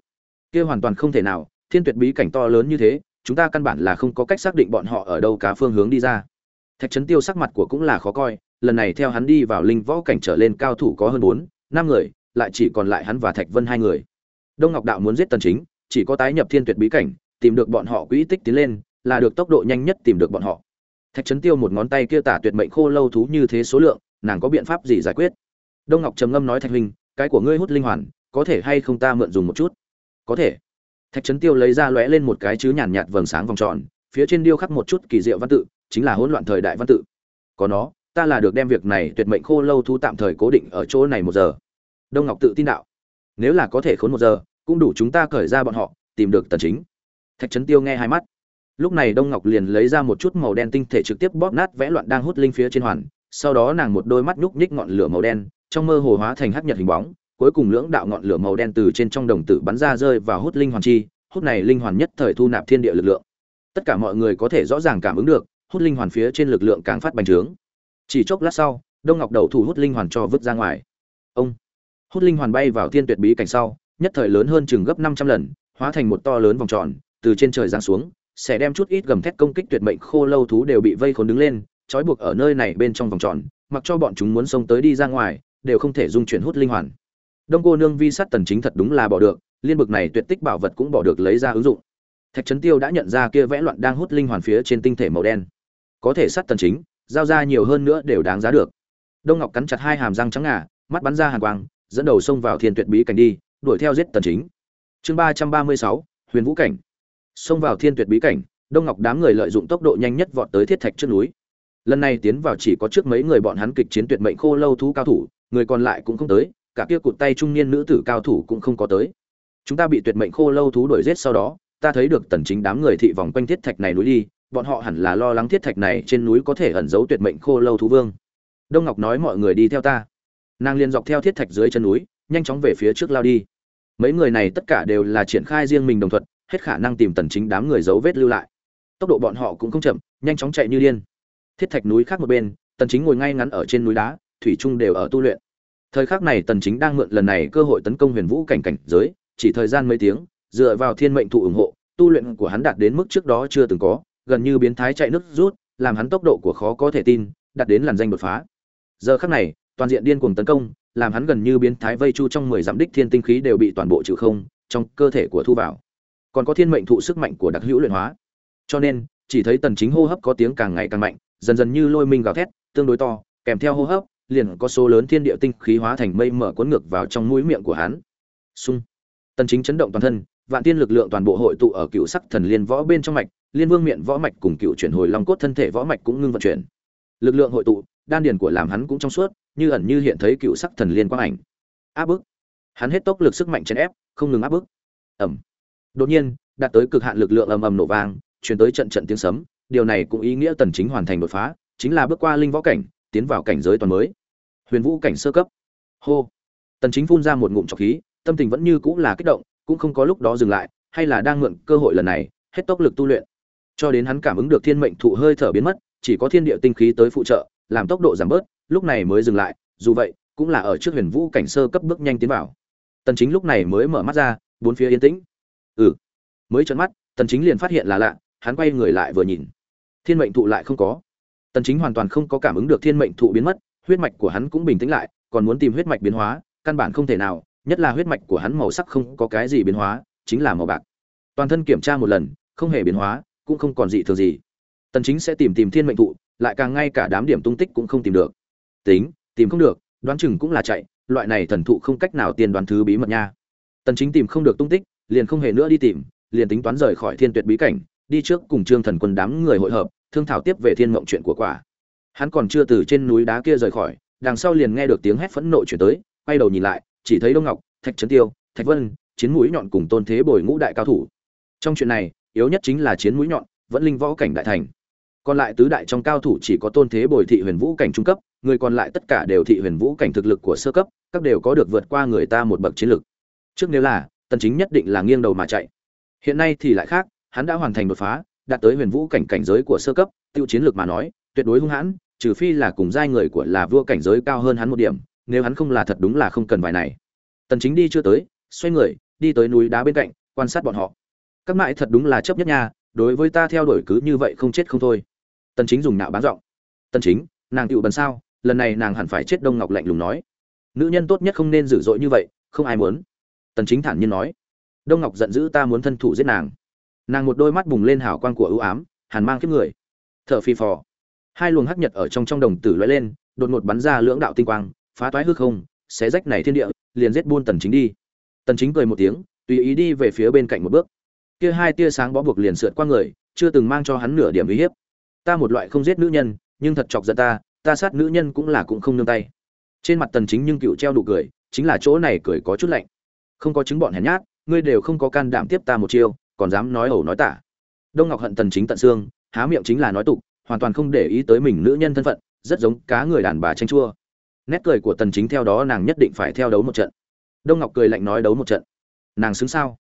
Kia hoàn toàn không thể nào, thiên tuyệt bí cảnh to lớn như thế, chúng ta căn bản là không có cách xác định bọn họ ở đâu cả phương hướng đi ra. Thạch trấn tiêu sắc mặt của cũng là khó coi, lần này theo hắn đi vào linh võ cảnh trở lên cao thủ có hơn bốn, năm người, lại chỉ còn lại hắn và thạch vân hai người. Đông ngọc đạo muốn giết tần chính, chỉ có tái nhập thiên tuyệt bí cảnh, tìm được bọn họ quỹ tích tiến lên, là được tốc độ nhanh nhất tìm được bọn họ thạch trấn tiêu một ngón tay kia tả tuyệt mệnh khô lâu thú như thế số lượng, nàng có biện pháp gì giải quyết? Đông ngọc trầm ngâm nói thạch huynh, cái của ngươi hút linh hoàn, có thể hay không ta mượn dùng một chút? Có thể. Thạch trấn tiêu lấy ra lóe lên một cái chứ nhàn nhạt vầng sáng vòng tròn, phía trên điêu khắc một chút kỳ diệu văn tự, chính là hỗn loạn thời đại văn tự. Có nó, ta là được đem việc này tuyệt mệnh khô lâu thú tạm thời cố định ở chỗ này một giờ. Đông ngọc tự tin đạo. Nếu là có thể khốn một giờ, cũng đủ chúng ta cởi ra bọn họ, tìm được tần chính. Thạch trấn tiêu nghe hai mắt lúc này đông ngọc liền lấy ra một chút màu đen tinh thể trực tiếp bóp nát vẽ loạn đang hút linh phía trên hoàn, sau đó nàng một đôi mắt nhúc nhích ngọn lửa màu đen, trong mơ hồ hóa thành hắc nhật hình bóng, cuối cùng lưỡng đạo ngọn lửa màu đen từ trên trong đồng tử bắn ra rơi vào hút linh hoàn chi, hút này linh hoàn nhất thời thu nạp thiên địa lực lượng. Tất cả mọi người có thể rõ ràng cảm ứng được, hút linh hoàn phía trên lực lượng càng phát bành trướng. Chỉ chốc lát sau, đông ngọc đầu thủ hút linh hoàn cho vứt ra ngoài. Ông! Hút linh hoàn bay vào thiên tuyệt bí cảnh sau, nhất thời lớn hơn chừng gấp năm trăm lần, hóa thành một to lớn vòng tròn, từ trên trời giáng xuống sẽ đem chút ít gầm thét công kích tuyệt mệnh khô lâu thú đều bị vây khốn đứng lên, trói buộc ở nơi này bên trong vòng tròn, mặc cho bọn chúng muốn xông tới đi ra ngoài, đều không thể dung chuyển hút linh hoàn. Đông cô nương vi sát tần chính thật đúng là bỏ được, liên bực này tuyệt tích bảo vật cũng bỏ được lấy ra ứng dụng. Thạch trấn tiêu đã nhận ra kia vẽ loạn đang hút linh hoàn phía trên tinh thể màu đen. Có thể sát tần chính, giao ra nhiều hơn nữa đều đáng giá được. Đông ngọc cắn chặt hai hàm răng trắng ngà, mắt bắn ra hàn quang, dẫn đầu xông vào thiên tuyệt bí cảnh đi, đuổi theo giết tần chính. Chương ba ba mươi sáu, huyền vũ cảnh xông vào thiên tuyệt bí cảnh, đông ngọc đám người lợi dụng tốc độ nhanh nhất vọt tới thiết thạch trước núi. Lần này tiến vào chỉ có trước mấy người bọn hắn kịch chiến tuyệt mệnh khô lâu thú cao thủ, người còn lại cũng không tới, cả kia cụt tay trung niên nữ tử cao thủ cũng không có tới. Chúng ta bị tuyệt mệnh khô lâu thú đuổi giết sau đó, ta thấy được tần chính đám người thị vòng quanh thiết thạch này núi đi, bọn họ hẳn là lo lắng thiết thạch này trên núi có thể ẩn giấu tuyệt mệnh khô lâu thú vương. Đông ngọc nói mọi người đi theo ta. Nàng liền dọc theo thiết thạch dưới chân núi, nhanh chóng về phía trước lao đi. Mấy người này tất cả đều là triển khai riêng mình đồng thuận hết khả năng tìm tần chính đám người dấu vết lưu lại. Tốc độ bọn họ cũng không chậm, nhanh chóng chạy như điên. Thiết thạch núi khác một bên, tần chính ngồi ngay ngắn ở trên núi đá, thủy trung đều ở tu luyện. Thời khắc này tần chính đang mượn lần này cơ hội tấn công huyền vũ cảnh cảnh giới, chỉ thời gian mấy tiếng, dựa vào thiên mệnh thụ ủng hộ, tu luyện của hắn đạt đến mức trước đó chưa từng có, gần như biến thái chạy nước rút, làm hắn tốc độ của khó có thể tin, đạt đến làn danh đột phá. Giờ khắc này, toàn diện điên cuồng tấn công, làm hắn gần như biến thái vây chu trong 10 dặm đích thiên tinh khí đều bị toàn bộ trừ không, trong cơ thể của thu vào còn có thiên mệnh thụ sức mạnh của đặc hữu luyện hóa. Cho nên, chỉ thấy tần chính hô hấp có tiếng càng ngày càng mạnh, dần dần như lôi minh gào thét, tương đối to, kèm theo hô hấp, liền có số lớn thiên địa tinh khí hóa thành mây mở cuốn ngược vào trong mũi miệng của hắn. Xung. Tần chính chấn động toàn thân, vạn tiên lực lượng toàn bộ hội tụ ở cựu sắc thần liên võ bên trong mạch, liên vương miệng võ mạch cùng cựu chuyển hồi long cốt thân thể võ mạch cũng ngưng vận chuyển. Lực lượng hội tụ, đan điền của làm hắn cũng trong suốt, như ẩn như hiện thấy cựu sắc thần liên quang ảnh. Áp bức. Hắn hết tốc lực sức mạnh chấn ép, không ngừng áp bức. Ẩm đột nhiên, đạt tới cực hạn lực lượng ầm ầm nổ vang, truyền tới trận trận tiếng sấm, điều này cũng ý nghĩa tần chính hoàn thành đột phá, chính là bước qua linh võ cảnh, tiến vào cảnh giới toàn mới. Huyền vũ cảnh sơ cấp. Hô. Tần chính phun ra một ngụm trọc khí, tâm tình vẫn như cũ là kích động, cũng không có lúc đó dừng lại, hay là đang mượn cơ hội lần này, hết tốc lực tu luyện. Cho đến hắn cảm ứng được thiên mệnh thụ hơi thở biến mất, chỉ có thiên địa tinh khí tới phụ trợ, làm tốc độ giảm bớt, lúc này mới dừng lại, dù vậy, cũng là ở trước huyền vũ cảnh sơ cấp bước nhanh tiến vào. Tần chính lúc này mới mở mắt ra, bốn phía yên tĩnh ừ. Mới trợn mắt, tần chính liền phát hiện là lạ, hắn quay người lại vừa nhìn. Thiên mệnh thụ lại không có. Tần chính hoàn toàn không có cảm ứng được thiên mệnh thụ biến mất, huyết mạch của hắn cũng bình tĩnh lại, còn muốn tìm huyết mạch biến hóa, căn bản không thể nào, nhất là huyết mạch của hắn màu sắc không có cái gì biến hóa, chính là màu bạc. Toàn thân kiểm tra một lần, không hề biến hóa, cũng không còn gì thường gì. Tần chính sẽ tìm tìm thiên mệnh thụ, lại càng ngay cả đám điểm tung tích cũng không tìm được. Tính, tìm không được, đoán chừng cũng là chạy, loại này thần thụ không cách nào tiên đoán thứ bí mật nha. Tần chính tìm không được tung tích liền không hề nữa đi tìm, liền tính toán rời khỏi thiên tuyệt bí cảnh, đi trước cùng trương thần quân đám người hội hợp, thương thảo tiếp về thiên mộng chuyện của quả. Hắn còn chưa từ trên núi đá kia rời khỏi, đằng sau liền nghe được tiếng hét phẫn nộ chuyển tới, quay đầu nhìn lại, chỉ thấy đông ngọc, thạch trấn tiêu, thạch vân, chiến mũi nhọn cùng tôn thế bồi ngũ đại cao thủ. Trong chuyện này, yếu nhất chính là chiến mũi nhọn, vẫn linh võ cảnh đại thành. Còn lại tứ đại trong cao thủ chỉ có tôn thế bồi thị huyền vũ cảnh trung cấp, người còn lại tất cả đều thị huyền vũ cảnh thực lực của sơ cấp, các đều có được vượt qua người ta một bậc chiến lực. Trước nếu là tần chính nhất định là nghiêng đầu mà chạy. Hiện nay thì lại khác, hắn đã hoàn thành đột phá, đạt tới huyền vũ cảnh cảnh giới của sơ cấp, tiêu chiến lược mà nói, tuyệt đối hung hãn, trừ phi là cùng giai người của là vua cảnh giới cao hơn hắn một điểm, nếu hắn không là thật đúng là không cần vài này. Tần chính đi chưa tới, xoay người, đi tới núi đá bên cạnh, quan sát bọn họ. Các Mại thật đúng là chấp nhất nha, đối với ta theo đuổi cứ như vậy không chết không thôi. Tần chính dùng nạo bán giọng. Tần chính, nàng tựu bần sao? Lần này nàng hẳn phải chết đông ngọc lạnh lùng nói. Nữ nhân tốt nhất không nên dữ dội như vậy, không ai muốn tần chính thản nhiên nói, đông ngọc giận dữ ta muốn thân thủ giết nàng. Nàng một đôi mắt bùng lên hào quang của ưu ám, hàn mang kiếp người. Thở phi phò. Hai luồng hắc nhật ở trong trong đồng tử lóe lên, đột ngột bắn ra lưỡng đạo tinh quang, phá toái hư không, xé rách này thiên địa, liền giết buôn tần chính đi. Tần chính cười một tiếng, tùy ý đi về phía bên cạnh một bước. Kia hai tia sáng bó buộc liền sượt qua người, chưa từng mang cho hắn nửa điểm uy hiếp. Ta một loại không giết nữ nhân, nhưng thật chọc giận ta ta sát nữ nhân cũng là cũng không nương tay. Trên mặt tần chính nhưng cựu treo đủ cười, chính là chỗ này cười có chút lạnh không có chứng bọn hèn nhát, ngươi đều không có can đảm tiếp ta một chiêu, còn dám nói ẩu nói tả. Đông ngọc hận tần chính tận xương, há miệng chính là nói tục, hoàn toàn không để ý tới mình nữ nhân thân phận, rất giống cá người đàn bà tranh chua. Nét cười của tần chính theo đó nàng nhất định phải theo đấu một trận. Đông ngọc cười lạnh nói đấu một trận. Nàng xứng sao?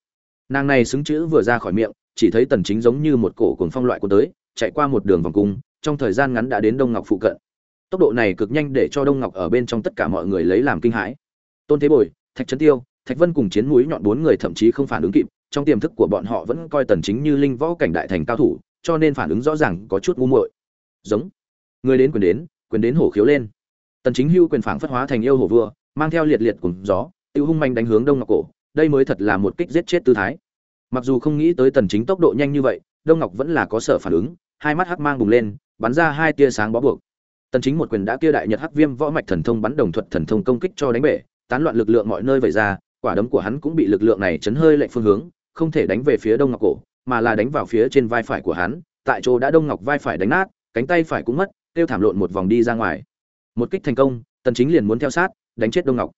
Nàng này xứng chữ vừa ra khỏi miệng, chỉ thấy tần chính giống như một cổ cuồng phong loại của tới, chạy qua một đường vòng cung, trong thời gian ngắn đã đến đông ngọc phụ cận. Tốc độ này cực nhanh để cho đông ngọc ở bên trong tất cả mọi người lấy làm kinh hãi. Tôn thế bồi, thạch trấn tiêu thạch vân cùng chiến mũi nhọn bốn người thậm chí không phản ứng kịp, trong tiềm thức của bọn họ vẫn coi tần chính như linh võ cảnh đại thành cao thủ, cho nên phản ứng rõ ràng có chút ngu muội. Giống. Người đến quyền đến quyền đến hổ khiếu lên. Tần chính hưu quyền phảng phất hóa thành yêu hổ vua, mang theo liệt liệt cùng gió, tiêu hung manh đánh hướng đông ngọc cổ, đây mới thật là một kích giết chết tư thái. Mặc dù không nghĩ tới tần chính tốc độ nhanh như vậy, đông ngọc vẫn là có sở phản ứng, hai mắt hắc mang bùng lên, bắn ra hai tia sáng bó buộc. Tần chính một quyền đã kia đại nhật hắc viêm võ mạch thần thông bắn đồng thuật thần thông công kích cho đánh bể, tán loạn lực lượng mọi nơi vẩy ra quả đấm của hắn cũng bị lực lượng này chấn hơi lệch phương hướng, không thể đánh về phía đông ngọc cổ, mà là đánh vào phía trên vai phải của hắn, tại chỗ đã đông ngọc vai phải đánh nát, cánh tay phải cũng mất tiêu thảm lộn một vòng đi ra ngoài. Một kích thành công, tần chính liền muốn theo sát, đánh chết đông ngọc.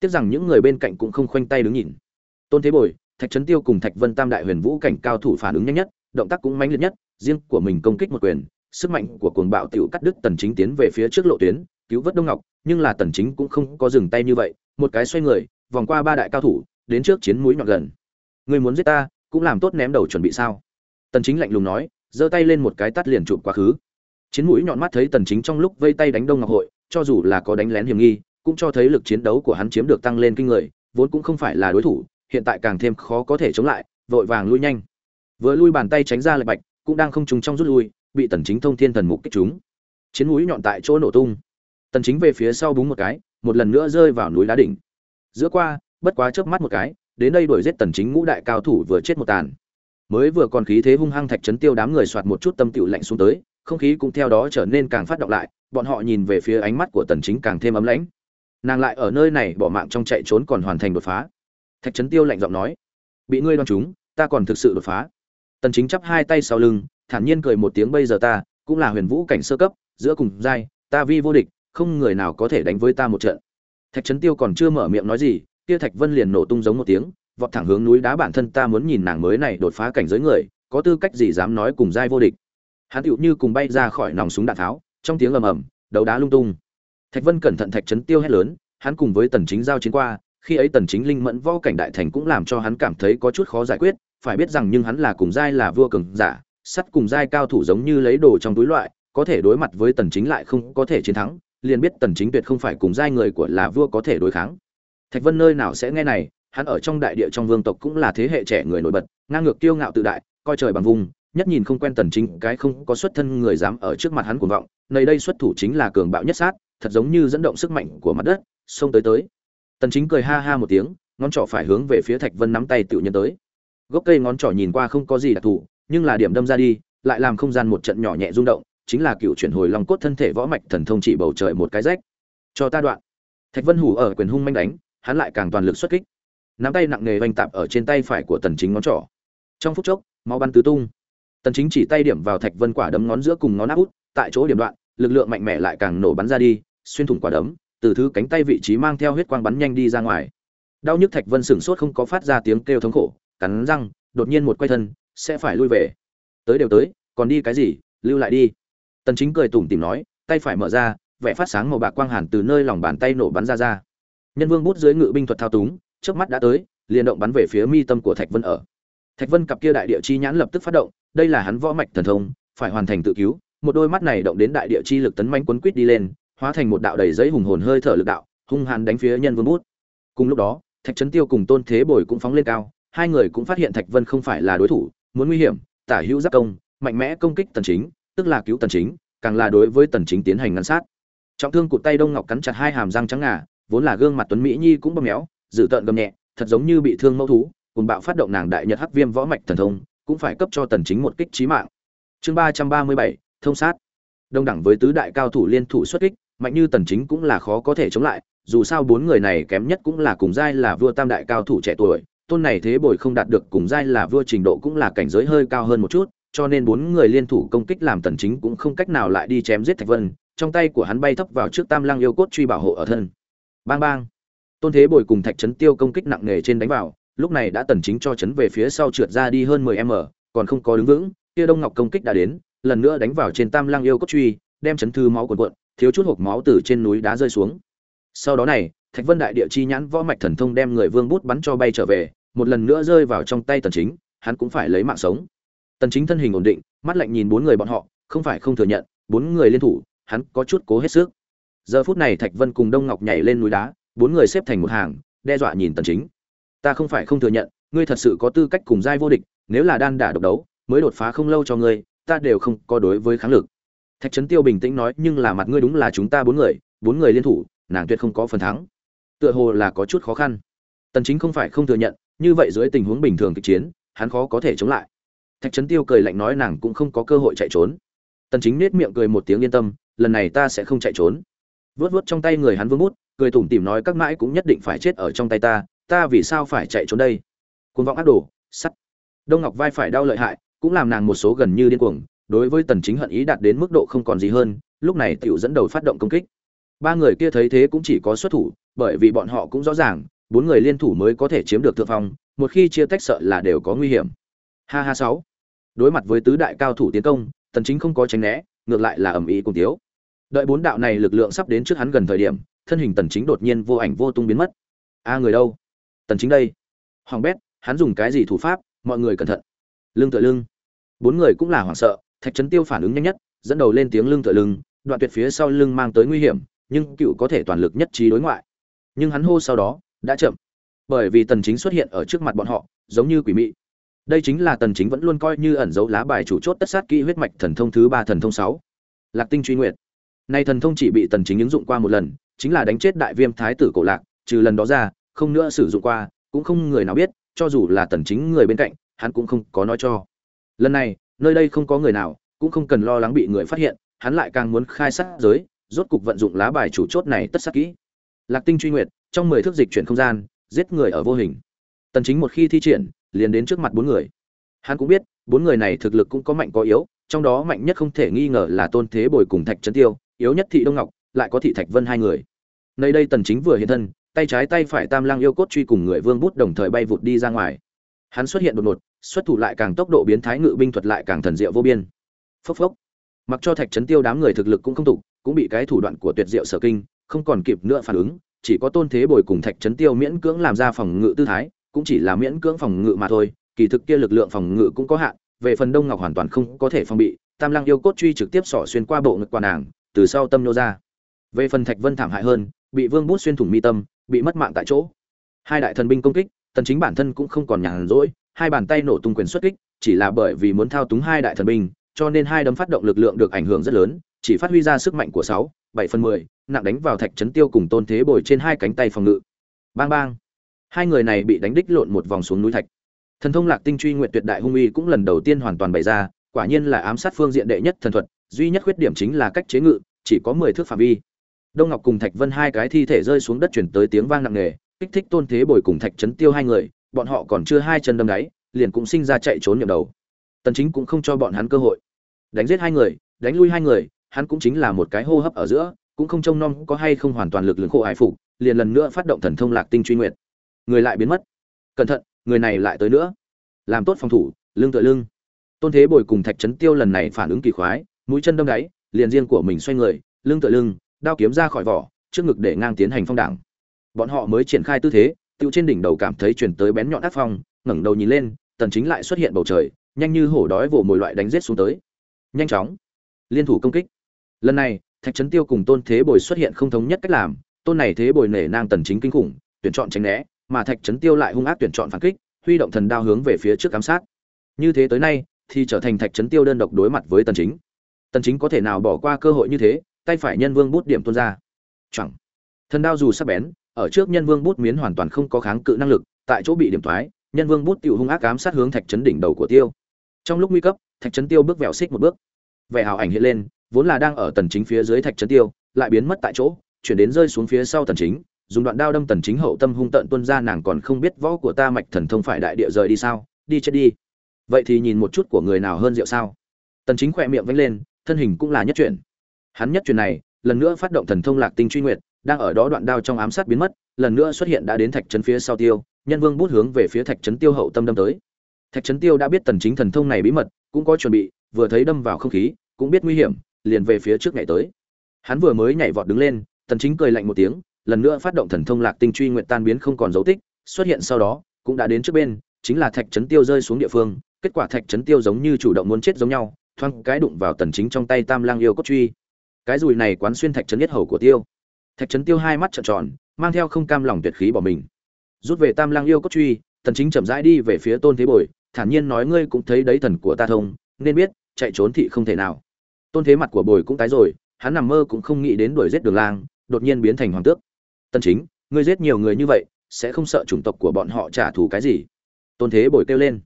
Tiếc rằng những người bên cạnh cũng không khoanh tay đứng nhìn. Tôn thế bồi, thạch trấn tiêu cùng thạch vân tam đại huyền vũ cảnh cao thủ phản ứng nhanh nhất, động tác cũng mãnh liệt nhất, riêng của mình công kích một quyền, sức mạnh của cuồng bạo tiểu cắt đứt tần chính tiến về phía trước lộ tuyến, cứu vớt đông ngọc, nhưng là tần chính cũng không có dừng tay như vậy, một cái xoay người vòng qua ba đại cao thủ, đến trước chiến mũi nhọn gần. Người muốn giết ta, cũng làm tốt ném đầu chuẩn bị sao? Tần chính lạnh lùng nói, giơ tay lên một cái tát liền chụp quá khứ. Chiến mũi nhọn mắt thấy tần chính trong lúc vây tay đánh đông ngọc hội, cho dù là có đánh lén hiểm nghi, cũng cho thấy lực chiến đấu của hắn chiếm được tăng lên kinh người, vốn cũng không phải là đối thủ, hiện tại càng thêm khó có thể chống lại, vội vàng lui nhanh. Vừa lui bàn tay tránh ra lại bạch, cũng đang không trùng trong rút lui, bị tần chính thông thiên thần mục kích chúng chiến mũi nhọn tại chỗ nổ tung. Tần chính về phía sau búng một cái, một lần nữa rơi vào núi đá đỉnh giữa qua, bất quá chớp mắt một cái, đến đây đuổi giết tần chính ngũ đại cao thủ vừa chết một tàn. Mới vừa còn khí thế hung hăng thạch chấn tiêu đám người soạt một chút tâm tiểu lạnh xuống tới, không khí cũng theo đó trở nên càng phát động lại, bọn họ nhìn về phía ánh mắt của tần chính càng thêm ấm lãnh. Nàng lại ở nơi này bỏ mạng trong chạy trốn còn hoàn thành đột phá. Thạch chấn tiêu lạnh giọng nói, bị ngươi đoan chúng, ta còn thực sự đột phá. Tần chính chắp hai tay sau lưng, thản nhiên cười một tiếng, bây giờ ta cũng là huyền vũ cảnh sơ cấp, giữa cùng giai, ta vi vô địch, không người nào có thể đánh với ta một trận thạch trấn tiêu còn chưa mở miệng nói gì, kia thạch vân liền nổ tung giống một tiếng, vọt thẳng hướng núi đá bản thân ta muốn nhìn nàng mới này đột phá cảnh giới người, có tư cách gì dám nói cùng giai vô địch. Hắn tựu như cùng bay ra khỏi nòng súng đạn tháo, trong tiếng ầm ầm, đấu đá lung tung. Thạch vân cẩn thận thạch trấn tiêu hét lớn, hắn cùng với tần chính giao chiến qua, khi ấy tần chính linh mẫn võ cảnh đại thành cũng làm cho hắn cảm thấy có chút khó giải quyết, phải biết rằng nhưng hắn là cùng giai là vua cường giả, sắt cùng giai cao thủ giống như lấy đồ trong túi loại, có thể đối mặt với tần chính lại không có thể chiến thắng liền biết tần chính tuyệt không phải cùng giai người của là vua có thể đối kháng. Thạch vân nơi nào sẽ nghe này, hắn ở trong đại địa trong vương tộc cũng là thế hệ trẻ người nổi bật, ngang ngược kiêu ngạo tự đại, coi trời bằng vùng, nhất nhìn không quen tần chính, cái không có xuất thân người dám ở trước mặt hắn cuồng vọng, nơi đây xuất thủ chính là cường bạo nhất sát, thật giống như dẫn động sức mạnh của mặt đất, xông tới tới. Tần chính cười ha ha một tiếng, ngón trỏ phải hướng về phía thạch vân nắm tay tự nhân tới. Gốc cây ngón trỏ nhìn qua không có gì đặc thù, nhưng là điểm đâm ra đi, lại làm không gian một trận nhỏ nhẹ rung động chính là cựu chuyển hồi long cốt thân thể võ mạch thần thông chỉ bầu trời một cái rách. Cho ta đoạn. Thạch vân hủ ở quyền hung manh đánh, hắn lại càng toàn lực xuất kích. Nắm tay nặng nề oanh tạp ở trên tay phải của tần chính ngón trỏ. Trong phút chốc, máu bắn tứ tung. Tần chính chỉ tay điểm vào thạch vân quả đấm ngón giữa cùng ngón áp út, tại chỗ điểm đoạn, lực lượng mạnh mẽ lại càng nổ bắn ra đi, xuyên thủng quả đấm, từ thứ cánh tay vị trí mang theo huyết quang bắn nhanh đi ra ngoài. Đau nhức thạch vân sửng sốt không có phát ra tiếng kêu thống khổ, cắn răng, đột nhiên một quay thân, sẽ phải lui về. Tới đều tới, còn đi cái gì, lưu lại đi tần chính cười tủm tỉm nói, tay phải mở ra, vẻ phát sáng màu bạc quang hàn từ nơi lòng bàn tay nổ bắn ra ra. Nhân vương bút dưới ngự binh thuật thao túng trước mắt đã tới, liền động bắn về phía mi tâm của thạch vân ở. Thạch vân cặp kia đại địa chi nhãn lập tức phát động, đây là hắn võ mạch thần thông, phải hoàn thành tự cứu. Một đôi mắt này động đến đại địa chi lực tấn manh quấn quýt đi lên, hóa thành một đạo đầy giấy hùng hồn hơi thở lực đạo, hung hàn đánh phía nhân vương bút. Cùng lúc đó, thạch trấn tiêu cùng tôn thế bồi cũng phóng lên cao, hai người cũng phát hiện thạch vân không phải là đối thủ, muốn nguy hiểm, tả hữu giáp công, mạnh mẽ công kích tần chính tức là cứu tần chính, càng là đối với tần chính tiến hành ngăn sát. Trọng thương cụt tay đông ngọc cắn chặt hai hàm răng trắng ngà, vốn là gương mặt tuấn mỹ nhi cũng bầm méo dự tợn gầm nhẹ, thật giống như bị thương mâu thú, cùng bạo phát động nàng đại nhật hắc viêm võ mạch thần thông, cũng phải cấp cho tần chính một kích chí mạng. Chương ba ba mươi bảy, thông sát. Đông đẳng với tứ đại cao thủ liên thủ xuất kích, mạnh như tần chính cũng là khó có thể chống lại, dù sao bốn người này kém nhất cũng là cùng giai là vua tam đại cao thủ trẻ tuổi, tôn này thế bồi không đạt được cùng giai là vua trình độ cũng là cảnh giới hơi cao hơn một chút cho nên bốn người liên thủ công kích làm tần chính cũng không cách nào lại đi chém giết thạch vân, trong tay của hắn bay thấp vào trước tam lăng yêu cốt truy bảo hộ ở thân. Bang bang. Tôn thế bồi cùng thạch trấn tiêu công kích nặng nề trên đánh vào, lúc này đã tần chính cho chấn về phía sau trượt ra đi hơn 10 m, còn không có đứng vững, kia đông ngọc công kích đã đến, lần nữa đánh vào trên tam lăng yêu cốt truy, đem chấn thư máu cuộn cuộn, thiếu chút hộp máu từ trên núi đá rơi xuống. Sau đó này, thạch vân đại địa chi nhãn võ mạch thần thông đem người vương bút bắn cho bay trở về, một lần nữa rơi vào trong tay tần chính, hắn cũng phải lấy mạng sống tần chính thân hình ổn định, mắt lạnh nhìn bốn người bọn họ, không phải không thừa nhận, bốn người liên thủ, hắn có chút cố hết sức. Giờ phút này thạch vân cùng đông ngọc nhảy lên núi đá, bốn người xếp thành một hàng, đe dọa nhìn tần chính. Ta không phải không thừa nhận, ngươi thật sự có tư cách cùng giai vô địch, nếu là đan đả độc đấu, mới đột phá không lâu cho ngươi, ta đều không có đối với kháng lực. Thạch trấn tiêu bình tĩnh nói, nhưng là mặt ngươi đúng là chúng ta bốn người bốn người liên thủ, nàng tuyệt không có phần thắng. Tựa hồ là có chút khó khăn. Tần chính không phải không thừa nhận, như vậy dưới tình huống bình thường kịch chiến, hắn khó có thể chống lại thạch trấn tiêu cười lạnh nói nàng cũng không có cơ hội chạy trốn. Tần chính nét miệng cười một tiếng yên tâm, lần này ta sẽ không chạy trốn. Vớt vớt trong tay người hắn vương bút, cười tủm tỉm nói các mãi cũng nhất định phải chết ở trong tay ta ta vì sao phải chạy trốn đây? Cuồng vọng ác đồ, sắt. Đông ngọc vai phải đau lợi hại, cũng làm nàng một số gần như điên cuồng, đối với tần chính hận ý đạt đến mức độ không còn gì hơn, lúc này tiểu dẫn đầu phát động công kích. Ba người kia thấy thế cũng chỉ có xuất thủ, bởi vì bọn họ cũng rõ ràng, bốn người liên thủ mới có thể chiếm được thượng phong, một khi chia tách sợ là đều có nguy hiểm. Ha ha sáu đối mặt với tứ đại cao thủ tiến công tần chính không có tránh né, ngược lại là ầm ĩ cùng thiếu. Đợi bốn đạo này lực lượng sắp đến trước hắn gần thời điểm, thân hình tần chính đột nhiên vô ảnh vô tung biến mất. A, người đâu? Tần chính đây. Hoàng bét, hắn dùng cái gì thủ pháp? Mọi người cẩn thận. Lưng tựa lưng. Bốn người cũng là hoảng sợ, thạch trấn tiêu phản ứng nhanh nhất, dẫn đầu lên tiếng lưng tựa lưng, đoạn tuyệt phía sau lưng mang tới nguy hiểm, nhưng cựu có thể toàn lực nhất trí đối ngoại. Nhưng hắn hô sau đó, đã chậm. Bởi vì tần chính xuất hiện ở trước mặt bọn họ, giống như quỷ mị đây chính là tần chính vẫn luôn coi như ẩn dấu lá bài chủ chốt tất sát kỹ huyết mạch thần thông thứ ba, thần thông 6. lạc tinh truy nguyệt. Nay thần thông chỉ bị tần chính ứng dụng qua một lần, chính là đánh chết đại viêm thái tử cổ lạc, trừ lần đó ra, không nữa sử dụng qua, cũng không người nào biết, cho dù là tần chính người bên cạnh, hắn cũng không có nói cho. Lần này, nơi đây không có người nào, cũng không cần lo lắng bị người phát hiện, hắn lại càng muốn khai sát giới, rốt cục vận dụng lá bài chủ chốt này tất sát kỹ. Lạc tinh truy nguyệt, trong mười thước dịch chuyển không gian, giết người ở vô hình. Tần chính một khi thi triển liền đến trước mặt bốn người. Hắn cũng biết, bốn người này thực lực cũng có mạnh có yếu, trong đó mạnh nhất không thể nghi ngờ là tôn thế bồi cùng thạch trấn tiêu, yếu nhất thị đông ngọc, lại có thị thạch vân hai người. Nơi đây tần chính vừa hiện thân, tay trái tay phải tam lang yêu cốt truy cùng người vương bút đồng thời bay vụt đi ra ngoài. Hắn xuất hiện đột ngột, xuất thủ lại càng tốc độ biến thái ngự binh thuật lại càng thần diệu vô biên. Phốc phốc. Mặc cho thạch trấn tiêu đám người thực lực cũng không tục cũng bị cái thủ đoạn của tuyệt diệu sở kinh, không còn kịp nữa phản ứng, chỉ có tôn thế bồi cùng thạch trấn tiêu miễn cưỡng làm ra phòng ngự tư thái cũng chỉ là miễn cưỡng phòng ngự mà thôi kỳ thực kia lực lượng phòng ngự cũng có hạn về phần đông ngọc hoàn toàn không có thể phòng bị tam lăng yêu cốt truy trực tiếp xỏ xuyên qua bộ ngực qua nàng từ sau tâm nô ra. Về phần thạch vân thảm hại hơn bị vương bút xuyên thủng mi tâm bị mất mạng tại chỗ. Hai đại thần binh công kích tần chính bản thân cũng không còn nhàn rỗi hai bàn tay nổ tung quyền xuất kích chỉ là bởi vì muốn thao túng hai đại thần binh cho nên hai đấm phát động lực lượng được ảnh hưởng rất lớn chỉ phát huy ra sức mạnh của 6, 7 phần 10, nặng đánh vào thạch chấn tiêu cùng tôn thế bồi trên hai cánh tay phòng ngự. Bang bang hai người này bị đánh đích lộn một vòng xuống núi thạch. Thần thông lạc tinh truy nguyện tuyệt đại hung uy cũng lần đầu tiên hoàn toàn bày ra, quả nhiên là ám sát phương diện đệ nhất thần thuật, duy nhất khuyết điểm chính là cách chế ngự, chỉ có mười thước phạm vi. Đông ngọc cùng thạch vân hai cái thi thể rơi xuống đất chuyển tới tiếng vang nặng nề, kích thích tôn thế bồi cùng thạch trấn tiêu hai người, bọn họ còn chưa hai chân đâm đáy, liền cũng sinh ra chạy trốn nhầm đầu. Tần chính cũng không cho bọn hắn cơ hội. Đánh giết hai người, đánh lui hai người, hắn cũng chính là một cái hô hấp ở giữa, cũng không trông nom có hay không hoàn toàn lực lượng khổ hải phục, liền lần nữa phát động thần thông lạc tinh truy nguyện người lại biến mất. Cẩn thận, người này lại tới nữa. Làm tốt phòng thủ, lưng tựa lưng. Tôn thế bồi cùng thạch trấn tiêu lần này phản ứng kỳ khoái, mũi chân đâm đáy, liền riêng của mình xoay người, lưng tựa lưng, đao kiếm ra khỏi vỏ, trước ngực để ngang tiến hành phong đảng. Bọn họ mới triển khai tư thế, tiêu trên đỉnh đầu cảm thấy chuyển tới bén nhọn ác phong, ngẩng đầu nhìn lên, tần chính lại xuất hiện bầu trời, nhanh như hổ đói vồ mồi loại đánh giết xuống tới. Nhanh chóng. Liên thủ công kích. Lần này, thạch trấn tiêu cùng tôn thế bồi xuất hiện không thống nhất cách làm, tôn này thế bồi nể nang tần chính kinh khủng, tuyển chọn tránh né mà thạch trấn tiêu lại hung ác tuyển chọn phản kích, huy động thần đao hướng về phía trước ám sát. Như thế tới nay, thì trở thành thạch trấn tiêu đơn độc đối mặt với tần chính. Tần chính có thể nào bỏ qua cơ hội như thế, tay phải nhân vương bút điểm tuôn ra. Chẳng thần đao dù sắc bén, ở trước nhân vương bút miến hoàn toàn không có kháng cự năng lực, tại chỗ bị điểm thoái, nhân vương bút tiêu hung ác ám sát hướng thạch trấn đỉnh đầu của tiêu. Trong lúc nguy cấp, thạch trấn tiêu bước vẹo xích một bước. Vẻ hào ảnh hiện lên, vốn là đang ở tần chính phía dưới thạch trấn tiêu, lại biến mất tại chỗ, chuyển đến rơi xuống phía sau tần chính dùng đoạn đao đâm tần chính hậu tâm hung tận tuôn ra, nàng còn không biết võ của ta mạch thần thông phải đại địa rời đi sao? Đi chết đi. Vậy thì nhìn một chút của người nào hơn rượu sao? Tần chính khỏe miệng vẫy lên, thân hình cũng là nhất chuyển. Hắn nhất chuyển này, lần nữa phát động thần thông lạc tinh truy nguyệt, đang ở đó đoạn đao trong ám sát biến mất, lần nữa xuất hiện đã đến thạch trấn phía sau tiêu, nhân vương bút hướng về phía thạch trấn tiêu hậu tâm đâm tới. Thạch trấn tiêu đã biết tần chính thần thông này bí mật, cũng có chuẩn bị, vừa thấy đâm vào không khí, cũng biết nguy hiểm, liền về phía trước nhảy tới. Hắn vừa mới nhảy vọt đứng lên, tần chính cười lạnh một tiếng lần nữa phát động thần thông lạc tinh truy nguyện tan biến không còn dấu tích, xuất hiện sau đó, cũng đã đến trước bên, chính là thạch trấn tiêu rơi xuống địa phương, kết quả thạch trấn tiêu giống như chủ động muốn chết giống nhau, thoáng cái đụng vào tần chính trong tay tam lang yêu cốt truy. Cái dùi này quán xuyên thạch trấn nhất hầu của tiêu. Thạch trấn tiêu hai mắt trợn tròn, mang theo không cam lòng tuyệt khí bỏ mình. Rút về tam lang yêu cốt truy, tần chính chậm rãi đi về phía tôn thế bồi, thản nhiên nói ngươi cũng thấy đấy thần của ta thông, nên biết, chạy trốn thị không thể nào. Tôn thế mặt của bồi cũng tái rồi, hắn nằm mơ cũng không nghĩ đến đuổi giết đường lang, đột nhiên biến thành hoàng tước. Tân chính, ngươi giết nhiều người như vậy, sẽ không sợ chủng tộc của bọn họ trả thù cái gì? Tôn thế bồi kêu lên.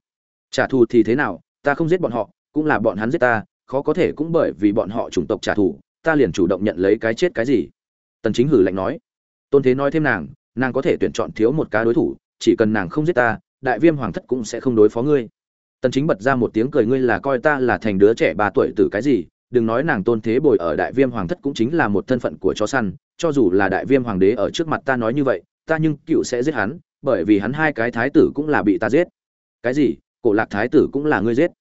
Trả thù thì thế nào? Ta không giết bọn họ, cũng là bọn hắn giết ta, khó có thể cũng bởi vì bọn họ chủng tộc trả thù, ta liền chủ động nhận lấy cái chết cái gì? Tần chính hử lạnh nói. Tôn thế nói thêm nàng nàng có thể tuyển chọn thiếu một cá đối thủ, chỉ cần nàng không giết ta, đại viêm hoàng thất cũng sẽ không đối phó ngươi. Tần chính bật ra một tiếng cười, ngươi là coi ta là thành đứa trẻ ba tuổi từ cái gì? Đừng nói nàng tôn thế bồi ở đại viêm hoàng thất cũng chính là một thân phận của chó săn cho dù là đại viêm hoàng đế ở trước mặt ta nói như vậy, ta nhưng cựu sẽ giết hắn, bởi vì hắn hai cái thái tử cũng là bị ta giết. Cái gì? Cổ lạc thái tử cũng là ngươi giết.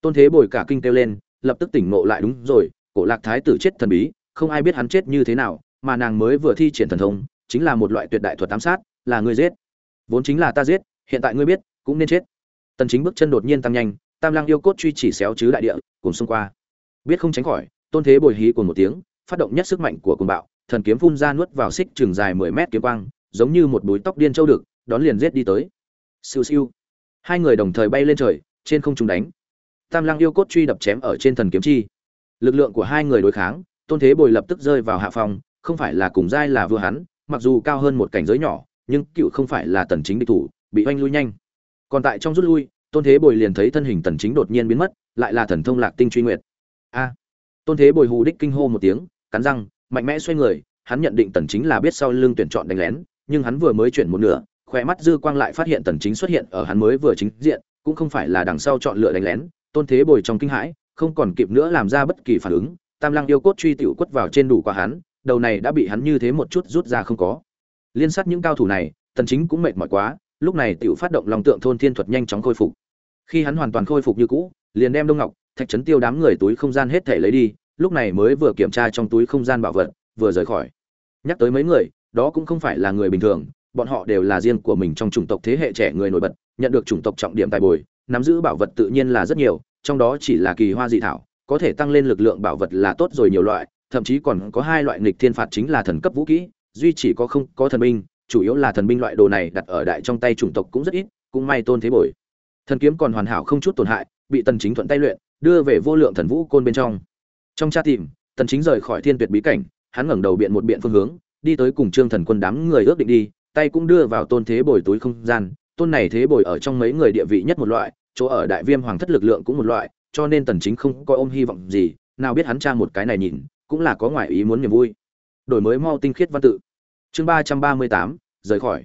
Tôn thế bồi cả kinh kêu lên, lập tức tỉnh ngộ lại đúng rồi, cổ lạc thái tử chết thần bí, không ai biết hắn chết như thế nào, mà nàng mới vừa thi triển thần thông, chính là một loại tuyệt đại thuật ám sát, là ngươi giết. Vốn chính là ta giết, hiện tại ngươi biết, cũng nên chết. Tần chính bước chân đột nhiên tăng nhanh, tam lang yêu cốt truy chỉ xéo chứ đại địa, cùng xung qua. Biết không tránh khỏi, tôn thế bồi hí cùng một tiếng, phát động nhất sức mạnh của cuồng bạo thần kiếm phun ra nuốt vào xích trường dài 10 mét kiếm quang, giống như một búi tóc điên châu được, đón liền giết đi tới. Siêu siêu. Hai người đồng thời bay lên trời, trên không trung đánh. Tam lang yêu cốt truy đập chém ở trên thần kiếm chi. Lực lượng của hai người đối kháng, tôn thế bồi lập tức rơi vào hạ phòng không phải là cùng giai là vừa hắn, mặc dù cao hơn một cảnh giới nhỏ, nhưng cựu không phải là tần chính địch thủ, bị oanh lui nhanh. Còn tại trong rút lui, tôn thế bồi liền thấy thân hình tần chính đột nhiên biến mất, lại là thần thông lạc tinh truy nguyệt. A. Tôn thế bồi hù đích kinh hô một tiếng, cắn răng mạnh mẽ xoay người, hắn nhận định tần chính là biết sau lưng tuyển chọn đánh lén, nhưng hắn vừa mới chuyển một nửa khỏe mắt dư quang lại phát hiện tần chính xuất hiện ở hắn mới vừa chính diện, cũng không phải là đằng sau chọn lựa đánh lén, tôn thế bồi trong kinh hãi, không còn kịp nữa làm ra bất kỳ phản ứng, tam lăng yêu cốt truy tiểu quất vào trên đủ quả hắn, đầu này đã bị hắn như thế một chút rút ra không có. Liên sát những cao thủ này, tần chính cũng mệt mỏi quá, lúc này tiểu phát động lòng tượng thôn thiên thuật nhanh chóng khôi phục. Khi hắn hoàn toàn khôi phục như cũ, liền đem đông ngọc, thạch trấn tiêu đám người túi không gian hết thể lấy đi lúc này mới vừa kiểm tra trong túi không gian bảo vật, vừa rời khỏi. Nhắc tới mấy người, đó cũng không phải là người bình thường, bọn họ đều là riêng của mình trong chủng tộc thế hệ trẻ người nổi bật, nhận được chủng tộc trọng điểm tài bồi, nắm giữ bảo vật tự nhiên là rất nhiều, trong đó chỉ là kỳ hoa dị thảo, có thể tăng lên lực lượng bảo vật là tốt rồi nhiều loại, thậm chí còn có hai loại nghịch thiên phạt chính là thần cấp vũ kỹ, duy chỉ có không có thần binh, chủ yếu là thần binh loại đồ này đặt ở đại trong tay chủng tộc cũng rất ít, cũng may tôn thế bồi. Thần kiếm còn hoàn hảo không chút tổn hại, bị tần chính thuận tay luyện, đưa về vô lượng thần vũ côn bên trong trong tra tìm, tần chính rời khỏi thiên tuyệt bí cảnh, hắn ngẩng đầu biện một biện phương hướng, đi tới cùng trương thần quân đám người ước định đi, tay cũng đưa vào tôn thế bồi túi không gian. Tôn này thế bồi ở trong mấy người địa vị nhất một loại, chỗ ở đại viêm hoàng thất lực lượng cũng một loại, cho nên tần chính không coi ôm hy vọng gì, nào biết hắn tra một cái này nhìn, cũng là có ngoại ý muốn niềm vui. Đổi mới mau tinh khiết văn tự. Chương ba trăm ba mươi tám, rời khỏi.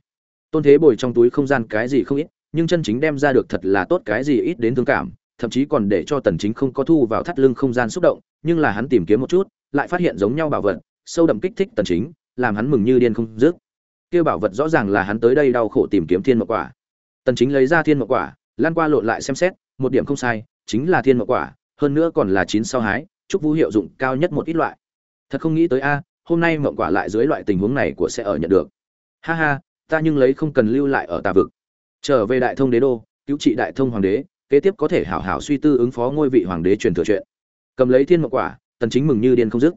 Tôn thế bồi trong túi không gian cái gì không ít, nhưng chân chính đem ra được thật là tốt cái gì ít đến thương cảm thậm chí còn để cho tần chính không có thu vào thắt lưng không gian xúc động, nhưng là hắn tìm kiếm một chút, lại phát hiện giống nhau bảo vật, sâu đậm kích thích tần chính, làm hắn mừng như điên không dứt. Kia bảo vật rõ ràng là hắn tới đây đau khổ tìm kiếm thiên mộc quả. Tần chính lấy ra thiên mộc quả lan qua lộn lại xem xét, một điểm không sai, chính là thiên mộc quả, hơn nữa còn là chín sau hái, chúc vũ hiệu dụng cao nhất một ít loại. Thật không nghĩ tới a, hôm nay mộng quả lại dưới loại tình huống này của sẽ ở nhận được. Ha ha, ta nhưng lấy không cần lưu lại ở tà vực. Trở về đại thông đế đô, cứu trị đại thông hoàng đế kế tiếp có thể hảo hảo suy tư ứng phó ngôi vị hoàng đế truyền thừa chuyện. Cầm lấy thiên mộng quả, tần chính mừng như điên không dứt.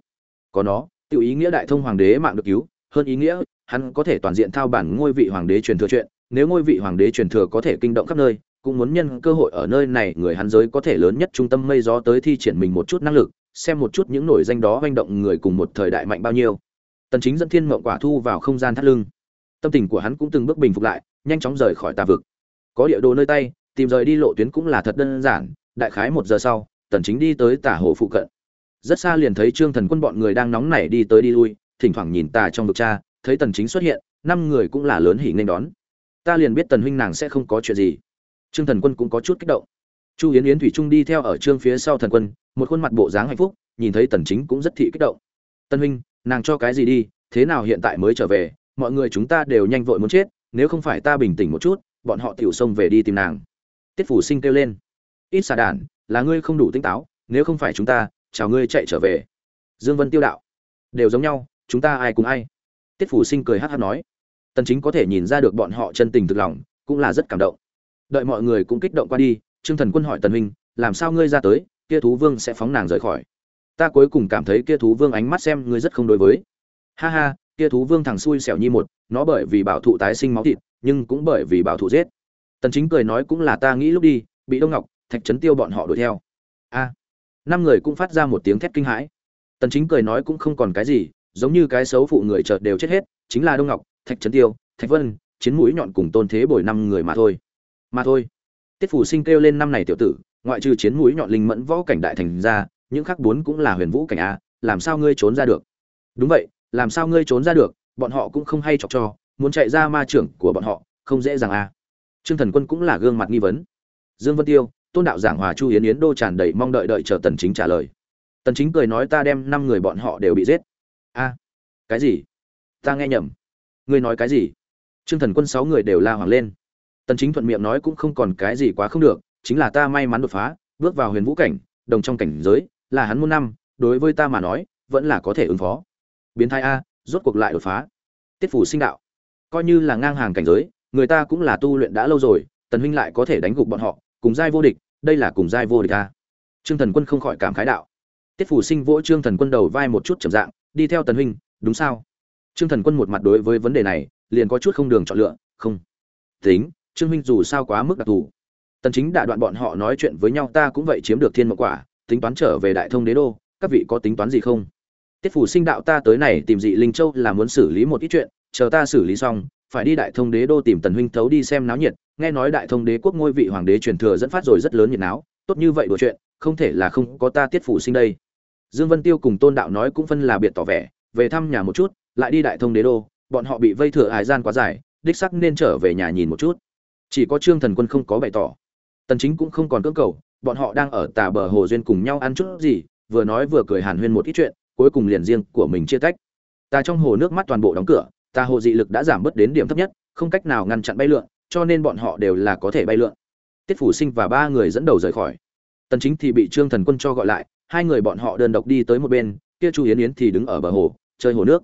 Có nó, tiểu ý nghĩa đại thông hoàng đế mạng được cứu, hơn ý nghĩa, hắn có thể toàn diện thao bản ngôi vị hoàng đế truyền thừa chuyện, nếu ngôi vị hoàng đế truyền thừa có thể kinh động khắp nơi, cũng muốn nhân cơ hội ở nơi này người hắn giới có thể lớn nhất trung tâm mây gió tới thi triển mình một chút năng lực, xem một chút những nổi danh đó manh động người cùng một thời đại mạnh bao nhiêu. Tần chính dẫn thiên mộng quả thu vào không gian thắt lưng. Tâm tình của hắn cũng từng bước bình phục lại, nhanh chóng rời khỏi tà vực. Có địa đồ nơi tay tìm rời đi lộ tuyến cũng là thật đơn giản, đại khái một giờ sau, tần chính đi tới tả hồ phụ cận. Rất xa liền thấy trương thần quân bọn người đang nóng nảy đi tới đi lui, thỉnh thoảng nhìn tà trong vực cha, thấy tần chính xuất hiện, năm người cũng là lớn hỉ nên đón. Ta liền biết tần huynh nàng sẽ không có chuyện gì. Trương thần quân cũng có chút kích động. Chu yến yến thủy trung đi theo ở trương phía sau thần quân, một khuôn mặt bộ dáng hạnh phúc, nhìn thấy tần chính cũng rất thị kích động. Tần huynh, nàng cho cái gì đi, thế nào hiện tại mới trở về, mọi người chúng ta đều nhanh vội muốn chết, nếu không phải ta bình tĩnh một chút, bọn họ tiểu xông về đi tìm nàng tiết phủ sinh kêu lên. Ít xà đản, là ngươi không đủ tinh táo, nếu không phải chúng ta, chào ngươi chạy trở về. Dương vân tiêu đạo. Đều giống nhau, chúng ta ai cùng ai? Tiết phủ sinh cười hát hát nói. Tần chính có thể nhìn ra được bọn họ chân tình thực lòng, cũng là rất cảm động. Đợi mọi người cũng kích động qua đi, trương thần quân hỏi tần huynh, làm sao ngươi ra tới, kia thú vương sẽ phóng nàng rời khỏi? Ta cuối cùng cảm thấy kia thú vương ánh mắt xem ngươi rất không đối với. Ha ha, kia thú vương thằng xui xẻo nhi một, nó bởi vì bảo thụ tái sinh máu thịt, nhưng cũng bởi vì bảo thụ giết tần chính cười nói cũng là ta nghĩ lúc đi, bị đông ngọc, thạch trấn tiêu bọn họ đuổi theo. A. Năm người cũng phát ra một tiếng thét kinh hãi. Tần chính cười nói cũng không còn cái gì, giống như cái xấu phụ người chợt đều chết hết, chính là đông ngọc, thạch trấn tiêu, thạch vân, chiến mũi nhọn cùng tôn thế bồi năm người mà thôi. Mà thôi. Tiết phủ sinh kêu lên năm này tiểu tử, ngoại trừ chiến mũi nhọn linh mẫn võ cảnh đại thành ra, những khác bốn cũng là huyền vũ cảnh a, làm sao ngươi trốn ra được? Đúng vậy, làm sao ngươi trốn ra được? Bọn họ cũng không hay chọc cho, muốn chạy ra ma trưởng của bọn họ, không dễ dàng a trương thần quân cũng là gương mặt nghi vấn. Dương vân tiêu, tôn đạo giảng hòa chu yến yến đô tràn đầy mong đợi đợi chờ tần chính trả lời. Tần chính cười nói ta đem năm người bọn họ đều bị giết. A, cái gì? Ta nghe nhầm. Ngươi nói cái gì? Trương thần quân sáu người đều la hoàng lên. Tần chính thuận miệng nói cũng không còn cái gì quá không được, chính là ta may mắn đột phá, bước vào huyền vũ cảnh, đồng trong cảnh giới, là hắn muôn năm, đối với ta mà nói, vẫn là có thể ứng phó. Biến thái a, rốt cuộc lại đột phá. Tiết phủ sinh đạo. Coi như là ngang hàng cảnh giới người ta cũng là tu luyện đã lâu rồi, tần huynh lại có thể đánh gục bọn họ, cùng giai vô địch, đây là cùng giai vô địch ta. trương thần quân không khỏi cảm khái đạo. Tiết phủ sinh vỗ trương thần quân đầu vai một chút trầm dạng, đi theo tần huynh, đúng sao? Trương thần quân một mặt đối với vấn đề này, liền có chút không đường chọn lựa, không. Tính, trương huynh dù sao quá mức đặc thù. Tần chính đã đoạn bọn họ nói chuyện với nhau, ta cũng vậy chiếm được thiên mộng quả, tính toán trở về đại thông đế đô, các vị có tính toán gì không? Tiết phủ sinh đạo ta tới này tìm dị linh châu là muốn xử lý một ít chuyện, chờ ta xử lý xong phải đi đại thông đế đô tìm tần huynh thấu đi xem náo nhiệt, nghe nói đại thông đế quốc ngôi vị hoàng đế truyền thừa dẫn phát rồi rất lớn nhiệt náo, tốt như vậy đùa chuyện, không thể là không có ta tiết phủ sinh đây. Dương vân tiêu cùng tôn đạo nói cũng phân là biệt tỏ vẻ, về thăm nhà một chút, lại đi đại thông đế đô, bọn họ bị vây thừa hải gian quá dài, đích sắc nên trở về nhà nhìn một chút. Chỉ có trương thần quân không có bày tỏ. Tần chính cũng không còn cưỡng cầu, bọn họ đang ở tà bờ hồ duyên cùng nhau ăn chút gì, vừa nói vừa cười hàn huyên một ít chuyện, cuối cùng liền riêng của mình chia tách. Ta trong hồ nước mắt toàn bộ đóng cửa ta hồ dị lực đã giảm bớt đến điểm thấp nhất, không cách nào ngăn chặn bay lượn, cho nên bọn họ đều là có thể bay lượn. Tiết phủ sinh và ba người dẫn đầu rời khỏi. Tần chính thì bị trương thần quân cho gọi lại, hai người bọn họ đơn độc đi tới một bên, kia chu yến yến thì đứng ở bờ hồ, chơi hồ nước.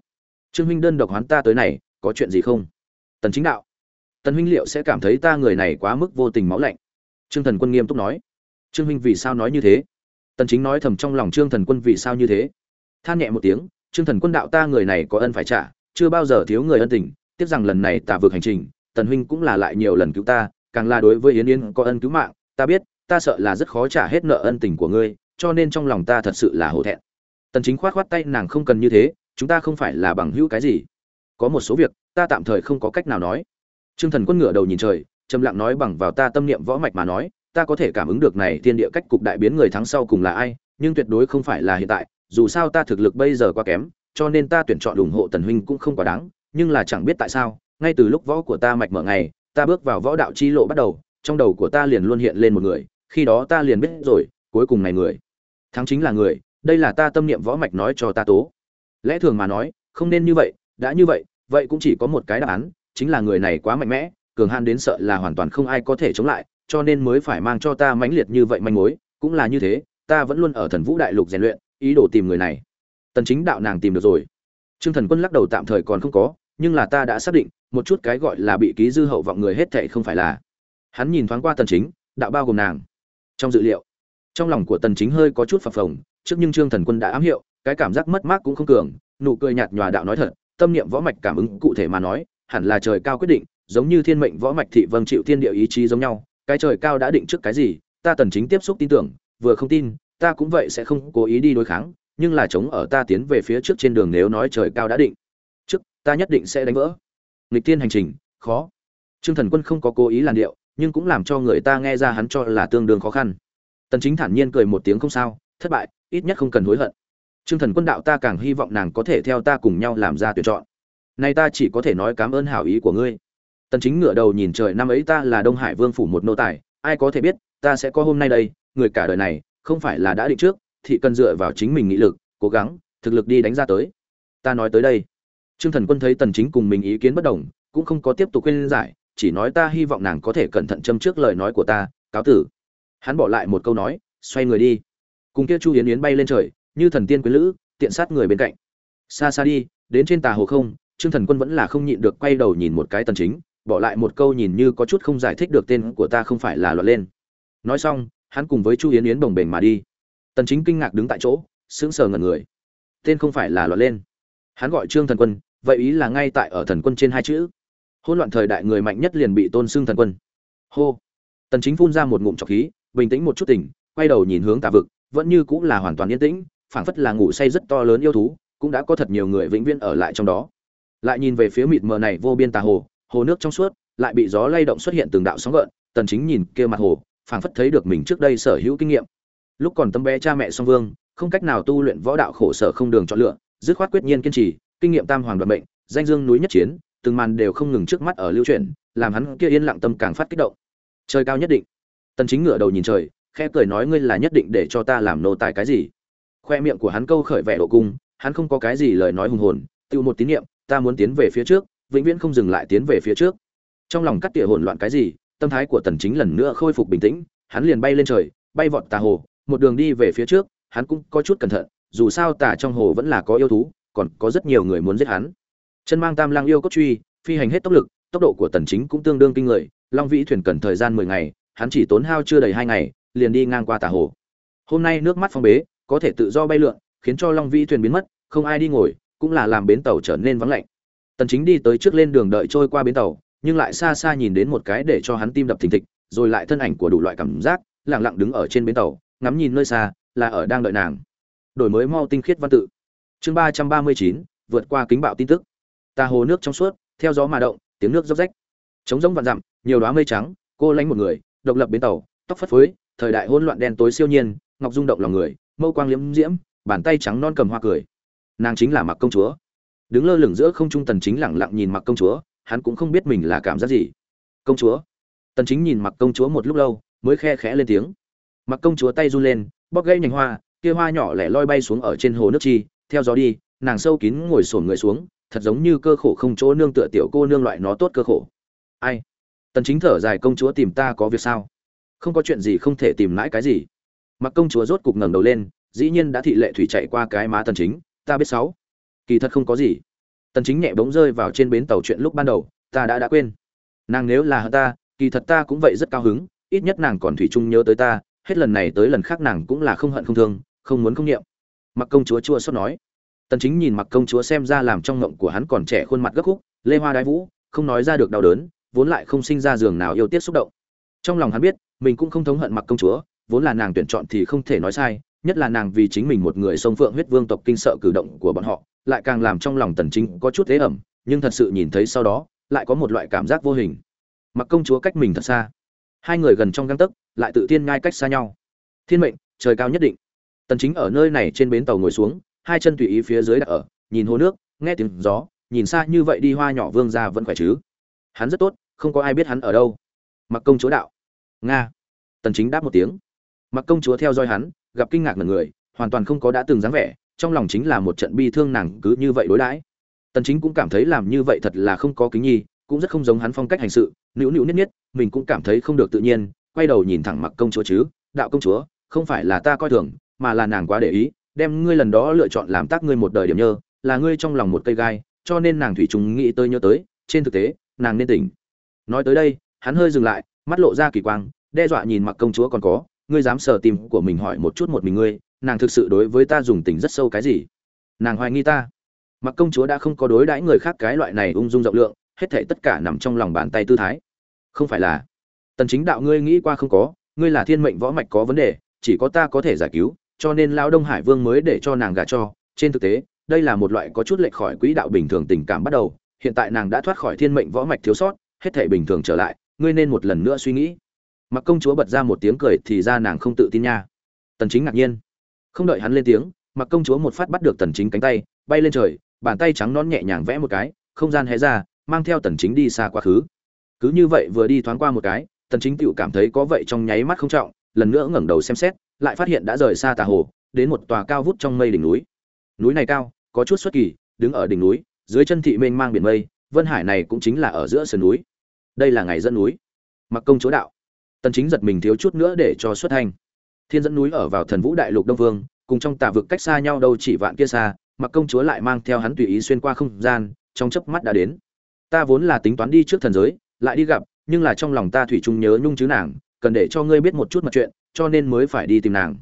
Trương huynh đơn độc hoán ta tới này, có chuyện gì không? Tần chính đạo. Tần huynh liệu sẽ cảm thấy ta người này quá mức vô tình máu lạnh? Trương thần quân nghiêm túc nói. Trương huynh vì sao nói như thế? Tần chính nói thầm trong lòng trương thần quân vì sao như thế. Than nhẹ một tiếng, trương thần quân đạo ta người này có ân phải trả chưa bao giờ thiếu người ân tình, tiếc rằng lần này tả vượt hành trình, tần huynh cũng là lại nhiều lần cứu ta, càng là đối với yến yến có ân cứu mạng, ta biết, ta sợ là rất khó trả hết nợ ân tình của ngươi, cho nên trong lòng ta thật sự là hổ thẹn. Tần chính khoát khoát tay, nàng không cần như thế, chúng ta không phải là bằng hữu cái gì. Có một số việc, ta tạm thời không có cách nào nói. Trương thần quân ngửa đầu nhìn trời, trầm lặng nói bằng vào ta tâm niệm võ mạch mà nói, ta có thể cảm ứng được này thiên địa cách cục đại biến người thắng sau cùng là ai, nhưng tuyệt đối không phải là hiện tại, dù sao ta thực lực bây giờ quá kém cho nên ta tuyển chọn ủng hộ tần huynh cũng không quá đáng, nhưng là chẳng biết tại sao, ngay từ lúc võ của ta mạch mở ngày, ta bước vào võ đạo chi lộ bắt đầu, trong đầu của ta liền luôn hiện lên một người, khi đó ta liền biết rồi, cuối cùng này người. Thắng chính là người, đây là ta tâm niệm võ mạch nói cho ta tố. Lẽ thường mà nói, không nên như vậy, đã như vậy vậy cũng chỉ có một cái đáp án, chính là người này quá mạnh mẽ, cường han đến sợ là hoàn toàn không ai có thể chống lại, cho nên mới phải mang cho ta mãnh liệt như vậy manh mối. Cũng là như thế, ta vẫn luôn ở thần vũ đại lục rèn luyện, ý đồ tìm người này tần chính đạo nàng tìm được rồi. Trương thần quân lắc đầu tạm thời còn không có, nhưng là ta đã xác định, một chút cái gọi là bị ký dư hậu vọng người hết thảy không phải là. Hắn nhìn thoáng qua tần chính, đạo bao gồm nàng. Trong dự liệu, trong lòng của tần chính hơi có chút phập phồng, trước nhưng trương thần quân đã ám hiệu, cái cảm giác mất mát cũng không cường, nụ cười nhạt nhòa đạo nói thật, tâm niệm võ mạch cảm ứng cụ thể mà nói, hẳn là trời cao quyết định, giống như thiên mệnh võ mạch thị vâng chịu thiên địa ý chí giống nhau, cái trời cao đã định trước cái gì, ta tần chính tiếp xúc tin tưởng, vừa không tin, ta cũng vậy sẽ không cố ý đi đối kháng nhưng là chống ở ta tiến về phía trước trên đường nếu nói trời cao đã định. Trước, ta nhất định sẽ đánh vỡ. Nghịch tiên hành trình, khó. Trương thần quân không có cố ý làn điệu, nhưng cũng làm cho người ta nghe ra hắn cho là tương đương khó khăn. Tần chính thản nhiên cười một tiếng không sao, thất bại, ít nhất không cần hối hận. Trương thần quân đạo ta càng hy vọng nàng có thể theo ta cùng nhau làm ra tuyển chọn. Nay ta chỉ có thể nói cảm ơn hảo ý của ngươi. Tần chính ngửa đầu nhìn trời, năm ấy ta là đông hải vương phủ một nô tài, ai có thể biết, ta sẽ có hôm nay đây, người cả đời này, không phải là đã định trước thì cần dựa vào chính mình nghị lực, cố gắng, thực lực đi đánh ra tới. Ta nói tới đây. Trương thần quân thấy tần chính cùng mình ý kiến bất đồng, cũng không có tiếp tục khuyên giải, chỉ nói ta hy vọng nàng có thể cẩn thận châm trước lời nói của ta, cáo tử. Hắn bỏ lại một câu nói, xoay người đi. Cùng kia chu yến yến bay lên trời, như thần tiên quyến lữ, tiện sát người bên cạnh. Xa xa đi, đến trên tà hồ không, trương thần quân vẫn là không nhịn được quay đầu nhìn một cái tần chính, bỏ lại một câu nhìn như có chút không giải thích được tên của ta không phải là loạn lên. Nói xong, hắn cùng với chu yến yến bồng bềnh mà đi tần chính kinh ngạc đứng tại chỗ, sững sờ ngẩn người. Tên không phải là loạn lên. Hắn gọi trương thần quân, vậy ý là ngay tại ở thần quân trên hai chữ. Hỗn loạn thời đại người mạnh nhất liền bị tôn xưng thần quân. Hô. Tần chính phun ra một ngụm trọc khí, bình tĩnh một chút tỉnh, quay đầu nhìn hướng tà vực, vẫn như cũng là hoàn toàn yên tĩnh, phảng phất là ngủ say rất to lớn yêu thú, cũng đã có thật nhiều người vĩnh viễn ở lại trong đó. Lại nhìn về phía mịt mờ này vô biên tà hồ hồ nước trong suốt, lại bị gió lay động xuất hiện từng đạo sóng gợn, tần chính nhìn kia mặt hồ, phảng phất thấy được mình trước đây sở hữu kinh nghiệm lúc còn tấm bé cha mẹ song vương, không cách nào tu luyện võ đạo khổ sở không đường chọn lựa, dứt khoát quyết nhiên kiên trì, kinh nghiệm tam hoàng đoạn mệnh, danh dương núi nhất chiến, từng màn đều không ngừng trước mắt ở lưu truyền làm hắn kia yên lặng tâm càng phát kích động. Trời cao nhất định. Tần chính ngửa đầu nhìn trời, khẽ cười nói ngươi là nhất định để cho ta làm nô tài cái gì? Khoe miệng của hắn câu khởi vẻ độ cung, hắn không có cái gì lời nói hùng hồn, tiêu một tín niệm ta muốn tiến về phía trước, vĩnh viễn không dừng lại tiến về phía trước. Trong lòng cắt tỉa hỗn loạn cái gì, tâm thái của tần chính lần nữa khôi phục bình tĩnh, hắn liền bay lên trời, bay vọt tà hồ một đường đi về phía trước, hắn cũng có chút cẩn thận, dù sao tà trong hồ vẫn là có yêu thú, còn có rất nhiều người muốn giết hắn. Chân mang tam lang yêu cốt truy, phi hành hết tốc lực, tốc độ của tần chính cũng tương đương kinh người, long vĩ thuyền cần thời gian 10 ngày, hắn chỉ tốn hao chưa đầy hai ngày, liền đi ngang qua tà hồ. Hôm nay nước mắt phong bế, có thể tự do bay lượn, khiến cho long vĩ thuyền biến mất, không ai đi ngồi, cũng là làm bến tàu trở nên vắng lạnh. Tần chính đi tới trước lên đường đợi trôi qua bến tàu, nhưng lại xa xa nhìn đến một cái để cho hắn tim đập thình thịch, rồi lại thân ảnh của đủ loại cảm giác, lặng lặng đứng ở trên bến tàu ngắm nhìn nơi xa, là ở đang đợi nàng. Đổi mới mau tinh khiết văn tự. Chương ba trăm ba mươi chín, vượt qua kính bạo tin tức. Ta hồ nước trong suốt, theo gió mà động, tiếng nước róc rách. Trống rỗng vạn dặm, nhiều đóa mây trắng, cô lánh một người, độc lập bến tàu, tóc phất phới, thời đại hỗn loạn đen tối siêu nhiên, ngọc rung động lòng người, mâu quang liễm diễm, bàn tay trắng non cầm hoa cười. Nàng chính là mặc công chúa. Đứng lơ lửng giữa không trung tần chính lặng lặng nhìn mặc công chúa, hắn cũng không biết mình là cảm giác gì. Công chúa. Tần chính nhìn mặc công chúa một lúc lâu, mới khe khẽ lên tiếng mặc công chúa tay run lên, bóp gây nhành hoa, kia hoa nhỏ lẻ loi bay xuống ở trên hồ nước chi, theo gió đi, nàng sâu kín ngồi sổn người xuống, thật giống như cơ khổ không chỗ nương tựa tiểu cô nương loại nó tốt cơ khổ. Ai? Tần chính thở dài, công chúa tìm ta có việc sao? Không có chuyện gì không thể tìm mãi cái gì. Mặc công chúa rốt cục ngẩng đầu lên, dĩ nhiên đã thị lệ thủy chạy qua cái má tần chính, ta biết sáu. Kỳ thật không có gì. Tần chính nhẹ bỗng rơi vào trên bến tàu chuyện lúc ban đầu, ta đã đã quên. Nàng nếu là ta, kỳ thật ta cũng vậy rất cao hứng, ít nhất nàng còn thủy chung nhớ tới ta hết lần này tới lần khác nàng cũng là không hận không thương, không muốn không niệm. Mặc công chúa chua xót nói. Tần chính nhìn mặc công chúa xem ra làm trong ngộng của hắn còn trẻ khuôn mặt gấp khúc, lê hoa đái vũ, không nói ra được đau đớn, vốn lại không sinh ra giường nào yêu tiếc xúc động. Trong lòng hắn biết, mình cũng không thống hận mặc công chúa, vốn là nàng tuyển chọn thì không thể nói sai, nhất là nàng vì chính mình một người sông phượng huyết vương tộc kinh sợ cử động của bọn họ, lại càng làm trong lòng tần chính có chút thế ẩm, nhưng thật sự nhìn thấy sau đó, lại có một loại cảm giác vô hình. Mặc công chúa cách mình thật xa. Hai người gần trong găng tấc lại tự thiên ngay cách xa nhau. Thiên mệnh, trời cao nhất định. Tần chính ở nơi này trên bến tàu ngồi xuống, hai chân tùy ý phía dưới đặt ở, nhìn hồ nước, nghe tiếng gió, nhìn xa như vậy đi hoa nhỏ vương gia vẫn khỏe chứ. Hắn rất tốt, không có ai biết hắn ở đâu. Mặc công chúa đạo. Nga. Tần chính đáp một tiếng. Mặc công chúa theo dõi hắn, gặp kinh ngạc ngẩn người, hoàn toàn không có đã từng dáng vẻ, trong lòng chính là một trận bi thương nàng cứ như vậy đối đãi. Tần chính cũng cảm thấy làm như vậy thật là không có kính nhi, cũng rất không giống hắn phong cách hành sự, nữu nữu nhất nhất, mình cũng cảm thấy không được tự nhiên quay đầu nhìn thẳng mặc công chúa chứ, đạo công chúa, không phải là ta coi thường, mà là nàng quá để ý, đem ngươi lần đó lựa chọn làm tác ngươi một đời điểm nhơ, là ngươi trong lòng một cây gai, cho nên nàng thủy trùng nghĩ tới nhớ tới, trên thực tế, nàng nên tỉnh. Nói tới đây, hắn hơi dừng lại, mắt lộ ra kỳ quang, đe dọa nhìn mặc công chúa còn có, ngươi dám sờ tìm của mình hỏi một chút một mình ngươi, nàng thực sự đối với ta dùng tình rất sâu cái gì? Nàng hoài nghi ta. Mặc công chúa đã không có đối đãi người khác cái loại này ung dung rộng lượng, hết thảy tất cả nằm trong lòng bàn tay tư thái. Không phải là tần chính đạo ngươi nghĩ qua không có, ngươi là thiên mệnh võ mạch có vấn đề, chỉ có ta có thể giải cứu, cho nên lão đông hải vương mới để cho nàng gả cho. Trên thực tế, đây là một loại có chút lệch khỏi quỹ đạo bình thường tình cảm bắt đầu, hiện tại nàng đã thoát khỏi thiên mệnh võ mạch thiếu sót, hết thảy bình thường trở lại, ngươi nên một lần nữa suy nghĩ. Mặc công chúa bật ra một tiếng cười thì ra nàng không tự tin nha. Tần chính ngạc nhiên. Không đợi hắn lên tiếng, mặc công chúa một phát bắt được tần chính cánh tay, bay lên trời, bàn tay trắng nón nhẹ nhàng vẽ một cái, không gian hé ra, mang theo tần chính đi xa quá khứ. Cứ như vậy vừa đi thoáng qua một cái tần chính tiểu cảm thấy có vậy trong nháy mắt không trọng, lần nữa ngẩng đầu xem xét, lại phát hiện đã rời xa tà hồ, đến một tòa cao vút trong mây đỉnh núi. Núi này cao, có chút xuất kỳ, đứng ở đỉnh núi, dưới chân thị mênh mang biển mây, vân hải này cũng chính là ở giữa sườn núi. Đây là ngày dẫn núi. Mặc công chúa đạo. Tần chính giật mình thiếu chút nữa để cho xuất hành. Thiên dẫn núi ở vào thần vũ đại lục đông vương, cùng trong tà vực cách xa nhau đâu chỉ vạn kia xa, mặc công chúa lại mang theo hắn tùy ý xuyên qua không gian, trong chớp mắt đã đến. Ta vốn là tính toán đi trước thần giới, lại đi gặp nhưng là trong lòng ta thủy chung nhớ nhung chứ nàng, cần để cho ngươi biết một chút mật chuyện, cho nên mới phải đi tìm nàng.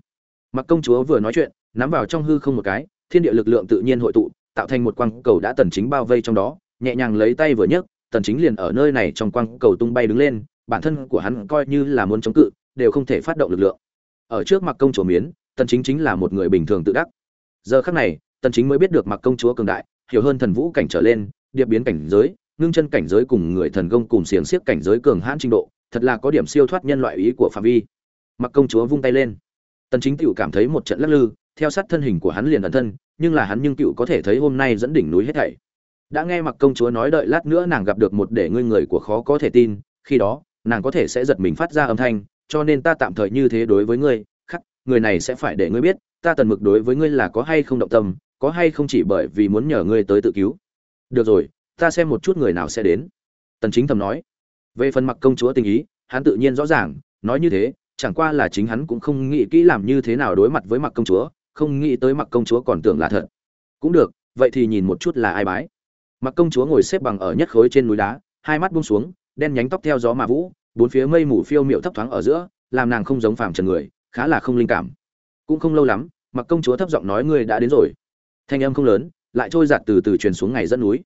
Mặc công chúa vừa nói chuyện, nắm vào trong hư không một cái, thiên địa lực lượng tự nhiên hội tụ, tạo thành một quang cầu đã tần chính bao vây trong đó, nhẹ nhàng lấy tay vừa nhấc, tần chính liền ở nơi này trong quang cầu tung bay đứng lên, bản thân của hắn coi như là muốn chống cự, đều không thể phát động lực lượng. Ở trước mặc công chúa miến, tần chính chính là một người bình thường tự đắc. Giờ khắc này, tần chính mới biết được mặc công chúa cường đại, hiểu hơn thần vũ cảnh trở lên, điệp biến cảnh giới ngưng chân cảnh giới cùng người thần công cùng xiềng xiếc cảnh giới cường hãn trình độ, thật là có điểm siêu thoát nhân loại ý của phạm vi. Mặc công chúa vung tay lên. Tần chính tiểu cảm thấy một trận lắc lư, theo sát thân hình của hắn liền ẩn thân, nhưng là hắn nhưng tiểu có thể thấy hôm nay dẫn đỉnh núi hết thảy. Đã nghe mặc công chúa nói đợi lát nữa nàng gặp được một để ngươi người của khó có thể tin, khi đó, nàng có thể sẽ giật mình phát ra âm thanh, cho nên ta tạm thời như thế đối với ngươi, khắc, người này sẽ phải để ngươi biết, ta tần mực đối với ngươi là có hay không động tâm, có hay không chỉ bởi vì muốn nhờ ngươi tới tự cứu. Được rồi ta xem một chút người nào sẽ đến. Tần chính thầm nói. Về phần mặc công chúa tình ý, hắn tự nhiên rõ ràng, nói như thế, chẳng qua là chính hắn cũng không nghĩ kỹ làm như thế nào đối mặt với mặc công chúa, không nghĩ tới mặc công chúa còn tưởng là thật. Cũng được, vậy thì nhìn một chút là ai bái. Mặc công chúa ngồi xếp bằng ở nhất khối trên núi đá, hai mắt buông xuống, đen nhánh tóc theo gió mà vũ, bốn phía mây mù phiêu miệu thấp thoáng ở giữa, làm nàng không giống phàm trần người, khá là không linh cảm. Cũng không lâu lắm, mặc công chúa thấp giọng nói, ngươi đã đến rồi. Thanh âm không lớn, lại trôi giạt từ từ truyền xuống ngày dẫn núi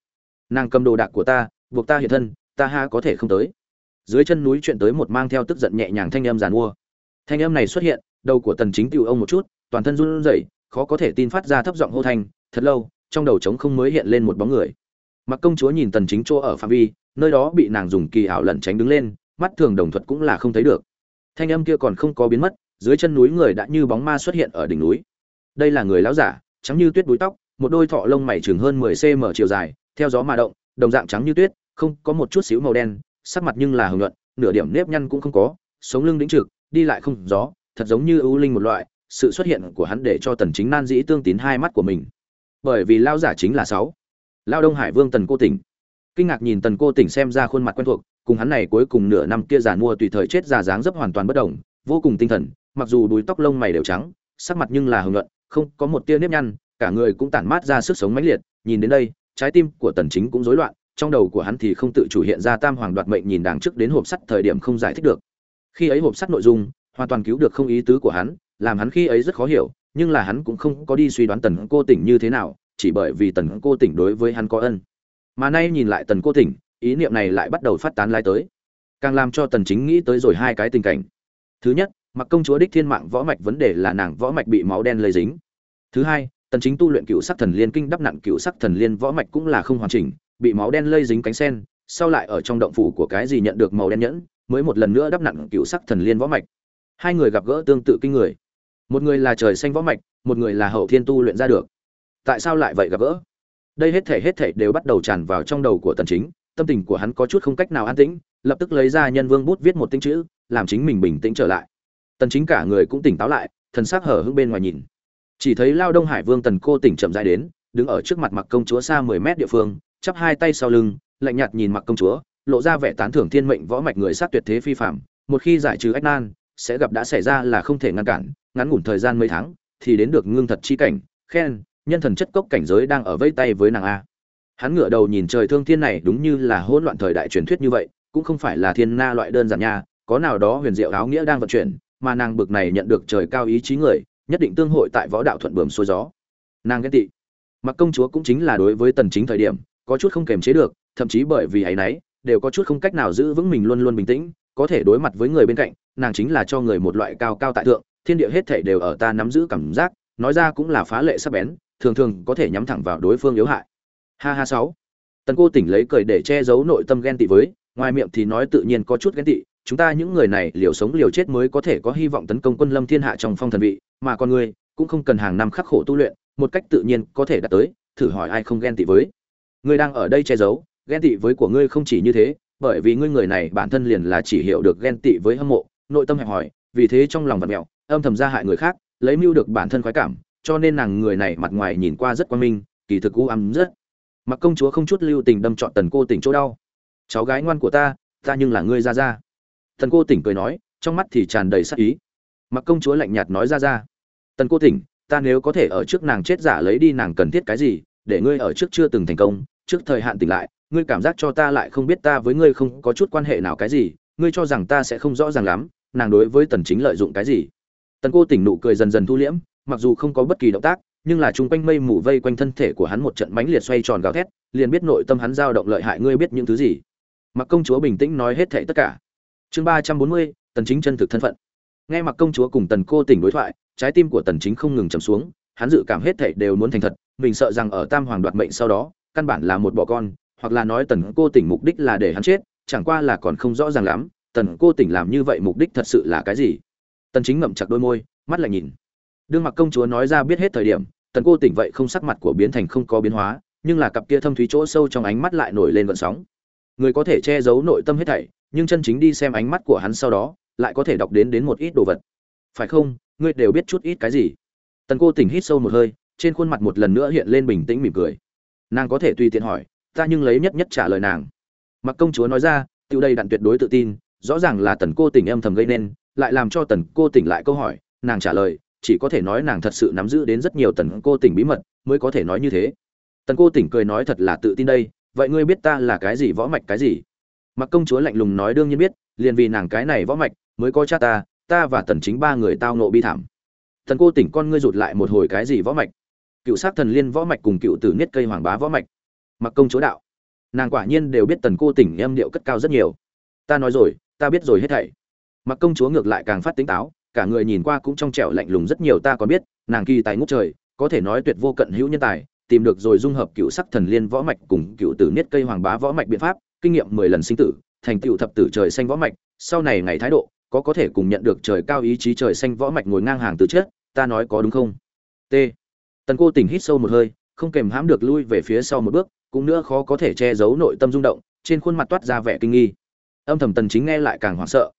nàng cầm đồ đạc của ta, buộc ta hiện thân, ta ha có thể không tới. Dưới chân núi chuyện tới một mang theo tức giận nhẹ nhàng thanh âm giàn mua. Thanh âm này xuất hiện, đầu của tần chính tiêu ông một chút, toàn thân run rẩy, khó có thể tin phát ra thấp giọng hô thanh, thật lâu, trong đầu trống không mới hiện lên một bóng người. Mặc công chúa nhìn tần chính chỗ ở phạm vi, nơi đó bị nàng dùng kỳ ảo lẩn tránh đứng lên, mắt thường đồng thuật cũng là không thấy được. Thanh âm kia còn không có biến mất, dưới chân núi người đã như bóng ma xuất hiện ở đỉnh núi. Đây là người lão giả, trắng như tuyết đuôi tóc, một đôi thọ lông mày chừng hơn 10 cm chiều dài theo gió mà động, đồng dạng trắng như tuyết, không có một chút xíu màu đen, sắc mặt nhưng là hưởng nhuận, nửa điểm nếp nhăn cũng không có, sống lưng đĩnh trực, đi lại không gió, thật giống như ưu linh một loại, sự xuất hiện của hắn để cho tần chính nan dĩ tương tín hai mắt của mình. Bởi vì lao giả chính là sáu. Lao đông hải vương tần cô tỉnh. Kinh ngạc nhìn tần cô tỉnh xem ra khuôn mặt quen thuộc, cùng hắn này cuối cùng nửa năm kia già mua tùy thời chết già dáng dấp hoàn toàn bất động vô cùng tinh thần, mặc dù đuôi tóc lông mày đều trắng, sắc mặt nhưng là hưởng nhuận, không có một tia nếp nhăn, cả người cũng tản mát ra sức sống mãnh liệt, nhìn đến đây trái tim của tần chính cũng rối loạn, trong đầu của hắn thì không tự chủ hiện ra tam hoàng đoạt mệnh nhìn đằng trước đến hộp sắt thời điểm không giải thích được. Khi ấy hộp sắt nội dung, hoàn toàn cứu được không ý tứ của hắn, làm hắn khi ấy rất khó hiểu, nhưng là hắn cũng không có đi suy đoán tần cô tỉnh như thế nào, chỉ bởi vì tần cô tỉnh đối với hắn có ân. Mà nay nhìn lại tần cô tỉnh, ý niệm này lại bắt đầu phát tán lai tới. Càng làm cho tần chính nghĩ tới rồi hai cái tình cảnh. Thứ nhất, mặc công chúa đích thiên mạng võ mạch vấn đề là nàng võ mạch bị máu đen lây dính. Thứ hai tần chính tu luyện cựu sắc thần liên kinh đắp nặng cựu sắc thần liên võ mạch cũng là không hoàn chỉnh, bị máu đen lây dính cánh sen, sau lại ở trong động phủ của cái gì nhận được màu đen nhẫn, mới một lần nữa đắp nặng cựu sắc thần liên võ mạch. Hai người gặp gỡ tương tự kinh người. Một người là trời xanh võ mạch, một người là hậu thiên tu luyện ra được. Tại sao lại vậy gặp gỡ? Đây hết thể hết thể đều bắt đầu tràn vào trong đầu của tần chính, tâm tình của hắn có chút không cách nào an tĩnh, lập tức lấy ra nhân vương bút viết một tinh chữ, làm chính mình bình tĩnh trở lại. Tần chính cả người cũng tỉnh táo lại, thần sắc hở hững bên ngoài nhìn chỉ thấy lao đông hải vương tần cô tỉnh chậm rãi đến, đứng ở trước mặt mặc công chúa xa 10 mét địa phương, chắp hai tay sau lưng, lạnh nhạt nhìn mặc công chúa, lộ ra vẻ tán thưởng thiên mệnh võ mạch người sát tuyệt thế phi phạm một khi giải trừ ách nan, sẽ gặp đã xảy ra là không thể ngăn cản, ngắn ngủn thời gian mấy tháng, thì đến được ngưng thật chi cảnh, khen, nhân thần chất cốc cảnh giới đang ở vây tay với nàng a. Hắn ngửa đầu nhìn trời thương thiên này đúng như là hỗn loạn thời đại truyền thuyết như vậy, cũng không phải là thiên na loại đơn giản nha, có nào đó huyền diệu áo nghĩa đang vận chuyển, mà nàng bực này nhận được trời cao ý chí người nhất định tương hội tại võ đạo thuận bờm xuôi gió. Nàng ghen tị. Mặc công chúa cũng chính là đối với tần chính thời điểm, có chút không kềm chế được, thậm chí bởi vì ấy nấy, đều có chút không cách nào giữ vững mình luôn luôn bình tĩnh, có thể đối mặt với người bên cạnh, nàng chính là cho người một loại cao cao tại thượng, thiên địa hết thảy đều ở ta nắm giữ cảm giác, nói ra cũng là phá lệ sắc bén, thường thường có thể nhắm thẳng vào đối phương yếu hại. Ha ha sáu. Tần cô tỉnh lấy cười để che giấu nội tâm ghen tị với, ngoài miệng thì nói tự nhiên có chút ghen tị chúng ta những người này liều sống liều chết mới có thể có hy vọng tấn công quân lâm thiên hạ trong phong thần vị, mà con người cũng không cần hàng năm khắc khổ tu luyện, một cách tự nhiên có thể đạt tới, thử hỏi ai không ghen tị với. Ngươi đang ở đây che giấu, ghen tị với của ngươi không chỉ như thế, bởi vì ngươi người này bản thân liền là chỉ hiểu được ghen tị với hâm mộ, nội tâm hẹp hòi, vì thế trong lòng vật mẹo, âm thầm ra hại người khác, lấy mưu được bản thân khoái cảm, cho nên nàng người này mặt ngoài nhìn qua rất quan minh, kỳ thực u ấm rất. Mặc công chúa không chút lưu tình đâm trọn tần cô tỉnh chỗ đau. Cháu gái ngoan của ta ta nhưng là ngươi ra ra tần cô tỉnh cười nói, trong mắt thì tràn đầy sắc ý. Mặc công chúa lạnh nhạt nói ra ra. Tần cô tỉnh, ta nếu có thể ở trước nàng chết giả lấy đi nàng cần thiết cái gì, để ngươi ở trước chưa từng thành công, trước thời hạn tỉnh lại, ngươi cảm giác cho ta lại không biết ta với ngươi không có chút quan hệ nào cái gì, ngươi cho rằng ta sẽ không rõ ràng lắm, nàng đối với tần chính lợi dụng cái gì? Tần cô tỉnh nụ cười dần dần thu liễm, mặc dù không có bất kỳ động tác, nhưng là chung quanh mây mù vây quanh thân thể của hắn một trận mãnh liệt xoay tròn gào thét, liền biết nội tâm hắn dao động lợi hại, ngươi biết những thứ gì? Mặc công chúa bình tĩnh nói hết thảy tất cả chương ba trăm bốn mươi, tần chính chân thực thân phận. Nghe mặc công chúa cùng tần cô tỉnh đối thoại, trái tim của tần chính không ngừng trầm xuống, hắn dự cảm hết thảy đều muốn thành thật, mình sợ rằng ở tam hoàng đoạt mệnh sau đó, căn bản là một bỏ con, hoặc là nói tần cô tỉnh mục đích là để hắn chết, chẳng qua là còn không rõ ràng lắm, tần cô tỉnh làm như vậy mục đích thật sự là cái gì. Tần chính ngậm chặt đôi môi, mắt lại nhìn. Đương mặc công chúa nói ra biết hết thời điểm, tần cô tỉnh vậy không sắc mặt của biến thành không có biến hóa, nhưng là cặp kia thâm thúy chỗ sâu trong ánh mắt lại nổi lên vận sóng. Người có thể che giấu nội tâm hết thảy nhưng chân chính đi xem ánh mắt của hắn sau đó, lại có thể đọc đến đến một ít đồ vật. Phải không, ngươi đều biết chút ít cái gì? Tần cô tỉnh hít sâu một hơi, trên khuôn mặt một lần nữa hiện lên bình tĩnh mỉm cười. Nàng có thể tùy tiện hỏi, ta nhưng lấy nhất nhất trả lời nàng. Mặc công chúa nói ra tiêu đây đặn tuyệt đối tự tin, rõ ràng là tần cô tỉnh âm thầm gây nên, lại làm cho tần cô tỉnh lại câu hỏi, nàng trả lời, chỉ có thể nói nàng thật sự nắm giữ đến rất nhiều tần cô tỉnh bí mật, mới có thể nói như thế. Tần cô tỉnh cười nói thật là tự tin đây, vậy ngươi biết ta là cái gì võ mạch cái gì? Mặc công chúa lạnh lùng nói đương nhiên biết, liền vì nàng cái này võ mạch, mới có cha ta ta và tần chính ba người tao nộ bi thảm. Thần cô tỉnh con ngươi rụt lại một hồi cái gì võ mạch? Cựu sát thần liên võ mạch cùng cựu tử niết cây hoàng bá võ mạch. Mặc công chúa đạo. Nàng quả nhiên đều biết tần cô tỉnh em điệu cất cao rất nhiều. Ta nói rồi, ta biết rồi hết thảy. Mặc công chúa ngược lại càng phát tính táo, cả người nhìn qua cũng trong trẻo lạnh lùng rất nhiều ta còn biết, nàng kỳ tài ngút trời, có thể nói tuyệt vô cận hữu nhân tài, tìm được rồi dung hợp cựu sắc thần liên võ mạch cùng cựu tử niết cây hoàng bá võ mạch biện pháp kinh nghiệm mười lần sinh tử, thành tựu thập tử trời xanh võ mạch, sau này ngày thái độ, có có thể cùng nhận được trời cao ý chí trời xanh võ mạch ngồi ngang hàng từ chết ta nói có đúng không? T. Tần cô tỉnh hít sâu một hơi, không kềm hãm được lui về phía sau một bước, cũng nữa khó có thể che giấu nội tâm rung động, trên khuôn mặt toát ra vẻ kinh nghi. Âm thầm tần chính nghe lại càng hoảng sợ.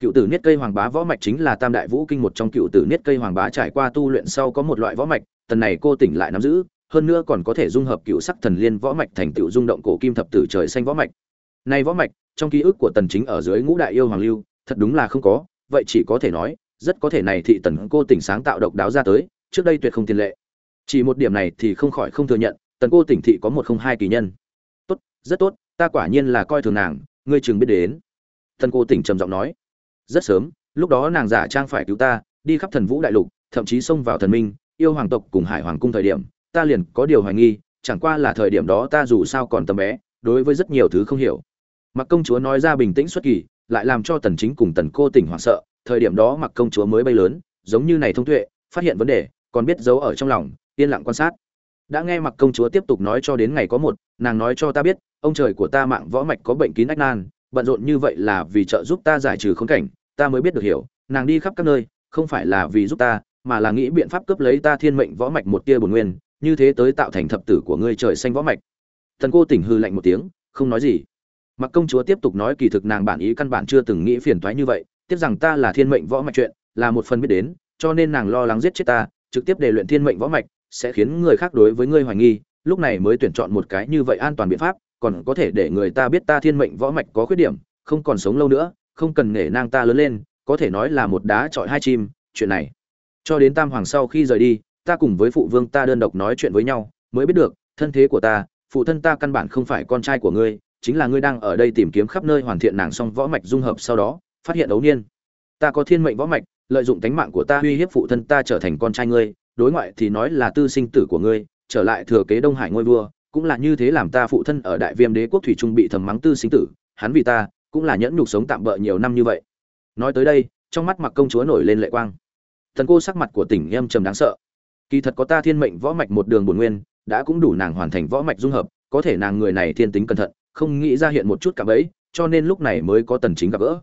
Cựu tử niết cây hoàng bá võ mạch chính là tam đại vũ kinh một trong cựu tử niết cây hoàng bá trải qua tu luyện sau có một loại võ mạch, tần này cô tỉnh lại nắm giữ, hơn nữa còn có thể dung hợp cựu sắc thần liên võ mạch thành tựu rung động cổ kim thập tử trời xanh võ mạch nay võ mạch, trong ký ức của tần chính ở dưới ngũ đại yêu hoàng lưu, thật đúng là không có, vậy chỉ có thể nói, rất có thể này thị tần cô tỉnh sáng tạo độc đáo ra tới, trước đây tuyệt không tiền lệ. Chỉ một điểm này thì không khỏi không thừa nhận, tần cô tỉnh thị có một không hai kỳ nhân. Tốt, rất tốt, ta quả nhiên là coi thường nàng, ngươi chừng biết đến. Tần cô tỉnh trầm giọng nói. Rất sớm, lúc đó nàng giả trang phải cứu ta, đi khắp thần vũ đại lục, thậm chí xông vào thần minh, yêu hoàng tộc cùng hải hoàng cung thời điểm, ta liền có điều hoài nghi, chẳng qua là thời điểm đó ta dù sao còn tầm bé, đối với rất nhiều thứ không hiểu mặc công chúa nói ra bình tĩnh xuất kỳ, lại làm cho tần chính cùng tần cô tỉnh hoảng sợ, thời điểm đó mặc công chúa mới bay lớn, giống như này thông tuệ, phát hiện vấn đề, còn biết giấu ở trong lòng, yên lặng quan sát. Đã nghe mặc công chúa tiếp tục nói cho đến ngày có một, nàng nói cho ta biết, ông trời của ta mạng võ mạch có bệnh kín ách nan, bận rộn như vậy là vì trợ giúp ta giải trừ khốn cảnh, ta mới biết được hiểu, nàng đi khắp các nơi, không phải là vì giúp ta, mà là nghĩ biện pháp cướp lấy ta thiên mệnh võ mạch một tia bổn nguyên, như thế tới tạo thành thập tử của ngươi trời xanh võ mạch. Tần cô tỉnh hư lạnh một tiếng, không nói gì mặc công chúa tiếp tục nói kỳ thực nàng bản ý căn bản chưa từng nghĩ phiền toái như vậy, tiếc rằng ta là thiên mệnh võ mạch chuyện, là một phần biết đến, cho nên nàng lo lắng giết chết ta, trực tiếp để luyện thiên mệnh võ mạch, sẽ khiến người khác đối với ngươi hoài nghi, lúc này mới tuyển chọn một cái như vậy an toàn biện pháp, còn có thể để người ta biết ta thiên mệnh võ mạch có khuyết điểm, không còn sống lâu nữa, không cần nể nang ta lớn lên, có thể nói là một đá trọi hai chim, chuyện này. Cho đến tam hoàng sau khi rời đi, ta cùng với phụ vương ta đơn độc nói chuyện với nhau, mới biết được, thân thế của ta, phụ thân ta căn bản không phải con trai của ngươi chính là ngươi đang ở đây tìm kiếm khắp nơi hoàn thiện nàng song võ mạch dung hợp sau đó, phát hiện ấu niên. Ta có thiên mệnh võ mạch, lợi dụng tánh mạng của ta uy hiếp phụ thân ta trở thành con trai ngươi, đối ngoại thì nói là tư sinh tử của ngươi, trở lại thừa kế đông hải ngôi vua, cũng là như thế làm ta phụ thân ở đại viêm đế quốc thủy trung bị thầm mắng tư sinh tử, hắn vì ta, cũng là nhẫn nhục sống tạm bỡ nhiều năm như vậy. Nói tới đây, trong mắt mặc công chúa nổi lên lệ quang. Thần cô sắc mặt của tỉnh em trầm đáng sợ. Kỳ thật có ta thiên mệnh võ mạch một đường bổn nguyên, đã cũng đủ nàng hoàn thành võ mạch dung hợp, có thể nàng người này thiên tính cẩn thận không nghĩ ra hiện một chút cả bẫy cho nên lúc này mới có tần chính gặp gỡ.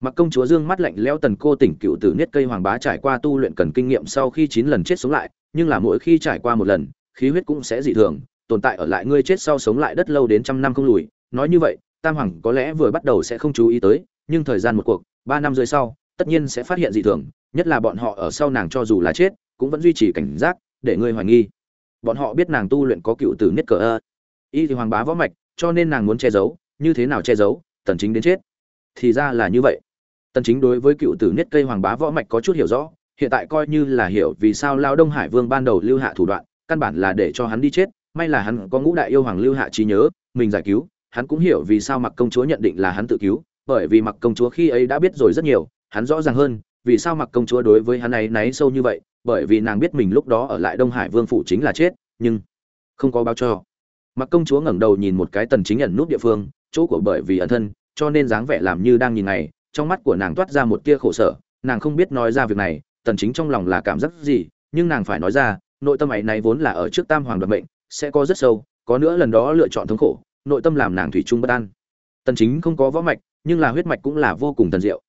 Mặc công chúa dương mắt lạnh lẽo tần cô tỉnh cựu tử niết cây hoàng bá trải qua tu luyện cần kinh nghiệm sau khi chín lần chết sống lại, nhưng là mỗi khi trải qua một lần, khí huyết cũng sẽ dị thường, tồn tại ở lại ngươi chết sau sống lại đất lâu đến trăm năm không lùi. Nói như vậy, tam hoàng có lẽ vừa bắt đầu sẽ không chú ý tới, nhưng thời gian một cuộc, ba năm rưỡi sau, tất nhiên sẽ phát hiện dị thường, nhất là bọn họ ở sau nàng cho dù là chết, cũng vẫn duy trì cảnh giác, để ngươi hoài nghi. Bọn họ biết nàng tu luyện có cựu tử niết cờ ơ. Y thì hoàng bá võ mạch cho nên nàng muốn che giấu, như thế nào che giấu, tần chính đến chết. Thì ra là như vậy. Tần chính đối với cựu tử nhất cây hoàng bá võ mạch có chút hiểu rõ, hiện tại coi như là hiểu vì sao lao đông hải vương ban đầu lưu hạ thủ đoạn, căn bản là để cho hắn đi chết, may là hắn có ngũ đại yêu hoàng lưu hạ trí nhớ, mình giải cứu, hắn cũng hiểu vì sao mặc công chúa nhận định là hắn tự cứu, bởi vì mặc công chúa khi ấy đã biết rồi rất nhiều, hắn rõ ràng hơn, vì sao mặc công chúa đối với hắn ấy náy sâu như vậy, bởi vì nàng biết mình lúc đó ở lại đông hải vương phủ chính là chết, nhưng không có báo cho mặc công chúa ngẩng đầu nhìn một cái tần chính ẩn nút địa phương, chỗ của bởi vì ẩn thân, cho nên dáng vẻ làm như đang nhìn này trong mắt của nàng toát ra một tia khổ sở, nàng không biết nói ra việc này, tần chính trong lòng là cảm giác gì, nhưng nàng phải nói ra, nội tâm ấy này vốn là ở trước tam hoàng đoạt mệnh, sẽ có rất sâu, có nữa lần đó lựa chọn thống khổ, nội tâm làm nàng thủy chung bất an. Tần chính không có võ mạch, nhưng là huyết mạch cũng là vô cùng thần diệu.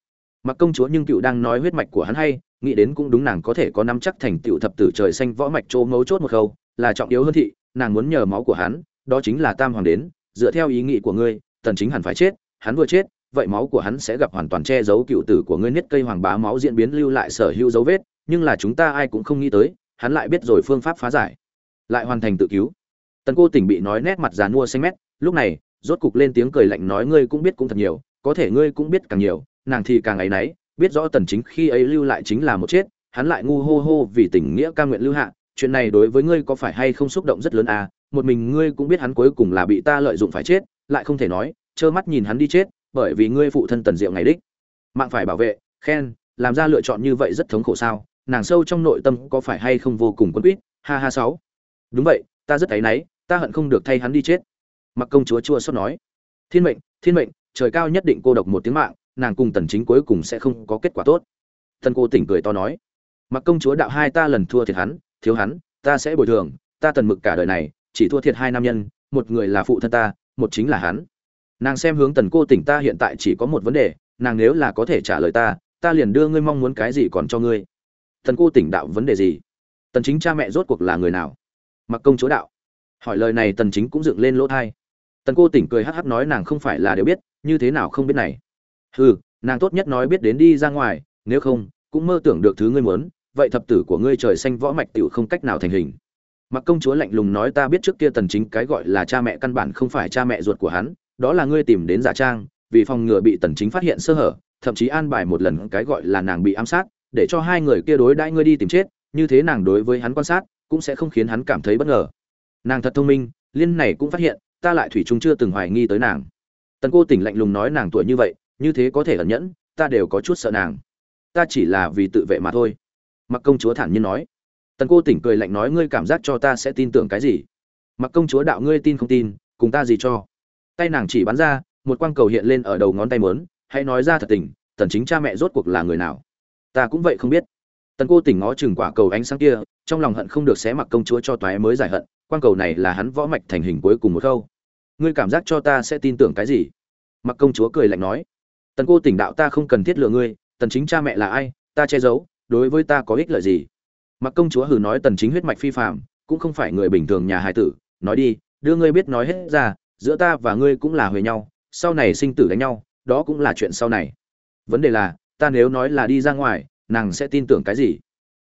Mặc công chúa nhưng cựu đang nói huyết mạch của hắn hay, nghĩ đến cũng đúng nàng có thể có nắm chắc thành tựu thập tử trời xanh võ mạch chỗ mấu chốt một khâu, là trọng yếu hơn thị, nàng muốn nhờ máu của hắn đó chính là tam hoàng đến, dựa theo ý nghĩ của ngươi, tần chính hẳn phải chết, hắn vừa chết, vậy máu của hắn sẽ gặp hoàn toàn che giấu cựu tử của ngươi niết cây hoàng bá máu diễn biến lưu lại sở hữu dấu vết, nhưng là chúng ta ai cũng không nghĩ tới, hắn lại biết rồi phương pháp phá giải. Lại hoàn thành tự cứu. Tần cô tỉnh bị nói nét mặt dàn mua xanh mét, lúc này, rốt cục lên tiếng cười lạnh nói ngươi cũng biết cũng thật nhiều, có thể ngươi cũng biết càng nhiều, nàng thì càng ấy nấy, biết rõ tần chính khi ấy lưu lại chính là một chết, hắn lại ngu hô hô vì tình nghĩa ca nguyện lưu hạ, chuyện này đối với ngươi có phải hay không xúc động rất lớn à một mình ngươi cũng biết hắn cuối cùng là bị ta lợi dụng phải chết lại không thể nói trơ mắt nhìn hắn đi chết bởi vì ngươi phụ thân tần diệu ngày đích. Mạng phải bảo vệ khen làm ra lựa chọn như vậy rất thống khổ sao nàng sâu trong nội tâm có phải hay không vô cùng quân quýt ha ha sáu. Đúng vậy ta rất thấy nấy, ta hận không được thay hắn đi chết. Mặc công chúa chua xót nói. Thiên mệnh thiên mệnh trời cao nhất định cô độc một tiếng mạng nàng cùng tần chính cuối cùng sẽ không có kết quả tốt. Thân cô tỉnh cười to nói. Mặc công chúa đạo hai ta lần thua thiệt hắn thiếu hắn ta sẽ bồi thường ta tần mực cả đời này chỉ thua thiệt hai nam nhân, một người là phụ thân ta, một chính là hắn. Nàng xem hướng tần cô tỉnh ta hiện tại chỉ có một vấn đề, nàng nếu là có thể trả lời ta ta liền đưa ngươi mong muốn cái gì còn cho ngươi. Tần cô tỉnh đạo vấn đề gì? Tần chính cha mẹ rốt cuộc là người nào? Mặc công chúa đạo. Hỏi lời này tần chính cũng dựng lên lỗ thai. Tần cô tỉnh cười hắc hắc nói nàng không phải là đều biết, như thế nào không biết này? Hừ, nàng tốt nhất nói biết đến đi ra ngoài, nếu không, cũng mơ tưởng được thứ ngươi muốn, vậy thập tử của ngươi trời xanh võ mạch tiểu không cách nào thành hình mặc công chúa lạnh lùng nói ta biết trước kia tần chính cái gọi là cha mẹ căn bản không phải cha mẹ ruột của hắn, đó là ngươi tìm đến giả trang, vì phòng ngừa bị tần chính phát hiện sơ hở, thậm chí an bài một lần cái gọi là nàng bị ám sát, để cho hai người kia đối đãi ngươi đi tìm chết, như thế nàng đối với hắn quan sát, cũng sẽ không khiến hắn cảm thấy bất ngờ. Nàng thật thông minh, liên này cũng phát hiện, ta lại thủy chung chưa từng hoài nghi tới nàng. Tần cô tỉnh lạnh lùng nói nàng tuổi như vậy, như thế có thể ẩn nhẫn, ta đều có chút sợ nàng. Ta chỉ là vì tự vệ mà thôi. Mặc công chúa thản nhiên nói tần cô tỉnh cười lạnh nói, ngươi cảm giác cho ta sẽ tin tưởng cái gì? Mặc công chúa đạo ngươi tin không tin, cùng ta gì cho? Tay nàng chỉ bắn ra, một quang cầu hiện lên ở đầu ngón tay mớn hãy nói ra thật tình, tần chính cha mẹ rốt cuộc là người nào? Ta cũng vậy không biết. Tần cô tỉnh ngó chừng quả cầu ánh sáng kia, trong lòng hận không được xé mặc công chúa cho toái mới giải hận, quang cầu này là hắn võ mạch thành hình cuối cùng một khâu. Ngươi cảm giác cho ta sẽ tin tưởng cái gì? Mặc công chúa cười lạnh nói, tần cô tỉnh đạo ta không cần thiết lựa ngươi, tần chính cha mẹ là ai, ta che giấu, đối với ta có ích lợi gì? Mặc công chúa hừ nói tần chính huyết mạch phi phàm, cũng không phải người bình thường nhà hài tử, nói đi, đưa ngươi biết nói hết ra, giữa ta và ngươi cũng là huề nhau, sau này sinh tử đánh nhau, đó cũng là chuyện sau này. Vấn đề là, ta nếu nói là đi ra ngoài, nàng sẽ tin tưởng cái gì?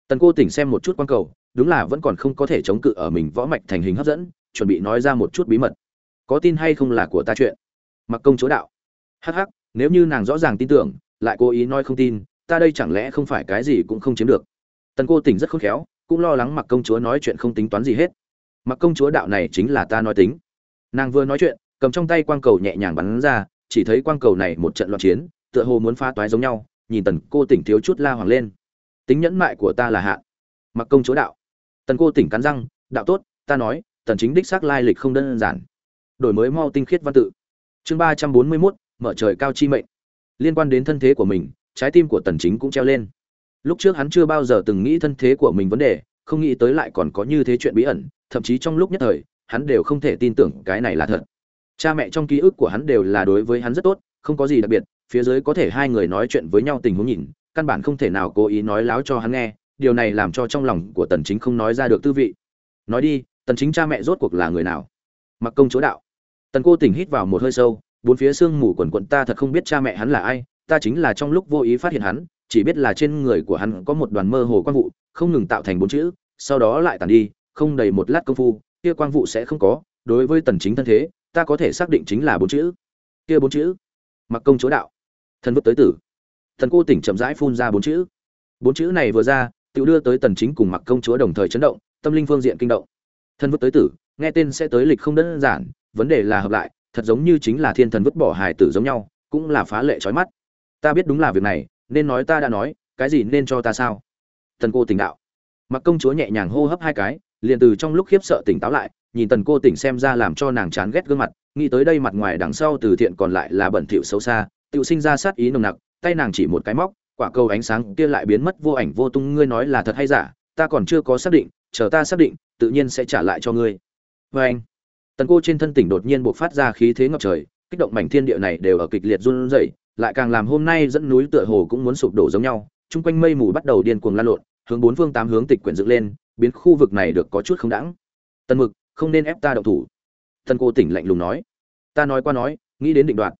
Tần cô tỉnh xem một chút quan cầu, đúng là vẫn còn không có thể chống cự ở mình võ mạch thành hình hấp dẫn, chuẩn bị nói ra một chút bí mật. Có tin hay không là của ta chuyện. Mặc công chúa đạo. Hắc hắc, nếu như nàng rõ ràng tin tưởng, lại cố ý nói không tin, ta đây chẳng lẽ không phải cái gì cũng không chiếm được? Tần cô tỉnh rất khôn khéo cũng lo lắng mặc công chúa nói chuyện không tính toán gì hết. Mặc công chúa đạo này chính là ta nói tính. Nàng vừa nói chuyện cầm trong tay quang cầu nhẹ nhàng bắn ra chỉ thấy quang cầu này một trận loạn chiến tựa hồ muốn phá toái giống nhau nhìn tần cô tỉnh thiếu chút la hoàng lên. Tính nhẫn mại của ta là hạ. Mặc công chúa đạo. Tần cô tỉnh cắn răng đạo tốt ta nói tần chính đích xác lai lịch không đơn giản. Đổi mới mau tinh khiết văn tự. Chương ba trăm bốn mươi 341, mở trời cao chi mệnh. Liên quan đến thân thế của mình trái tim của tần chính cũng treo lên lúc trước hắn chưa bao giờ từng nghĩ thân thế của mình vấn đề, không nghĩ tới lại còn có như thế chuyện bí ẩn, thậm chí trong lúc nhất thời, hắn đều không thể tin tưởng cái này là thật. Cha mẹ trong ký ức của hắn đều là đối với hắn rất tốt, không có gì đặc biệt, phía dưới có thể hai người nói chuyện với nhau tình huống nhìn, căn bản không thể nào cố ý nói láo cho hắn nghe, điều này làm cho trong lòng của tần chính không nói ra được tư vị. Nói đi, tần chính cha mẹ rốt cuộc là người nào? Mặc công chúa đạo. Tần cô tỉnh hít vào một hơi sâu, bốn phía xương mù quần quận ta thật không biết cha mẹ hắn là ai, ta chính là trong lúc vô ý phát hiện hắn chỉ biết là trên người của hắn có một đoàn mơ hồ quang vụ, không ngừng tạo thành bốn chữ, sau đó lại tàn đi, không đầy một lát công phu, kia quang vụ sẽ không có, đối với tần chính thân thế, ta có thể xác định chính là bốn chữ. Kia bốn chữ, mặc công chúa đạo. Thần vứt tới tử. Thần cô tỉnh chậm rãi phun ra bốn chữ. Bốn chữ này vừa ra, tiểu đưa tới tần chính cùng mặc công chúa đồng thời chấn động, tâm linh phương diện kinh động. Thần vứt tới tử, nghe tên sẽ tới lịch không đơn giản, vấn đề là hợp lại, thật giống như chính là thiên thần vứt bỏ hài tử giống nhau, cũng là phá lệ chói mắt. Ta biết đúng là việc này nên nói ta đã nói, cái gì nên cho ta sao? Tần cô tỉnh đạo. Mặc công chúa nhẹ nhàng hô hấp hai cái, liền từ trong lúc khiếp sợ tỉnh táo lại, nhìn tần cô tỉnh xem ra làm cho nàng chán ghét gương mặt, nghĩ tới đây mặt ngoài đằng sau từ thiện còn lại là bẩn thỉu xấu xa tự sinh ra sát ý nồng nặc, tay nàng chỉ một cái móc, quả cầu ánh sáng kia lại biến mất vô ảnh vô tung, ngươi nói là thật hay giả, ta còn chưa có xác định, chờ ta xác định, tự nhiên sẽ trả lại cho ngươi. Vê anh, tần cô trên thân tỉnh đột nhiên buộc phát ra khí thế ngập trời, kích động mảnh thiên địa này đều ở kịch liệt run rẩy lại càng làm hôm nay dẫn núi tựa hồ cũng muốn sụp đổ giống nhau, chung quanh mây mù bắt đầu điên cuồng lan lộn, hướng bốn phương tám hướng tịch quyển dựng lên, biến khu vực này được có chút không đãng. Tần mực, không nên ép ta động thủ. Tần cô tỉnh lạnh lùng nói. Ta nói qua nói, nghĩ đến định đoạt.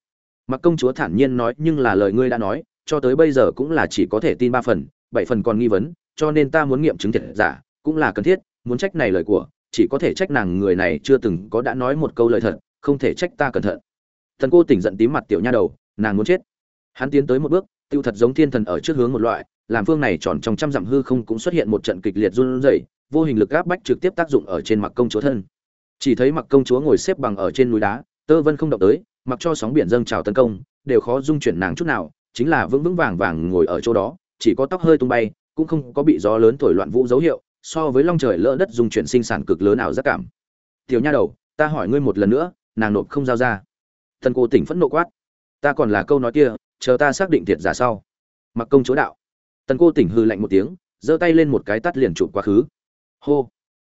Mặc công chúa thản nhiên nói, nhưng là lời ngươi đã nói, cho tới bây giờ cũng là chỉ có thể tin ba phần, bảy phần còn nghi vấn, cho nên ta muốn nghiệm chứng thiệt giả, cũng là cần thiết, muốn trách này lời của, chỉ có thể trách nàng người này chưa từng có đã nói một câu lời thật, không thể trách ta cẩn thận. Thần cô tỉnh giận tím mặt tiểu nha đầu nàng muốn chết. Hắn tiến tới một bước, tiêu thật giống thiên thần ở trước hướng một loại, làm phương này tròn trong trăm dặm hư không cũng xuất hiện một trận kịch liệt run rẩy, vô hình lực áp bách trực tiếp tác dụng ở trên mặc công chúa thân. Chỉ thấy mặc công chúa ngồi xếp bằng ở trên núi đá, tơ vân không động tới, mặc cho sóng biển dâng trào tấn công, đều khó dung chuyển nàng chút nào, chính là vững vững vàng vàng ngồi ở chỗ đó, chỉ có tóc hơi tung bay, cũng không có bị gió lớn thổi loạn vũ dấu hiệu, so với long trời lỡ đất dung chuyển sinh sản cực lớn ảo giác cảm. Tiểu nha đầu, ta hỏi ngươi một lần nữa, nàng nộp không giao ra. Thần cô tỉnh phẫn nộ quát ta còn là câu nói kia, chờ ta xác định thiệt giả sau. Mặc công chúa đạo. Tần cô tỉnh hư lạnh một tiếng, giơ tay lên một cái tắt liền chụp quá khứ. Hô.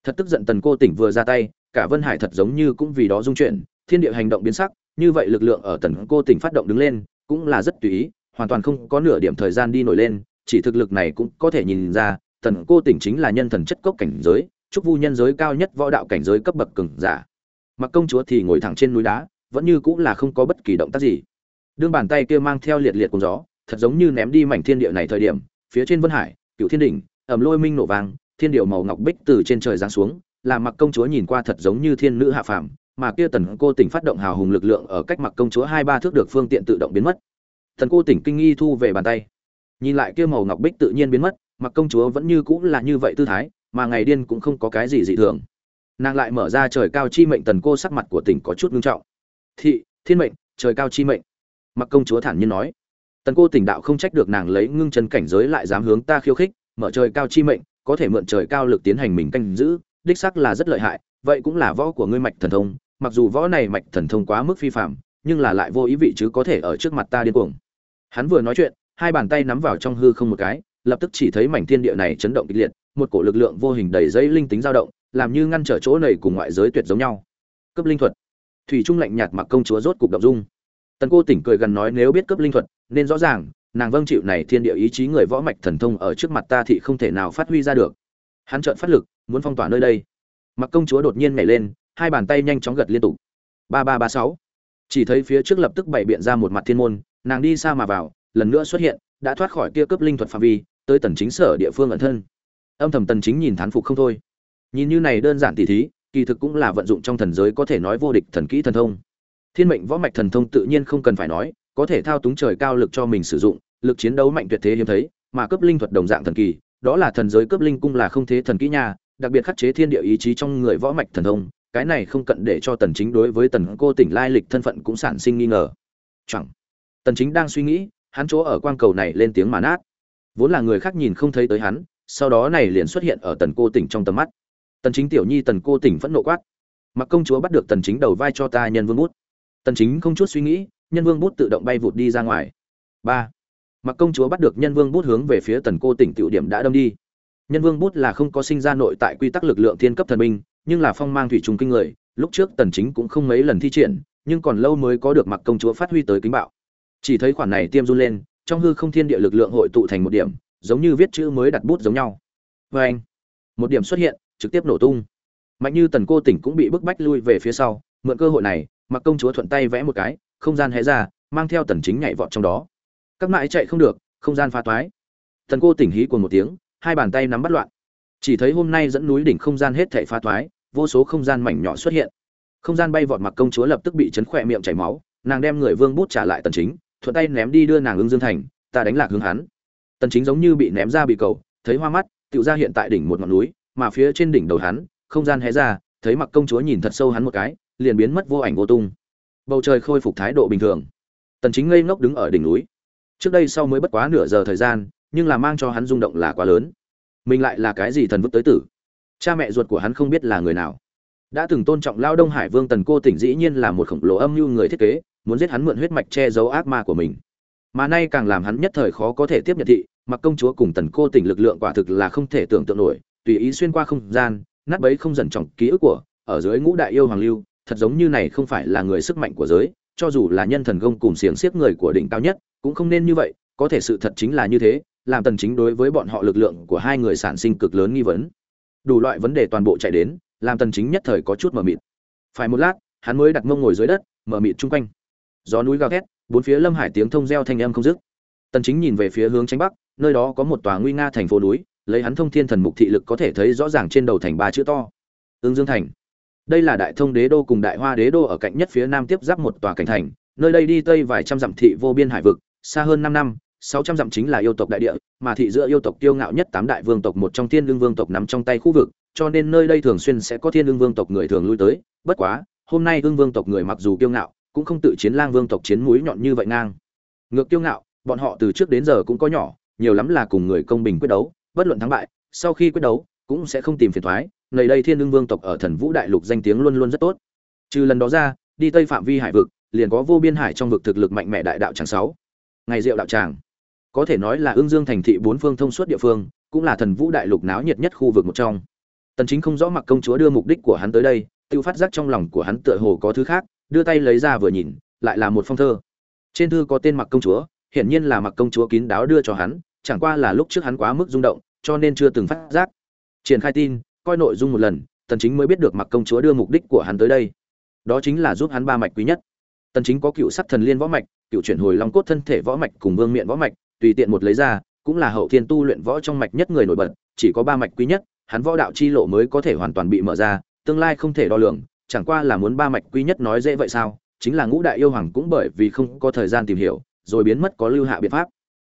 Thật tức giận tần cô tỉnh vừa ra tay, cả vân hải thật giống như cũng vì đó dung chuyển, thiên địa hành động biến sắc, như vậy lực lượng ở tần cô tỉnh phát động đứng lên, cũng là rất tùy ý, hoàn toàn không có nửa điểm thời gian đi nổi lên, chỉ thực lực này cũng có thể nhìn ra, tần cô tỉnh chính là nhân thần chất cốc cảnh giới trúc vu nhân giới cao nhất võ đạo cảnh giới cấp bậc cường giả. Mặc công chúa thì ngồi thẳng trên núi đá, vẫn như cũng là không có bất kỳ động tác gì đương bàn tay kia mang theo liệt liệt cùng gió, thật giống như ném đi mảnh thiên địa này thời điểm, phía trên vân hải cựu thiên đỉnh, ẩm lôi minh nổ vang, thiên điệu màu ngọc bích từ trên trời giáng xuống làm mặc công chúa nhìn qua thật giống như thiên nữ hạ phàm, mà kia tần cô tỉnh phát động hào hùng lực lượng ở cách mặc công chúa hai ba thước được phương tiện tự động biến mất. Thần cô tỉnh kinh nghi thu về bàn tay. Nhìn lại kia màu ngọc bích tự nhiên biến mất mặc công chúa vẫn như cũng là như vậy tư thái, mà ngày điên cũng không có cái gì dị thường. Nàng lại mở ra trời cao chi mệnh tần cô sắc mặt của tỉnh có chút ngưng trọng. Thị, thiên mệnh, trời cao chi mệnh mặc công chúa thản nhiên nói. Tần cô tỉnh đạo không trách được nàng lấy ngưng chân cảnh giới lại dám hướng ta khiêu khích, mở trời cao chi mệnh, có thể mượn trời cao lực tiến hành mình canh giữ, đích sắc là rất lợi hại, vậy cũng là võ của ngươi mạch thần thông, mặc dù võ này mạch thần thông quá mức phi phạm nhưng là lại vô ý vị chứ có thể ở trước mặt ta điên cuồng. Hắn vừa nói chuyện, hai bàn tay nắm vào trong hư không một cái, lập tức chỉ thấy mảnh thiên địa này chấn động kịch liệt, một cổ lực lượng vô hình đầy dây linh tính dao động, làm như ngăn trở chỗ này cùng ngoại giới tuyệt giống nhau. Cấp linh thuật. Thủy trung lạnh nhạt mặc công chúa rốt cục động dung tần cô tỉnh cười gần nói nếu biết cấp linh thuật, nên rõ ràng, nàng vâng chịu này thiên địa ý chí người võ mạch thần thông ở trước mặt ta thì không thể nào phát huy ra được. Hắn trợn phát lực, muốn phong tỏa nơi đây. Mặc công chúa đột nhiên nhảy lên, hai bàn tay nhanh chóng gật liên tục. Ba ba ba sáu. Chỉ thấy phía trước lập tức bày biện ra một mặt thiên môn, nàng đi xa mà vào, lần nữa xuất hiện, đã thoát khỏi kia cướp linh thuật phạm vi, tới tần chính sở địa phương ẩn thân. Âm thầm tần chính nhìn thán phục không thôi. Nhìn như này đơn giản tỉ thí, kỳ thực cũng là vận dụng trong thần giới có thể nói vô địch thần kỹ thần thông thiên mệnh võ mạch thần thông tự nhiên không cần phải nói, có thể thao túng trời cao lực cho mình sử dụng, lực chiến đấu mạnh tuyệt thế hiếm thấy, mà cấp linh thuật đồng dạng thần kỳ, đó là thần giới cấp linh cung là không thế thần kỹ nha, đặc biệt khắc chế thiên địa ý chí trong người võ mạch thần thông, cái này không cận để cho tần chính đối với tần cô tỉnh lai lịch thân phận cũng sản sinh nghi ngờ. Chẳng. Tần chính đang suy nghĩ, hắn chỗ ở quang cầu này lên tiếng mà nát. Vốn là người khác nhìn không thấy tới hắn, sau đó này liền xuất hiện ở tần cô tỉnh trong tầm mắt. Tần chính tiểu nhi tần cô tỉnh phẫn nộ quát. Mặc công chúa bắt được tần chính đầu vai cho ta nhân vương bút tần chính không chút suy nghĩ, nhân vương bút tự động bay vụt đi ra ngoài. Ba. Mặc công chúa bắt được nhân vương bút hướng về phía tần cô tỉnh tiểu điểm đã đâm đi. Nhân vương bút là không có sinh ra nội tại quy tắc lực lượng thiên cấp thần binh, nhưng là phong mang thủy trùng kinh người, lúc trước tần chính cũng không mấy lần thi triển, nhưng còn lâu mới có được mặc công chúa phát huy tới kính bạo. Chỉ thấy khoản này tiêm run lên, trong hư không thiên địa lực lượng hội tụ thành một điểm, giống như viết chữ mới đặt bút giống nhau. Với anh, một điểm xuất hiện, trực tiếp nổ tung. Mạnh như tần cô tỉnh cũng bị bức bách lui về phía sau, mượn cơ hội này mặc công chúa thuận tay vẽ một cái, không gian hé ra, mang theo tần chính nhảy vọt trong đó. Các mãi chạy không được, không gian phá toái. Tần cô tỉnh hí cuồng một tiếng, hai bàn tay nắm bắt loạn. Chỉ thấy hôm nay dẫn núi đỉnh không gian hết thảy phá toái, vô số không gian mảnh nhỏ xuất hiện. Không gian bay vọt mặc công chúa lập tức bị chấn khỏe miệng chảy máu, nàng đem người vương bút trả lại tần chính, thuận tay ném đi đưa nàng ứng dương thành, ta đánh lạc hướng hắn. Tần chính giống như bị ném ra bị cầu, thấy hoa mắt tự ra hiện tại đỉnh một ngọn núi, mà phía trên đỉnh đầu hắn, không gian hé ra, thấy mặc công chúa nhìn thật sâu hắn một cái liền biến mất vô ảnh vô tung. Bầu trời khôi phục thái độ bình thường. Tần chính ngây ngốc đứng ở đỉnh núi. Trước đây sau mới bất quá nửa giờ thời gian, nhưng là mang cho hắn rung động là quá lớn. Mình lại là cái gì thần vứt tới tử? Cha mẹ ruột của hắn không biết là người nào. Đã từng tôn trọng lao đông hải vương tần cô tỉnh dĩ nhiên là một khổng lồ âm mưu người thiết kế, muốn giết hắn mượn huyết mạch che giấu ác ma của mình. Mà nay càng làm hắn nhất thời khó có thể tiếp nhận thị, mặc công chúa cùng tần cô tỉnh lực lượng quả thực là không thể tưởng tượng nổi, tùy ý xuyên qua không gian, nát bấy không dần trọng ký ức của, ở dưới ngũ đại yêu hoàng lưu thật giống như này không phải là người sức mạnh của giới, cho dù là nhân thần công cùng xiềng xiếp người của đỉnh cao nhất, cũng không nên như vậy, có thể sự thật chính là như thế, làm tần chính đối với bọn họ lực lượng của hai người sản sinh cực lớn nghi vấn. Đủ loại vấn đề toàn bộ chạy đến, làm tần chính nhất thời có chút mờ mịt. Phải một lát, hắn mới đặt mông ngồi dưới đất, mờ mịt chung quanh. Gió núi gào thét, bốn phía lâm hải tiếng thông reo thanh âm không dứt. Tần chính nhìn về phía hướng tránh bắc, nơi đó có một tòa nguy nga thành phố núi, lấy hắn thông thiên thần mục thị lực có thể thấy rõ ràng trên đầu thành ba chữ to. Ương dương thành đây là đại thông đế đô cùng đại hoa đế đô ở cạnh nhất phía nam tiếp giáp một tòa cảnh thành, nơi đây đi tây vài trăm dặm thị vô biên hải vực, xa hơn 5 năm, sáu trăm dặm chính là yêu tộc đại địa, mà thị giữa yêu tộc tiêu ngạo nhất tám đại vương tộc một trong thiên lương vương tộc nằm trong tay khu vực, cho nên nơi đây thường xuyên sẽ có thiên lương vương tộc người thường lui tới. Bất quá, hôm nay ương vương tộc người mặc dù kiêu ngạo, cũng không tự chiến lang vương tộc chiến mũi nhọn như vậy ngang. Ngược kiêu ngạo, bọn họ từ trước đến giờ cũng có nhỏ, nhiều lắm là cùng người công bình quyết đấu, bất luận thắng bại, sau khi quyết đấu, cũng sẽ không tìm phiền thoái nơi đây thiên lương vương tộc ở thần vũ đại lục danh tiếng luôn luôn rất tốt. Trừ lần đó ra, đi tây phạm vi hải vực, liền có vô biên hải trong vực thực lực mạnh mẽ đại đạo tràng sáu. Ngày diệu đạo tràng. Có thể nói là ương dương thành thị bốn phương thông suốt địa phương, cũng là thần vũ đại lục náo nhiệt nhất khu vực một trong. Tần chính không rõ mặc công chúa đưa mục đích của hắn tới đây, tiêu phát giác trong lòng của hắn tựa hồ có thứ khác, đưa tay lấy ra vừa nhìn, lại là một phong thơ. Trên thư có tên mặc công chúa, hiển nhiên là mặc công chúa kín đáo đưa cho hắn, chẳng qua là lúc trước hắn quá mức rung động, cho nên chưa từng phát giác. Triển khai tin coi nội dung một lần, tần chính mới biết được mặc công chúa đưa mục đích của hắn tới đây. Đó chính là giúp hắn ba mạch quý nhất. Tần chính có cựu sắc thần liên võ mạch, cựu chuyển hồi long cốt thân thể võ mạch cùng vương miện võ mạch, tùy tiện một lấy ra, cũng là hậu thiên tu luyện võ trong mạch nhất người nổi bật, chỉ có ba mạch quý nhất, hắn võ đạo chi lộ mới có thể hoàn toàn bị mở ra, tương lai không thể đo lường, chẳng qua là muốn ba mạch quý nhất nói dễ vậy sao? Chính là ngũ đại yêu hoàng cũng bởi vì không có thời gian tìm hiểu, rồi biến mất có lưu hạ biện pháp.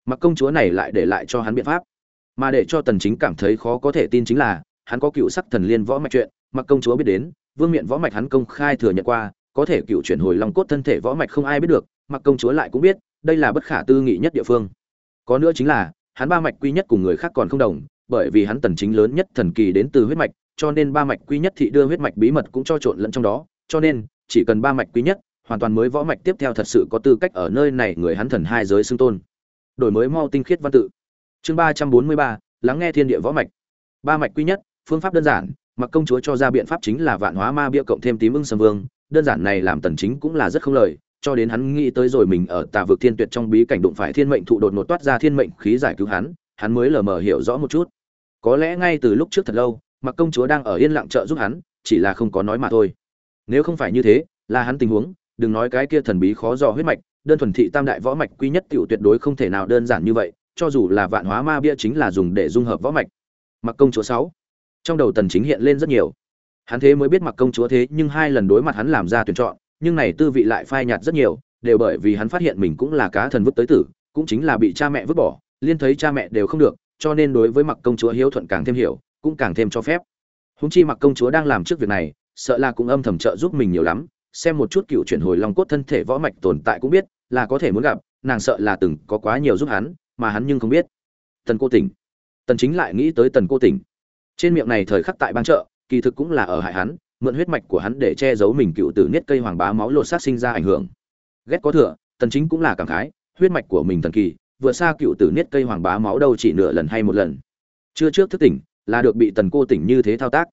Mặc công chúa này lại để lại cho hắn biện pháp. Mà để cho tần chính cảm thấy khó có thể tin chính là hắn có cựu sắc thần liên võ mạch chuyện, mặc công chúa biết đến, vương miện võ mạch hắn công khai thừa nhận qua, có thể cựu chuyển hồi long cốt thân thể võ mạch không ai biết được, mặc công chúa lại cũng biết, đây là bất khả tư nghị nhất địa phương. Có nữa chính là, hắn ba mạch quy nhất cùng người khác còn không đồng, bởi vì hắn tần chính lớn nhất thần kỳ đến từ huyết mạch, cho nên ba mạch quy nhất thị đưa huyết mạch bí mật cũng cho trộn lẫn trong đó, cho nên, chỉ cần ba mạch quý nhất, hoàn toàn mới võ mạch tiếp theo thật sự có tư cách ở nơi này người hắn thần hai giới xưng tôn. Đổi mới mau tinh khiết văn tự. Chương ba trăm bốn mươi ba, lắng nghe thiên địa võ mạch. Ba mạch quý nhất phương pháp đơn giản, mặc công chúa cho ra biện pháp chính là vạn hóa ma bia cộng thêm tím ưng sầm vương, đơn giản này làm tần chính cũng là rất không lời, cho đến hắn nghĩ tới rồi mình ở tà vực thiên tuyệt trong bí cảnh đụng phải thiên mệnh thụ đột ngột toát ra thiên mệnh khí giải cứu hắn hắn mới lờ mờ hiểu rõ một chút. Có lẽ ngay từ lúc trước thật lâu, mặc công chúa đang ở yên lặng trợ giúp hắn, chỉ là không có nói mà thôi. Nếu không phải như thế, là hắn tình huống, đừng nói cái kia thần bí khó dò huyết mạch, đơn thuần thị tam đại võ mạch quy nhất tiểu tuyệt đối không thể nào đơn giản như vậy, cho dù là vạn hóa ma bia chính là dùng để dung hợp võ mạch. Mặc công chúa sáu trong đầu tần chính hiện lên rất nhiều. Hắn thế mới biết mặc công chúa thế, nhưng hai lần đối mặt hắn làm ra tuyển chọn, nhưng này tư vị lại phai nhạt rất nhiều, đều bởi vì hắn phát hiện mình cũng là cá thần vứt tới tử, cũng chính là bị cha mẹ vứt bỏ, liên thấy cha mẹ đều không được, cho nên đối với mặc công chúa hiếu thuận càng thêm hiểu, cũng càng thêm cho phép. Húng chi mặc công chúa đang làm trước việc này, sợ là cũng âm thầm trợ giúp mình nhiều lắm, xem một chút cựu chuyển hồi long cốt thân thể võ mạch tồn tại cũng biết, là có thể muốn gặp, nàng sợ là từng có quá nhiều giúp hắn, mà hắn nhưng không biết. Tần cô tỉnh. Tần chính lại nghĩ tới tần cô tỉnh trên miệng này thời khắc tại bang chợ, kỳ thực cũng là ở hại hắn, mượn huyết mạch của hắn để che giấu mình cựu tử niết cây hoàng bá máu lột sát sinh ra ảnh hưởng. Ghét có thừa, tần chính cũng là cảm khái, huyết mạch của mình thần kỳ vừa xa cựu tử niết cây hoàng bá máu đâu chỉ nửa lần hay một lần. Chưa trước thức tỉnh, là được bị tần cô tỉnh như thế thao tác.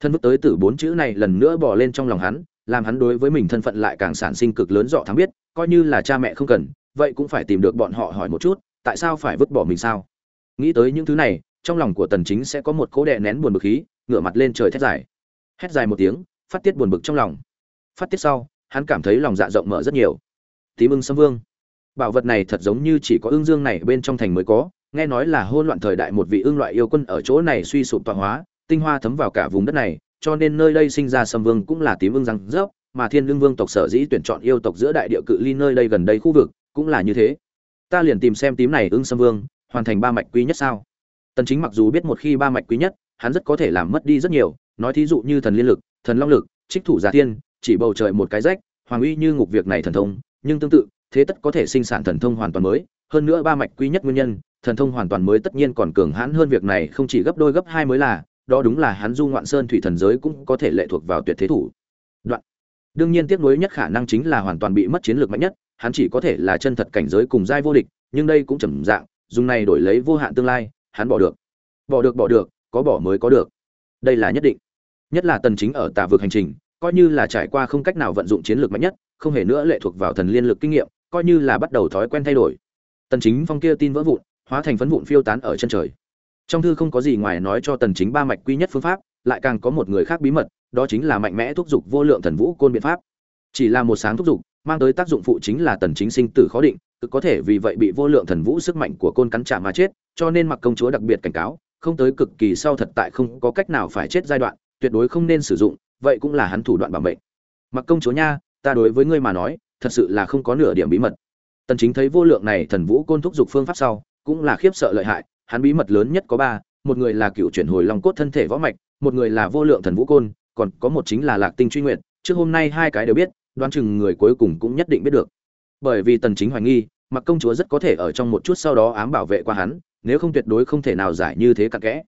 Thân vứt tới tử bốn chữ này lần nữa bỏ lên trong lòng hắn, làm hắn đối với mình thân phận lại càng sản sinh cực lớn dọ thắng biết, coi như là cha mẹ không cần, vậy cũng phải tìm được bọn họ hỏi một chút, tại sao phải vứt bỏ mình sao? Nghĩ tới những thứ này trong lòng của tần chính sẽ có một cố đè nén buồn bực khí, ngửa mặt lên trời thét dài. Hét dài một tiếng, phát tiết buồn bực trong lòng. Phát tiết sau, hắn cảm thấy lòng dạ rộng mở rất nhiều. Tím ưng sâm vương. Bảo vật này thật giống như chỉ có ương dương này bên trong thành mới có, nghe nói là hôn loạn thời đại một vị ương loại yêu quân ở chỗ này suy sụp tọa hóa, tinh hoa thấm vào cả vùng đất này, cho nên nơi đây sinh ra sâm vương cũng là tím ưng răng rớp, mà thiên lương vương tộc sở dĩ tuyển chọn yêu tộc giữa đại địa cự ly nơi đây gần đây khu vực, cũng là như thế. Ta liền tìm xem tím này ương sâm vương, hoàn thành ba mạch quý nhất sao? Tần chính mặc dù biết một khi ba mạch quý nhất hắn rất có thể làm mất đi rất nhiều nói thí dụ như thần liên lực thần long lực trích thủ giả tiên, chỉ bầu trời một cái rách hoàng uy như ngục việc này thần thông nhưng tương tự thế tất có thể sinh sản thần thông hoàn toàn mới hơn nữa ba mạch quý nhất nguyên nhân thần thông hoàn toàn mới tất nhiên còn cường hãn hơn việc này không chỉ gấp đôi gấp hai mới là đó đúng là hắn du ngoạn sơn thủy thần giới cũng có thể lệ thuộc vào tuyệt thế thủ. Đoạn. Đương nhiên tiếc nuối nhất khả năng chính là hoàn toàn bị mất chiến lược mạnh nhất hắn chỉ có thể là chân thật cảnh giới cùng giai vô địch nhưng đây cũng trầm dạng dùng này đổi lấy vô hạn tương lai hắn bỏ được. Bỏ được bỏ được, có bỏ mới có được. Đây là nhất định. Nhất là tần chính ở tà vực hành trình, coi như là trải qua không cách nào vận dụng chiến lược mạnh nhất, không hề nữa lệ thuộc vào thần liên lực kinh nghiệm, coi như là bắt đầu thói quen thay đổi. Tần chính phong kia tin vỡ vụn, hóa thành phấn vụn phiêu tán ở chân trời. Trong thư không có gì ngoài nói cho tần chính ba mạch quy nhất phương pháp, lại càng có một người khác bí mật, đó chính là mạnh mẽ thúc dục vô lượng thần vũ côn biện pháp. Chỉ là một sáng thúc dục mang tới tác dụng phụ chính là tần chính sinh tử khó định cực có thể vì vậy bị vô lượng thần vũ sức mạnh của côn cắn trả mà chết, cho nên mặc công chúa đặc biệt cảnh cáo, không tới cực kỳ sau thật tại không có cách nào phải chết giai đoạn, tuyệt đối không nên sử dụng, vậy cũng là hắn thủ đoạn bảo mệnh. Mặc công chúa nha, ta đối với ngươi mà nói, thật sự là không có nửa điểm bí mật. Tần chính thấy vô lượng này thần vũ côn thúc dục phương pháp sau, cũng là khiếp sợ lợi hại, hắn bí mật lớn nhất có ba, một người là cựu chuyển hồi long cốt thân thể võ mạch, một người là vô lượng thần vũ côn, còn có một chính là lạc tinh truy nguyện trước hôm nay hai cái đều biết đoán chừng người cuối cùng cũng nhất định biết được. Bởi vì tần chính hoài nghi, mặc công chúa rất có thể ở trong một chút sau đó ám bảo vệ qua hắn, nếu không tuyệt đối không thể nào giải như thế cặn kẽ.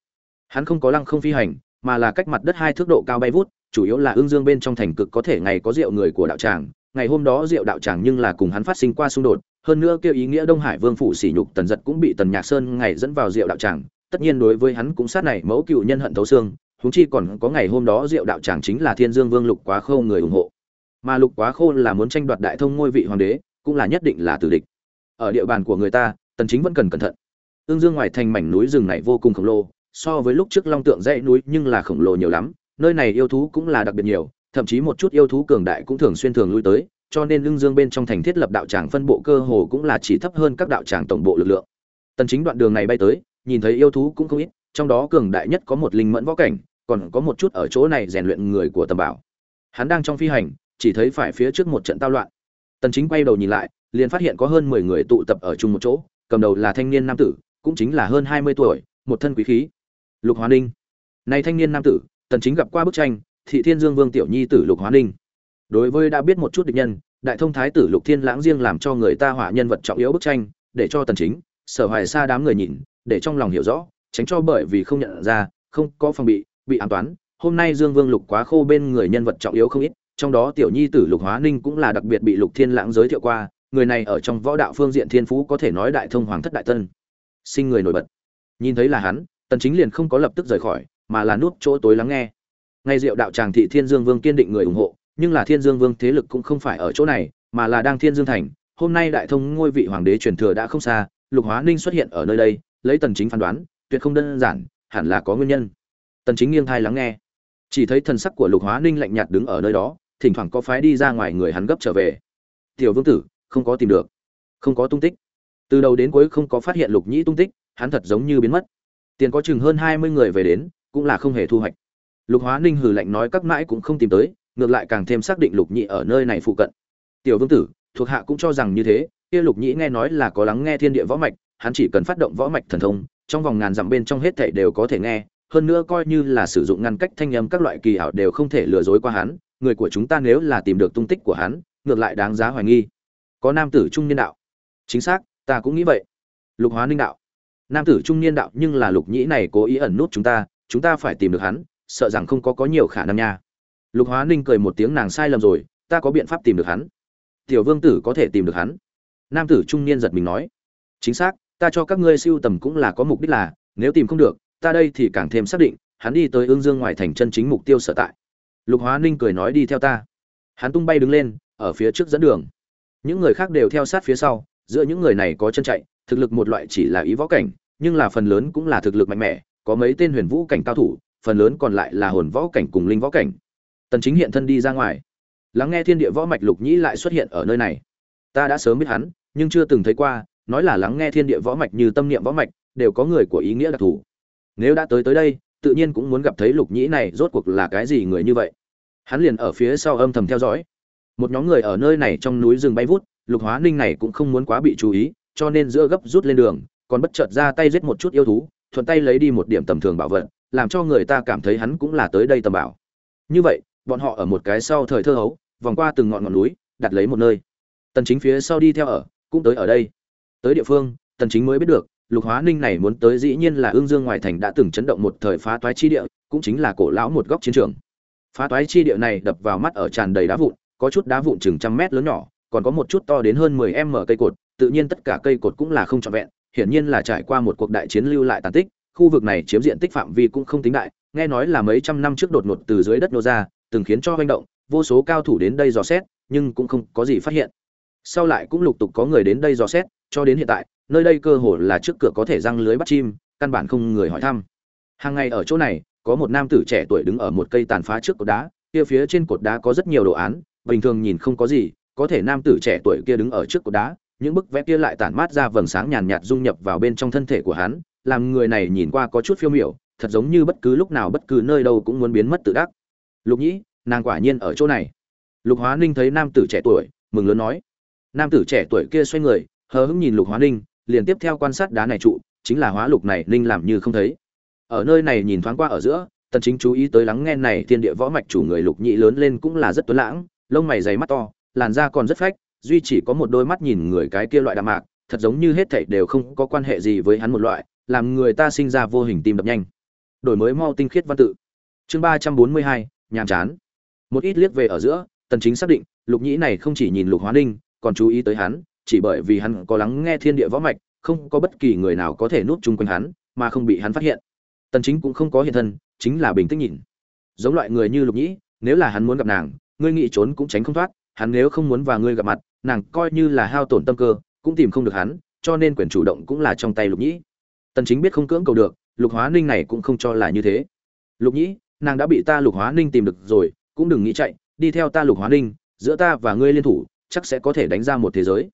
Hắn không có lăng không phi hành, mà là cách mặt đất hai thước độ cao bay vút, chủ yếu là ương dương bên trong thành cực có thể ngày có rượu người của đạo tràng, ngày hôm đó rượu đạo tràng nhưng là cùng hắn phát sinh qua xung đột, hơn nữa kêu ý nghĩa đông hải vương phủ sỉ nhục tần giật cũng bị tần nhạc sơn ngày dẫn vào rượu đạo tràng, tất nhiên đối với hắn cũng sát này mẫu cựu nhân hận thấu xương, huống chi còn có ngày hôm đó rượu đạo tràng chính là thiên dương vương lục quá khâu người ủng hộ mà lục quá khô là muốn tranh đoạt đại thông ngôi vị hoàng đế, cũng là nhất định là tử địch. Ở địa bàn của người ta, tần chính vẫn cần cẩn thận. Tương dương ngoài thành mảnh núi rừng này vô cùng khổng lồ, so với lúc trước long tượng dãy núi nhưng là khổng lồ nhiều lắm, nơi này yêu thú cũng là đặc biệt nhiều, thậm chí một chút yêu thú cường đại cũng thường xuyên thường lui tới, cho nên lương dương bên trong thành thiết lập đạo tràng phân bộ cơ hồ cũng là chỉ thấp hơn các đạo tràng tổng bộ lực lượng. Tần chính đoạn đường này bay tới, nhìn thấy yêu thú cũng không ít, trong đó cường đại nhất có một linh mẫn võ cảnh, còn có một chút ở chỗ này rèn luyện người của tầm bảo. Hắn đang trong phi hành chỉ thấy phải phía trước một trận tao loạn. Tần chính quay đầu nhìn lại, liền phát hiện có hơn 10 người tụ tập ở chung một chỗ, cầm đầu là thanh niên nam tử, cũng chính là hơn 20 tuổi, một thân quý khí. Lục hóa ninh. Này thanh niên nam tử, tần chính gặp qua bức tranh, thị thiên dương vương tiểu nhi tử lục hóa ninh. Đối với đã biết một chút địch nhân, đại thông thái tử lục thiên lãng riêng làm cho người ta hỏa nhân vật trọng yếu bức tranh, để cho tần chính, sở hoài xa đám người nhìn, để trong lòng hiểu rõ, tránh cho bởi vì không nhận ra, không có phòng bị bị ám toán. Hôm nay dương vương lục quá khô bên người nhân vật trọng yếu không ít trong đó tiểu nhi tử lục hóa ninh cũng là đặc biệt bị lục thiên lãng giới thiệu qua, người này ở trong võ đạo phương diện thiên phú có thể nói đại thông hoàng thất đại tân. Sinh người nổi bật. Nhìn thấy là hắn, tần chính liền không có lập tức rời khỏi, mà là nút chỗ tối lắng nghe. Ngay diệu đạo tràng thị thiên dương vương kiên định người ủng hộ, nhưng là thiên dương vương thế lực cũng không phải ở chỗ này, mà là đang thiên dương thành. Hôm nay đại thông ngôi vị hoàng đế truyền thừa đã không xa, lục hóa ninh xuất hiện ở nơi đây, lấy tần chính phán đoán, tuyệt không đơn giản, hẳn là có nguyên nhân. Tần chính nghiêng thai lắng nghe. Chỉ thấy thần sắc của lục hóa ninh lạnh nhạt đứng ở nơi đó thỉnh thoảng có phái đi ra ngoài người hắn gấp trở về. Tiểu vương tử, không có tìm được. Không có tung tích. Từ đầu đến cuối không có phát hiện lục nhĩ tung tích, hắn thật giống như biến mất. Tiền có chừng hơn hai mươi người về đến, cũng là không hề thu hoạch. Lục hóa ninh hừ lạnh nói các mãi cũng không tìm tới, ngược lại càng thêm xác định lục nhĩ ở nơi này phụ cận. Tiểu vương tử, thuộc hạ cũng cho rằng như thế, kia lục nhĩ nghe nói là có lắng nghe thiên địa võ mạch, hắn chỉ cần phát động võ mạch thần thông, trong vòng ngàn dặm bên trong hết thảy đều có thể nghe, hơn nữa coi như là sử dụng ngăn cách thanh âm các loại kỳ ảo đều không thể lừa dối qua hắn người của chúng ta nếu là tìm được tung tích của hắn, ngược lại đáng giá hoài nghi. Có nam tử trung niên đạo. Chính xác, ta cũng nghĩ vậy. Lục hóa ninh đạo. Nam tử trung niên đạo nhưng là lục nhĩ này cố ý ẩn nút chúng ta chúng ta phải tìm được hắn, sợ rằng không có có nhiều khả năng nha. Lục hóa ninh cười một tiếng nàng sai lầm rồi, ta có biện pháp tìm được hắn. Tiểu vương tử có thể tìm được hắn. Nam tử trung niên giật mình nói. Chính xác, ta cho các ngươi siêu tầm cũng là có mục đích là, nếu tìm không được, ta đây thì càng thêm xác định, hắn đi tới ương dương ngoài thành chân chính mục tiêu sở tại lục hóa ninh cười nói đi theo ta. Hắn tung bay đứng lên, ở phía trước dẫn đường. Những người khác đều theo sát phía sau, giữa những người này có chân chạy, thực lực một loại chỉ là ý võ cảnh, nhưng là phần lớn cũng là thực lực mạnh mẽ, có mấy tên huyền vũ cảnh cao thủ, phần lớn còn lại là hồn võ cảnh cùng linh võ cảnh. Tần chính hiện thân đi ra ngoài. Lắng nghe thiên địa võ mạch lục nhĩ lại xuất hiện ở nơi này. Ta đã sớm biết hắn, nhưng chưa từng thấy qua, nói là lắng nghe thiên địa võ mạch như tâm niệm võ mạch, đều có người của ý nghĩa đặc thù. Nếu đã tới tới đây tự nhiên cũng muốn gặp thấy lục nhĩ này, rốt cuộc là cái gì người như vậy? Hắn liền ở phía sau âm thầm theo dõi. Một nhóm người ở nơi này trong núi rừng bay vút, lục hóa ninh này cũng không muốn quá bị chú ý, cho nên giữa gấp rút lên đường, còn bất chợt ra tay giết một chút yêu thú, thuận tay lấy đi một điểm tầm thường bảo vật, làm cho người ta cảm thấy hắn cũng là tới đây tầm bảo. Như vậy, bọn họ ở một cái sau thời thơ hấu, vòng qua từng ngọn ngọn núi, đặt lấy một nơi. Tần chính phía sau đi theo ở, cũng tới ở đây. Tới địa phương, tần chính mới biết được lục hóa ninh này muốn tới dĩ nhiên là ương dương ngoài thành đã từng chấn động một thời phá toái chi địa, cũng chính là cổ lão một góc chiến trường. Phá toái chi địa này đập vào mắt ở tràn đầy đá vụn, có chút đá vụn chừng trăm mét lớn nhỏ, còn có một chút to đến hơn 10 m cây cột, tự nhiên tất cả cây cột cũng là không trọn vẹn, hiển nhiên là trải qua một cuộc đại chiến lưu lại tàn tích, khu vực này chiếm diện tích phạm vi cũng không tính đại, nghe nói là mấy trăm năm trước đột ngột từ dưới đất nô ra, từng khiến cho hoành động, vô số cao thủ đến đây dò xét, nhưng cũng không có gì phát hiện. Sau lại cũng lục tục có người đến đây dò xét, cho đến hiện tại nơi đây cơ hồ là trước cửa có thể răng lưới bắt chim, căn bản không người hỏi thăm. Hàng ngày ở chỗ này, có một nam tử trẻ tuổi đứng ở một cây tàn phá trước cột đá, kia phía trên cột đá có rất nhiều đồ án, bình thường nhìn không có gì, có thể nam tử trẻ tuổi kia đứng ở trước cột đá, những bức vẽ kia lại tản mát ra vầng sáng nhàn nhạt dung nhập vào bên trong thân thể của hắn, làm người này nhìn qua có chút phiêu miểu, thật giống như bất cứ lúc nào bất cứ nơi đâu cũng muốn biến mất tự đắc. Lục nhĩ, nàng quả nhiên ở chỗ này. Lục hóa ninh thấy nam tử trẻ tuổi, mừng lớn nói. Nam tử trẻ tuổi kia xoay người, hờ hững nhìn lục hóa ninh liền tiếp theo quan sát đá này trụ, chính là hóa lục này linh làm như không thấy. Ở nơi này nhìn thoáng qua ở giữa, tần chính chú ý tới lắng nghe này thiên địa võ mạch chủ người lục nhị lớn lên cũng là rất tuấn lãng, lông mày dày mắt to, làn da còn rất phách, duy chỉ có một đôi mắt nhìn người cái kia loại đạm mạc, thật giống như hết thảy đều không có quan hệ gì với hắn một loại, làm người ta sinh ra vô hình tim đập nhanh. Đổi mới mau tinh khiết văn tự. Chương ba trăm bốn mươi hai, nhàm chán. Một ít liếc về ở giữa, tần chính xác định, lục nhĩ này không chỉ nhìn lục hóa ninh, còn chú ý tới hắn chỉ bởi vì hắn có lắng nghe thiên địa võ mạch, không có bất kỳ người nào có thể núp chung quanh hắn, mà không bị hắn phát hiện. Tần chính cũng không có hiện thân, chính là bình tĩnh nhìn. Giống loại người như lục nhĩ, nếu là hắn muốn gặp nàng, ngươi nghĩ trốn cũng tránh không thoát, hắn nếu không muốn và ngươi gặp mặt, nàng coi như là hao tổn tâm cơ, cũng tìm không được hắn, cho nên quyền chủ động cũng là trong tay lục nhĩ. Tần chính biết không cưỡng cầu được, lục hóa ninh này cũng không cho là như thế. Lục nhĩ, nàng đã bị ta lục hóa ninh tìm được rồi, cũng đừng nghĩ chạy, đi theo ta lục hóa ninh, giữa ta và ngươi liên thủ, chắc sẽ có thể đánh ra một thế giới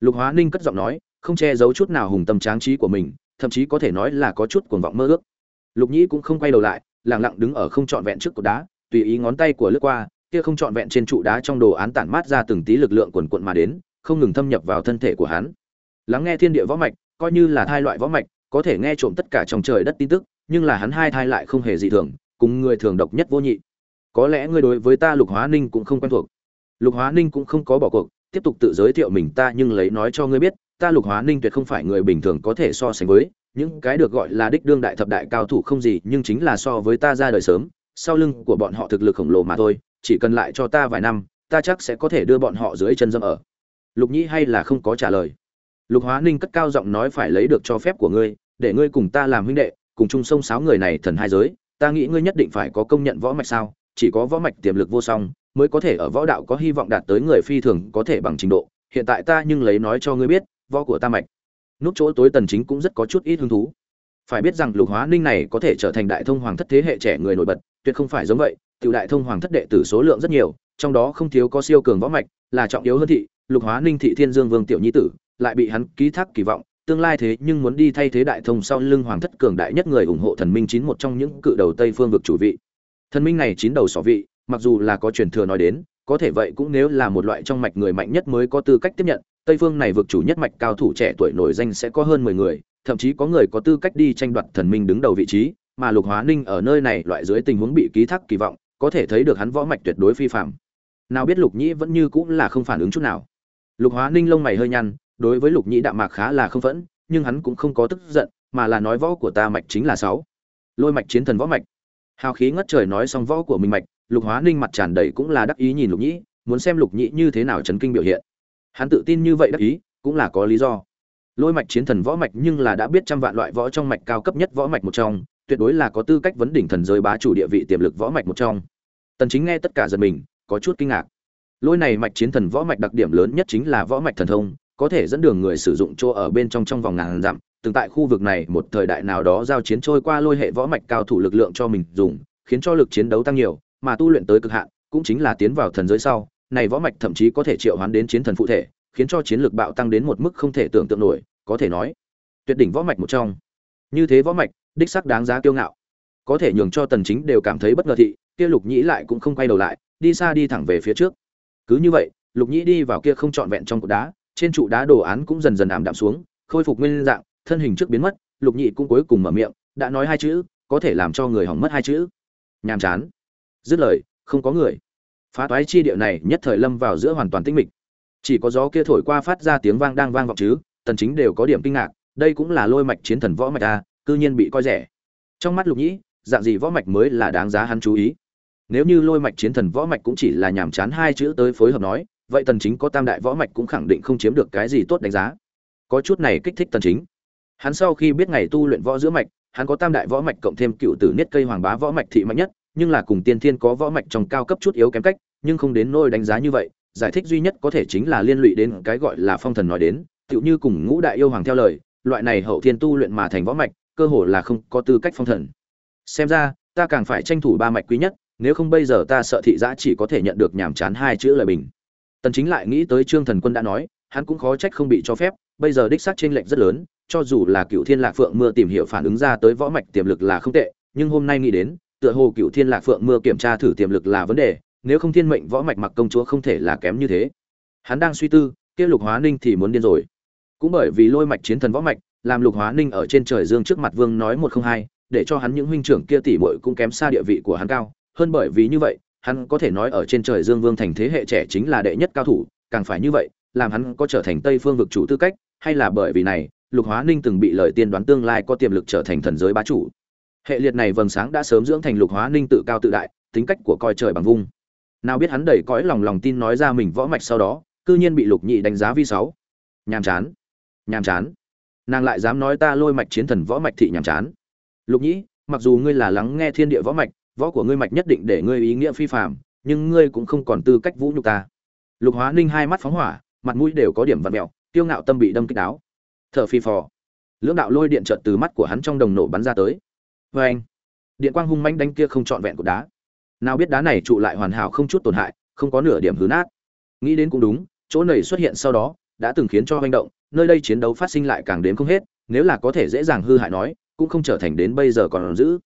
lục hóa ninh cất giọng nói, không che giấu chút nào hùng tâm tráng trí của mình, thậm chí có thể nói là có chút cuồng vọng mơ ước. Lục nhĩ cũng không quay đầu lại, lặng lặng đứng ở không trọn vẹn trước cột đá, tùy ý ngón tay của lướt qua, kia không trọn vẹn trên trụ đá trong đồ án tản mát ra từng tí lực lượng quần quận mà đến, không ngừng thâm nhập vào thân thể của hắn. Lắng nghe thiên địa võ mạch, coi như là thai loại võ mạch, có thể nghe trộm tất cả trong trời đất tin tức, nhưng là hắn hai thai lại không hề dị thường, cùng người thường độc nhất vô nhị. Có lẽ ngươi đối với ta lục hóa ninh cũng không quen thuộc. Lục hóa ninh cũng không có bỏ cuộc tiếp tục tự giới thiệu mình ta nhưng lấy nói cho ngươi biết, ta lục hóa ninh tuyệt không phải người bình thường có thể so sánh với, những cái được gọi là đích đương đại thập đại cao thủ không gì, nhưng chính là so với ta ra đời sớm, sau lưng của bọn họ thực lực khổng lồ mà thôi, chỉ cần lại cho ta vài năm, ta chắc sẽ có thể đưa bọn họ dưới chân dâm ở. Lục nhĩ hay là không có trả lời. Lục hóa ninh cất cao giọng nói phải lấy được cho phép của ngươi, để ngươi cùng ta làm huynh đệ, cùng chung sông sáo người này thần hai giới, ta nghĩ ngươi nhất định phải có công nhận võ mạch sao, chỉ có võ mạch tiềm lực vô song mới có thể ở võ đạo có hy vọng đạt tới người phi thường có thể bằng trình độ. Hiện tại ta nhưng lấy nói cho ngươi biết, võ của ta mạch. Nút chỗ tối tần chính cũng rất có chút ít hứng thú. Phải biết rằng lục hóa ninh này có thể trở thành đại thông hoàng thất thế hệ trẻ người nổi bật, tuyệt không phải giống vậy, tiểu đại thông hoàng thất đệ tử số lượng rất nhiều, trong đó không thiếu có siêu cường võ mạch, là trọng yếu hơn thị, lục hóa ninh thị thiên dương vương tiểu nhi tử, lại bị hắn ký thác kỳ vọng, tương lai thế nhưng muốn đi thay thế đại thông sau lưng hoàng thất cường đại nhất người ủng hộ thần minh chín một trong những cự đầu tây phương vực chủ vị. Thần minh này chín đầu sỏ vị mặc dù là có truyền thừa nói đến, có thể vậy cũng nếu là một loại trong mạch người mạnh nhất mới có tư cách tiếp nhận, tây phương này vực chủ nhất mạch cao thủ trẻ tuổi nổi danh sẽ có hơn mười người, thậm chí có người có tư cách đi tranh đoạt thần minh đứng đầu vị trí, mà lục hóa ninh ở nơi này loại dưới tình huống bị ký thác kỳ vọng, có thể thấy được hắn võ mạch tuyệt đối phi phạm. Nào biết lục nhĩ vẫn như cũng là không phản ứng chút nào. Lục hóa ninh lông mày hơi nhăn, đối với lục nhĩ đạm mạc khá là không phẫn, nhưng hắn cũng không có tức giận, mà là nói võ của ta mạch chính là sáu. Lôi mạch chiến thần võ mạch. Hào khí ngất trời nói xong võ của mình mạch lục hóa ninh mặt tràn đầy cũng là đắc ý nhìn lục nhĩ, muốn xem lục nhĩ như thế nào chấn kinh biểu hiện. Hắn tự tin như vậy đắc ý, cũng là có lý do. Lôi mạch chiến thần võ mạch nhưng là đã biết trăm vạn loại võ trong mạch cao cấp nhất võ mạch một trong, tuyệt đối là có tư cách vấn đỉnh thần giới bá chủ địa vị tiềm lực võ mạch một trong. Tần chính nghe tất cả giật mình, có chút kinh ngạc. Lôi này mạch chiến thần võ mạch đặc điểm lớn nhất chính là võ mạch thần thông, có thể dẫn đường người sử dụng chỗ ở bên trong trong vòng ngàn dặm, từng tại khu vực này một thời đại nào đó giao chiến trôi qua lôi hệ võ mạch cao thủ lực lượng cho mình dùng, khiến cho lực chiến đấu tăng nhiều mà tu luyện tới cực hạn, cũng chính là tiến vào thần giới sau, này võ mạch thậm chí có thể triệu hoán đến chiến thần phụ thể, khiến cho chiến lược bạo tăng đến một mức không thể tưởng tượng nổi, có thể nói, tuyệt đỉnh võ mạch một trong. Như thế võ mạch, đích sắc đáng giá kiêu ngạo. Có thể nhường cho tần chính đều cảm thấy bất ngờ thị, kia lục nhĩ lại cũng không quay đầu lại, đi xa đi thẳng về phía trước. Cứ như vậy, lục nhĩ đi vào kia không trọn vẹn trong cột đá, trên trụ đá đồ án cũng dần dần ảm đạm xuống, khôi phục nguyên dạng, thân hình trước biến mất, lục nhĩ cũng cuối cùng mở miệng, đã nói hai chữ, có thể làm cho người hỏng mất hai chữ. Nhàm chán dứt lời, không có người. Phá toái chi địa này nhất thời lâm vào giữa hoàn toàn tĩnh mịch. Chỉ có gió kia thổi qua phát ra tiếng vang đang vang vọng chứ, tần chính đều có điểm kinh ngạc, đây cũng là lôi mạch chiến thần võ mạch a, cư nhiên bị coi rẻ. Trong mắt lục nhĩ, dạng gì võ mạch mới là đáng giá hắn chú ý. Nếu như lôi mạch chiến thần võ mạch cũng chỉ là nhàm chán hai chữ tới phối hợp nói, vậy tần chính có tam đại võ mạch cũng khẳng định không chiếm được cái gì tốt đánh giá. Có chút này kích thích tần chính. Hắn sau khi biết ngày tu luyện võ giữa mạch, hắn có tam đại võ mạch cộng thêm cựu tử niết cây hoàng bá võ mạch thị mạnh nhất nhưng là cùng tiên thiên có võ mạch trong cao cấp chút yếu kém cách, nhưng không đến nôi đánh giá như vậy, giải thích duy nhất có thể chính là liên lụy đến cái gọi là phong thần nói đến, tựu như cùng ngũ đại yêu hoàng theo lời, loại này hậu thiên tu luyện mà thành võ mạch, cơ hồ là không có tư cách phong thần. Xem ra, ta càng phải tranh thủ ba mạch quý nhất, nếu không bây giờ ta sợ thị giã chỉ có thể nhận được nhàm chán hai chữ lời bình. Tần chính lại nghĩ tới trương thần quân đã nói, hắn cũng khó trách không bị cho phép, bây giờ đích xác trên lệnh rất lớn, cho dù là cựu thiên lạc phượng mưa tìm hiểu phản ứng ra tới võ mạch tiềm lực là không tệ, nhưng hôm nay nghĩ đến tựa hồ cựu thiên lạc phượng mưa kiểm tra thử tiềm lực là vấn đề, nếu không thiên mệnh võ mạch mặc công chúa không thể là kém như thế. Hắn đang suy tư, kia lục hóa ninh thì muốn điên rồi. Cũng bởi vì lôi mạch chiến thần võ mạch, làm lục hóa ninh ở trên trời dương trước mặt vương nói một không hai, để cho hắn những huynh trưởng kia tỷ muội cũng kém xa địa vị của hắn cao. Hơn bởi vì như vậy, hắn có thể nói ở trên trời dương vương thành thế hệ trẻ chính là đệ nhất cao thủ, càng phải như vậy, làm hắn có trở thành tây phương vực chủ tư cách, hay là bởi vì này, lục hóa ninh từng bị lời tiên đoán tương lai có tiềm lực trở thành thần giới bá chủ hệ liệt này vầng sáng đã sớm dưỡng thành lục hóa ninh tự cao tự đại, tính cách của coi trời bằng vung. Nào biết hắn đầy cõi lòng lòng tin nói ra mình võ mạch sau đó, cư nhiên bị lục nhị đánh giá vi sáu. Nhàm chán. Nhàm chán. Nàng lại dám nói ta lôi mạch chiến thần võ mạch thị nhàm chán. Lục nhĩ mặc dù ngươi là lắng nghe thiên địa võ mạch, võ của ngươi mạch nhất định để ngươi ý nghĩa phi phạm nhưng ngươi cũng không còn tư cách vũ nhục ta. Lục hóa ninh hai mắt phóng hỏa, mặt mũi đều có điểm vặn mẹo tiêu ngạo tâm bị đâm kích đáo. Thở phi phò. Lưỡng đạo lôi điện trợt từ mắt của hắn trong đồng nổ bắn ra tới vê anh. Điện quang hung manh đánh kia không trọn vẹn của đá. Nào biết đá này trụ lại hoàn hảo không chút tổn hại, không có nửa điểm hư nát. Nghĩ đến cũng đúng, chỗ này xuất hiện sau đó, đã từng khiến cho hành động, nơi đây chiến đấu phát sinh lại càng đến không hết, nếu là có thể dễ dàng hư hại nói, cũng không trở thành đến bây giờ còn giữ.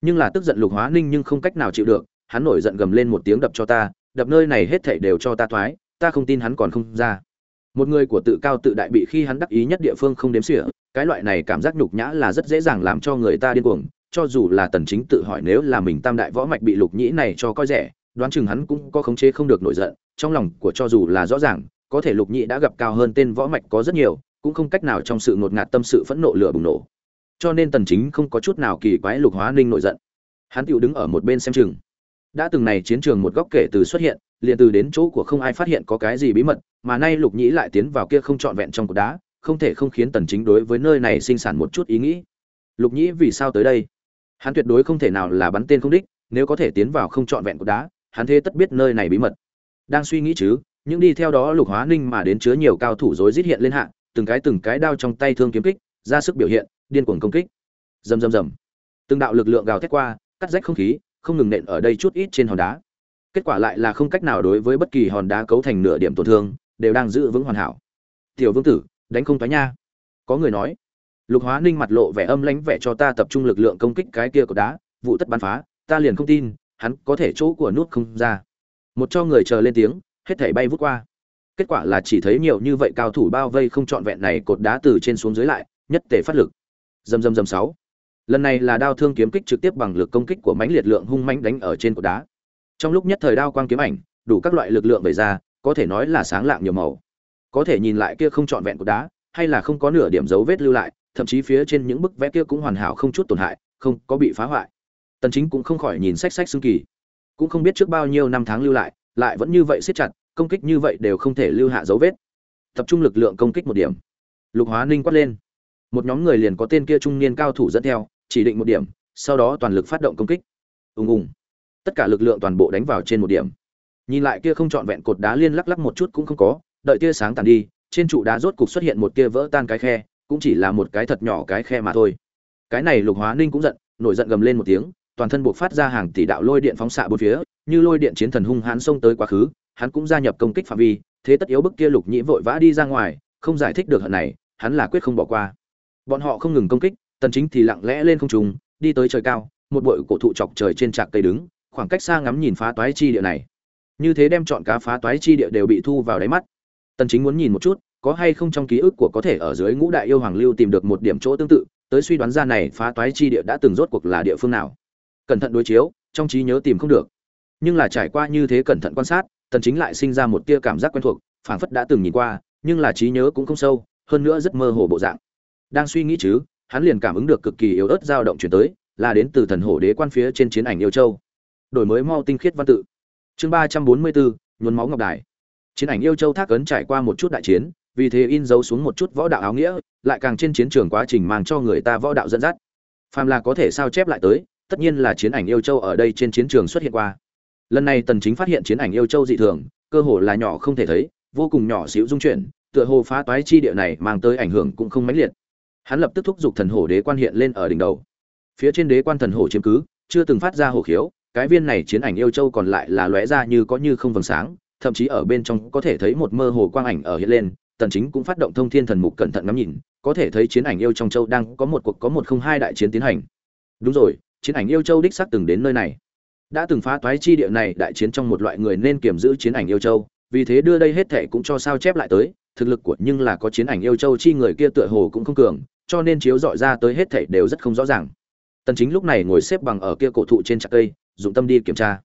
Nhưng là tức giận lục hóa ninh nhưng không cách nào chịu được, hắn nổi giận gầm lên một tiếng đập cho ta, đập nơi này hết thảy đều cho ta thoái, ta không tin hắn còn không ra. Một người của tự cao tự đại bị khi hắn đắc ý nhất địa phương không đếm xỉa, cái loại này cảm giác nhục nhã là rất dễ dàng làm cho người ta điên cuồng cho dù là tần chính tự hỏi nếu là mình tam đại võ mạch bị lục nhĩ này cho coi rẻ, đoán chừng hắn cũng có khống chế không được nổi giận, trong lòng của cho dù là rõ ràng, có thể lục nhĩ đã gặp cao hơn tên võ mạch có rất nhiều, cũng không cách nào trong sự ngột ngạt tâm sự phẫn nộ lửa bùng nổ. Cho nên tần chính không có chút nào kỳ quái lục hóa ninh nổi giận. Hắn tiểu đứng ở một bên xem chừng. Đã từng này chiến trường một góc kể từ xuất hiện, liền từ đến chỗ của không ai phát hiện có cái gì bí mật, mà nay lục nhĩ lại tiến vào kia không trọn vẹn trong cột đá, không thể không khiến tần chính đối với nơi này sinh sản một chút ý nghĩ. Lục nhĩ vì sao tới đây? Hắn tuyệt đối không thể nào là bắn tên không đích, nếu có thể tiến vào không trọn vẹn cột đá, hắn thế tất biết nơi này bí mật. Đang suy nghĩ chứ những đi theo đó lục hóa ninh mà đến chứa nhiều cao thủ rối rít hiện lên hạ, từng cái từng cái đao trong tay thương kiếm kích, ra sức biểu hiện, điên cuồng công kích. Rầm rầm rầm. Từng đạo lực lượng gào thét qua, cắt rách không khí, không ngừng nện ở đây chút ít trên hòn đá. Kết quả lại là không cách nào đối với bất kỳ hòn đá cấu thành nửa điểm tổn thương, đều đang giữ vững hoàn hảo. Tiểu vương tử, đánh không toái nha. Có người nói lục hóa ninh mặt lộ vẻ âm lãnh vẻ cho ta tập trung lực lượng công kích cái kia cột đá, vụ tất bắn phá, ta liền không tin, hắn có thể chỗ của nút không ra. Một cho người chờ lên tiếng, hết thảy bay vút qua. Kết quả là chỉ thấy nhiều như vậy cao thủ bao vây không trọn vẹn này cột đá từ trên xuống dưới lại, nhất tể phát lực. Dầm dầm dầm sáu. Lần này là đao thương kiếm kích trực tiếp bằng lực công kích của mãnh liệt lượng hung mãnh đánh ở trên cột đá. Trong lúc nhất thời đao quang kiếm ảnh, đủ các loại lực lượng về ra, có thể nói là sáng lạng nhiều màu. Có thể nhìn lại kia không trọn vẹn cột đá, hay là không có nửa điểm dấu vết lưu lại thậm chí phía trên những bức vẽ kia cũng hoàn hảo không chút tổn hại, không có bị phá hoại. Tần chính cũng không khỏi nhìn sách sách xương kỳ. Cũng không biết trước bao nhiêu năm tháng lưu lại lại vẫn như vậy siết chặt, công kích như vậy đều không thể lưu hạ dấu vết. Tập trung lực lượng công kích một điểm. Lục hóa ninh quát lên. Một nhóm người liền có tên kia trung niên cao thủ dẫn theo, chỉ định một điểm, sau đó toàn lực phát động công kích. Ùng ùng. Tất cả lực lượng toàn bộ đánh vào trên một điểm. Nhìn lại kia không trọn vẹn cột đá liên lắc lắc một chút cũng không có, đợi tia sáng tàn đi, trên trụ đá rốt cục xuất hiện một tia vỡ tan cái khe cũng chỉ là một cái thật nhỏ cái khe mà thôi. Cái này lục hóa ninh cũng giận, nổi giận gầm lên một tiếng, toàn thân buộc phát ra hàng tỷ đạo lôi điện phóng xạ bốn phía, như lôi điện chiến thần hung hãn xông tới quá khứ, hắn cũng gia nhập công kích phạm vi, thế tất yếu bức kia lục nhĩ vội vã đi ra ngoài, không giải thích được hận này, hắn là quyết không bỏ qua. Bọn họ không ngừng công kích, tần chính thì lặng lẽ lên không trung, đi tới trời cao, một bụi cổ thụ chọc trời trên trạc cây đứng, khoảng cách xa ngắm nhìn phá toái chi địa này. Như thế đem chọn cá phá toái chi địa đều bị thu vào đáy mắt. Tần chính muốn nhìn một chút có hay không trong ký ức của có thể ở dưới ngũ đại yêu hoàng lưu tìm được một điểm chỗ tương tự, tới suy đoán ra này phá toái chi địa đã từng rốt cuộc là địa phương nào. Cẩn thận đối chiếu, trong trí nhớ tìm không được. Nhưng là trải qua như thế cẩn thận quan sát, tần chính lại sinh ra một tia cảm giác quen thuộc, phảng phất đã từng nhìn qua, nhưng là trí nhớ cũng không sâu, hơn nữa rất mơ hồ bộ dạng. Đang suy nghĩ chứ, hắn liền cảm ứng được cực kỳ yếu ớt dao động chuyển tới, là đến từ thần hổ đế quan phía trên chiến ảnh yêu châu. Đổi mới mau tinh khiết văn tự. Chương ba trăm bốn mươi bốn, nhuốm máu ngọc đài. Chiến ảnh yêu châu thác ấn trải qua một chút đại chiến vì thế in dấu xuống một chút võ đạo áo nghĩa, lại càng trên chiến trường quá trình mang cho người ta võ đạo dẫn dắt. Phàm là có thể sao chép lại tới, tất nhiên là chiến ảnh yêu châu ở đây trên chiến trường xuất hiện qua. Lần này tần chính phát hiện chiến ảnh yêu châu dị thường, cơ hồ là nhỏ không thể thấy, vô cùng nhỏ xíu dung chuyển, tựa hồ phá toái chi địa này mang tới ảnh hưởng cũng không mãnh liệt. Hắn lập tức thúc giục thần hổ đế quan hiện lên ở đỉnh đầu. Phía trên đế quan thần hổ chiếm cứ, chưa từng phát ra hổ khiếu, cái viên này chiến ảnh yêu châu còn lại là lóe ra như có như không vầng sáng, thậm chí ở bên trong có thể thấy một mơ hồ quang ảnh ở hiện lên tần chính cũng phát động thông thiên thần mục cẩn thận ngắm nhìn, có thể thấy chiến ảnh yêu trong châu đang có một cuộc, có một không hai đại chiến tiến hành. Đúng rồi, chiến ảnh yêu châu đích xác từng đến nơi này. Đã từng phá toái chi địa này đại chiến trong một loại người nên kiểm giữ chiến ảnh yêu châu, vì thế đưa đây hết thể cũng cho sao chép lại tới, thực lực của nhưng là có chiến ảnh yêu châu chi người kia tựa hồ cũng không cường, cho nên chiếu dọi ra tới hết thảy đều rất không rõ ràng. Tần chính lúc này ngồi xếp bằng ở kia cổ thụ trên chặt cây, dụng tâm đi kiểm tra.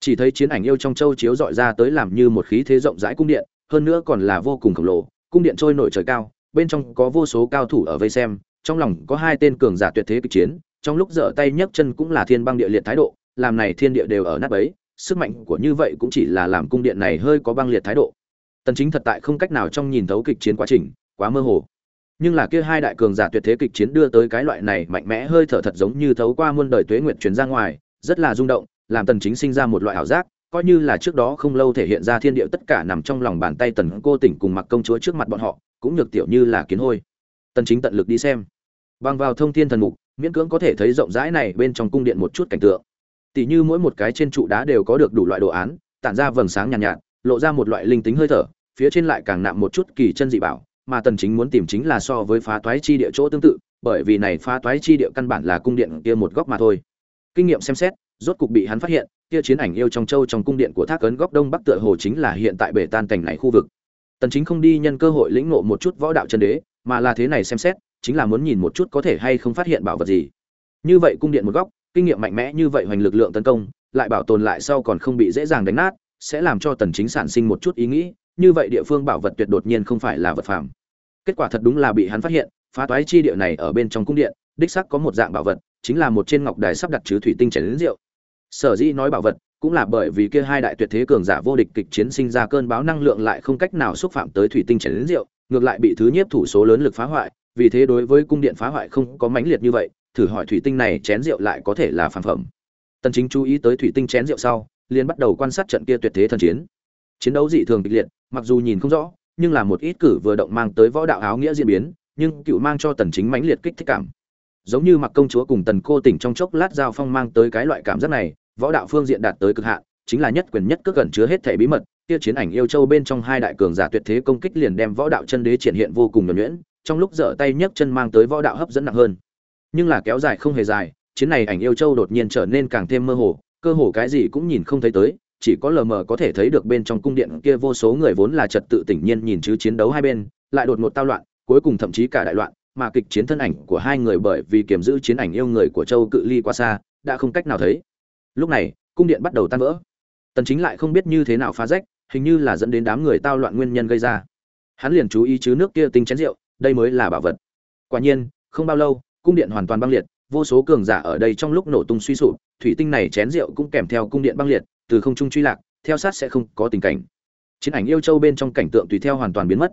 Chỉ thấy chiến ảnh yêu trong châu chiếu dọi ra tới làm như một khí thế rộng rãi cung điện, hơn nữa còn là vô cùng khổng lồ cung điện trôi nổi trời cao, bên trong có vô số cao thủ ở vây xem, trong lòng có hai tên cường giả tuyệt thế kịch chiến, trong lúc dở tay nhấc chân cũng là thiên băng địa liệt thái độ, làm này thiên địa đều ở nát bấy, sức mạnh của như vậy cũng chỉ là làm cung điện này hơi có băng liệt thái độ. Tần chính thật tại không cách nào trong nhìn thấu kịch chiến quá trình, quá mơ hồ. Nhưng là kia hai đại cường giả tuyệt thế kịch chiến đưa tới cái loại này mạnh mẽ hơi thở thật giống như thấu qua muôn đời tuế nguyệt truyền ra ngoài, rất là rung động, làm tần chính sinh ra một loại ảo giác coi như là trước đó không lâu thể hiện ra thiên địa tất cả nằm trong lòng bàn tay tần cô tỉnh cùng mặc công chúa trước mặt bọn họ cũng nhược tiểu như là kiến hôi. Tần chính tận lực đi xem. Bằng vào thông thiên thần mục miễn cưỡng có thể thấy rộng rãi này bên trong cung điện một chút cảnh tượng. Tỷ như mỗi một cái trên trụ đá đều có được đủ loại đồ án tản ra vầng sáng nhàn nhạt, nhạt lộ ra một loại linh tính hơi thở phía trên lại càng nạm một chút kỳ chân dị bảo mà tần chính muốn tìm chính là so với phá toái chi địa chỗ tương tự bởi vì này phá toái chi địa căn bản là cung điện kia một góc mà thôi. Kinh nghiệm xem xét rốt cục bị hắn phát hiện, kia chiến ảnh yêu trong châu trong cung điện của thác ấn góc đông bắc tựa hồ chính là hiện tại bể tan cảnh này khu vực. Tần chính không đi nhân cơ hội lĩnh ngộ một chút võ đạo chân đế, mà là thế này xem xét, chính là muốn nhìn một chút có thể hay không phát hiện bảo vật gì. Như vậy cung điện một góc, kinh nghiệm mạnh mẽ như vậy hoành lực lượng tấn công, lại bảo tồn lại sau còn không bị dễ dàng đánh nát, sẽ làm cho tần chính sản sinh một chút ý nghĩ, như vậy địa phương bảo vật tuyệt đột nhiên không phải là vật phàm. kết quả thật đúng là bị hắn phát hiện, phá toái chi địa này ở bên trong cung điện, đích xác có một dạng bảo vật, chính là một trên ngọc đài sắp đặt chứa thủy tinh chảy đến rượu sở dĩ nói bảo vật, cũng là bởi vì kia hai đại tuyệt thế cường giả vô địch kịch chiến sinh ra cơn báo năng lượng lại không cách nào xúc phạm tới thủy tinh chảy đến rượu, ngược lại bị thứ nhiếp thủ số lớn lực phá hoại, vì thế đối với cung điện phá hoại không có mãnh liệt như vậy, thử hỏi thủy tinh này chén rượu lại có thể là phản phẩm. Tần chính chú ý tới thủy tinh chén rượu sau, liền bắt đầu quan sát trận kia tuyệt thế thần chiến. Chiến đấu dị thường kịch liệt, mặc dù nhìn không rõ, nhưng là một ít cử vừa động mang tới võ đạo áo nghĩa diễn biến, nhưng cựu mang cho tần chính mãnh liệt kích thích cảm. Giống như mặc công chúa cùng tần cô tỉnh trong chốc lát giao phong mang tới cái loại cảm giác này võ đạo phương diện đạt tới cực hạn, chính là nhất quyền nhất cước gần chứa hết thể bí mật, kia chiến ảnh yêu châu bên trong hai đại cường giả tuyệt thế công kích liền đem võ đạo chân đế triển hiện vô cùng nhuần nhuyễn, trong lúc dở tay nhấc chân mang tới võ đạo hấp dẫn nặng hơn. Nhưng là kéo dài không hề dài, chiến này ảnh yêu châu đột nhiên trở nên càng thêm mơ hồ, cơ hồ cái gì cũng nhìn không thấy tới, chỉ có lờ mờ có thể thấy được bên trong cung điện kia vô số người vốn là trật tự tỉnh nhiên nhìn chứ chiến đấu hai bên, lại đột ngột tao loạn, cuối cùng thậm chí cả đại loạn, mà kịch chiến thân ảnh của hai người bởi vì kiềm giữ chiến ảnh yêu người của châu cự ly quá xa, đã không cách nào thấy lúc này, cung điện bắt đầu tan vỡ. Tần chính lại không biết như thế nào phá rách, hình như là dẫn đến đám người tao loạn nguyên nhân gây ra. Hắn liền chú ý chứ nước kia tinh chén rượu, đây mới là bảo vật. Quả nhiên, không bao lâu, cung điện hoàn toàn băng liệt, vô số cường giả ở đây trong lúc nổ tung suy sụp, thủy tinh này chén rượu cũng kèm theo cung điện băng liệt, từ không trung truy lạc, theo sát sẽ không có tình cảnh. Chiến ảnh yêu châu bên trong cảnh tượng tùy theo hoàn toàn biến mất.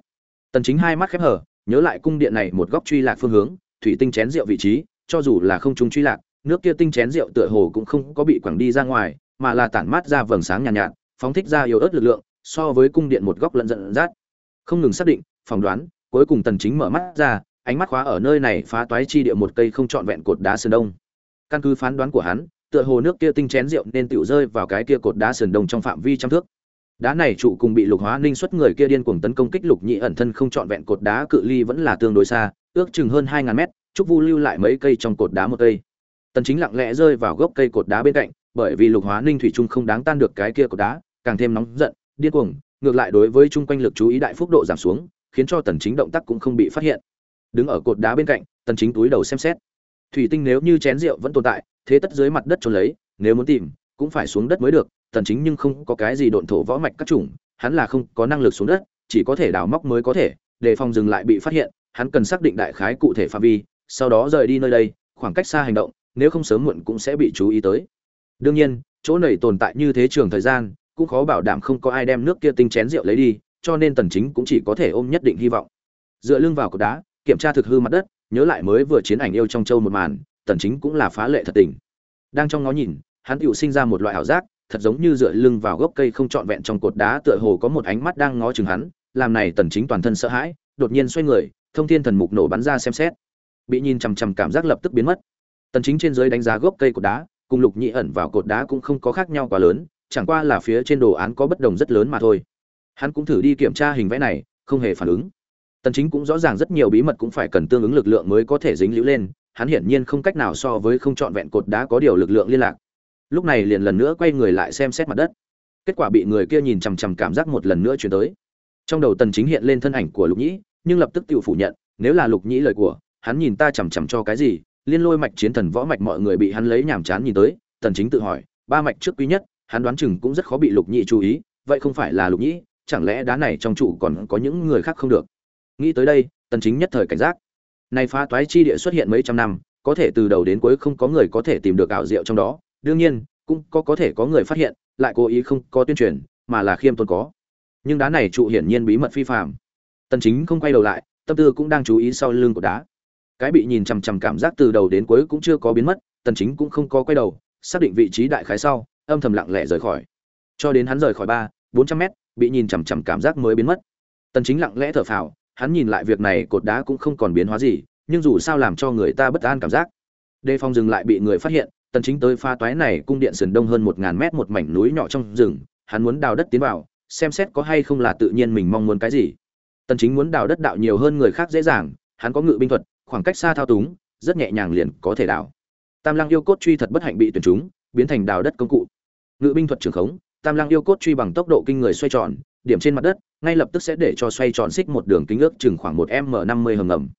Tần chính hai mắt khép hờ, nhớ lại cung điện này một góc truy lạc phương hướng, thủy tinh chén rượu vị trí, cho dù là không trung truy lạc nước kia tinh chén rượu tựa hồ cũng không có bị quẳng đi ra ngoài mà là tản mát ra vầng sáng nhàn nhạt, nhạt phóng thích ra yếu ớt lực lượng so với cung điện một góc lẫn dẫn rát, không ngừng xác định phỏng đoán cuối cùng tần chính mở mắt ra ánh mắt khóa ở nơi này phá toái chi địa một cây không trọn vẹn cột đá sườn đông. Căn cứ phán đoán của hắn tựa hồ nước kia tinh chén rượu nên tiểu rơi vào cái kia cột đá sườn đông trong phạm vi trăm thước. Đá này trụ cùng bị lục hóa ninh xuất người kia điên cuồng tấn công kích lục nhị ẩn thân không trọn vẹn cột đá cự ly vẫn là tương đối xa ước chừng hơn hai ngàn mét trúc vu lưu lại mấy cây trong cột đá một cây tần chính lặng lẽ rơi vào gốc cây cột đá bên cạnh, bởi vì lục hóa ninh thủy trung không đáng tan được cái kia cột đá, càng thêm nóng giận, điên cuồng, ngược lại đối với chung quanh lực chú ý đại phúc độ giảm xuống, khiến cho tần chính động tác cũng không bị phát hiện. Đứng ở cột đá bên cạnh, tần chính túi đầu xem xét. Thủy tinh nếu như chén rượu vẫn tồn tại, thế tất dưới mặt đất trốn lấy, nếu muốn tìm, cũng phải xuống đất mới được, tần chính nhưng không có cái gì độn thổ võ mạch các chủng, hắn là không có năng lực xuống đất, chỉ có thể đào móc mới có thể để phòng dừng lại bị phát hiện, hắn cần xác định đại khái cụ thể phạm vi, sau đó rời đi nơi đây, khoảng cách xa hành động nếu không sớm muộn cũng sẽ bị chú ý tới. Đương nhiên, chỗ này tồn tại như thế trường thời gian, cũng khó bảo đảm không có ai đem nước kia tinh chén rượu lấy đi, cho nên tần chính cũng chỉ có thể ôm nhất định hy vọng. Dựa lưng vào cột đá, kiểm tra thực hư mặt đất, nhớ lại mới vừa chiến ảnh yêu trong châu một màn, tần chính cũng là phá lệ thật tình. Đang trong ngó nhìn, hắn tự sinh ra một loại ảo giác, thật giống như dựa lưng vào gốc cây không trọn vẹn trong cột đá tựa hồ có một ánh mắt đang ngó chừng hắn, làm này tần chính toàn thân sợ hãi, đột nhiên xoay người, thông thiên thần mục nổ bắn ra xem xét. Bị nhìn chằm chằm cảm giác lập tức biến mất tần chính trên dưới đánh giá gốc cây cột đá, cùng lục nhị ẩn vào cột đá cũng không có khác nhau quá lớn, chẳng qua là phía trên đồ án có bất đồng rất lớn mà thôi. Hắn cũng thử đi kiểm tra hình vẽ này, không hề phản ứng. Tần chính cũng rõ ràng rất nhiều bí mật cũng phải cần tương ứng lực lượng mới có thể dính liễu lên, hắn hiển nhiên không cách nào so với không chọn vẹn cột đá có điều lực lượng liên lạc. Lúc này liền lần nữa quay người lại xem xét mặt đất. Kết quả bị người kia nhìn chằm chằm cảm giác một lần nữa chuyển tới. Trong đầu tần chính hiện lên thân ảnh của lục nhĩ nhưng lập tức tự phủ nhận, nếu là lục nhĩ lời của, hắn nhìn ta chằm chằm cho cái gì liên lôi mạch chiến thần võ mạch mọi người bị hắn lấy nhảm chán nhìn tới tần chính tự hỏi ba mạch trước quý nhất hắn đoán chừng cũng rất khó bị lục nhị chú ý vậy không phải là lục nhị, chẳng lẽ đá này trong trụ còn có những người khác không được? Nghĩ tới đây tần chính nhất thời cảnh giác. Này phá toái chi địa xuất hiện mấy trăm năm có thể từ đầu đến cuối không có người có thể tìm được ảo diệu trong đó đương nhiên cũng có có thể có người phát hiện lại cố ý không có tuyên truyền mà là khiêm tốn có. Nhưng đá này trụ hiển nhiên bí mật phi phàm. Tần chính không quay đầu lại tâm tư cũng đang chú ý sau lưng của đá cái bị nhìn chằm chằm cảm giác từ đầu đến cuối cũng chưa có biến mất, tần chính cũng không có quay đầu, xác định vị trí đại khái sau, âm thầm lặng lẽ rời khỏi. Cho đến hắn rời khỏi ba 400 mét, bị nhìn chằm chằm cảm giác mới biến mất. Tần chính lặng lẽ thở phào, hắn nhìn lại việc này cột đá cũng không còn biến hóa gì, nhưng dù sao làm cho người ta bất an cảm giác. Đề phòng dừng lại bị người phát hiện, tần chính tới pha toái này cung điện sườn đông hơn một ngàn mét một mảnh núi nhỏ trong rừng, hắn muốn đào đất tiến vào, xem xét có hay không là tự nhiên mình mong muốn cái gì. Tần chính muốn đào đất đạo nhiều hơn người khác dễ dàng, hắn có ngự binh thuật khoảng cách xa thao túng, rất nhẹ nhàng liền có thể đảo. tam lăng yêu cốt truy thật bất hạnh bị tuyển chúng, biến thành đào đất công cụ. Ngự binh thuật trường khống, tam lăng yêu cốt truy bằng tốc độ kinh người xoay tròn, điểm trên mặt đất, ngay lập tức sẽ để cho xoay tròn xích một đường kính ước chừng khoảng một m năm mươi hầm ngầm.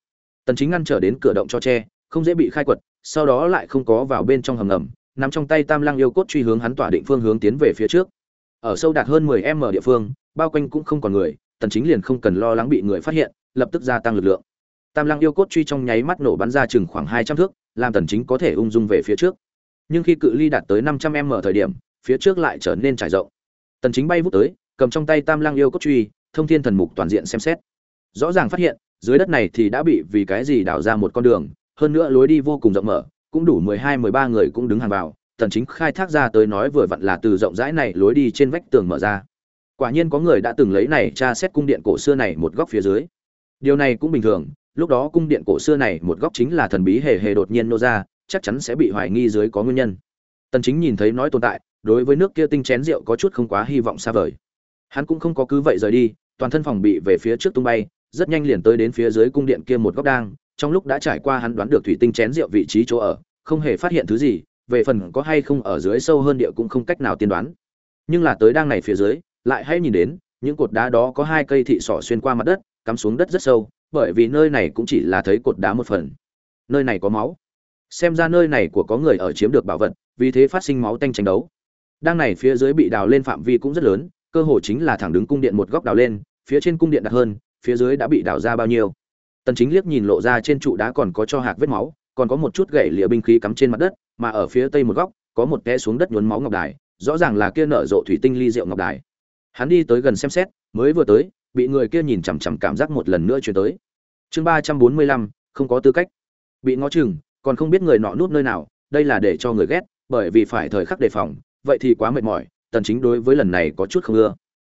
Tần chính ngăn trở đến cửa động cho tre không dễ bị khai quật, sau đó lại không có vào bên trong hầm ngầm, nằm trong tay tam lăng yêu cốt truy hướng hắn tỏa định phương hướng tiến về phía trước. Ở sâu đạt hơn 10 m địa phương, bao quanh cũng không còn người, tần chính liền không cần lo lắng bị người phát hiện, lập tức gia tăng lực lượng tam lăng yêu cốt truy trong nháy mắt nổ bắn ra chừng khoảng 200 thước, làm tần chính có thể ung dung về phía trước. Nhưng khi cự ly đạt tới 500 m thời điểm, phía trước lại trở nên trải rộng. Tần chính bay vút tới, cầm trong tay tam lăng yêu cốt truy, thông thiên thần mục toàn diện xem xét. Rõ ràng phát hiện, dưới đất này thì đã bị vì cái gì đào ra một con đường, hơn nữa lối đi vô cùng rộng mở, cũng đủ mười hai, mười ba người cũng đứng hàng vào, tần chính khai thác ra tới nói vừa vặn là từ rộng rãi này lối đi trên vách tường mở ra. Quả nhiên có người đã từng lấy này tra xét cung điện cổ xưa này một góc phía dưới. Điều này cũng bình thường lúc đó cung điện cổ xưa này một góc chính là thần bí hề hề đột nhiên nô ra, chắc chắn sẽ bị hoài nghi dưới có nguyên nhân. Tần chính nhìn thấy nói tồn tại, đối với nước kia tinh chén rượu có chút không quá hy vọng xa vời. Hắn cũng không có cứ vậy rời đi, toàn thân phòng bị về phía trước tung bay, rất nhanh liền tới đến phía dưới cung điện kia một góc đang, trong lúc đã trải qua hắn đoán được thủy tinh chén rượu vị trí chỗ ở, không hề phát hiện thứ gì, về phần có hay không ở dưới sâu hơn địa cũng không cách nào tiên đoán. Nhưng là tới đang này phía dưới, lại hãy nhìn đến, những cột đá đó có hai cây thị sỏ xuyên qua mặt đất, cắm xuống đất rất sâu bởi vì nơi này cũng chỉ là thấy cột đá một phần. Nơi này có máu. Xem ra nơi này của có người ở chiếm được bảo vật, vì thế phát sinh máu tanh tranh đấu. Đang này phía dưới bị đào lên phạm vi cũng rất lớn, cơ hồ chính là thẳng đứng cung điện một góc đào lên, phía trên cung điện đặt hơn, phía dưới đã bị đào ra bao nhiêu. Tần chính liếc nhìn lộ ra trên trụ đá còn có cho hạt vết máu, còn có một chút gậy lịa binh khí cắm trên mặt đất, mà ở phía tây một góc, có một té xuống đất nhuốm máu ngọc đài, rõ ràng là kia nở rộ thủy tinh ly rượu ngọc đài. Hắn đi tới gần xem xét, mới vừa tới bị người kia nhìn chằm chằm cảm giác một lần nữa chuyển tới. Chương ba trăm bốn mươi lăm, không có tư cách. Bị ngó chừng, còn không biết người nọ núp nơi nào, đây là để cho người ghét, bởi vì phải thời khắc đề phòng, vậy thì quá mệt mỏi, tần chính đối với lần này có chút không ưa.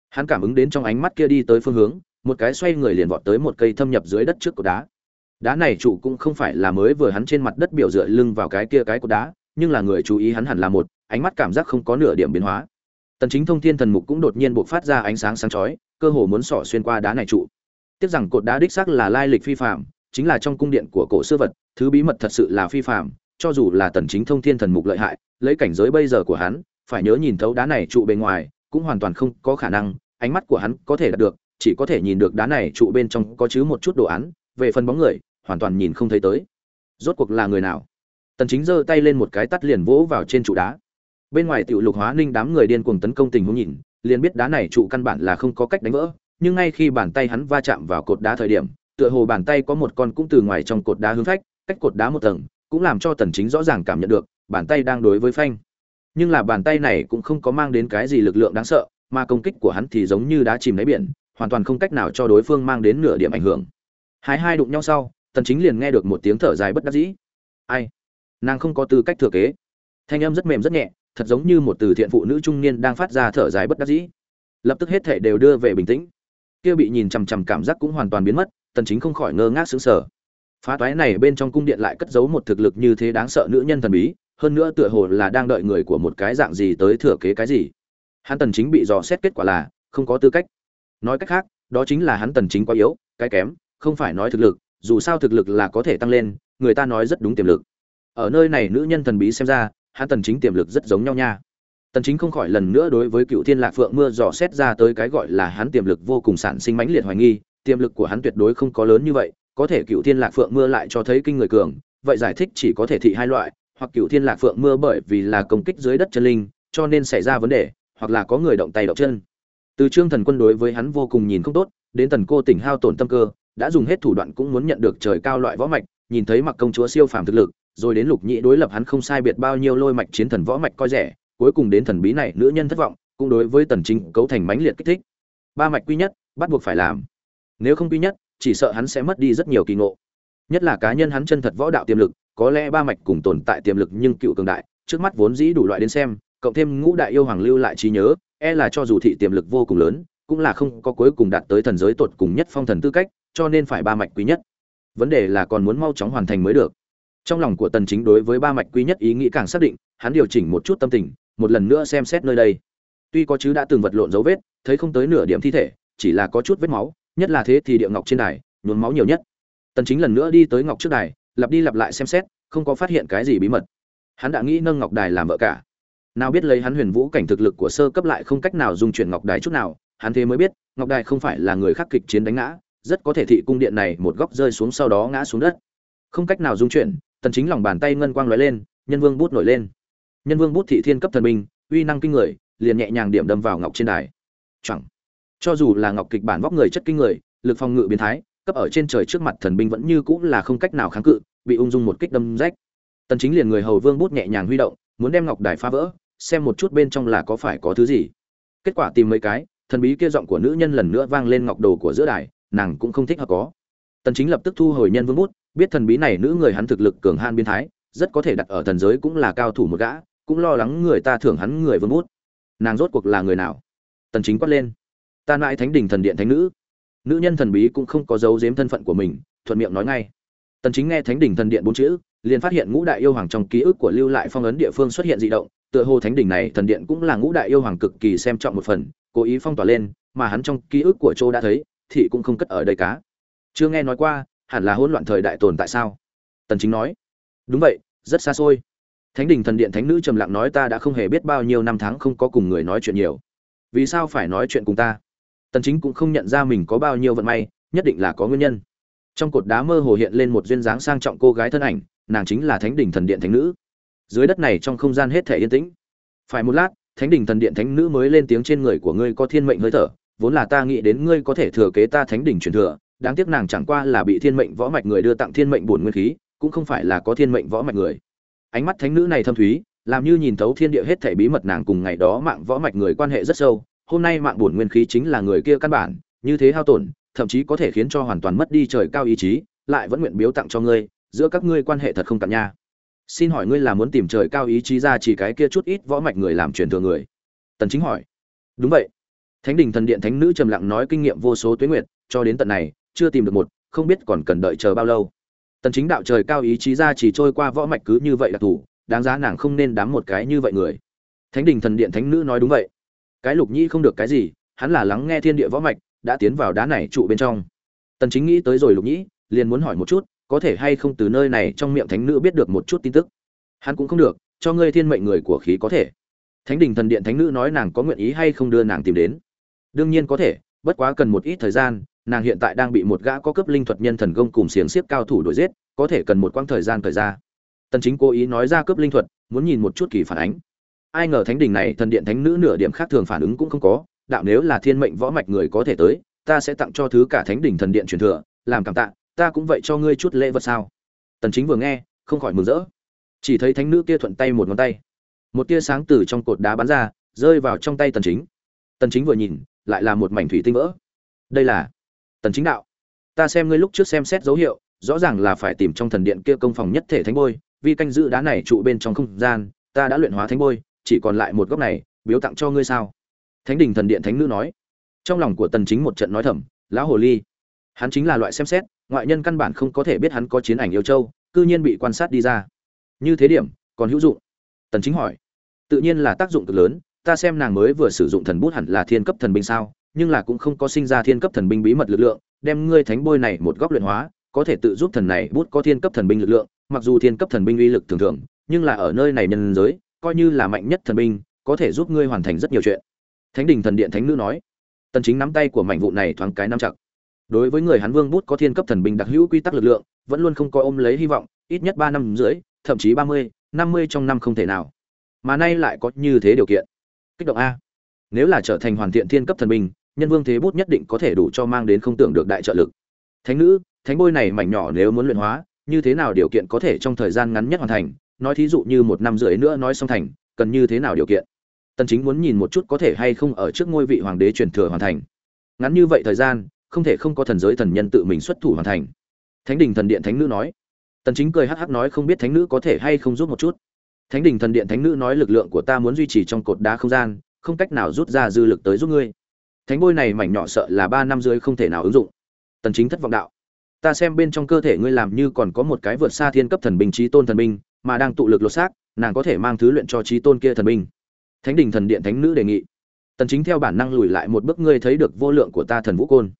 Hắn cảm ứng đến trong ánh mắt kia đi tới phương hướng, một cái xoay người liền vọt tới một cây thâm nhập dưới đất trước cột đá. Đá này trụ cũng không phải là mới vừa hắn trên mặt đất biểu dựa lưng vào cái kia cái cột đá, nhưng là người chú ý hắn hẳn là một, ánh mắt cảm giác không có nửa điểm biến hóa. Tần chính thông thiên thần mục cũng đột nhiên bộc phát ra ánh sáng sáng chói cơ hồ muốn xỏ xuyên qua đá này trụ. Tiếc rằng cột đá đích xác là lai lịch phi phạm chính là trong cung điện của cổ xưa vật, thứ bí mật thật sự là phi phạm cho dù là tần chính thông thiên thần mục lợi hại, lấy cảnh giới bây giờ của hắn, phải nhớ nhìn thấu đá này trụ bên ngoài, cũng hoàn toàn không có khả năng, ánh mắt của hắn có thể đạt được, chỉ có thể nhìn được đá này trụ bên trong có chứa một chút đồ án, về phần bóng người, hoàn toàn nhìn không thấy tới. Rốt cuộc là người nào? Tần chính giơ tay lên một cái tắt liền vỗ vào trên trụ đá. Bên ngoài tiểu lục hóa ninh đám người điên cuồng tấn công tình huống nhìn liền biết đá này trụ căn bản là không có cách đánh vỡ, nhưng ngay khi bàn tay hắn va chạm vào cột đá thời điểm, tựa hồ bàn tay có một con cũng từ ngoài trong cột đá hướng phách, cách cột đá một tầng, cũng làm cho tần chính rõ ràng cảm nhận được, bàn tay đang đối với phanh. Nhưng là bàn tay này cũng không có mang đến cái gì lực lượng đáng sợ, mà công kích của hắn thì giống như đá chìm đáy biển, hoàn toàn không cách nào cho đối phương mang đến nửa điểm ảnh hưởng. Hai hai đụng nhau sau, tần chính liền nghe được một tiếng thở dài bất đắc dĩ. Ai? Nàng không có tư cách thừa kế. Thanh âm rất mềm rất nhẹ thật giống như một từ thiện phụ nữ trung niên đang phát ra thở dài bất đắc dĩ. Lập tức hết thể đều đưa về bình tĩnh. Kia bị nhìn chằm chằm cảm giác cũng hoàn toàn biến mất, tần chính không khỏi ngơ ngác sững sờ. Phá toái này bên trong cung điện lại cất giấu một thực lực như thế đáng sợ nữ nhân thần bí, hơn nữa tựa hồ là đang đợi người của một cái dạng gì tới thừa kế cái gì. Hắn tần chính bị dò xét kết quả là không có tư cách. Nói cách khác, đó chính là hắn tần chính quá yếu, cái kém, không phải nói thực lực, dù sao thực lực là có thể tăng lên, người ta nói rất đúng tiềm lực. Ở nơi này nữ nhân thần bí xem ra hắn tần chính tiềm lực rất giống nhau nha. Tần chính không khỏi lần nữa đối với cựu thiên lạc phượng mưa dò xét ra tới cái gọi là hắn tiềm lực vô cùng sản sinh mãnh liệt hoài nghi, tiềm lực của hắn tuyệt đối không có lớn như vậy, có thể cựu thiên lạc phượng mưa lại cho thấy kinh người cường, vậy giải thích chỉ có thể thị hai loại, hoặc cựu thiên lạc phượng mưa bởi vì là công kích dưới đất chân linh, cho nên xảy ra vấn đề, hoặc là có người động tay động chân. Từ trương thần quân đối với hắn vô cùng nhìn không tốt, đến tần cô tỉnh hao tổn tâm cơ, đã dùng hết thủ đoạn cũng muốn nhận được trời cao loại võ mạch, nhìn thấy mặc công chúa siêu phàm thực lực rồi đến lục nhị đối lập hắn không sai biệt bao nhiêu lôi mạch chiến thần võ mạch coi rẻ, cuối cùng đến thần bí này nữ nhân thất vọng, cũng đối với tần chính cấu thành mãnh liệt kích thích. Ba mạch quy nhất, bắt buộc phải làm. Nếu không quy nhất, chỉ sợ hắn sẽ mất đi rất nhiều kỳ ngộ. Nhất là cá nhân hắn chân thật võ đạo tiềm lực, có lẽ ba mạch cùng tồn tại tiềm lực nhưng cựu cường đại, trước mắt vốn dĩ đủ loại đến xem, cộng thêm ngũ đại yêu hoàng lưu lại trí nhớ e là cho dù thị tiềm lực vô cùng lớn, cũng là không có cuối cùng đạt tới thần giới tột cùng nhất phong thần tư cách, cho nên phải ba mạch quý nhất. Vấn đề là còn muốn mau chóng hoàn thành mới được trong lòng của tần chính đối với ba mạch quý nhất ý nghĩ càng xác định, hắn điều chỉnh một chút tâm tình, một lần nữa xem xét nơi đây. Tuy có chứ đã từng vật lộn dấu vết, thấy không tới nửa điểm thi thể, chỉ là có chút vết máu, nhất là thế thì địa ngọc trên đài, nhuốm máu nhiều nhất. Tần chính lần nữa đi tới ngọc trước đài, lặp đi lặp lại xem xét, không có phát hiện cái gì bí mật. Hắn đã nghĩ nâng ngọc đài làm vợ cả. Nào biết lấy hắn huyền vũ cảnh thực lực của sơ cấp lại không cách nào dung chuyển ngọc đài chút nào, hắn thế mới biết, ngọc đài không phải là người khác kịch chiến đánh ngã, rất có thể thị cung điện này một góc rơi xuống sau đó ngã xuống đất. Không cách nào dung chuyển tần chính lòng bàn tay ngân quang lóe lên, nhân vương bút nổi lên. Nhân vương bút thị thiên cấp thần binh, uy năng kinh người, liền nhẹ nhàng điểm đâm vào ngọc trên đài. Chẳng cho dù là ngọc kịch bản vóc người chất kinh người, lực phòng ngự biến thái, cấp ở trên trời trước mặt thần binh vẫn như cũng là không cách nào kháng cự, bị ung dung một kích đâm rách. Tần chính liền người hầu vương bút nhẹ nhàng huy động, muốn đem ngọc đài phá vỡ, xem một chút bên trong là có phải có thứ gì. Kết quả tìm mấy cái, thần bí kia giọng của nữ nhân lần nữa vang lên ngọc đồ của giữa đài, nàng cũng không thích hợp có. Tần chính lập tức thu hồi nhân vương bút biết thần bí này nữ người hắn thực lực cường han biến thái, rất có thể đặt ở thần giới cũng là cao thủ một gã, cũng lo lắng người ta thưởng hắn người vương bút. Nàng rốt cuộc là người nào? Tần chính quát lên. Ta lại thánh đình thần điện thánh nữ. Nữ nhân thần bí cũng không có giấu giếm thân phận của mình, thuận miệng nói ngay. Tần chính nghe thánh đình thần điện bốn chữ, liền phát hiện ngũ đại yêu hoàng trong ký ức của lưu lại phong ấn địa phương xuất hiện dị động, tựa hồ thánh đỉnh này thần điện cũng là ngũ đại yêu hoàng cực kỳ xem trọng một phần, cố ý phong tỏa lên, mà hắn trong ký ức của châu đã thấy, thì cũng không cất ở đây cá chưa nghe nói qua hẳn là hỗn loạn thời đại tồn tại sao? Tần chính nói. Đúng vậy, rất xa xôi. Thánh đình thần điện thánh nữ trầm lặng nói ta đã không hề biết bao nhiêu năm tháng không có cùng người nói chuyện nhiều. Vì sao phải nói chuyện cùng ta? Tần chính cũng không nhận ra mình có bao nhiêu vận may, nhất định là có nguyên nhân. Trong cột đá mơ hồ hiện lên một duyên dáng sang trọng cô gái thân ảnh, nàng chính là thánh đình thần điện thánh nữ. Dưới đất này trong không gian hết thể yên tĩnh. Phải một lát, thánh đình thần điện thánh nữ mới lên tiếng trên người của ngươi có thiên mệnh hơi thở, vốn là ta nghĩ đến ngươi có thể thừa kế ta thánh đình truyền thừa đáng tiếc nàng chẳng qua là bị thiên mệnh võ mạch người đưa tặng thiên mệnh bổn nguyên khí, cũng không phải là có thiên mệnh võ mạch người. Ánh mắt thánh nữ này thâm thúy, làm như nhìn thấu thiên địa hết thảy bí mật nàng cùng ngày đó mạng võ mạch người quan hệ rất sâu, hôm nay mạng bổn nguyên khí chính là người kia căn bản, như thế hao tổn, thậm chí có thể khiến cho hoàn toàn mất đi trời cao ý chí, lại vẫn nguyện biếu tặng cho ngươi, giữa các ngươi quan hệ thật không cạn nha. Xin hỏi ngươi là muốn tìm trời cao ý chí ra chỉ cái kia chút ít võ mạch người làm truyền thừa người? Tần chính hỏi. Đúng vậy. Thánh đình thần điện thánh nữ trầm lặng nói kinh nghiệm vô số tuế nguyệt, cho đến tận này chưa tìm được một, không biết còn cần đợi chờ bao lâu. Tần chính đạo trời cao ý chí ra chỉ trôi qua võ mạch cứ như vậy là thủ, đáng giá nàng không nên đám một cái như vậy người. Thánh đình thần điện thánh nữ nói đúng vậy. Cái lục nhĩ không được cái gì, hắn là lắng nghe thiên địa võ mạch, đã tiến vào đá này trụ bên trong. Tần chính nghĩ tới rồi lục nhĩ, liền muốn hỏi một chút, có thể hay không từ nơi này trong miệng thánh nữ biết được một chút tin tức. Hắn cũng không được, cho ngươi thiên mệnh người của khí có thể. Thánh đình thần điện thánh nữ nói nàng có nguyện ý hay không đưa nàng tìm đến. Đương nhiên có thể, bất quá cần một ít thời gian nàng hiện tại đang bị một gã có cấp linh thuật nhân thần công cùng xiềng xiếp cao thủ đuổi giết, có thể cần một quãng thời gian thời ra. Tần chính cố ý nói ra cấp linh thuật, muốn nhìn một chút kỳ phản ánh. Ai ngờ thánh đình này thần điện thánh nữ nửa điểm khác thường phản ứng cũng không có, đạo nếu là thiên mệnh võ mạch người có thể tới, ta sẽ tặng cho thứ cả thánh đình thần điện truyền thừa, làm cảm tạ, ta cũng vậy cho ngươi chút lễ vật sao? Tần chính vừa nghe, không khỏi mừng rỡ. Chỉ thấy thánh nữ kia thuận tay một ngón tay. Một tia sáng từ trong cột đá bắn ra, rơi vào trong tay tần chính. Tần chính vừa nhìn, lại là một mảnh thủy tinh vỡ. Đây là tần chính đạo. Ta xem ngươi lúc trước xem xét dấu hiệu, rõ ràng là phải tìm trong thần điện kia công phòng nhất thể thánh bôi, vì canh giữ đá này trụ bên trong không gian, ta đã luyện hóa thánh bôi, chỉ còn lại một góc này, biếu tặng cho ngươi sao? Thánh đình thần điện thánh nữ nói. Trong lòng của tần chính một trận nói thầm, lão hồ ly. Hắn chính là loại xem xét, ngoại nhân căn bản không có thể biết hắn có chiến ảnh yêu châu, cư nhiên bị quan sát đi ra. Như thế điểm, còn hữu dụng? Tần chính hỏi. Tự nhiên là tác dụng cực lớn, ta xem nàng mới vừa sử dụng thần bút hẳn là thiên cấp thần binh sao? Nhưng là cũng không có sinh ra thiên cấp thần binh bí mật lực lượng, đem ngươi thánh bôi này một góc luyện hóa, có thể tự giúp thần này bút có thiên cấp thần binh lực lượng, mặc dù thiên cấp thần binh uy lực thường thường, nhưng là ở nơi này nhân giới, coi như là mạnh nhất thần binh, có thể giúp ngươi hoàn thành rất nhiều chuyện. Thánh đình thần điện thánh nữ nói. Tần chính nắm tay của mảnh vụ này thoáng cái nắm chặt. Đối với người hán vương bút có thiên cấp thần binh đặc hữu quy tắc lực lượng, vẫn luôn không có ôm lấy hy vọng, ít nhất ba năm dưới thậm chí ba mươi, năm mươi trong năm không thể nào. Mà nay lại có như thế điều kiện. Kích động a. Nếu là trở thành hoàn thiện thiên cấp thần binh nhân vương thế bút nhất định có thể đủ cho mang đến không tưởng được đại trợ lực. Thánh nữ, thánh bôi này mảnh nhỏ nếu muốn luyện hóa, như thế nào điều kiện có thể trong thời gian ngắn nhất hoàn thành? Nói thí dụ như một năm rưỡi nữa nói xong thành, cần như thế nào điều kiện? Tần chính muốn nhìn một chút có thể hay không ở trước ngôi vị hoàng đế truyền thừa hoàn thành. Ngắn như vậy thời gian, không thể không có thần giới thần nhân tự mình xuất thủ hoàn thành. Thánh đình thần điện thánh nữ nói. Tần chính cười hắc hắc nói không biết thánh nữ có thể hay không giúp một chút. Thánh đình thần điện thánh nữ nói lực lượng của ta muốn duy trì trong cột đá không gian, không cách nào rút ra dư lực tới giúp ngươi thánh bôi này mảnh nhỏ sợ là ba năm dưới không thể nào ứng dụng. Tần chính thất vọng đạo. Ta xem bên trong cơ thể ngươi làm như còn có một cái vượt xa thiên cấp thần binh trí tôn thần binh, mà đang tụ lực lột xác, nàng có thể mang thứ luyện cho trí tôn kia thần binh. Thánh đình thần điện thánh nữ đề nghị. Tần chính theo bản năng lùi lại một bước, ngươi thấy được vô lượng của ta thần vũ côn.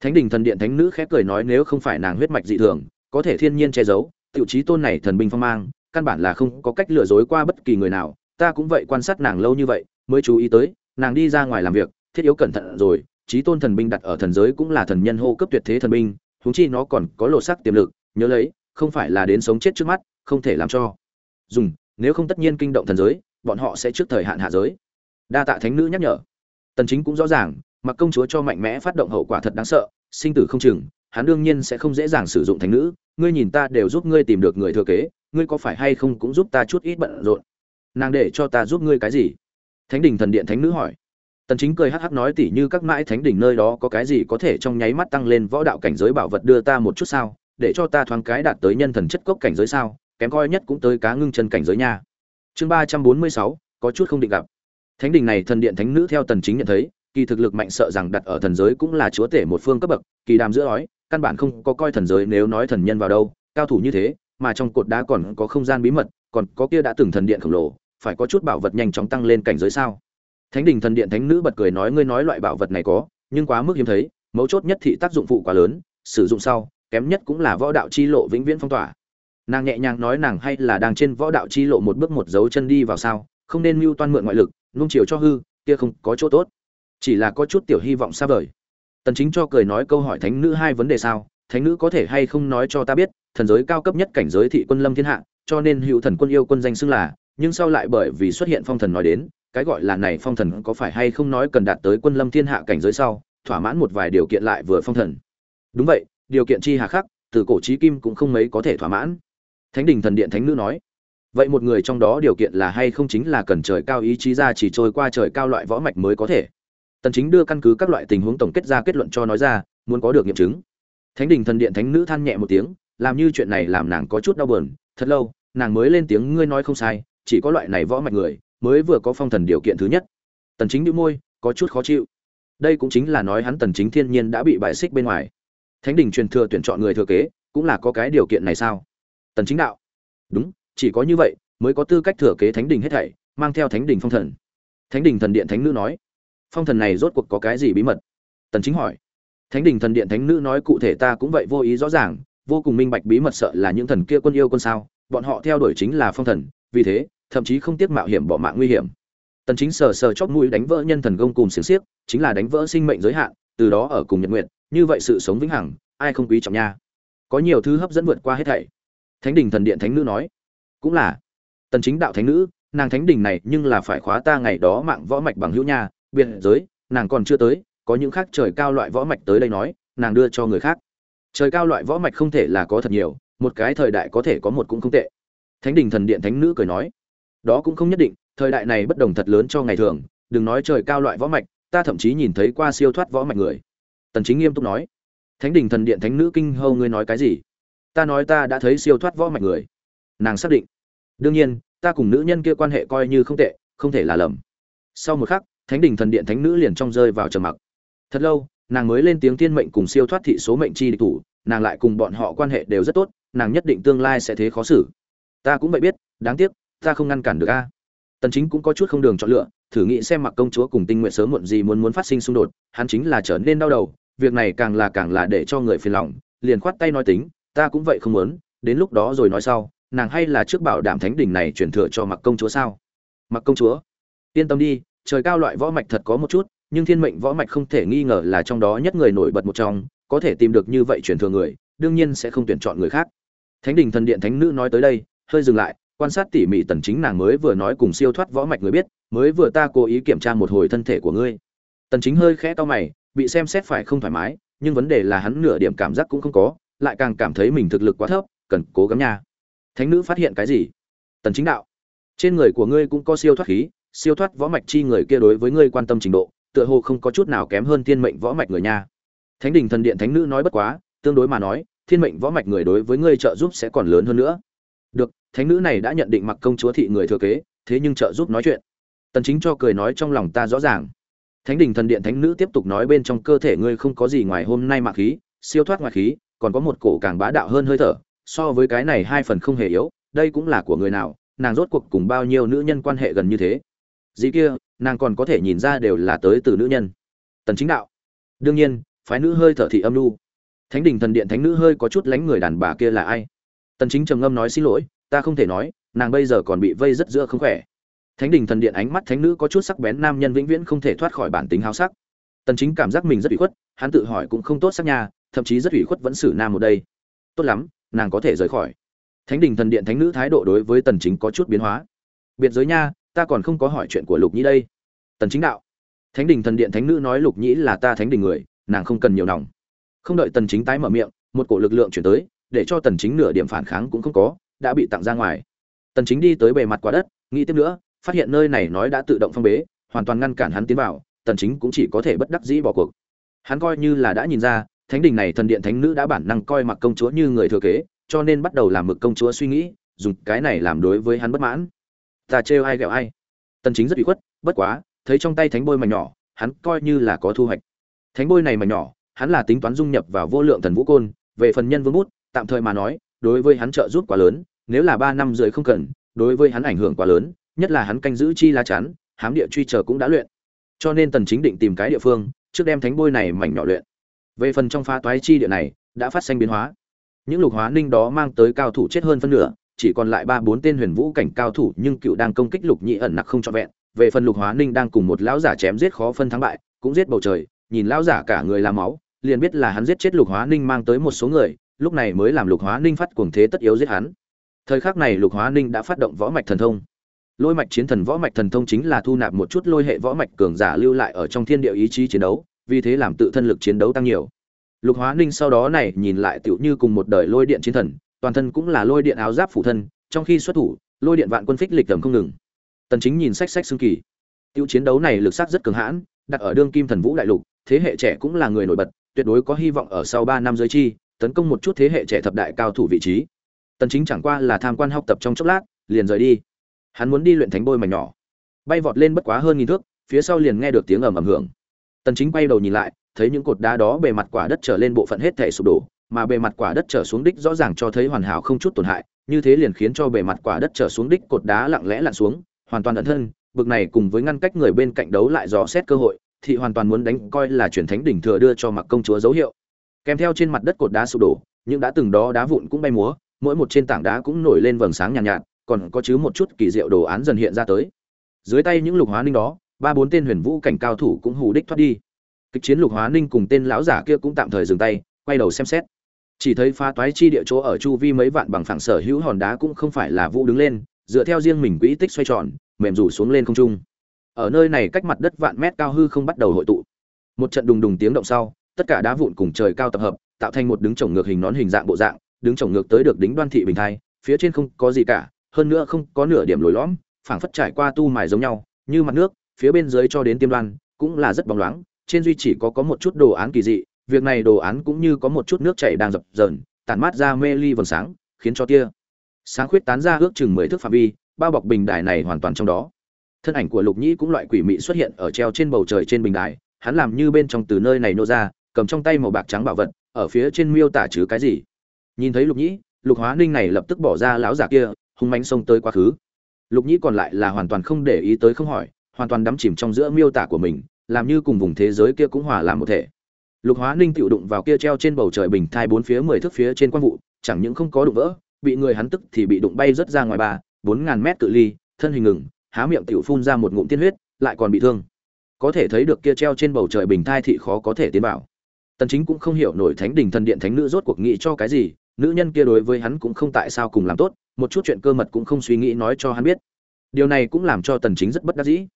Thánh đình thần điện thánh nữ khép cười nói, nếu không phải nàng huyết mạch dị thường, có thể thiên nhiên che giấu, tiểu trí tôn này thần binh phong mang, căn bản là không có cách lừa dối qua bất kỳ người nào. Ta cũng vậy quan sát nàng lâu như vậy, mới chú ý tới, nàng đi ra ngoài làm việc thiết yếu cẩn thận rồi trí tôn thần binh đặt ở thần giới cũng là thần nhân hô cấp tuyệt thế thần binh, huống chi nó còn có lộ sắc tiềm lực, nhớ lấy, không phải là đến sống chết trước mắt, không thể làm cho. Dùng, nếu không tất nhiên kinh động thần giới, bọn họ sẽ trước thời hạn hạ giới. Đa tạ thánh nữ nhắc nhở. Tần chính cũng rõ ràng, mặc công chúa cho mạnh mẽ phát động hậu quả thật đáng sợ, sinh tử không chừng, hắn đương nhiên sẽ không dễ dàng sử dụng thánh nữ, ngươi nhìn ta đều giúp ngươi tìm được người thừa kế, ngươi có phải hay không cũng giúp ta chút ít bận rộn. Nàng để cho ta giúp ngươi cái gì? Thánh đình thần điện thánh nữ hỏi tần chính cười hắc hắc nói tỉ như các mãi thánh đỉnh nơi đó có cái gì có thể trong nháy mắt tăng lên võ đạo cảnh giới bảo vật đưa ta một chút sao? Để cho ta thoáng cái đạt tới nhân thần chất cốc cảnh giới sao? Kém coi nhất cũng tới cá ngưng chân cảnh giới nha. Chương ba trăm bốn mươi sáu, có chút không định gặp. Thánh đình này thần điện thánh nữ theo tần chính nhận thấy, kỳ thực lực mạnh sợ rằng đặt ở thần giới cũng là chúa tể một phương cấp bậc, kỳ đàm giữa nói căn bản không có coi thần giới nếu nói thần nhân vào đâu, cao thủ như thế, mà trong cột đá còn có không gian bí mật, còn có kia đã từng thần điện khổng lồ, phải có chút bảo vật nhanh chóng tăng lên cảnh giới sao? Thánh đình thần điện thánh nữ bật cười nói, ngươi nói loại bảo vật này có, nhưng quá mức hiếm thấy, mấu chốt nhất thị tác dụng phụ quá lớn, sử dụng sau, kém nhất cũng là võ đạo chi lộ vĩnh viễn phong tỏa. Nàng nhẹ nhàng nói, nàng hay là đang trên võ đạo chi lộ một bước một dấu chân đi vào sao, không nên mưu toan mượn ngoại lực, nung chiều cho hư, kia không có chỗ tốt. Chỉ là có chút tiểu hy vọng xa vời. Tần chính cho cười nói, câu hỏi thánh nữ hai vấn đề sao? Thánh nữ có thể hay không nói cho ta biết, thần giới cao cấp nhất cảnh giới thị quân lâm thiên hạ, cho nên hữu thần quân yêu quân danh xưng là, nhưng sau lại bởi vì xuất hiện phong thần nói đến cái gọi là này phong thần có phải hay không nói cần đạt tới quân lâm thiên hạ cảnh giới sau, thỏa mãn một vài điều kiện lại vừa phong thần. Đúng vậy, điều kiện chi hà khắc, từ cổ chí kim cũng không mấy có thể thỏa mãn. Thánh đình thần điện thánh nữ nói, vậy một người trong đó điều kiện là hay không chính là cần trời cao ý chí ra chỉ trôi qua trời cao loại võ mạch mới có thể. Tần chính đưa căn cứ các loại tình huống tổng kết ra kết luận cho nói ra, muốn có được nghiệm chứng. Thánh đình thần điện thánh nữ than nhẹ một tiếng, làm như chuyện này làm nàng có chút đau buồn, thật lâu, nàng mới lên tiếng, ngươi nói không sai, chỉ có loại này võ mạch người mới vừa có phong thần điều kiện thứ nhất. Tần chính nhíu môi, có chút khó chịu. Đây cũng chính là nói hắn tần chính thiên nhiên đã bị bại xích bên ngoài. Thánh đình truyền thừa tuyển chọn người thừa kế, cũng là có cái điều kiện này sao? Tần chính đạo. Đúng, chỉ có như vậy, mới có tư cách thừa kế thánh đình hết thảy, mang theo thánh đình phong thần. Thánh đình thần điện thánh nữ nói. Phong thần này rốt cuộc có cái gì bí mật? Tần chính hỏi. Thánh đình thần điện thánh nữ nói cụ thể ta cũng vậy vô ý rõ ràng, vô cùng minh bạch bí mật sợ là những thần kia quân yêu quân sao, bọn họ theo đuổi chính là phong thần, vì thế thậm chí không tiếc mạo hiểm bỏ mạng nguy hiểm. Tần chính sờ sờ chóp mũi đánh vỡ nhân thần công cùng xiềng xiếc, chính là đánh vỡ sinh mệnh giới hạn, từ đó ở cùng nhật nguyện như vậy sự sống vĩnh hằng, ai không quý trọng nha. Có nhiều thứ hấp dẫn vượt qua hết thảy. Thánh đình thần điện thánh nữ nói, cũng là. Tần chính đạo thánh nữ, nàng thánh đình này nhưng là phải khóa ta ngày đó mạng võ mạch bằng hữu nha, biệt giới, nàng còn chưa tới, có những khác trời cao loại võ mạch tới đây nói, nàng đưa cho người khác. Trời cao loại võ mạch không thể là có thật nhiều, một cái thời đại có thể có một cũng không tệ. Thánh đình thần điện thánh nữ cười nói đó cũng không nhất định, thời đại này bất đồng thật lớn cho ngày thường, đừng nói trời cao loại võ mạch, ta thậm chí nhìn thấy qua siêu thoát võ mạch người. Tần chính nghiêm túc nói. Thánh đình thần điện thánh nữ kinh hâu ngươi nói cái gì? Ta nói ta đã thấy siêu thoát võ mạch người. Nàng xác định. Đương nhiên, ta cùng nữ nhân kia quan hệ coi như không tệ, không thể là lầm. Sau một khắc, thánh đình thần điện thánh nữ liền trong rơi vào trầm mặc. Thật lâu, nàng mới lên tiếng thiên mệnh cùng siêu thoát thị số mệnh chi địch thủ, nàng lại cùng bọn họ quan hệ đều rất tốt, nàng nhất định tương lai sẽ thế khó xử. Ta cũng vậy biết, đáng tiếc ta không ngăn cản được a. Tần chính cũng có chút không đường chọn lựa, thử nghĩ xem mặc công chúa cùng tinh nguyện sớm muộn gì muốn muốn phát sinh xung đột, hắn chính là trở nên đau đầu, việc này càng là càng là để cho người phiền lòng, liền khoát tay nói tính, ta cũng vậy không muốn, đến lúc đó rồi nói sau, nàng hay là trước bảo đảm thánh đình này truyền thừa cho mặc công chúa sao? Mặc công chúa, yên tâm đi, trời cao loại võ mạch thật có một chút, nhưng thiên mệnh võ mạch không thể nghi ngờ là trong đó nhất người nổi bật một trong, có thể tìm được như vậy truyền thừa người, đương nhiên sẽ không tuyển chọn người khác. Thánh đình thần điện thánh nữ nói tới đây, hơi dừng lại quan sát tỉ mỉ tần chính nàng mới vừa nói cùng siêu thoát võ mạch người biết, mới vừa ta cố ý kiểm tra một hồi thân thể của ngươi. Tần chính hơi khẽ to mày, bị xem xét phải không thoải mái, nhưng vấn đề là hắn nửa điểm cảm giác cũng không có, lại càng cảm thấy mình thực lực quá thấp, cần cố gắng nha. Thánh nữ phát hiện cái gì? Tần chính đạo. Trên người của ngươi cũng có siêu thoát khí, siêu thoát võ mạch chi người kia đối với ngươi quan tâm trình độ, tựa hồ không có chút nào kém hơn thiên mệnh võ mạch người nha. Thánh đình thần điện thánh nữ nói bất quá, tương đối mà nói, thiên mệnh võ mạch người đối với ngươi trợ giúp sẽ còn lớn hơn nữa. Được thánh nữ này đã nhận định mặc công chúa thị người thừa kế, thế nhưng trợ giúp nói chuyện. Tần chính cho cười nói trong lòng ta rõ ràng. Thánh đình thần điện thánh nữ tiếp tục nói bên trong cơ thể ngươi không có gì ngoài hôm nay mạc khí, siêu thoát ngoại khí, còn có một cổ càng bá đạo hơn hơi thở, so với cái này hai phần không hề yếu, đây cũng là của người nào, nàng rốt cuộc cùng bao nhiêu nữ nhân quan hệ gần như thế. Dĩ kia, nàng còn có thể nhìn ra đều là tới từ nữ nhân. Tần chính đạo. Đương nhiên, phái nữ hơi thở thị âm nu thánh đình thần điện thánh nữ hơi có chút lánh người đàn bà kia là ai? Tần chính trầm ngâm nói xin lỗi ta không thể nói, nàng bây giờ còn bị vây rất giữa không khỏe. Thánh đình thần điện ánh mắt thánh nữ có chút sắc bén, nam nhân vĩnh viễn không thể thoát khỏi bản tính háo sắc. Tần chính cảm giác mình rất ủy khuất, hắn tự hỏi cũng không tốt sắc nha, thậm chí rất ủy khuất vẫn xử nam một đây. Tốt lắm, nàng có thể rời khỏi. Thánh đình thần điện thánh nữ thái độ đối với tần chính có chút biến hóa. Biệt giới nha, ta còn không có hỏi chuyện của lục nhĩ đây. Tần chính đạo. Thánh đình thần điện thánh nữ nói lục nhĩ là ta thánh đình người, nàng không cần nhiều lòng. Không đợi tần chính tái mở miệng, một cổ lực lượng chuyển tới, để cho tần chính nửa điểm phản kháng cũng không có đã bị tặng ra ngoài. Tần chính đi tới bề mặt quả đất, nghĩ tiếp nữa, phát hiện nơi này nói đã tự động phong bế, hoàn toàn ngăn cản hắn tiến vào, tần chính cũng chỉ có thể bất đắc dĩ bỏ cuộc. Hắn coi như là đã nhìn ra, thánh đình này thần điện thánh nữ đã bản năng coi mặc công chúa như người thừa kế, cho nên bắt đầu làm mực công chúa suy nghĩ, dùng cái này làm đối với hắn bất mãn. Ta trêu ai ghẹo ai? Tần chính rất bị khuất, bất quá, thấy trong tay thánh bôi mảnh nhỏ, hắn coi như là có thu hoạch. Thánh bôi này mảnh nhỏ, hắn là tính toán dung nhập vào vô lượng thần vũ côn, về phần nhân vương bút, tạm thời mà nói đối với hắn trợ giúp quá lớn, nếu là ba năm rưỡi không cần, đối với hắn ảnh hưởng quá lớn, nhất là hắn canh giữ chi la chắn, hám địa truy chờ cũng đã luyện. Cho nên tần chính định tìm cái địa phương, trước đem thánh bôi này mảnh nhỏ luyện. Về phần trong phá toái chi địa này, đã phát sinh biến hóa. Những lục hóa ninh đó mang tới cao thủ chết hơn phân nửa, chỉ còn lại ba bốn tên huyền vũ cảnh cao thủ nhưng cựu đang công kích lục nhị ẩn nặc không cho vẹn. Về phần lục hóa ninh đang cùng một lão giả chém giết khó phân thắng bại, cũng giết bầu trời, nhìn lão giả cả người là máu, liền biết là hắn giết chết lục hóa ninh mang tới một số người lúc này mới làm lục hóa ninh phát cuồng thế tất yếu giết hắn. Thời khắc này lục hóa ninh đã phát động võ mạch thần thông. Lôi mạch chiến thần võ mạch thần thông chính là thu nạp một chút lôi hệ võ mạch cường giả lưu lại ở trong thiên địa ý chí chiến đấu, vì thế làm tự thân lực chiến đấu tăng nhiều. Lục hóa ninh sau đó này nhìn lại tựu như cùng một đời lôi điện chiến thần, toàn thân cũng là lôi điện áo giáp phủ thân, trong khi xuất thủ, lôi điện vạn quân phích lịch tầm không ngừng. Tần chính nhìn sách sách xương kỳ. Tiêu chiến đấu này lực sát rất cường hãn, đặt ở đương kim thần vũ đại lục, thế hệ trẻ cũng là người nổi bật, tuyệt đối có hy vọng ở sau 3 năm giới chi tấn công một chút thế hệ trẻ thập đại cao thủ vị trí. Tần chính chẳng qua là tham quan học tập trong chốc lát, liền rời đi. Hắn muốn đi luyện thánh bôi mảnh nhỏ. Bay vọt lên bất quá hơn nghìn thước, phía sau liền nghe được tiếng ầm ầm hưởng. Tần chính quay đầu nhìn lại, thấy những cột đá đó bề mặt quả đất trở lên bộ phận hết thể sụp đổ, mà bề mặt quả đất trở xuống đích rõ ràng cho thấy hoàn hảo không chút tổn hại, như thế liền khiến cho bề mặt quả đất trở xuống đích cột đá lặng lẽ lặn xuống, hoàn toàn ẩn thân, bực này cùng với ngăn cách người bên cạnh đấu lại dò xét cơ hội, thì hoàn toàn muốn đánh, coi là chuyển thánh đỉnh thừa đưa cho mặc công chúa dấu hiệu kèm theo trên mặt đất cột đá sụp đổ những đã từng đó đá vụn cũng bay múa mỗi một trên tảng đá cũng nổi lên vầng sáng nhàn nhạt, nhạt còn có chứ một chút kỳ diệu đồ án dần hiện ra tới. Dưới tay những lục hóa ninh đó ba bốn tên huyền vũ cảnh cao thủ cũng hù đích thoát đi. Kịch chiến lục hóa ninh cùng tên lão giả kia cũng tạm thời dừng tay quay đầu xem xét. Chỉ thấy phá toái chi địa chỗ ở chu vi mấy vạn bằng phẳng sở hữu hòn đá cũng không phải là vũ đứng lên dựa theo riêng mình quỹ tích xoay tròn mềm rủ xuống lên không trung. Ở nơi này cách mặt đất vạn mét cao hư không bắt đầu hội tụ. Một trận đùng đùng tiếng động sau tất cả đá vụn cùng trời cao tập hợp, tạo thành một đứng trồng ngược hình nón hình dạng bộ dạng, đứng trồng ngược tới được đính đoan thị bình thai, phía trên không có gì cả, hơn nữa không có nửa điểm lồi lõm, phảng phất trải qua tu mài giống nhau, như mặt nước, phía bên dưới cho đến tiêm đoan, cũng là rất bóng loáng, trên duy chỉ có có một chút đồ án kỳ dị, việc này đồ án cũng như có một chút nước chảy đang dập dờn, tản mát ra mê ly vầng sáng, khiến cho tia sáng khuyết tán ra ước chừng mười thước phạm vi, bao bọc bình đài này hoàn toàn trong đó. Thân ảnh của lục nhĩ cũng loại quỷ mị xuất hiện ở treo trên bầu trời trên bình đài, hắn làm như bên trong từ nơi này nô ra cầm trong tay màu bạc trắng bảo vật, ở phía trên miêu tả chứ cái gì. Nhìn thấy lục nhĩ, lục hóa ninh này lập tức bỏ ra lão giả kia, hung mánh xông tới quá khứ. Lục nhĩ còn lại là hoàn toàn không để ý tới không hỏi, hoàn toàn đắm chìm trong giữa miêu tả của mình, làm như cùng vùng thế giới kia cũng hòa làm một thể. Lục hóa ninh tự đụng vào kia treo trên bầu trời bình thai bốn phía mười thước phía trên quan vụ, chẳng những không có đụng vỡ, bị người hắn tức thì bị đụng bay rớt ra ngoài ba, bốn ngàn mét cự ly, thân hình ngừng, há miệng tiểu phun ra một ngụm tiên huyết, lại còn bị thương. Có thể thấy được kia treo trên bầu trời bình thai thị khó có thể tiến vào tần chính cũng không hiểu nổi thánh đình thần điện thánh nữ rốt cuộc nghĩ cho cái gì, nữ nhân kia đối với hắn cũng không tại sao cùng làm tốt, một chút chuyện cơ mật cũng không suy nghĩ nói cho hắn biết. Điều này cũng làm cho tần chính rất bất đắc dĩ.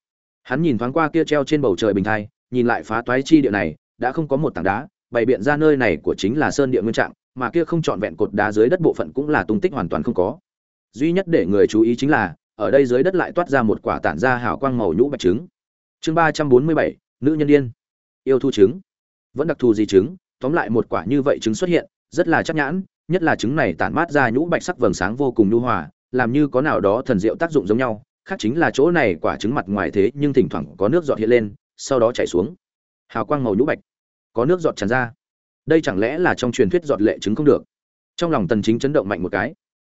Hắn nhìn thoáng qua kia treo trên bầu trời bình thai, nhìn lại phá toái chi địa này, đã không có một tảng đá, bày biện ra nơi này của chính là sơn địa nguyên trạng, mà kia không trọn vẹn cột đá dưới đất bộ phận cũng là tung tích hoàn toàn không có. Duy nhất để người chú ý chính là, ở đây dưới đất lại toát ra một quả tản ra hào quang màu nhũ bạch trứng. Chương ba trăm bốn mươi bảy, nữ nhân điên. Yêu thu trứng vẫn đặc thù gì trứng, tóm lại một quả như vậy trứng xuất hiện, rất là chắc nhãn, nhất là trứng này tản mát ra nhũ bạch sắc vầng sáng vô cùng nhu hòa, làm như có nào đó thần diệu tác dụng giống nhau, khác chính là chỗ này quả trứng mặt ngoài thế nhưng thỉnh thoảng có nước giọt hiện lên, sau đó chảy xuống. Hào quang màu nhũ bạch, có nước giọt tràn ra. Đây chẳng lẽ là trong truyền thuyết giọt lệ trứng không được? Trong lòng tần chính chấn động mạnh một cái.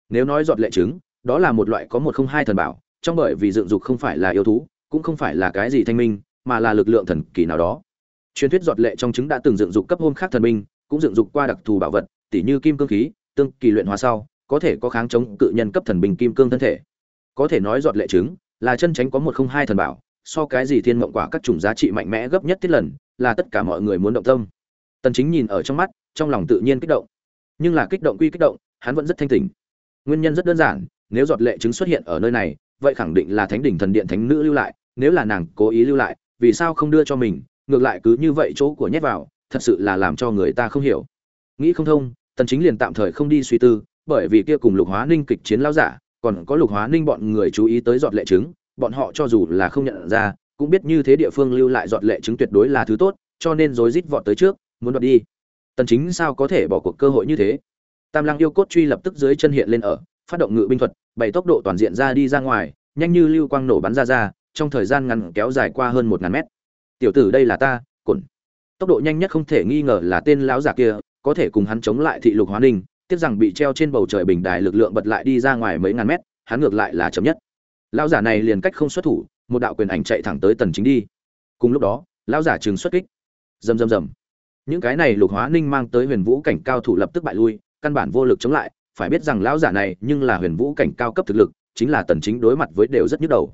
Nếu nói giọt lệ trứng, đó là một loại có một không hai thần bảo, trong bởi vì dựng dục không phải là yêu thú, cũng không phải là cái gì thanh minh, mà là lực lượng thần kỳ nào đó truyền thuyết giọt lệ trong trứng đã từng dựng dục cấp hôn khác thần minh, cũng dựng dục qua đặc thù bảo vật, tỉ như kim cương khí, tương kỳ luyện hóa sau, có thể có kháng chống cự nhân cấp thần bình kim cương thân thể. Có thể nói giọt lệ trứng là chân tránh có một không hai thần bảo, so cái gì thiên mộng quả các chủng giá trị mạnh mẽ gấp nhất thiết lần, là tất cả mọi người muốn động tâm. Tần chính nhìn ở trong mắt, trong lòng tự nhiên kích động. Nhưng là kích động quy kích động, hắn vẫn rất thanh tỉnh. Nguyên nhân rất đơn giản, nếu giọt lệ trứng xuất hiện ở nơi này, vậy khẳng định là thánh đỉnh thần điện thánh nữ lưu lại, nếu là nàng cố ý lưu lại, vì sao không đưa cho mình ngược lại cứ như vậy chỗ của nhét vào, thật sự là làm cho người ta không hiểu. Nghĩ không thông, tần chính liền tạm thời không đi suy tư, bởi vì kia cùng lục hóa ninh kịch chiến lao giả, còn có lục hóa ninh bọn người chú ý tới giọt lệ chứng bọn họ cho dù là không nhận ra, cũng biết như thế địa phương lưu lại giọt lệ chứng tuyệt đối là thứ tốt, cho nên rối rít vọt tới trước, muốn đoạt đi. Tần chính sao có thể bỏ cuộc cơ hội như thế? Tam lăng yêu cốt truy lập tức dưới chân hiện lên ở, phát động ngự binh thuật bảy tốc độ toàn diện ra đi ra ngoài, nhanh như lưu quang nổ bắn ra ra, trong thời gian ngắn kéo dài qua hơn một ngàn mét tiểu tử đây là ta cồn tốc độ nhanh nhất không thể nghi ngờ là tên lão giả kia, có thể cùng hắn chống lại thị lục hóa ninh, tiếc rằng bị treo trên bầu trời bình đài lực lượng bật lại đi ra ngoài mấy ngàn mét, hắn ngược lại là chậm nhất. Lão giả này liền cách không xuất thủ, một đạo quyền ảnh chạy thẳng tới tần chính đi. Cùng lúc đó, lão giả trường xuất kích. Rầm rầm rầm. Những cái này lục hóa ninh mang tới huyền vũ cảnh cao thủ lập tức bại lui, căn bản vô lực chống lại, phải biết rằng lão giả này nhưng là huyền vũ cảnh cao cấp thực lực, chính là tần chính đối mặt với đều rất nhức đầu.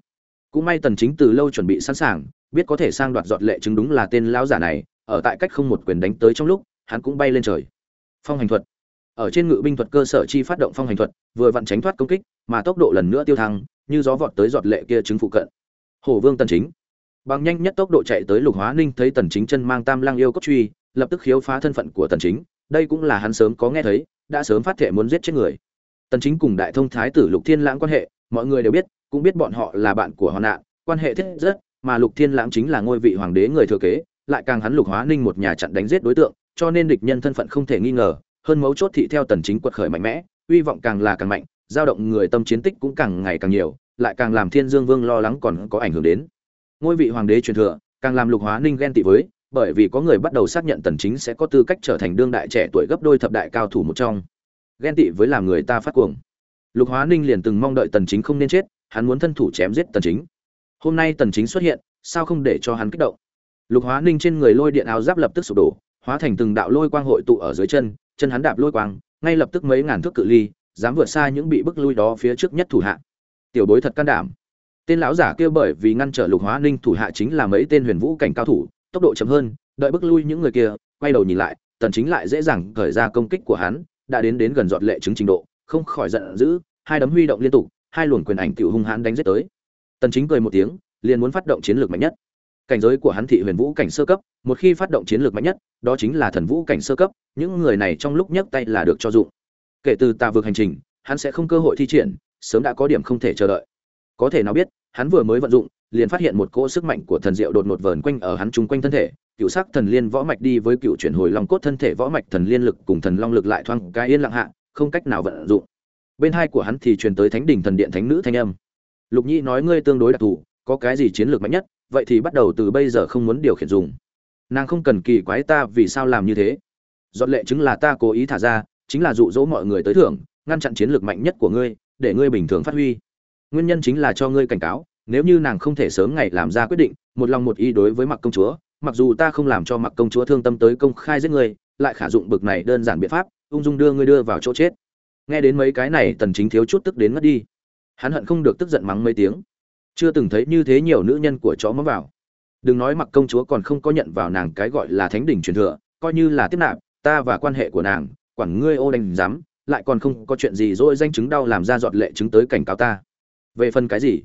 Cũng may tần chính từ lâu chuẩn bị sẵn sàng biết có thể sang đoạt giọt lệ chứng đúng là tên lão giả này, ở tại cách không một quyền đánh tới trong lúc, hắn cũng bay lên trời. Phong hành thuật. Ở trên ngự binh thuật cơ sở chi phát động phong hành thuật, vừa vặn tránh thoát công kích, mà tốc độ lần nữa tiêu thăng, như gió vọt tới giọt lệ kia chứng phụ cận. Hổ vương tần chính. Bằng nhanh nhất tốc độ chạy tới lục hóa ninh thấy tần chính chân mang tam lang yêu cốt truy, lập tức khiếu phá thân phận của tần chính. Đây cũng là hắn sớm có nghe thấy, đã sớm phát thệ muốn giết chết người. Tần chính cùng đại thông thái tử lục thiên lãng quan hệ, mọi người đều biết, cũng biết bọn họ là bạn của hoàn nạn, quan hệ thiết rất mà lục thiên lãng chính là ngôi vị hoàng đế người thừa kế, lại càng hắn lục hóa ninh một nhà chặn đánh giết đối tượng, cho nên địch nhân thân phận không thể nghi ngờ, hơn mấu chốt thị theo tần chính quật khởi mạnh mẽ, uy vọng càng là càng mạnh dao động người tâm chiến tích cũng càng ngày càng nhiều, lại càng làm thiên dương vương lo lắng còn có ảnh hưởng đến. Ngôi vị hoàng đế truyền thừa, càng làm lục hóa ninh ghen tị với, bởi vì có người bắt đầu xác nhận tần chính sẽ có tư cách trở thành đương đại trẻ tuổi gấp đôi thập đại cao thủ một trong. Ghen tị với làm người ta phát cuồng. Lục hóa ninh liền từng mong đợi tần chính không nên chết, hắn muốn thân thủ chém giết tần chính hôm nay tần chính xuất hiện, sao không để cho hắn kích động? Lục hóa ninh trên người lôi điện áo giáp lập tức sụp đổ, hóa thành từng đạo lôi quang hội tụ ở dưới chân chân hắn đạp lôi quang, ngay lập tức mấy ngàn thước cự ly, dám vượt xa những bị bức lui đó phía trước nhất thủ hạ. Tiểu bối thật can đảm. Tên lão giả kia bởi vì ngăn trở lục hóa ninh thủ hạ chính là mấy tên huyền vũ cảnh cao thủ, tốc độ chậm hơn, đợi bức lui những người kia, quay đầu nhìn lại, tần chính lại dễ dàng khởi ra công kích của hắn, đã đến đến gần giọt lệ chứng trình độ, không khỏi giận dữ, hai đấm huy động liên tục, hai luồng quyền ảnh tiểu hung hãn đánh giết tới tần chính cười một tiếng, liền muốn phát động chiến lược mạnh nhất. Cảnh giới của hắn thị huyền vũ cảnh sơ cấp, một khi phát động chiến lược mạnh nhất, đó chính là thần vũ cảnh sơ cấp, những người này trong lúc nhấc tay là được cho dụng. Kể từ tà vực hành trình, hắn sẽ không cơ hội thi triển, sớm đã có điểm không thể chờ đợi. Có thể nào biết, hắn vừa mới vận dụng, liền phát hiện một cỗ sức mạnh của thần diệu đột ngột vờn quanh ở hắn trung quanh thân thể, cựu sắc thần liên võ mạch đi với cựu chuyển hồi long cốt thân thể võ mạch thần liên lực cùng thần long lực lại thoang cái yên lặng hạ, không cách nào vận dụng. Bên hai của hắn thì truyền tới thánh đỉnh thần điện thánh nữ thanh âm lục nhi nói ngươi tương đối đặc thù, có cái gì chiến lược mạnh nhất, vậy thì bắt đầu từ bây giờ không muốn điều khiển dùng. Nàng không cần kỳ quái ta vì sao làm như thế. Dọn lệ chứng là ta cố ý thả ra, chính là dụ dỗ mọi người tới thưởng, ngăn chặn chiến lược mạnh nhất của ngươi, để ngươi bình thường phát huy. Nguyên nhân chính là cho ngươi cảnh cáo, nếu như nàng không thể sớm ngày làm ra quyết định, một lòng một ý đối với mặc công chúa, mặc dù ta không làm cho mặc công chúa thương tâm tới công khai giết ngươi, lại khả dụng bực này đơn giản biện pháp, ung dung đưa ngươi đưa vào chỗ chết. Nghe đến mấy cái này, tần chính thiếu chút tức đến mất đi hắn hận không được tức giận mắng mấy tiếng. Chưa từng thấy như thế nhiều nữ nhân của chó mắm vào. Đừng nói mặc công chúa còn không có nhận vào nàng cái gọi là thánh đỉnh truyền thừa, coi như là tiếp nạp, ta và quan hệ của nàng, quản ngươi ô đánh dám lại còn không có chuyện gì dỗi danh chứng đau làm ra dọn lệ chứng tới cảnh cáo ta. Về phần cái gì?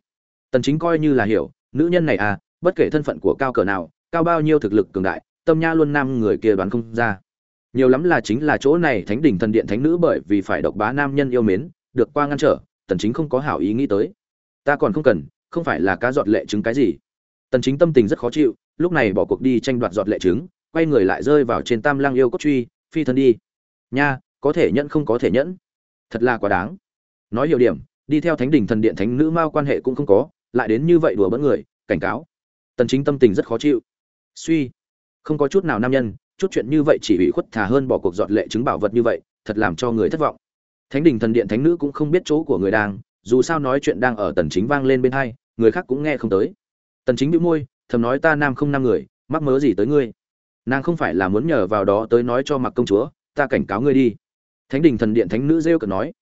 Tần chính coi như là hiểu, nữ nhân này à bất kể thân phận của cao cỡ nào, cao bao nhiêu thực lực cường đại, tâm nha luôn nam người kia đoán không ra. Nhiều lắm là chính là chỗ này thánh đỉnh thần điện thánh nữ bởi vì phải độc bá nam nhân yêu mến, được qua ngăn trở tần chính không có hảo ý nghĩ tới. Ta còn không cần, không phải là cá giọt lệ chứng cái gì. Tần chính tâm tình rất khó chịu, lúc này bỏ cuộc đi tranh đoạt giọt lệ chứng quay người lại rơi vào trên tam lang yêu cốt truy, phi thân đi. Nha, có thể nhẫn không có thể nhẫn. Thật là quá đáng. Nói hiểu điểm, đi theo thánh đỉnh thần điện thánh nữ mao quan hệ cũng không có, lại đến như vậy đùa bỡn người, cảnh cáo. Tần chính tâm tình rất khó chịu. Suy, không có chút nào nam nhân, chút chuyện như vậy chỉ bị khuất thà hơn bỏ cuộc giọt lệ chứng bảo vật như vậy, thật làm cho người thất vọng thánh đình thần điện thánh nữ cũng không biết chỗ của người đang, dù sao nói chuyện đang ở tần chính vang lên bên hai, người khác cũng nghe không tới. Tần chính bĩu môi, thầm nói ta nam không năm người, mắc mớ gì tới ngươi? Nàng không phải là muốn nhờ vào đó tới nói cho mặc công chúa, ta cảnh cáo ngươi đi. Thánh đình thần điện thánh nữ rêu cợt nói,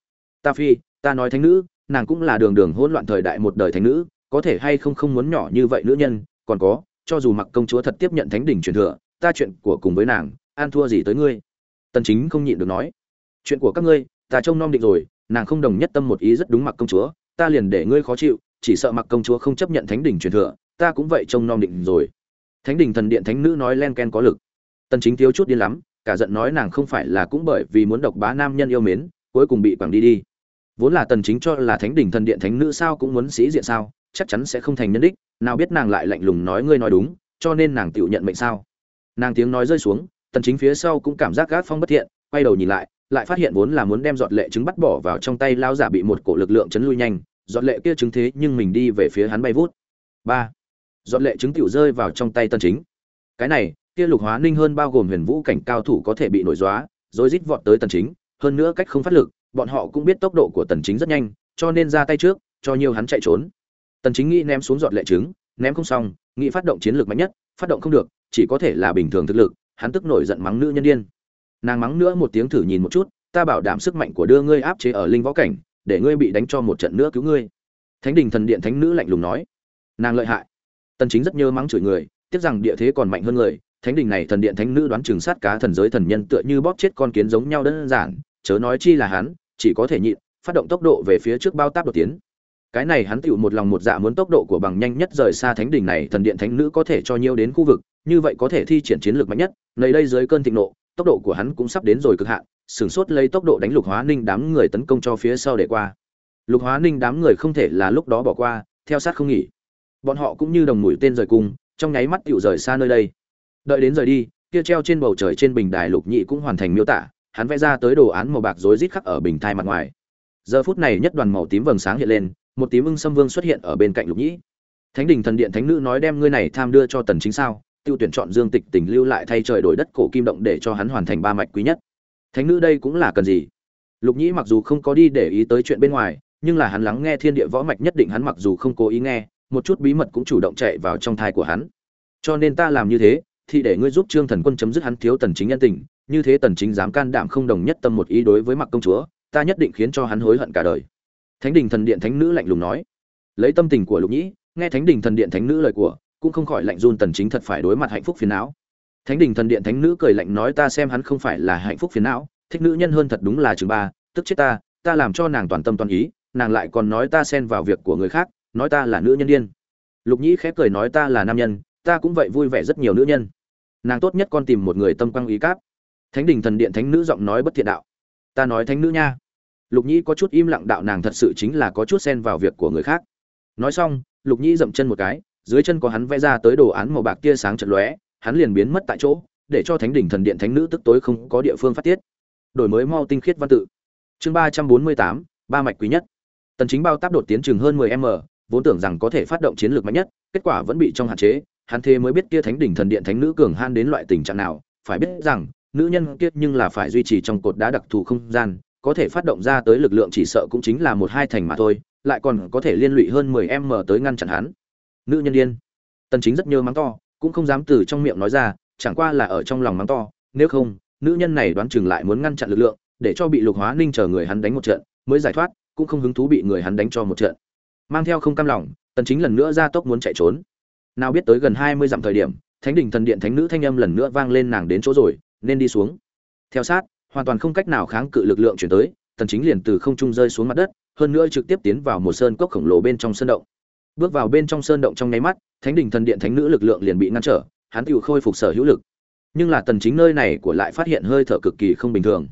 ta phi, ta nói thánh nữ, nàng cũng là đường đường hỗn loạn thời đại một đời thánh nữ, có thể hay không không muốn nhỏ như vậy nữ nhân, còn có, cho dù mặc công chúa thật tiếp nhận thánh đình truyền thừa, ta chuyện của cùng với nàng, an thua gì tới ngươi? Tần chính không nhịn được nói, chuyện của các ngươi ta trông nom định rồi, nàng không đồng nhất tâm một ý rất đúng mặc công chúa, ta liền để ngươi khó chịu, chỉ sợ mặc công chúa không chấp nhận thánh đình truyền thừa, ta cũng vậy trông nom định rồi. Thánh đình thần điện thánh nữ nói len ken có lực. Tần chính thiếu chút điên lắm, cả giận nói nàng không phải là cũng bởi vì muốn độc bá nam nhân yêu mến, cuối cùng bị quẳng đi đi. Vốn là tần chính cho là thánh đình thần điện thánh nữ sao cũng muốn sĩ diện sao, chắc chắn sẽ không thành nhân đích, nào biết nàng lại lạnh lùng nói ngươi nói đúng, cho nên nàng tự nhận mệnh sao. Nàng tiếng nói rơi xuống, tần chính phía sau cũng cảm giác gác phong bất thiện, quay đầu nhìn lại lại phát hiện vốn là muốn đem giọt lệ trứng bắt bỏ vào trong tay lao giả bị một cổ lực lượng chấn lui nhanh, giọt lệ kia trứng thế nhưng mình đi về phía hắn bay vút. Ba, giọt lệ trứng tiểu rơi vào trong tay tần chính. Cái này, kia lục hóa ninh hơn bao gồm huyền vũ cảnh cao thủ có thể bị nổi dóa rồi rít vọt tới tần chính, hơn nữa cách không phát lực, bọn họ cũng biết tốc độ của tần chính rất nhanh, cho nên ra tay trước, cho nhiều hắn chạy trốn. Tần chính nghĩ ném xuống giọt lệ trứng, ném không xong, nghĩ phát động chiến lược mạnh nhất, phát động không được, chỉ có thể là bình thường thực lực, hắn tức nổi giận mắng nữ nhân điên nàng mắng nữa một tiếng thử nhìn một chút, ta bảo đảm sức mạnh của đưa ngươi áp chế ở linh võ cảnh, để ngươi bị đánh cho một trận nữa cứu ngươi. Thánh đình thần điện thánh nữ lạnh lùng nói. Nàng lợi hại. Tần chính rất nhớ mắng chửi người, tiếc rằng địa thế còn mạnh hơn người, thánh đình này thần điện thánh nữ đoán chừng sát cá thần giới thần nhân tựa như bóp chết con kiến giống nhau đơn giản, chớ nói chi là hắn, chỉ có thể nhịn, phát động tốc độ về phía trước bao táp đột tiến. Cái này hắn tựu một lòng một dạ muốn tốc độ của bằng nhanh nhất rời xa thánh đình này, thần điện thánh nữ có thể cho nhiêu đến khu vực, như vậy có thể thi triển chiến lược mạnh nhất, nơi đây dưới cơn thịnh nộ tốc độ của hắn cũng sắp đến rồi cực hạn, sửng sốt lấy tốc độ đánh lục hóa ninh đám người tấn công cho phía sau để qua. Lục hóa ninh đám người không thể là lúc đó bỏ qua, theo sát không nghỉ. Bọn họ cũng như đồng mũi tên rời cung, trong nháy mắt tựu rời xa nơi đây. Đợi đến rời đi, kia treo trên bầu trời trên bình đài lục nhị cũng hoàn thành miêu tả, hắn vẽ ra tới đồ án màu bạc rối rít khắc ở bình thai mặt ngoài. Giờ phút này nhất đoàn màu tím vầng sáng hiện lên, một tím ưng xâm vương xuất hiện ở bên cạnh lục nhĩ thánh đình thần điện thánh nữ nói đem ngươi này tham đưa cho tần chính sao? Tiêu tuyển chọn dương tịch tình lưu lại thay trời đổi đất cổ kim động để cho hắn hoàn thành ba mạch quý nhất. Thánh nữ đây cũng là cần gì? Lục nhĩ mặc dù không có đi để ý tới chuyện bên ngoài, nhưng là hắn lắng nghe thiên địa võ mạch nhất định hắn mặc dù không cố ý nghe, một chút bí mật cũng chủ động chạy vào trong thai của hắn. Cho nên ta làm như thế, thì để ngươi giúp trương thần quân chấm dứt hắn thiếu tần chính nhân tình, như thế tần chính dám can đảm không đồng nhất tâm một ý đối với mặc công chúa, ta nhất định khiến cho hắn hối hận cả đời. Thánh đình thần điện thánh nữ lạnh lùng nói. Lấy tâm tình của lục nhĩ, nghe thánh đình thần điện thánh nữ lời của cũng không khỏi lạnh run tần chính thật phải đối mặt hạnh phúc phiền não. Thánh đình thần điện thánh nữ cười lạnh nói ta xem hắn không phải là hạnh phúc phiền não, thích nữ nhân hơn thật đúng là chừng ba, tức chết ta ta làm cho nàng toàn tâm toàn ý, nàng lại còn nói ta xen vào việc của người khác, nói ta là nữ nhân điên. Lục nhĩ khép cười nói ta là nam nhân, ta cũng vậy vui vẻ rất nhiều nữ nhân. Nàng tốt nhất con tìm một người tâm quang ý cáp. Thánh đình thần điện thánh nữ giọng nói bất thiện đạo. Ta nói thánh nữ nha. Lục nhĩ có chút im lặng đạo nàng thật sự chính là có chút xen vào việc của người khác. Nói xong, lục nhĩ dậm chân một cái dưới chân có hắn vẽ ra tới đồ án màu bạc tia sáng chật lóe, hắn liền biến mất tại chỗ, để cho thánh đỉnh thần điện thánh nữ tức tối không có địa phương phát tiết. Đổi mới mau tinh khiết văn tự. Chương ba trăm bốn mươi tám, ba mạch quý nhất. Tần chính bao táp đột tiến chừng hơn 10 m, vốn tưởng rằng có thể phát động chiến lược mạnh nhất, kết quả vẫn bị trong hạn chế, hắn thế mới biết kia thánh đỉnh thần điện thánh nữ cường han đến loại tình trạng nào, phải biết rằng, nữ nhân kia nhưng là phải duy trì trong cột đá đặc thù không gian, có thể phát động ra tới lực lượng chỉ sợ cũng chính là một hai thành mà thôi, lại còn có thể liên lụy hơn 10 m tới ngăn chặn hắn nữ nhân điên. Tần chính rất nhớ mắng to, cũng không dám từ trong miệng nói ra, chẳng qua là ở trong lòng mắng to, nếu không, nữ nhân này đoán chừng lại muốn ngăn chặn lực lượng, để cho bị lục hóa ninh chờ người hắn đánh một trận, mới giải thoát, cũng không hứng thú bị người hắn đánh cho một trận. Mang theo không cam lòng, tần chính lần nữa ra tốc muốn chạy trốn. Nào biết tới gần 20 dặm thời điểm, thánh đỉnh thần điện thánh nữ thanh âm lần nữa vang lên nàng đến chỗ rồi, nên đi xuống. Theo sát, hoàn toàn không cách nào kháng cự lực lượng chuyển tới, tần chính liền từ không trung rơi xuống mặt đất, hơn nữa trực tiếp tiến vào một sơn cốc khổng lồ bên trong sơn động bước vào bên trong sơn động trong nháy mắt, thánh đình thần điện thánh nữ lực lượng liền bị ngăn trở, hắn tự khôi phục sở hữu lực. Nhưng là tần chính nơi này của lại phát hiện hơi thở cực kỳ không bình thường.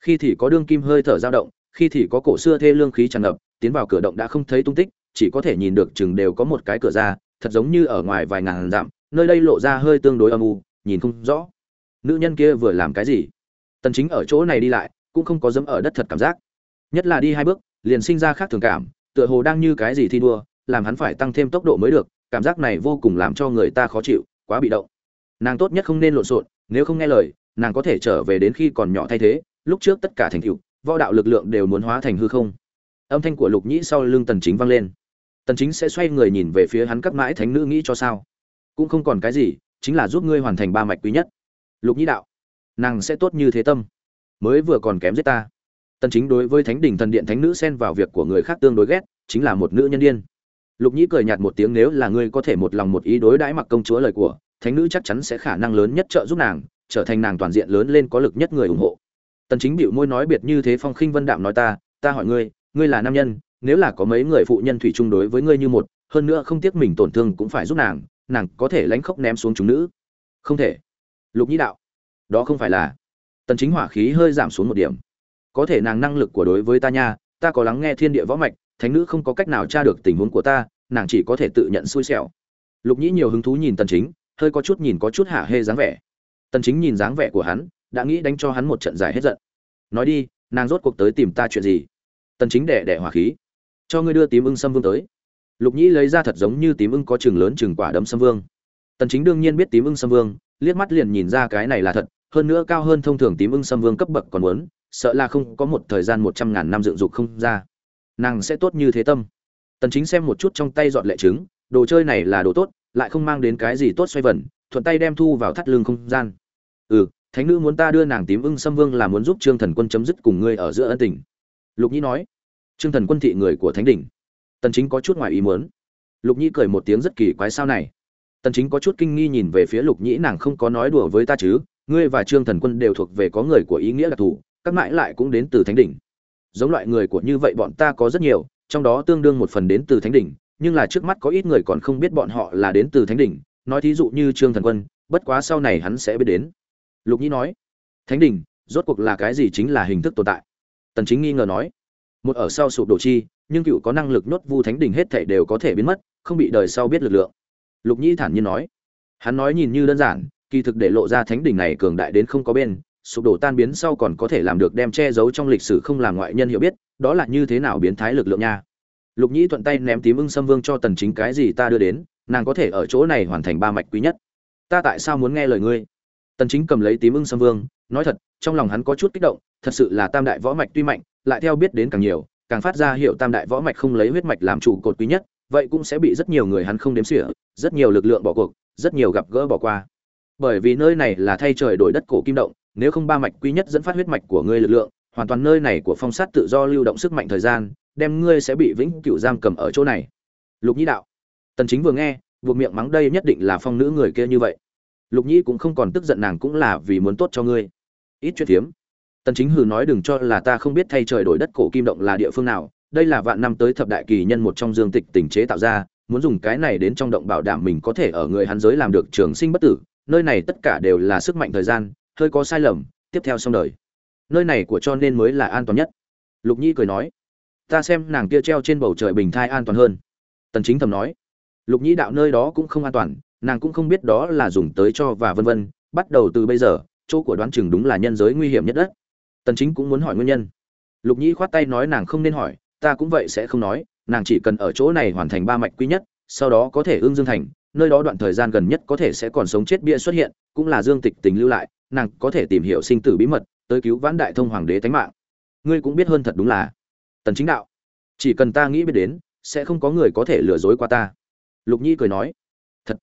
Khi thì có đương kim hơi thở dao động, khi thì có cổ xưa thê lương khí tràn ngập, tiến vào cửa động đã không thấy tung tích, chỉ có thể nhìn được chừng đều có một cái cửa ra, thật giống như ở ngoài vài ngàn dặm, nơi đây lộ ra hơi tương đối âm u, nhìn không rõ. Nữ nhân kia vừa làm cái gì? Tần chính ở chỗ này đi lại, cũng không có dẫm ở đất thật cảm giác. Nhất là đi hai bước, liền sinh ra khác thường cảm, tựa hồ đang như cái gì thi đua làm hắn phải tăng thêm tốc độ mới được, cảm giác này vô cùng làm cho người ta khó chịu, quá bị động. Nàng tốt nhất không nên lộn xộn, nếu không nghe lời, nàng có thể trở về đến khi còn nhỏ thay thế, lúc trước tất cả thành tựu, võ đạo lực lượng đều muốn hóa thành hư không. Âm thanh của lục nhĩ sau lưng tần chính vang lên. Tần chính sẽ xoay người nhìn về phía hắn các mãi thánh nữ nghĩ cho sao. Cũng không còn cái gì, chính là giúp ngươi hoàn thành ba mạch quý nhất. Lục nhĩ đạo, nàng sẽ tốt như thế tâm. Mới vừa còn kém giết ta. Tần chính đối với thánh đỉnh thần điện thánh nữ xen vào việc của người khác tương đối ghét, chính là một nữ nhân điên lục nhĩ cười nhạt một tiếng, nếu là ngươi có thể một lòng một ý đối đãi mặc công chúa lời của, thánh nữ chắc chắn sẽ khả năng lớn nhất trợ giúp nàng, trở thành nàng toàn diện lớn lên có lực nhất người ủng hộ. Tần chính bịu môi nói biệt như thế, phong khinh vân đạm nói, ta ta hỏi ngươi ngươi là nam nhân, nếu là có mấy người phụ nhân thủy chung đối với ngươi như một, hơn nữa không tiếc mình tổn thương cũng phải giúp nàng nàng có thể lánh khóc ném xuống chúng nữ. Không thể. Lục nhĩ đạo, đó không phải là. Tần chính hỏa khí hơi giảm xuống một điểm, có thể nàng năng lực của đối với ta nha, ta có lắng nghe thiên địa võ mạch thánh nữ không có cách nào tra được tình huống của ta, nàng chỉ có thể tự nhận xui xẻo. Lục nhĩ nhiều hứng thú nhìn tần chính, hơi có chút nhìn có chút hạ hê dáng vẻ. Tần chính nhìn dáng vẻ của hắn, đã nghĩ đánh cho hắn một trận giải hết giận. Nói đi, nàng rốt cuộc tới tìm ta chuyện gì? Tần chính đẻ đẻ hỏa khí. Cho ngươi đưa tím ưng sâm vương tới. Lục nhĩ lấy ra thật giống như tím ưng có chừng lớn chừng quả đấm sâm vương. Tần chính đương nhiên biết tím ưng sâm vương, liếc mắt liền nhìn ra cái này là thật, hơn nữa cao hơn thông thường tím ưng xâm vương cấp bậc còn muốn, sợ là không có một thời gian một trăm ngàn năm dựng dục không ra nàng sẽ tốt như thế tâm. Tần chính xem một chút trong tay dọn lệ trứng, đồ chơi này là đồ tốt, lại không mang đến cái gì tốt xoay vần, thuận tay đem thu vào thắt lưng không gian. Ừ thánh nữ muốn ta đưa nàng tím ưng xâm vương là muốn giúp trương thần quân chấm dứt cùng ngươi ở giữa ân tình. Lục nhĩ nói, trương thần quân thị người của thánh đỉnh. Tần chính có chút ngoài ý muốn. Lục nhĩ cười một tiếng rất kỳ quái sao này. Tần chính có chút kinh nghi nhìn về phía lục nhĩ, nàng không có nói đùa với ta chứ, ngươi và trương thần quân đều thuộc về có người của ý nghĩa đặc thù, các mãi lại cũng đến từ thánh đỉnh giống loại người của như vậy bọn ta có rất nhiều, trong đó tương đương một phần đến từ thánh đỉnh, nhưng là trước mắt có ít người còn không biết bọn họ là đến từ thánh đỉnh. Nói thí dụ như trương thần quân, bất quá sau này hắn sẽ biết đến. Lục nhĩ nói, thánh đỉnh, rốt cuộc là cái gì chính là hình thức tồn tại? Tần chính nghi ngờ nói, một ở sau sụp đổ chi, nhưng cựu có năng lực nốt vu thánh đỉnh hết thảy đều có thể biến mất, không bị đời sau biết lực lượng. Lục nhĩ thản nhiên nói, hắn nói nhìn như đơn giản, kỳ thực để lộ ra thánh đỉnh này cường đại đến không có bên sụp đổ tan biến sau còn có thể làm được đem che giấu trong lịch sử không làm ngoại nhân hiểu biết, đó là như thế nào biến thái lực lượng nha. Lục nhĩ thuận tay ném tím ưng xâm vương cho tần chính cái gì ta đưa đến, nàng có thể ở chỗ này hoàn thành ba mạch quý nhất. Ta tại sao muốn nghe lời ngươi? Tần chính cầm lấy tím ưng xâm vương, nói thật, trong lòng hắn có chút kích động, thật sự là tam đại võ mạch tuy mạnh, lại theo biết đến càng nhiều, càng phát ra hiệu tam đại võ mạch không lấy huyết mạch làm trụ cột quý nhất, vậy cũng sẽ bị rất nhiều người hắn không đếm xỉa, rất nhiều lực lượng bỏ cuộc, rất nhiều gặp gỡ bỏ qua. Bởi vì nơi này là thay trời đổi đất cổ kim động nếu không ba mạch quý nhất dẫn phát huyết mạch của ngươi lực lượng, hoàn toàn nơi này của phong sát tự do lưu động sức mạnh thời gian, đem ngươi sẽ bị vĩnh cửu giam cầm ở chỗ này. Lục nhĩ đạo. Tần chính vừa nghe, buộc miệng mắng đây nhất định là phong nữ người kia như vậy. Lục nhĩ cũng không còn tức giận nàng cũng là vì muốn tốt cho ngươi. Ít chuyện thiếm. Tần chính hừ nói đừng cho là ta không biết thay trời đổi đất cổ kim động là địa phương nào, đây là vạn năm tới thập đại kỳ nhân một trong dương tịch tình chế tạo ra, muốn dùng cái này đến trong động bảo đảm mình có thể ở người hắn giới làm được trường sinh bất tử, nơi này tất cả đều là sức mạnh thời gian hơi có sai lầm, tiếp theo xong đời. Nơi này của cho nên mới là an toàn nhất. Lục nhi cười nói, ta xem nàng kia treo trên bầu trời bình thai an toàn hơn. Tần chính thầm nói, lục nhi đạo nơi đó cũng không an toàn, nàng cũng không biết đó là dùng tới cho và vân vân, bắt đầu từ bây giờ, chỗ của đoán chừng đúng là nhân giới nguy hiểm nhất đất. Tần chính cũng muốn hỏi nguyên nhân. Lục nhi khoát tay nói, nàng không nên hỏi, ta cũng vậy sẽ không nói, nàng chỉ cần ở chỗ này hoàn thành ba mạch quý nhất, sau đó có thể ương dương thành, nơi đó đoạn thời gian gần nhất có thể sẽ còn sống chết bia xuất hiện, cũng là dương tịch tình lưu lại nàng có thể tìm hiểu sinh tử bí mật, tới cứu vãn đại thông hoàng đế tánh mạng. Ngươi cũng biết hơn thật đúng là tần chính đạo. Chỉ cần ta nghĩ biết đến, sẽ không có người có thể lừa dối qua ta. Lục nhi cười nói, thật.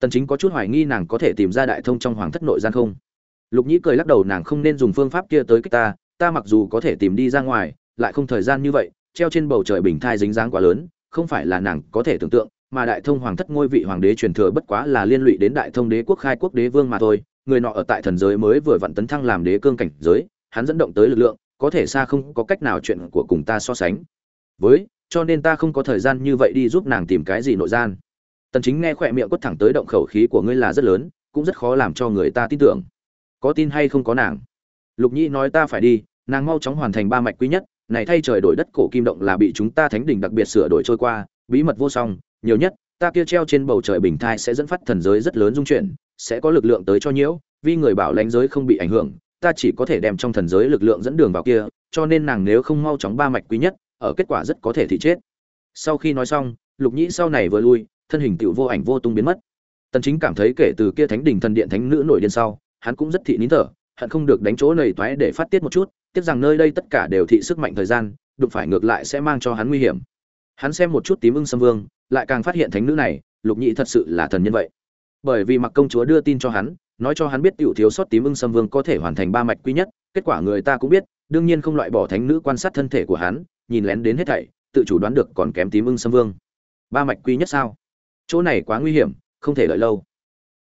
Tần chính có chút hoài nghi nàng có thể tìm ra đại thông trong hoàng thất nội gian không. Lục nhi cười lắc đầu, nàng không nên dùng phương pháp kia tới kích ta ta mặc dù có thể tìm đi ra ngoài, lại không thời gian như vậy, treo trên bầu trời bình thai dính dáng quá lớn, không phải là nàng có thể tưởng tượng, mà đại thông hoàng thất ngôi vị hoàng đế truyền thừa bất quá là liên lụy đến đại thông đế quốc, khai quốc đế vương mà thôi người nọ ở tại thần giới mới vừa vặn tấn thăng làm đế cương cảnh giới, hắn dẫn động tới lực lượng, có thể xa không có cách nào chuyện của cùng ta so sánh. Với, cho nên ta không có thời gian như vậy đi giúp nàng tìm cái gì nội gian. Tần chính nghe khỏe miệng quất thẳng tới động khẩu khí của ngươi là rất lớn, cũng rất khó làm cho người ta tin tưởng. Có tin hay không có nàng? Lục nhĩ nói ta phải đi, nàng mau chóng hoàn thành ba mạch quý nhất, này thay trời đổi đất cổ kim động là bị chúng ta thánh đỉnh đặc biệt sửa đổi trôi qua, bí mật vô song, nhiều nhất, ta kia treo trên bầu trời bình thai sẽ dẫn phát thần giới rất lớn dung chuyển sẽ có lực lượng tới cho nhiễu, vì người bảo lãnh giới không bị ảnh hưởng, ta chỉ có thể đem trong thần giới lực lượng dẫn đường vào kia, cho nên nàng nếu không mau chóng ba mạch quý nhất, ở kết quả rất có thể thị chết. Sau khi nói xong, lục nhĩ sau này vừa lui, thân hình tựu vô ảnh vô tung biến mất. Tần chính cảm thấy kể từ kia thánh đỉnh thần điện thánh nữ nổi điên sau, hắn cũng rất thị nín thở hắn không được đánh chỗ nầy toái để phát tiết một chút, tiếc rằng nơi đây tất cả đều thị sức mạnh thời gian, đụng phải ngược lại sẽ mang cho hắn nguy hiểm. Hắn xem một chút tím ưng xâm vương, lại càng phát hiện thánh nữ này, lục nhị thật sự là thần nhân vậy bởi vì mặc công chúa đưa tin cho hắn, nói cho hắn biết tiểu thiếu sót tím ưng xâm vương có thể hoàn thành ba mạch quý nhất, kết quả người ta cũng biết, đương nhiên không loại bỏ thánh nữ quan sát thân thể của hắn, nhìn lén đến hết thảy, tự chủ đoán được còn kém tím ưng xâm vương. Ba mạch quý nhất sao? Chỗ này quá nguy hiểm, không thể đợi lâu.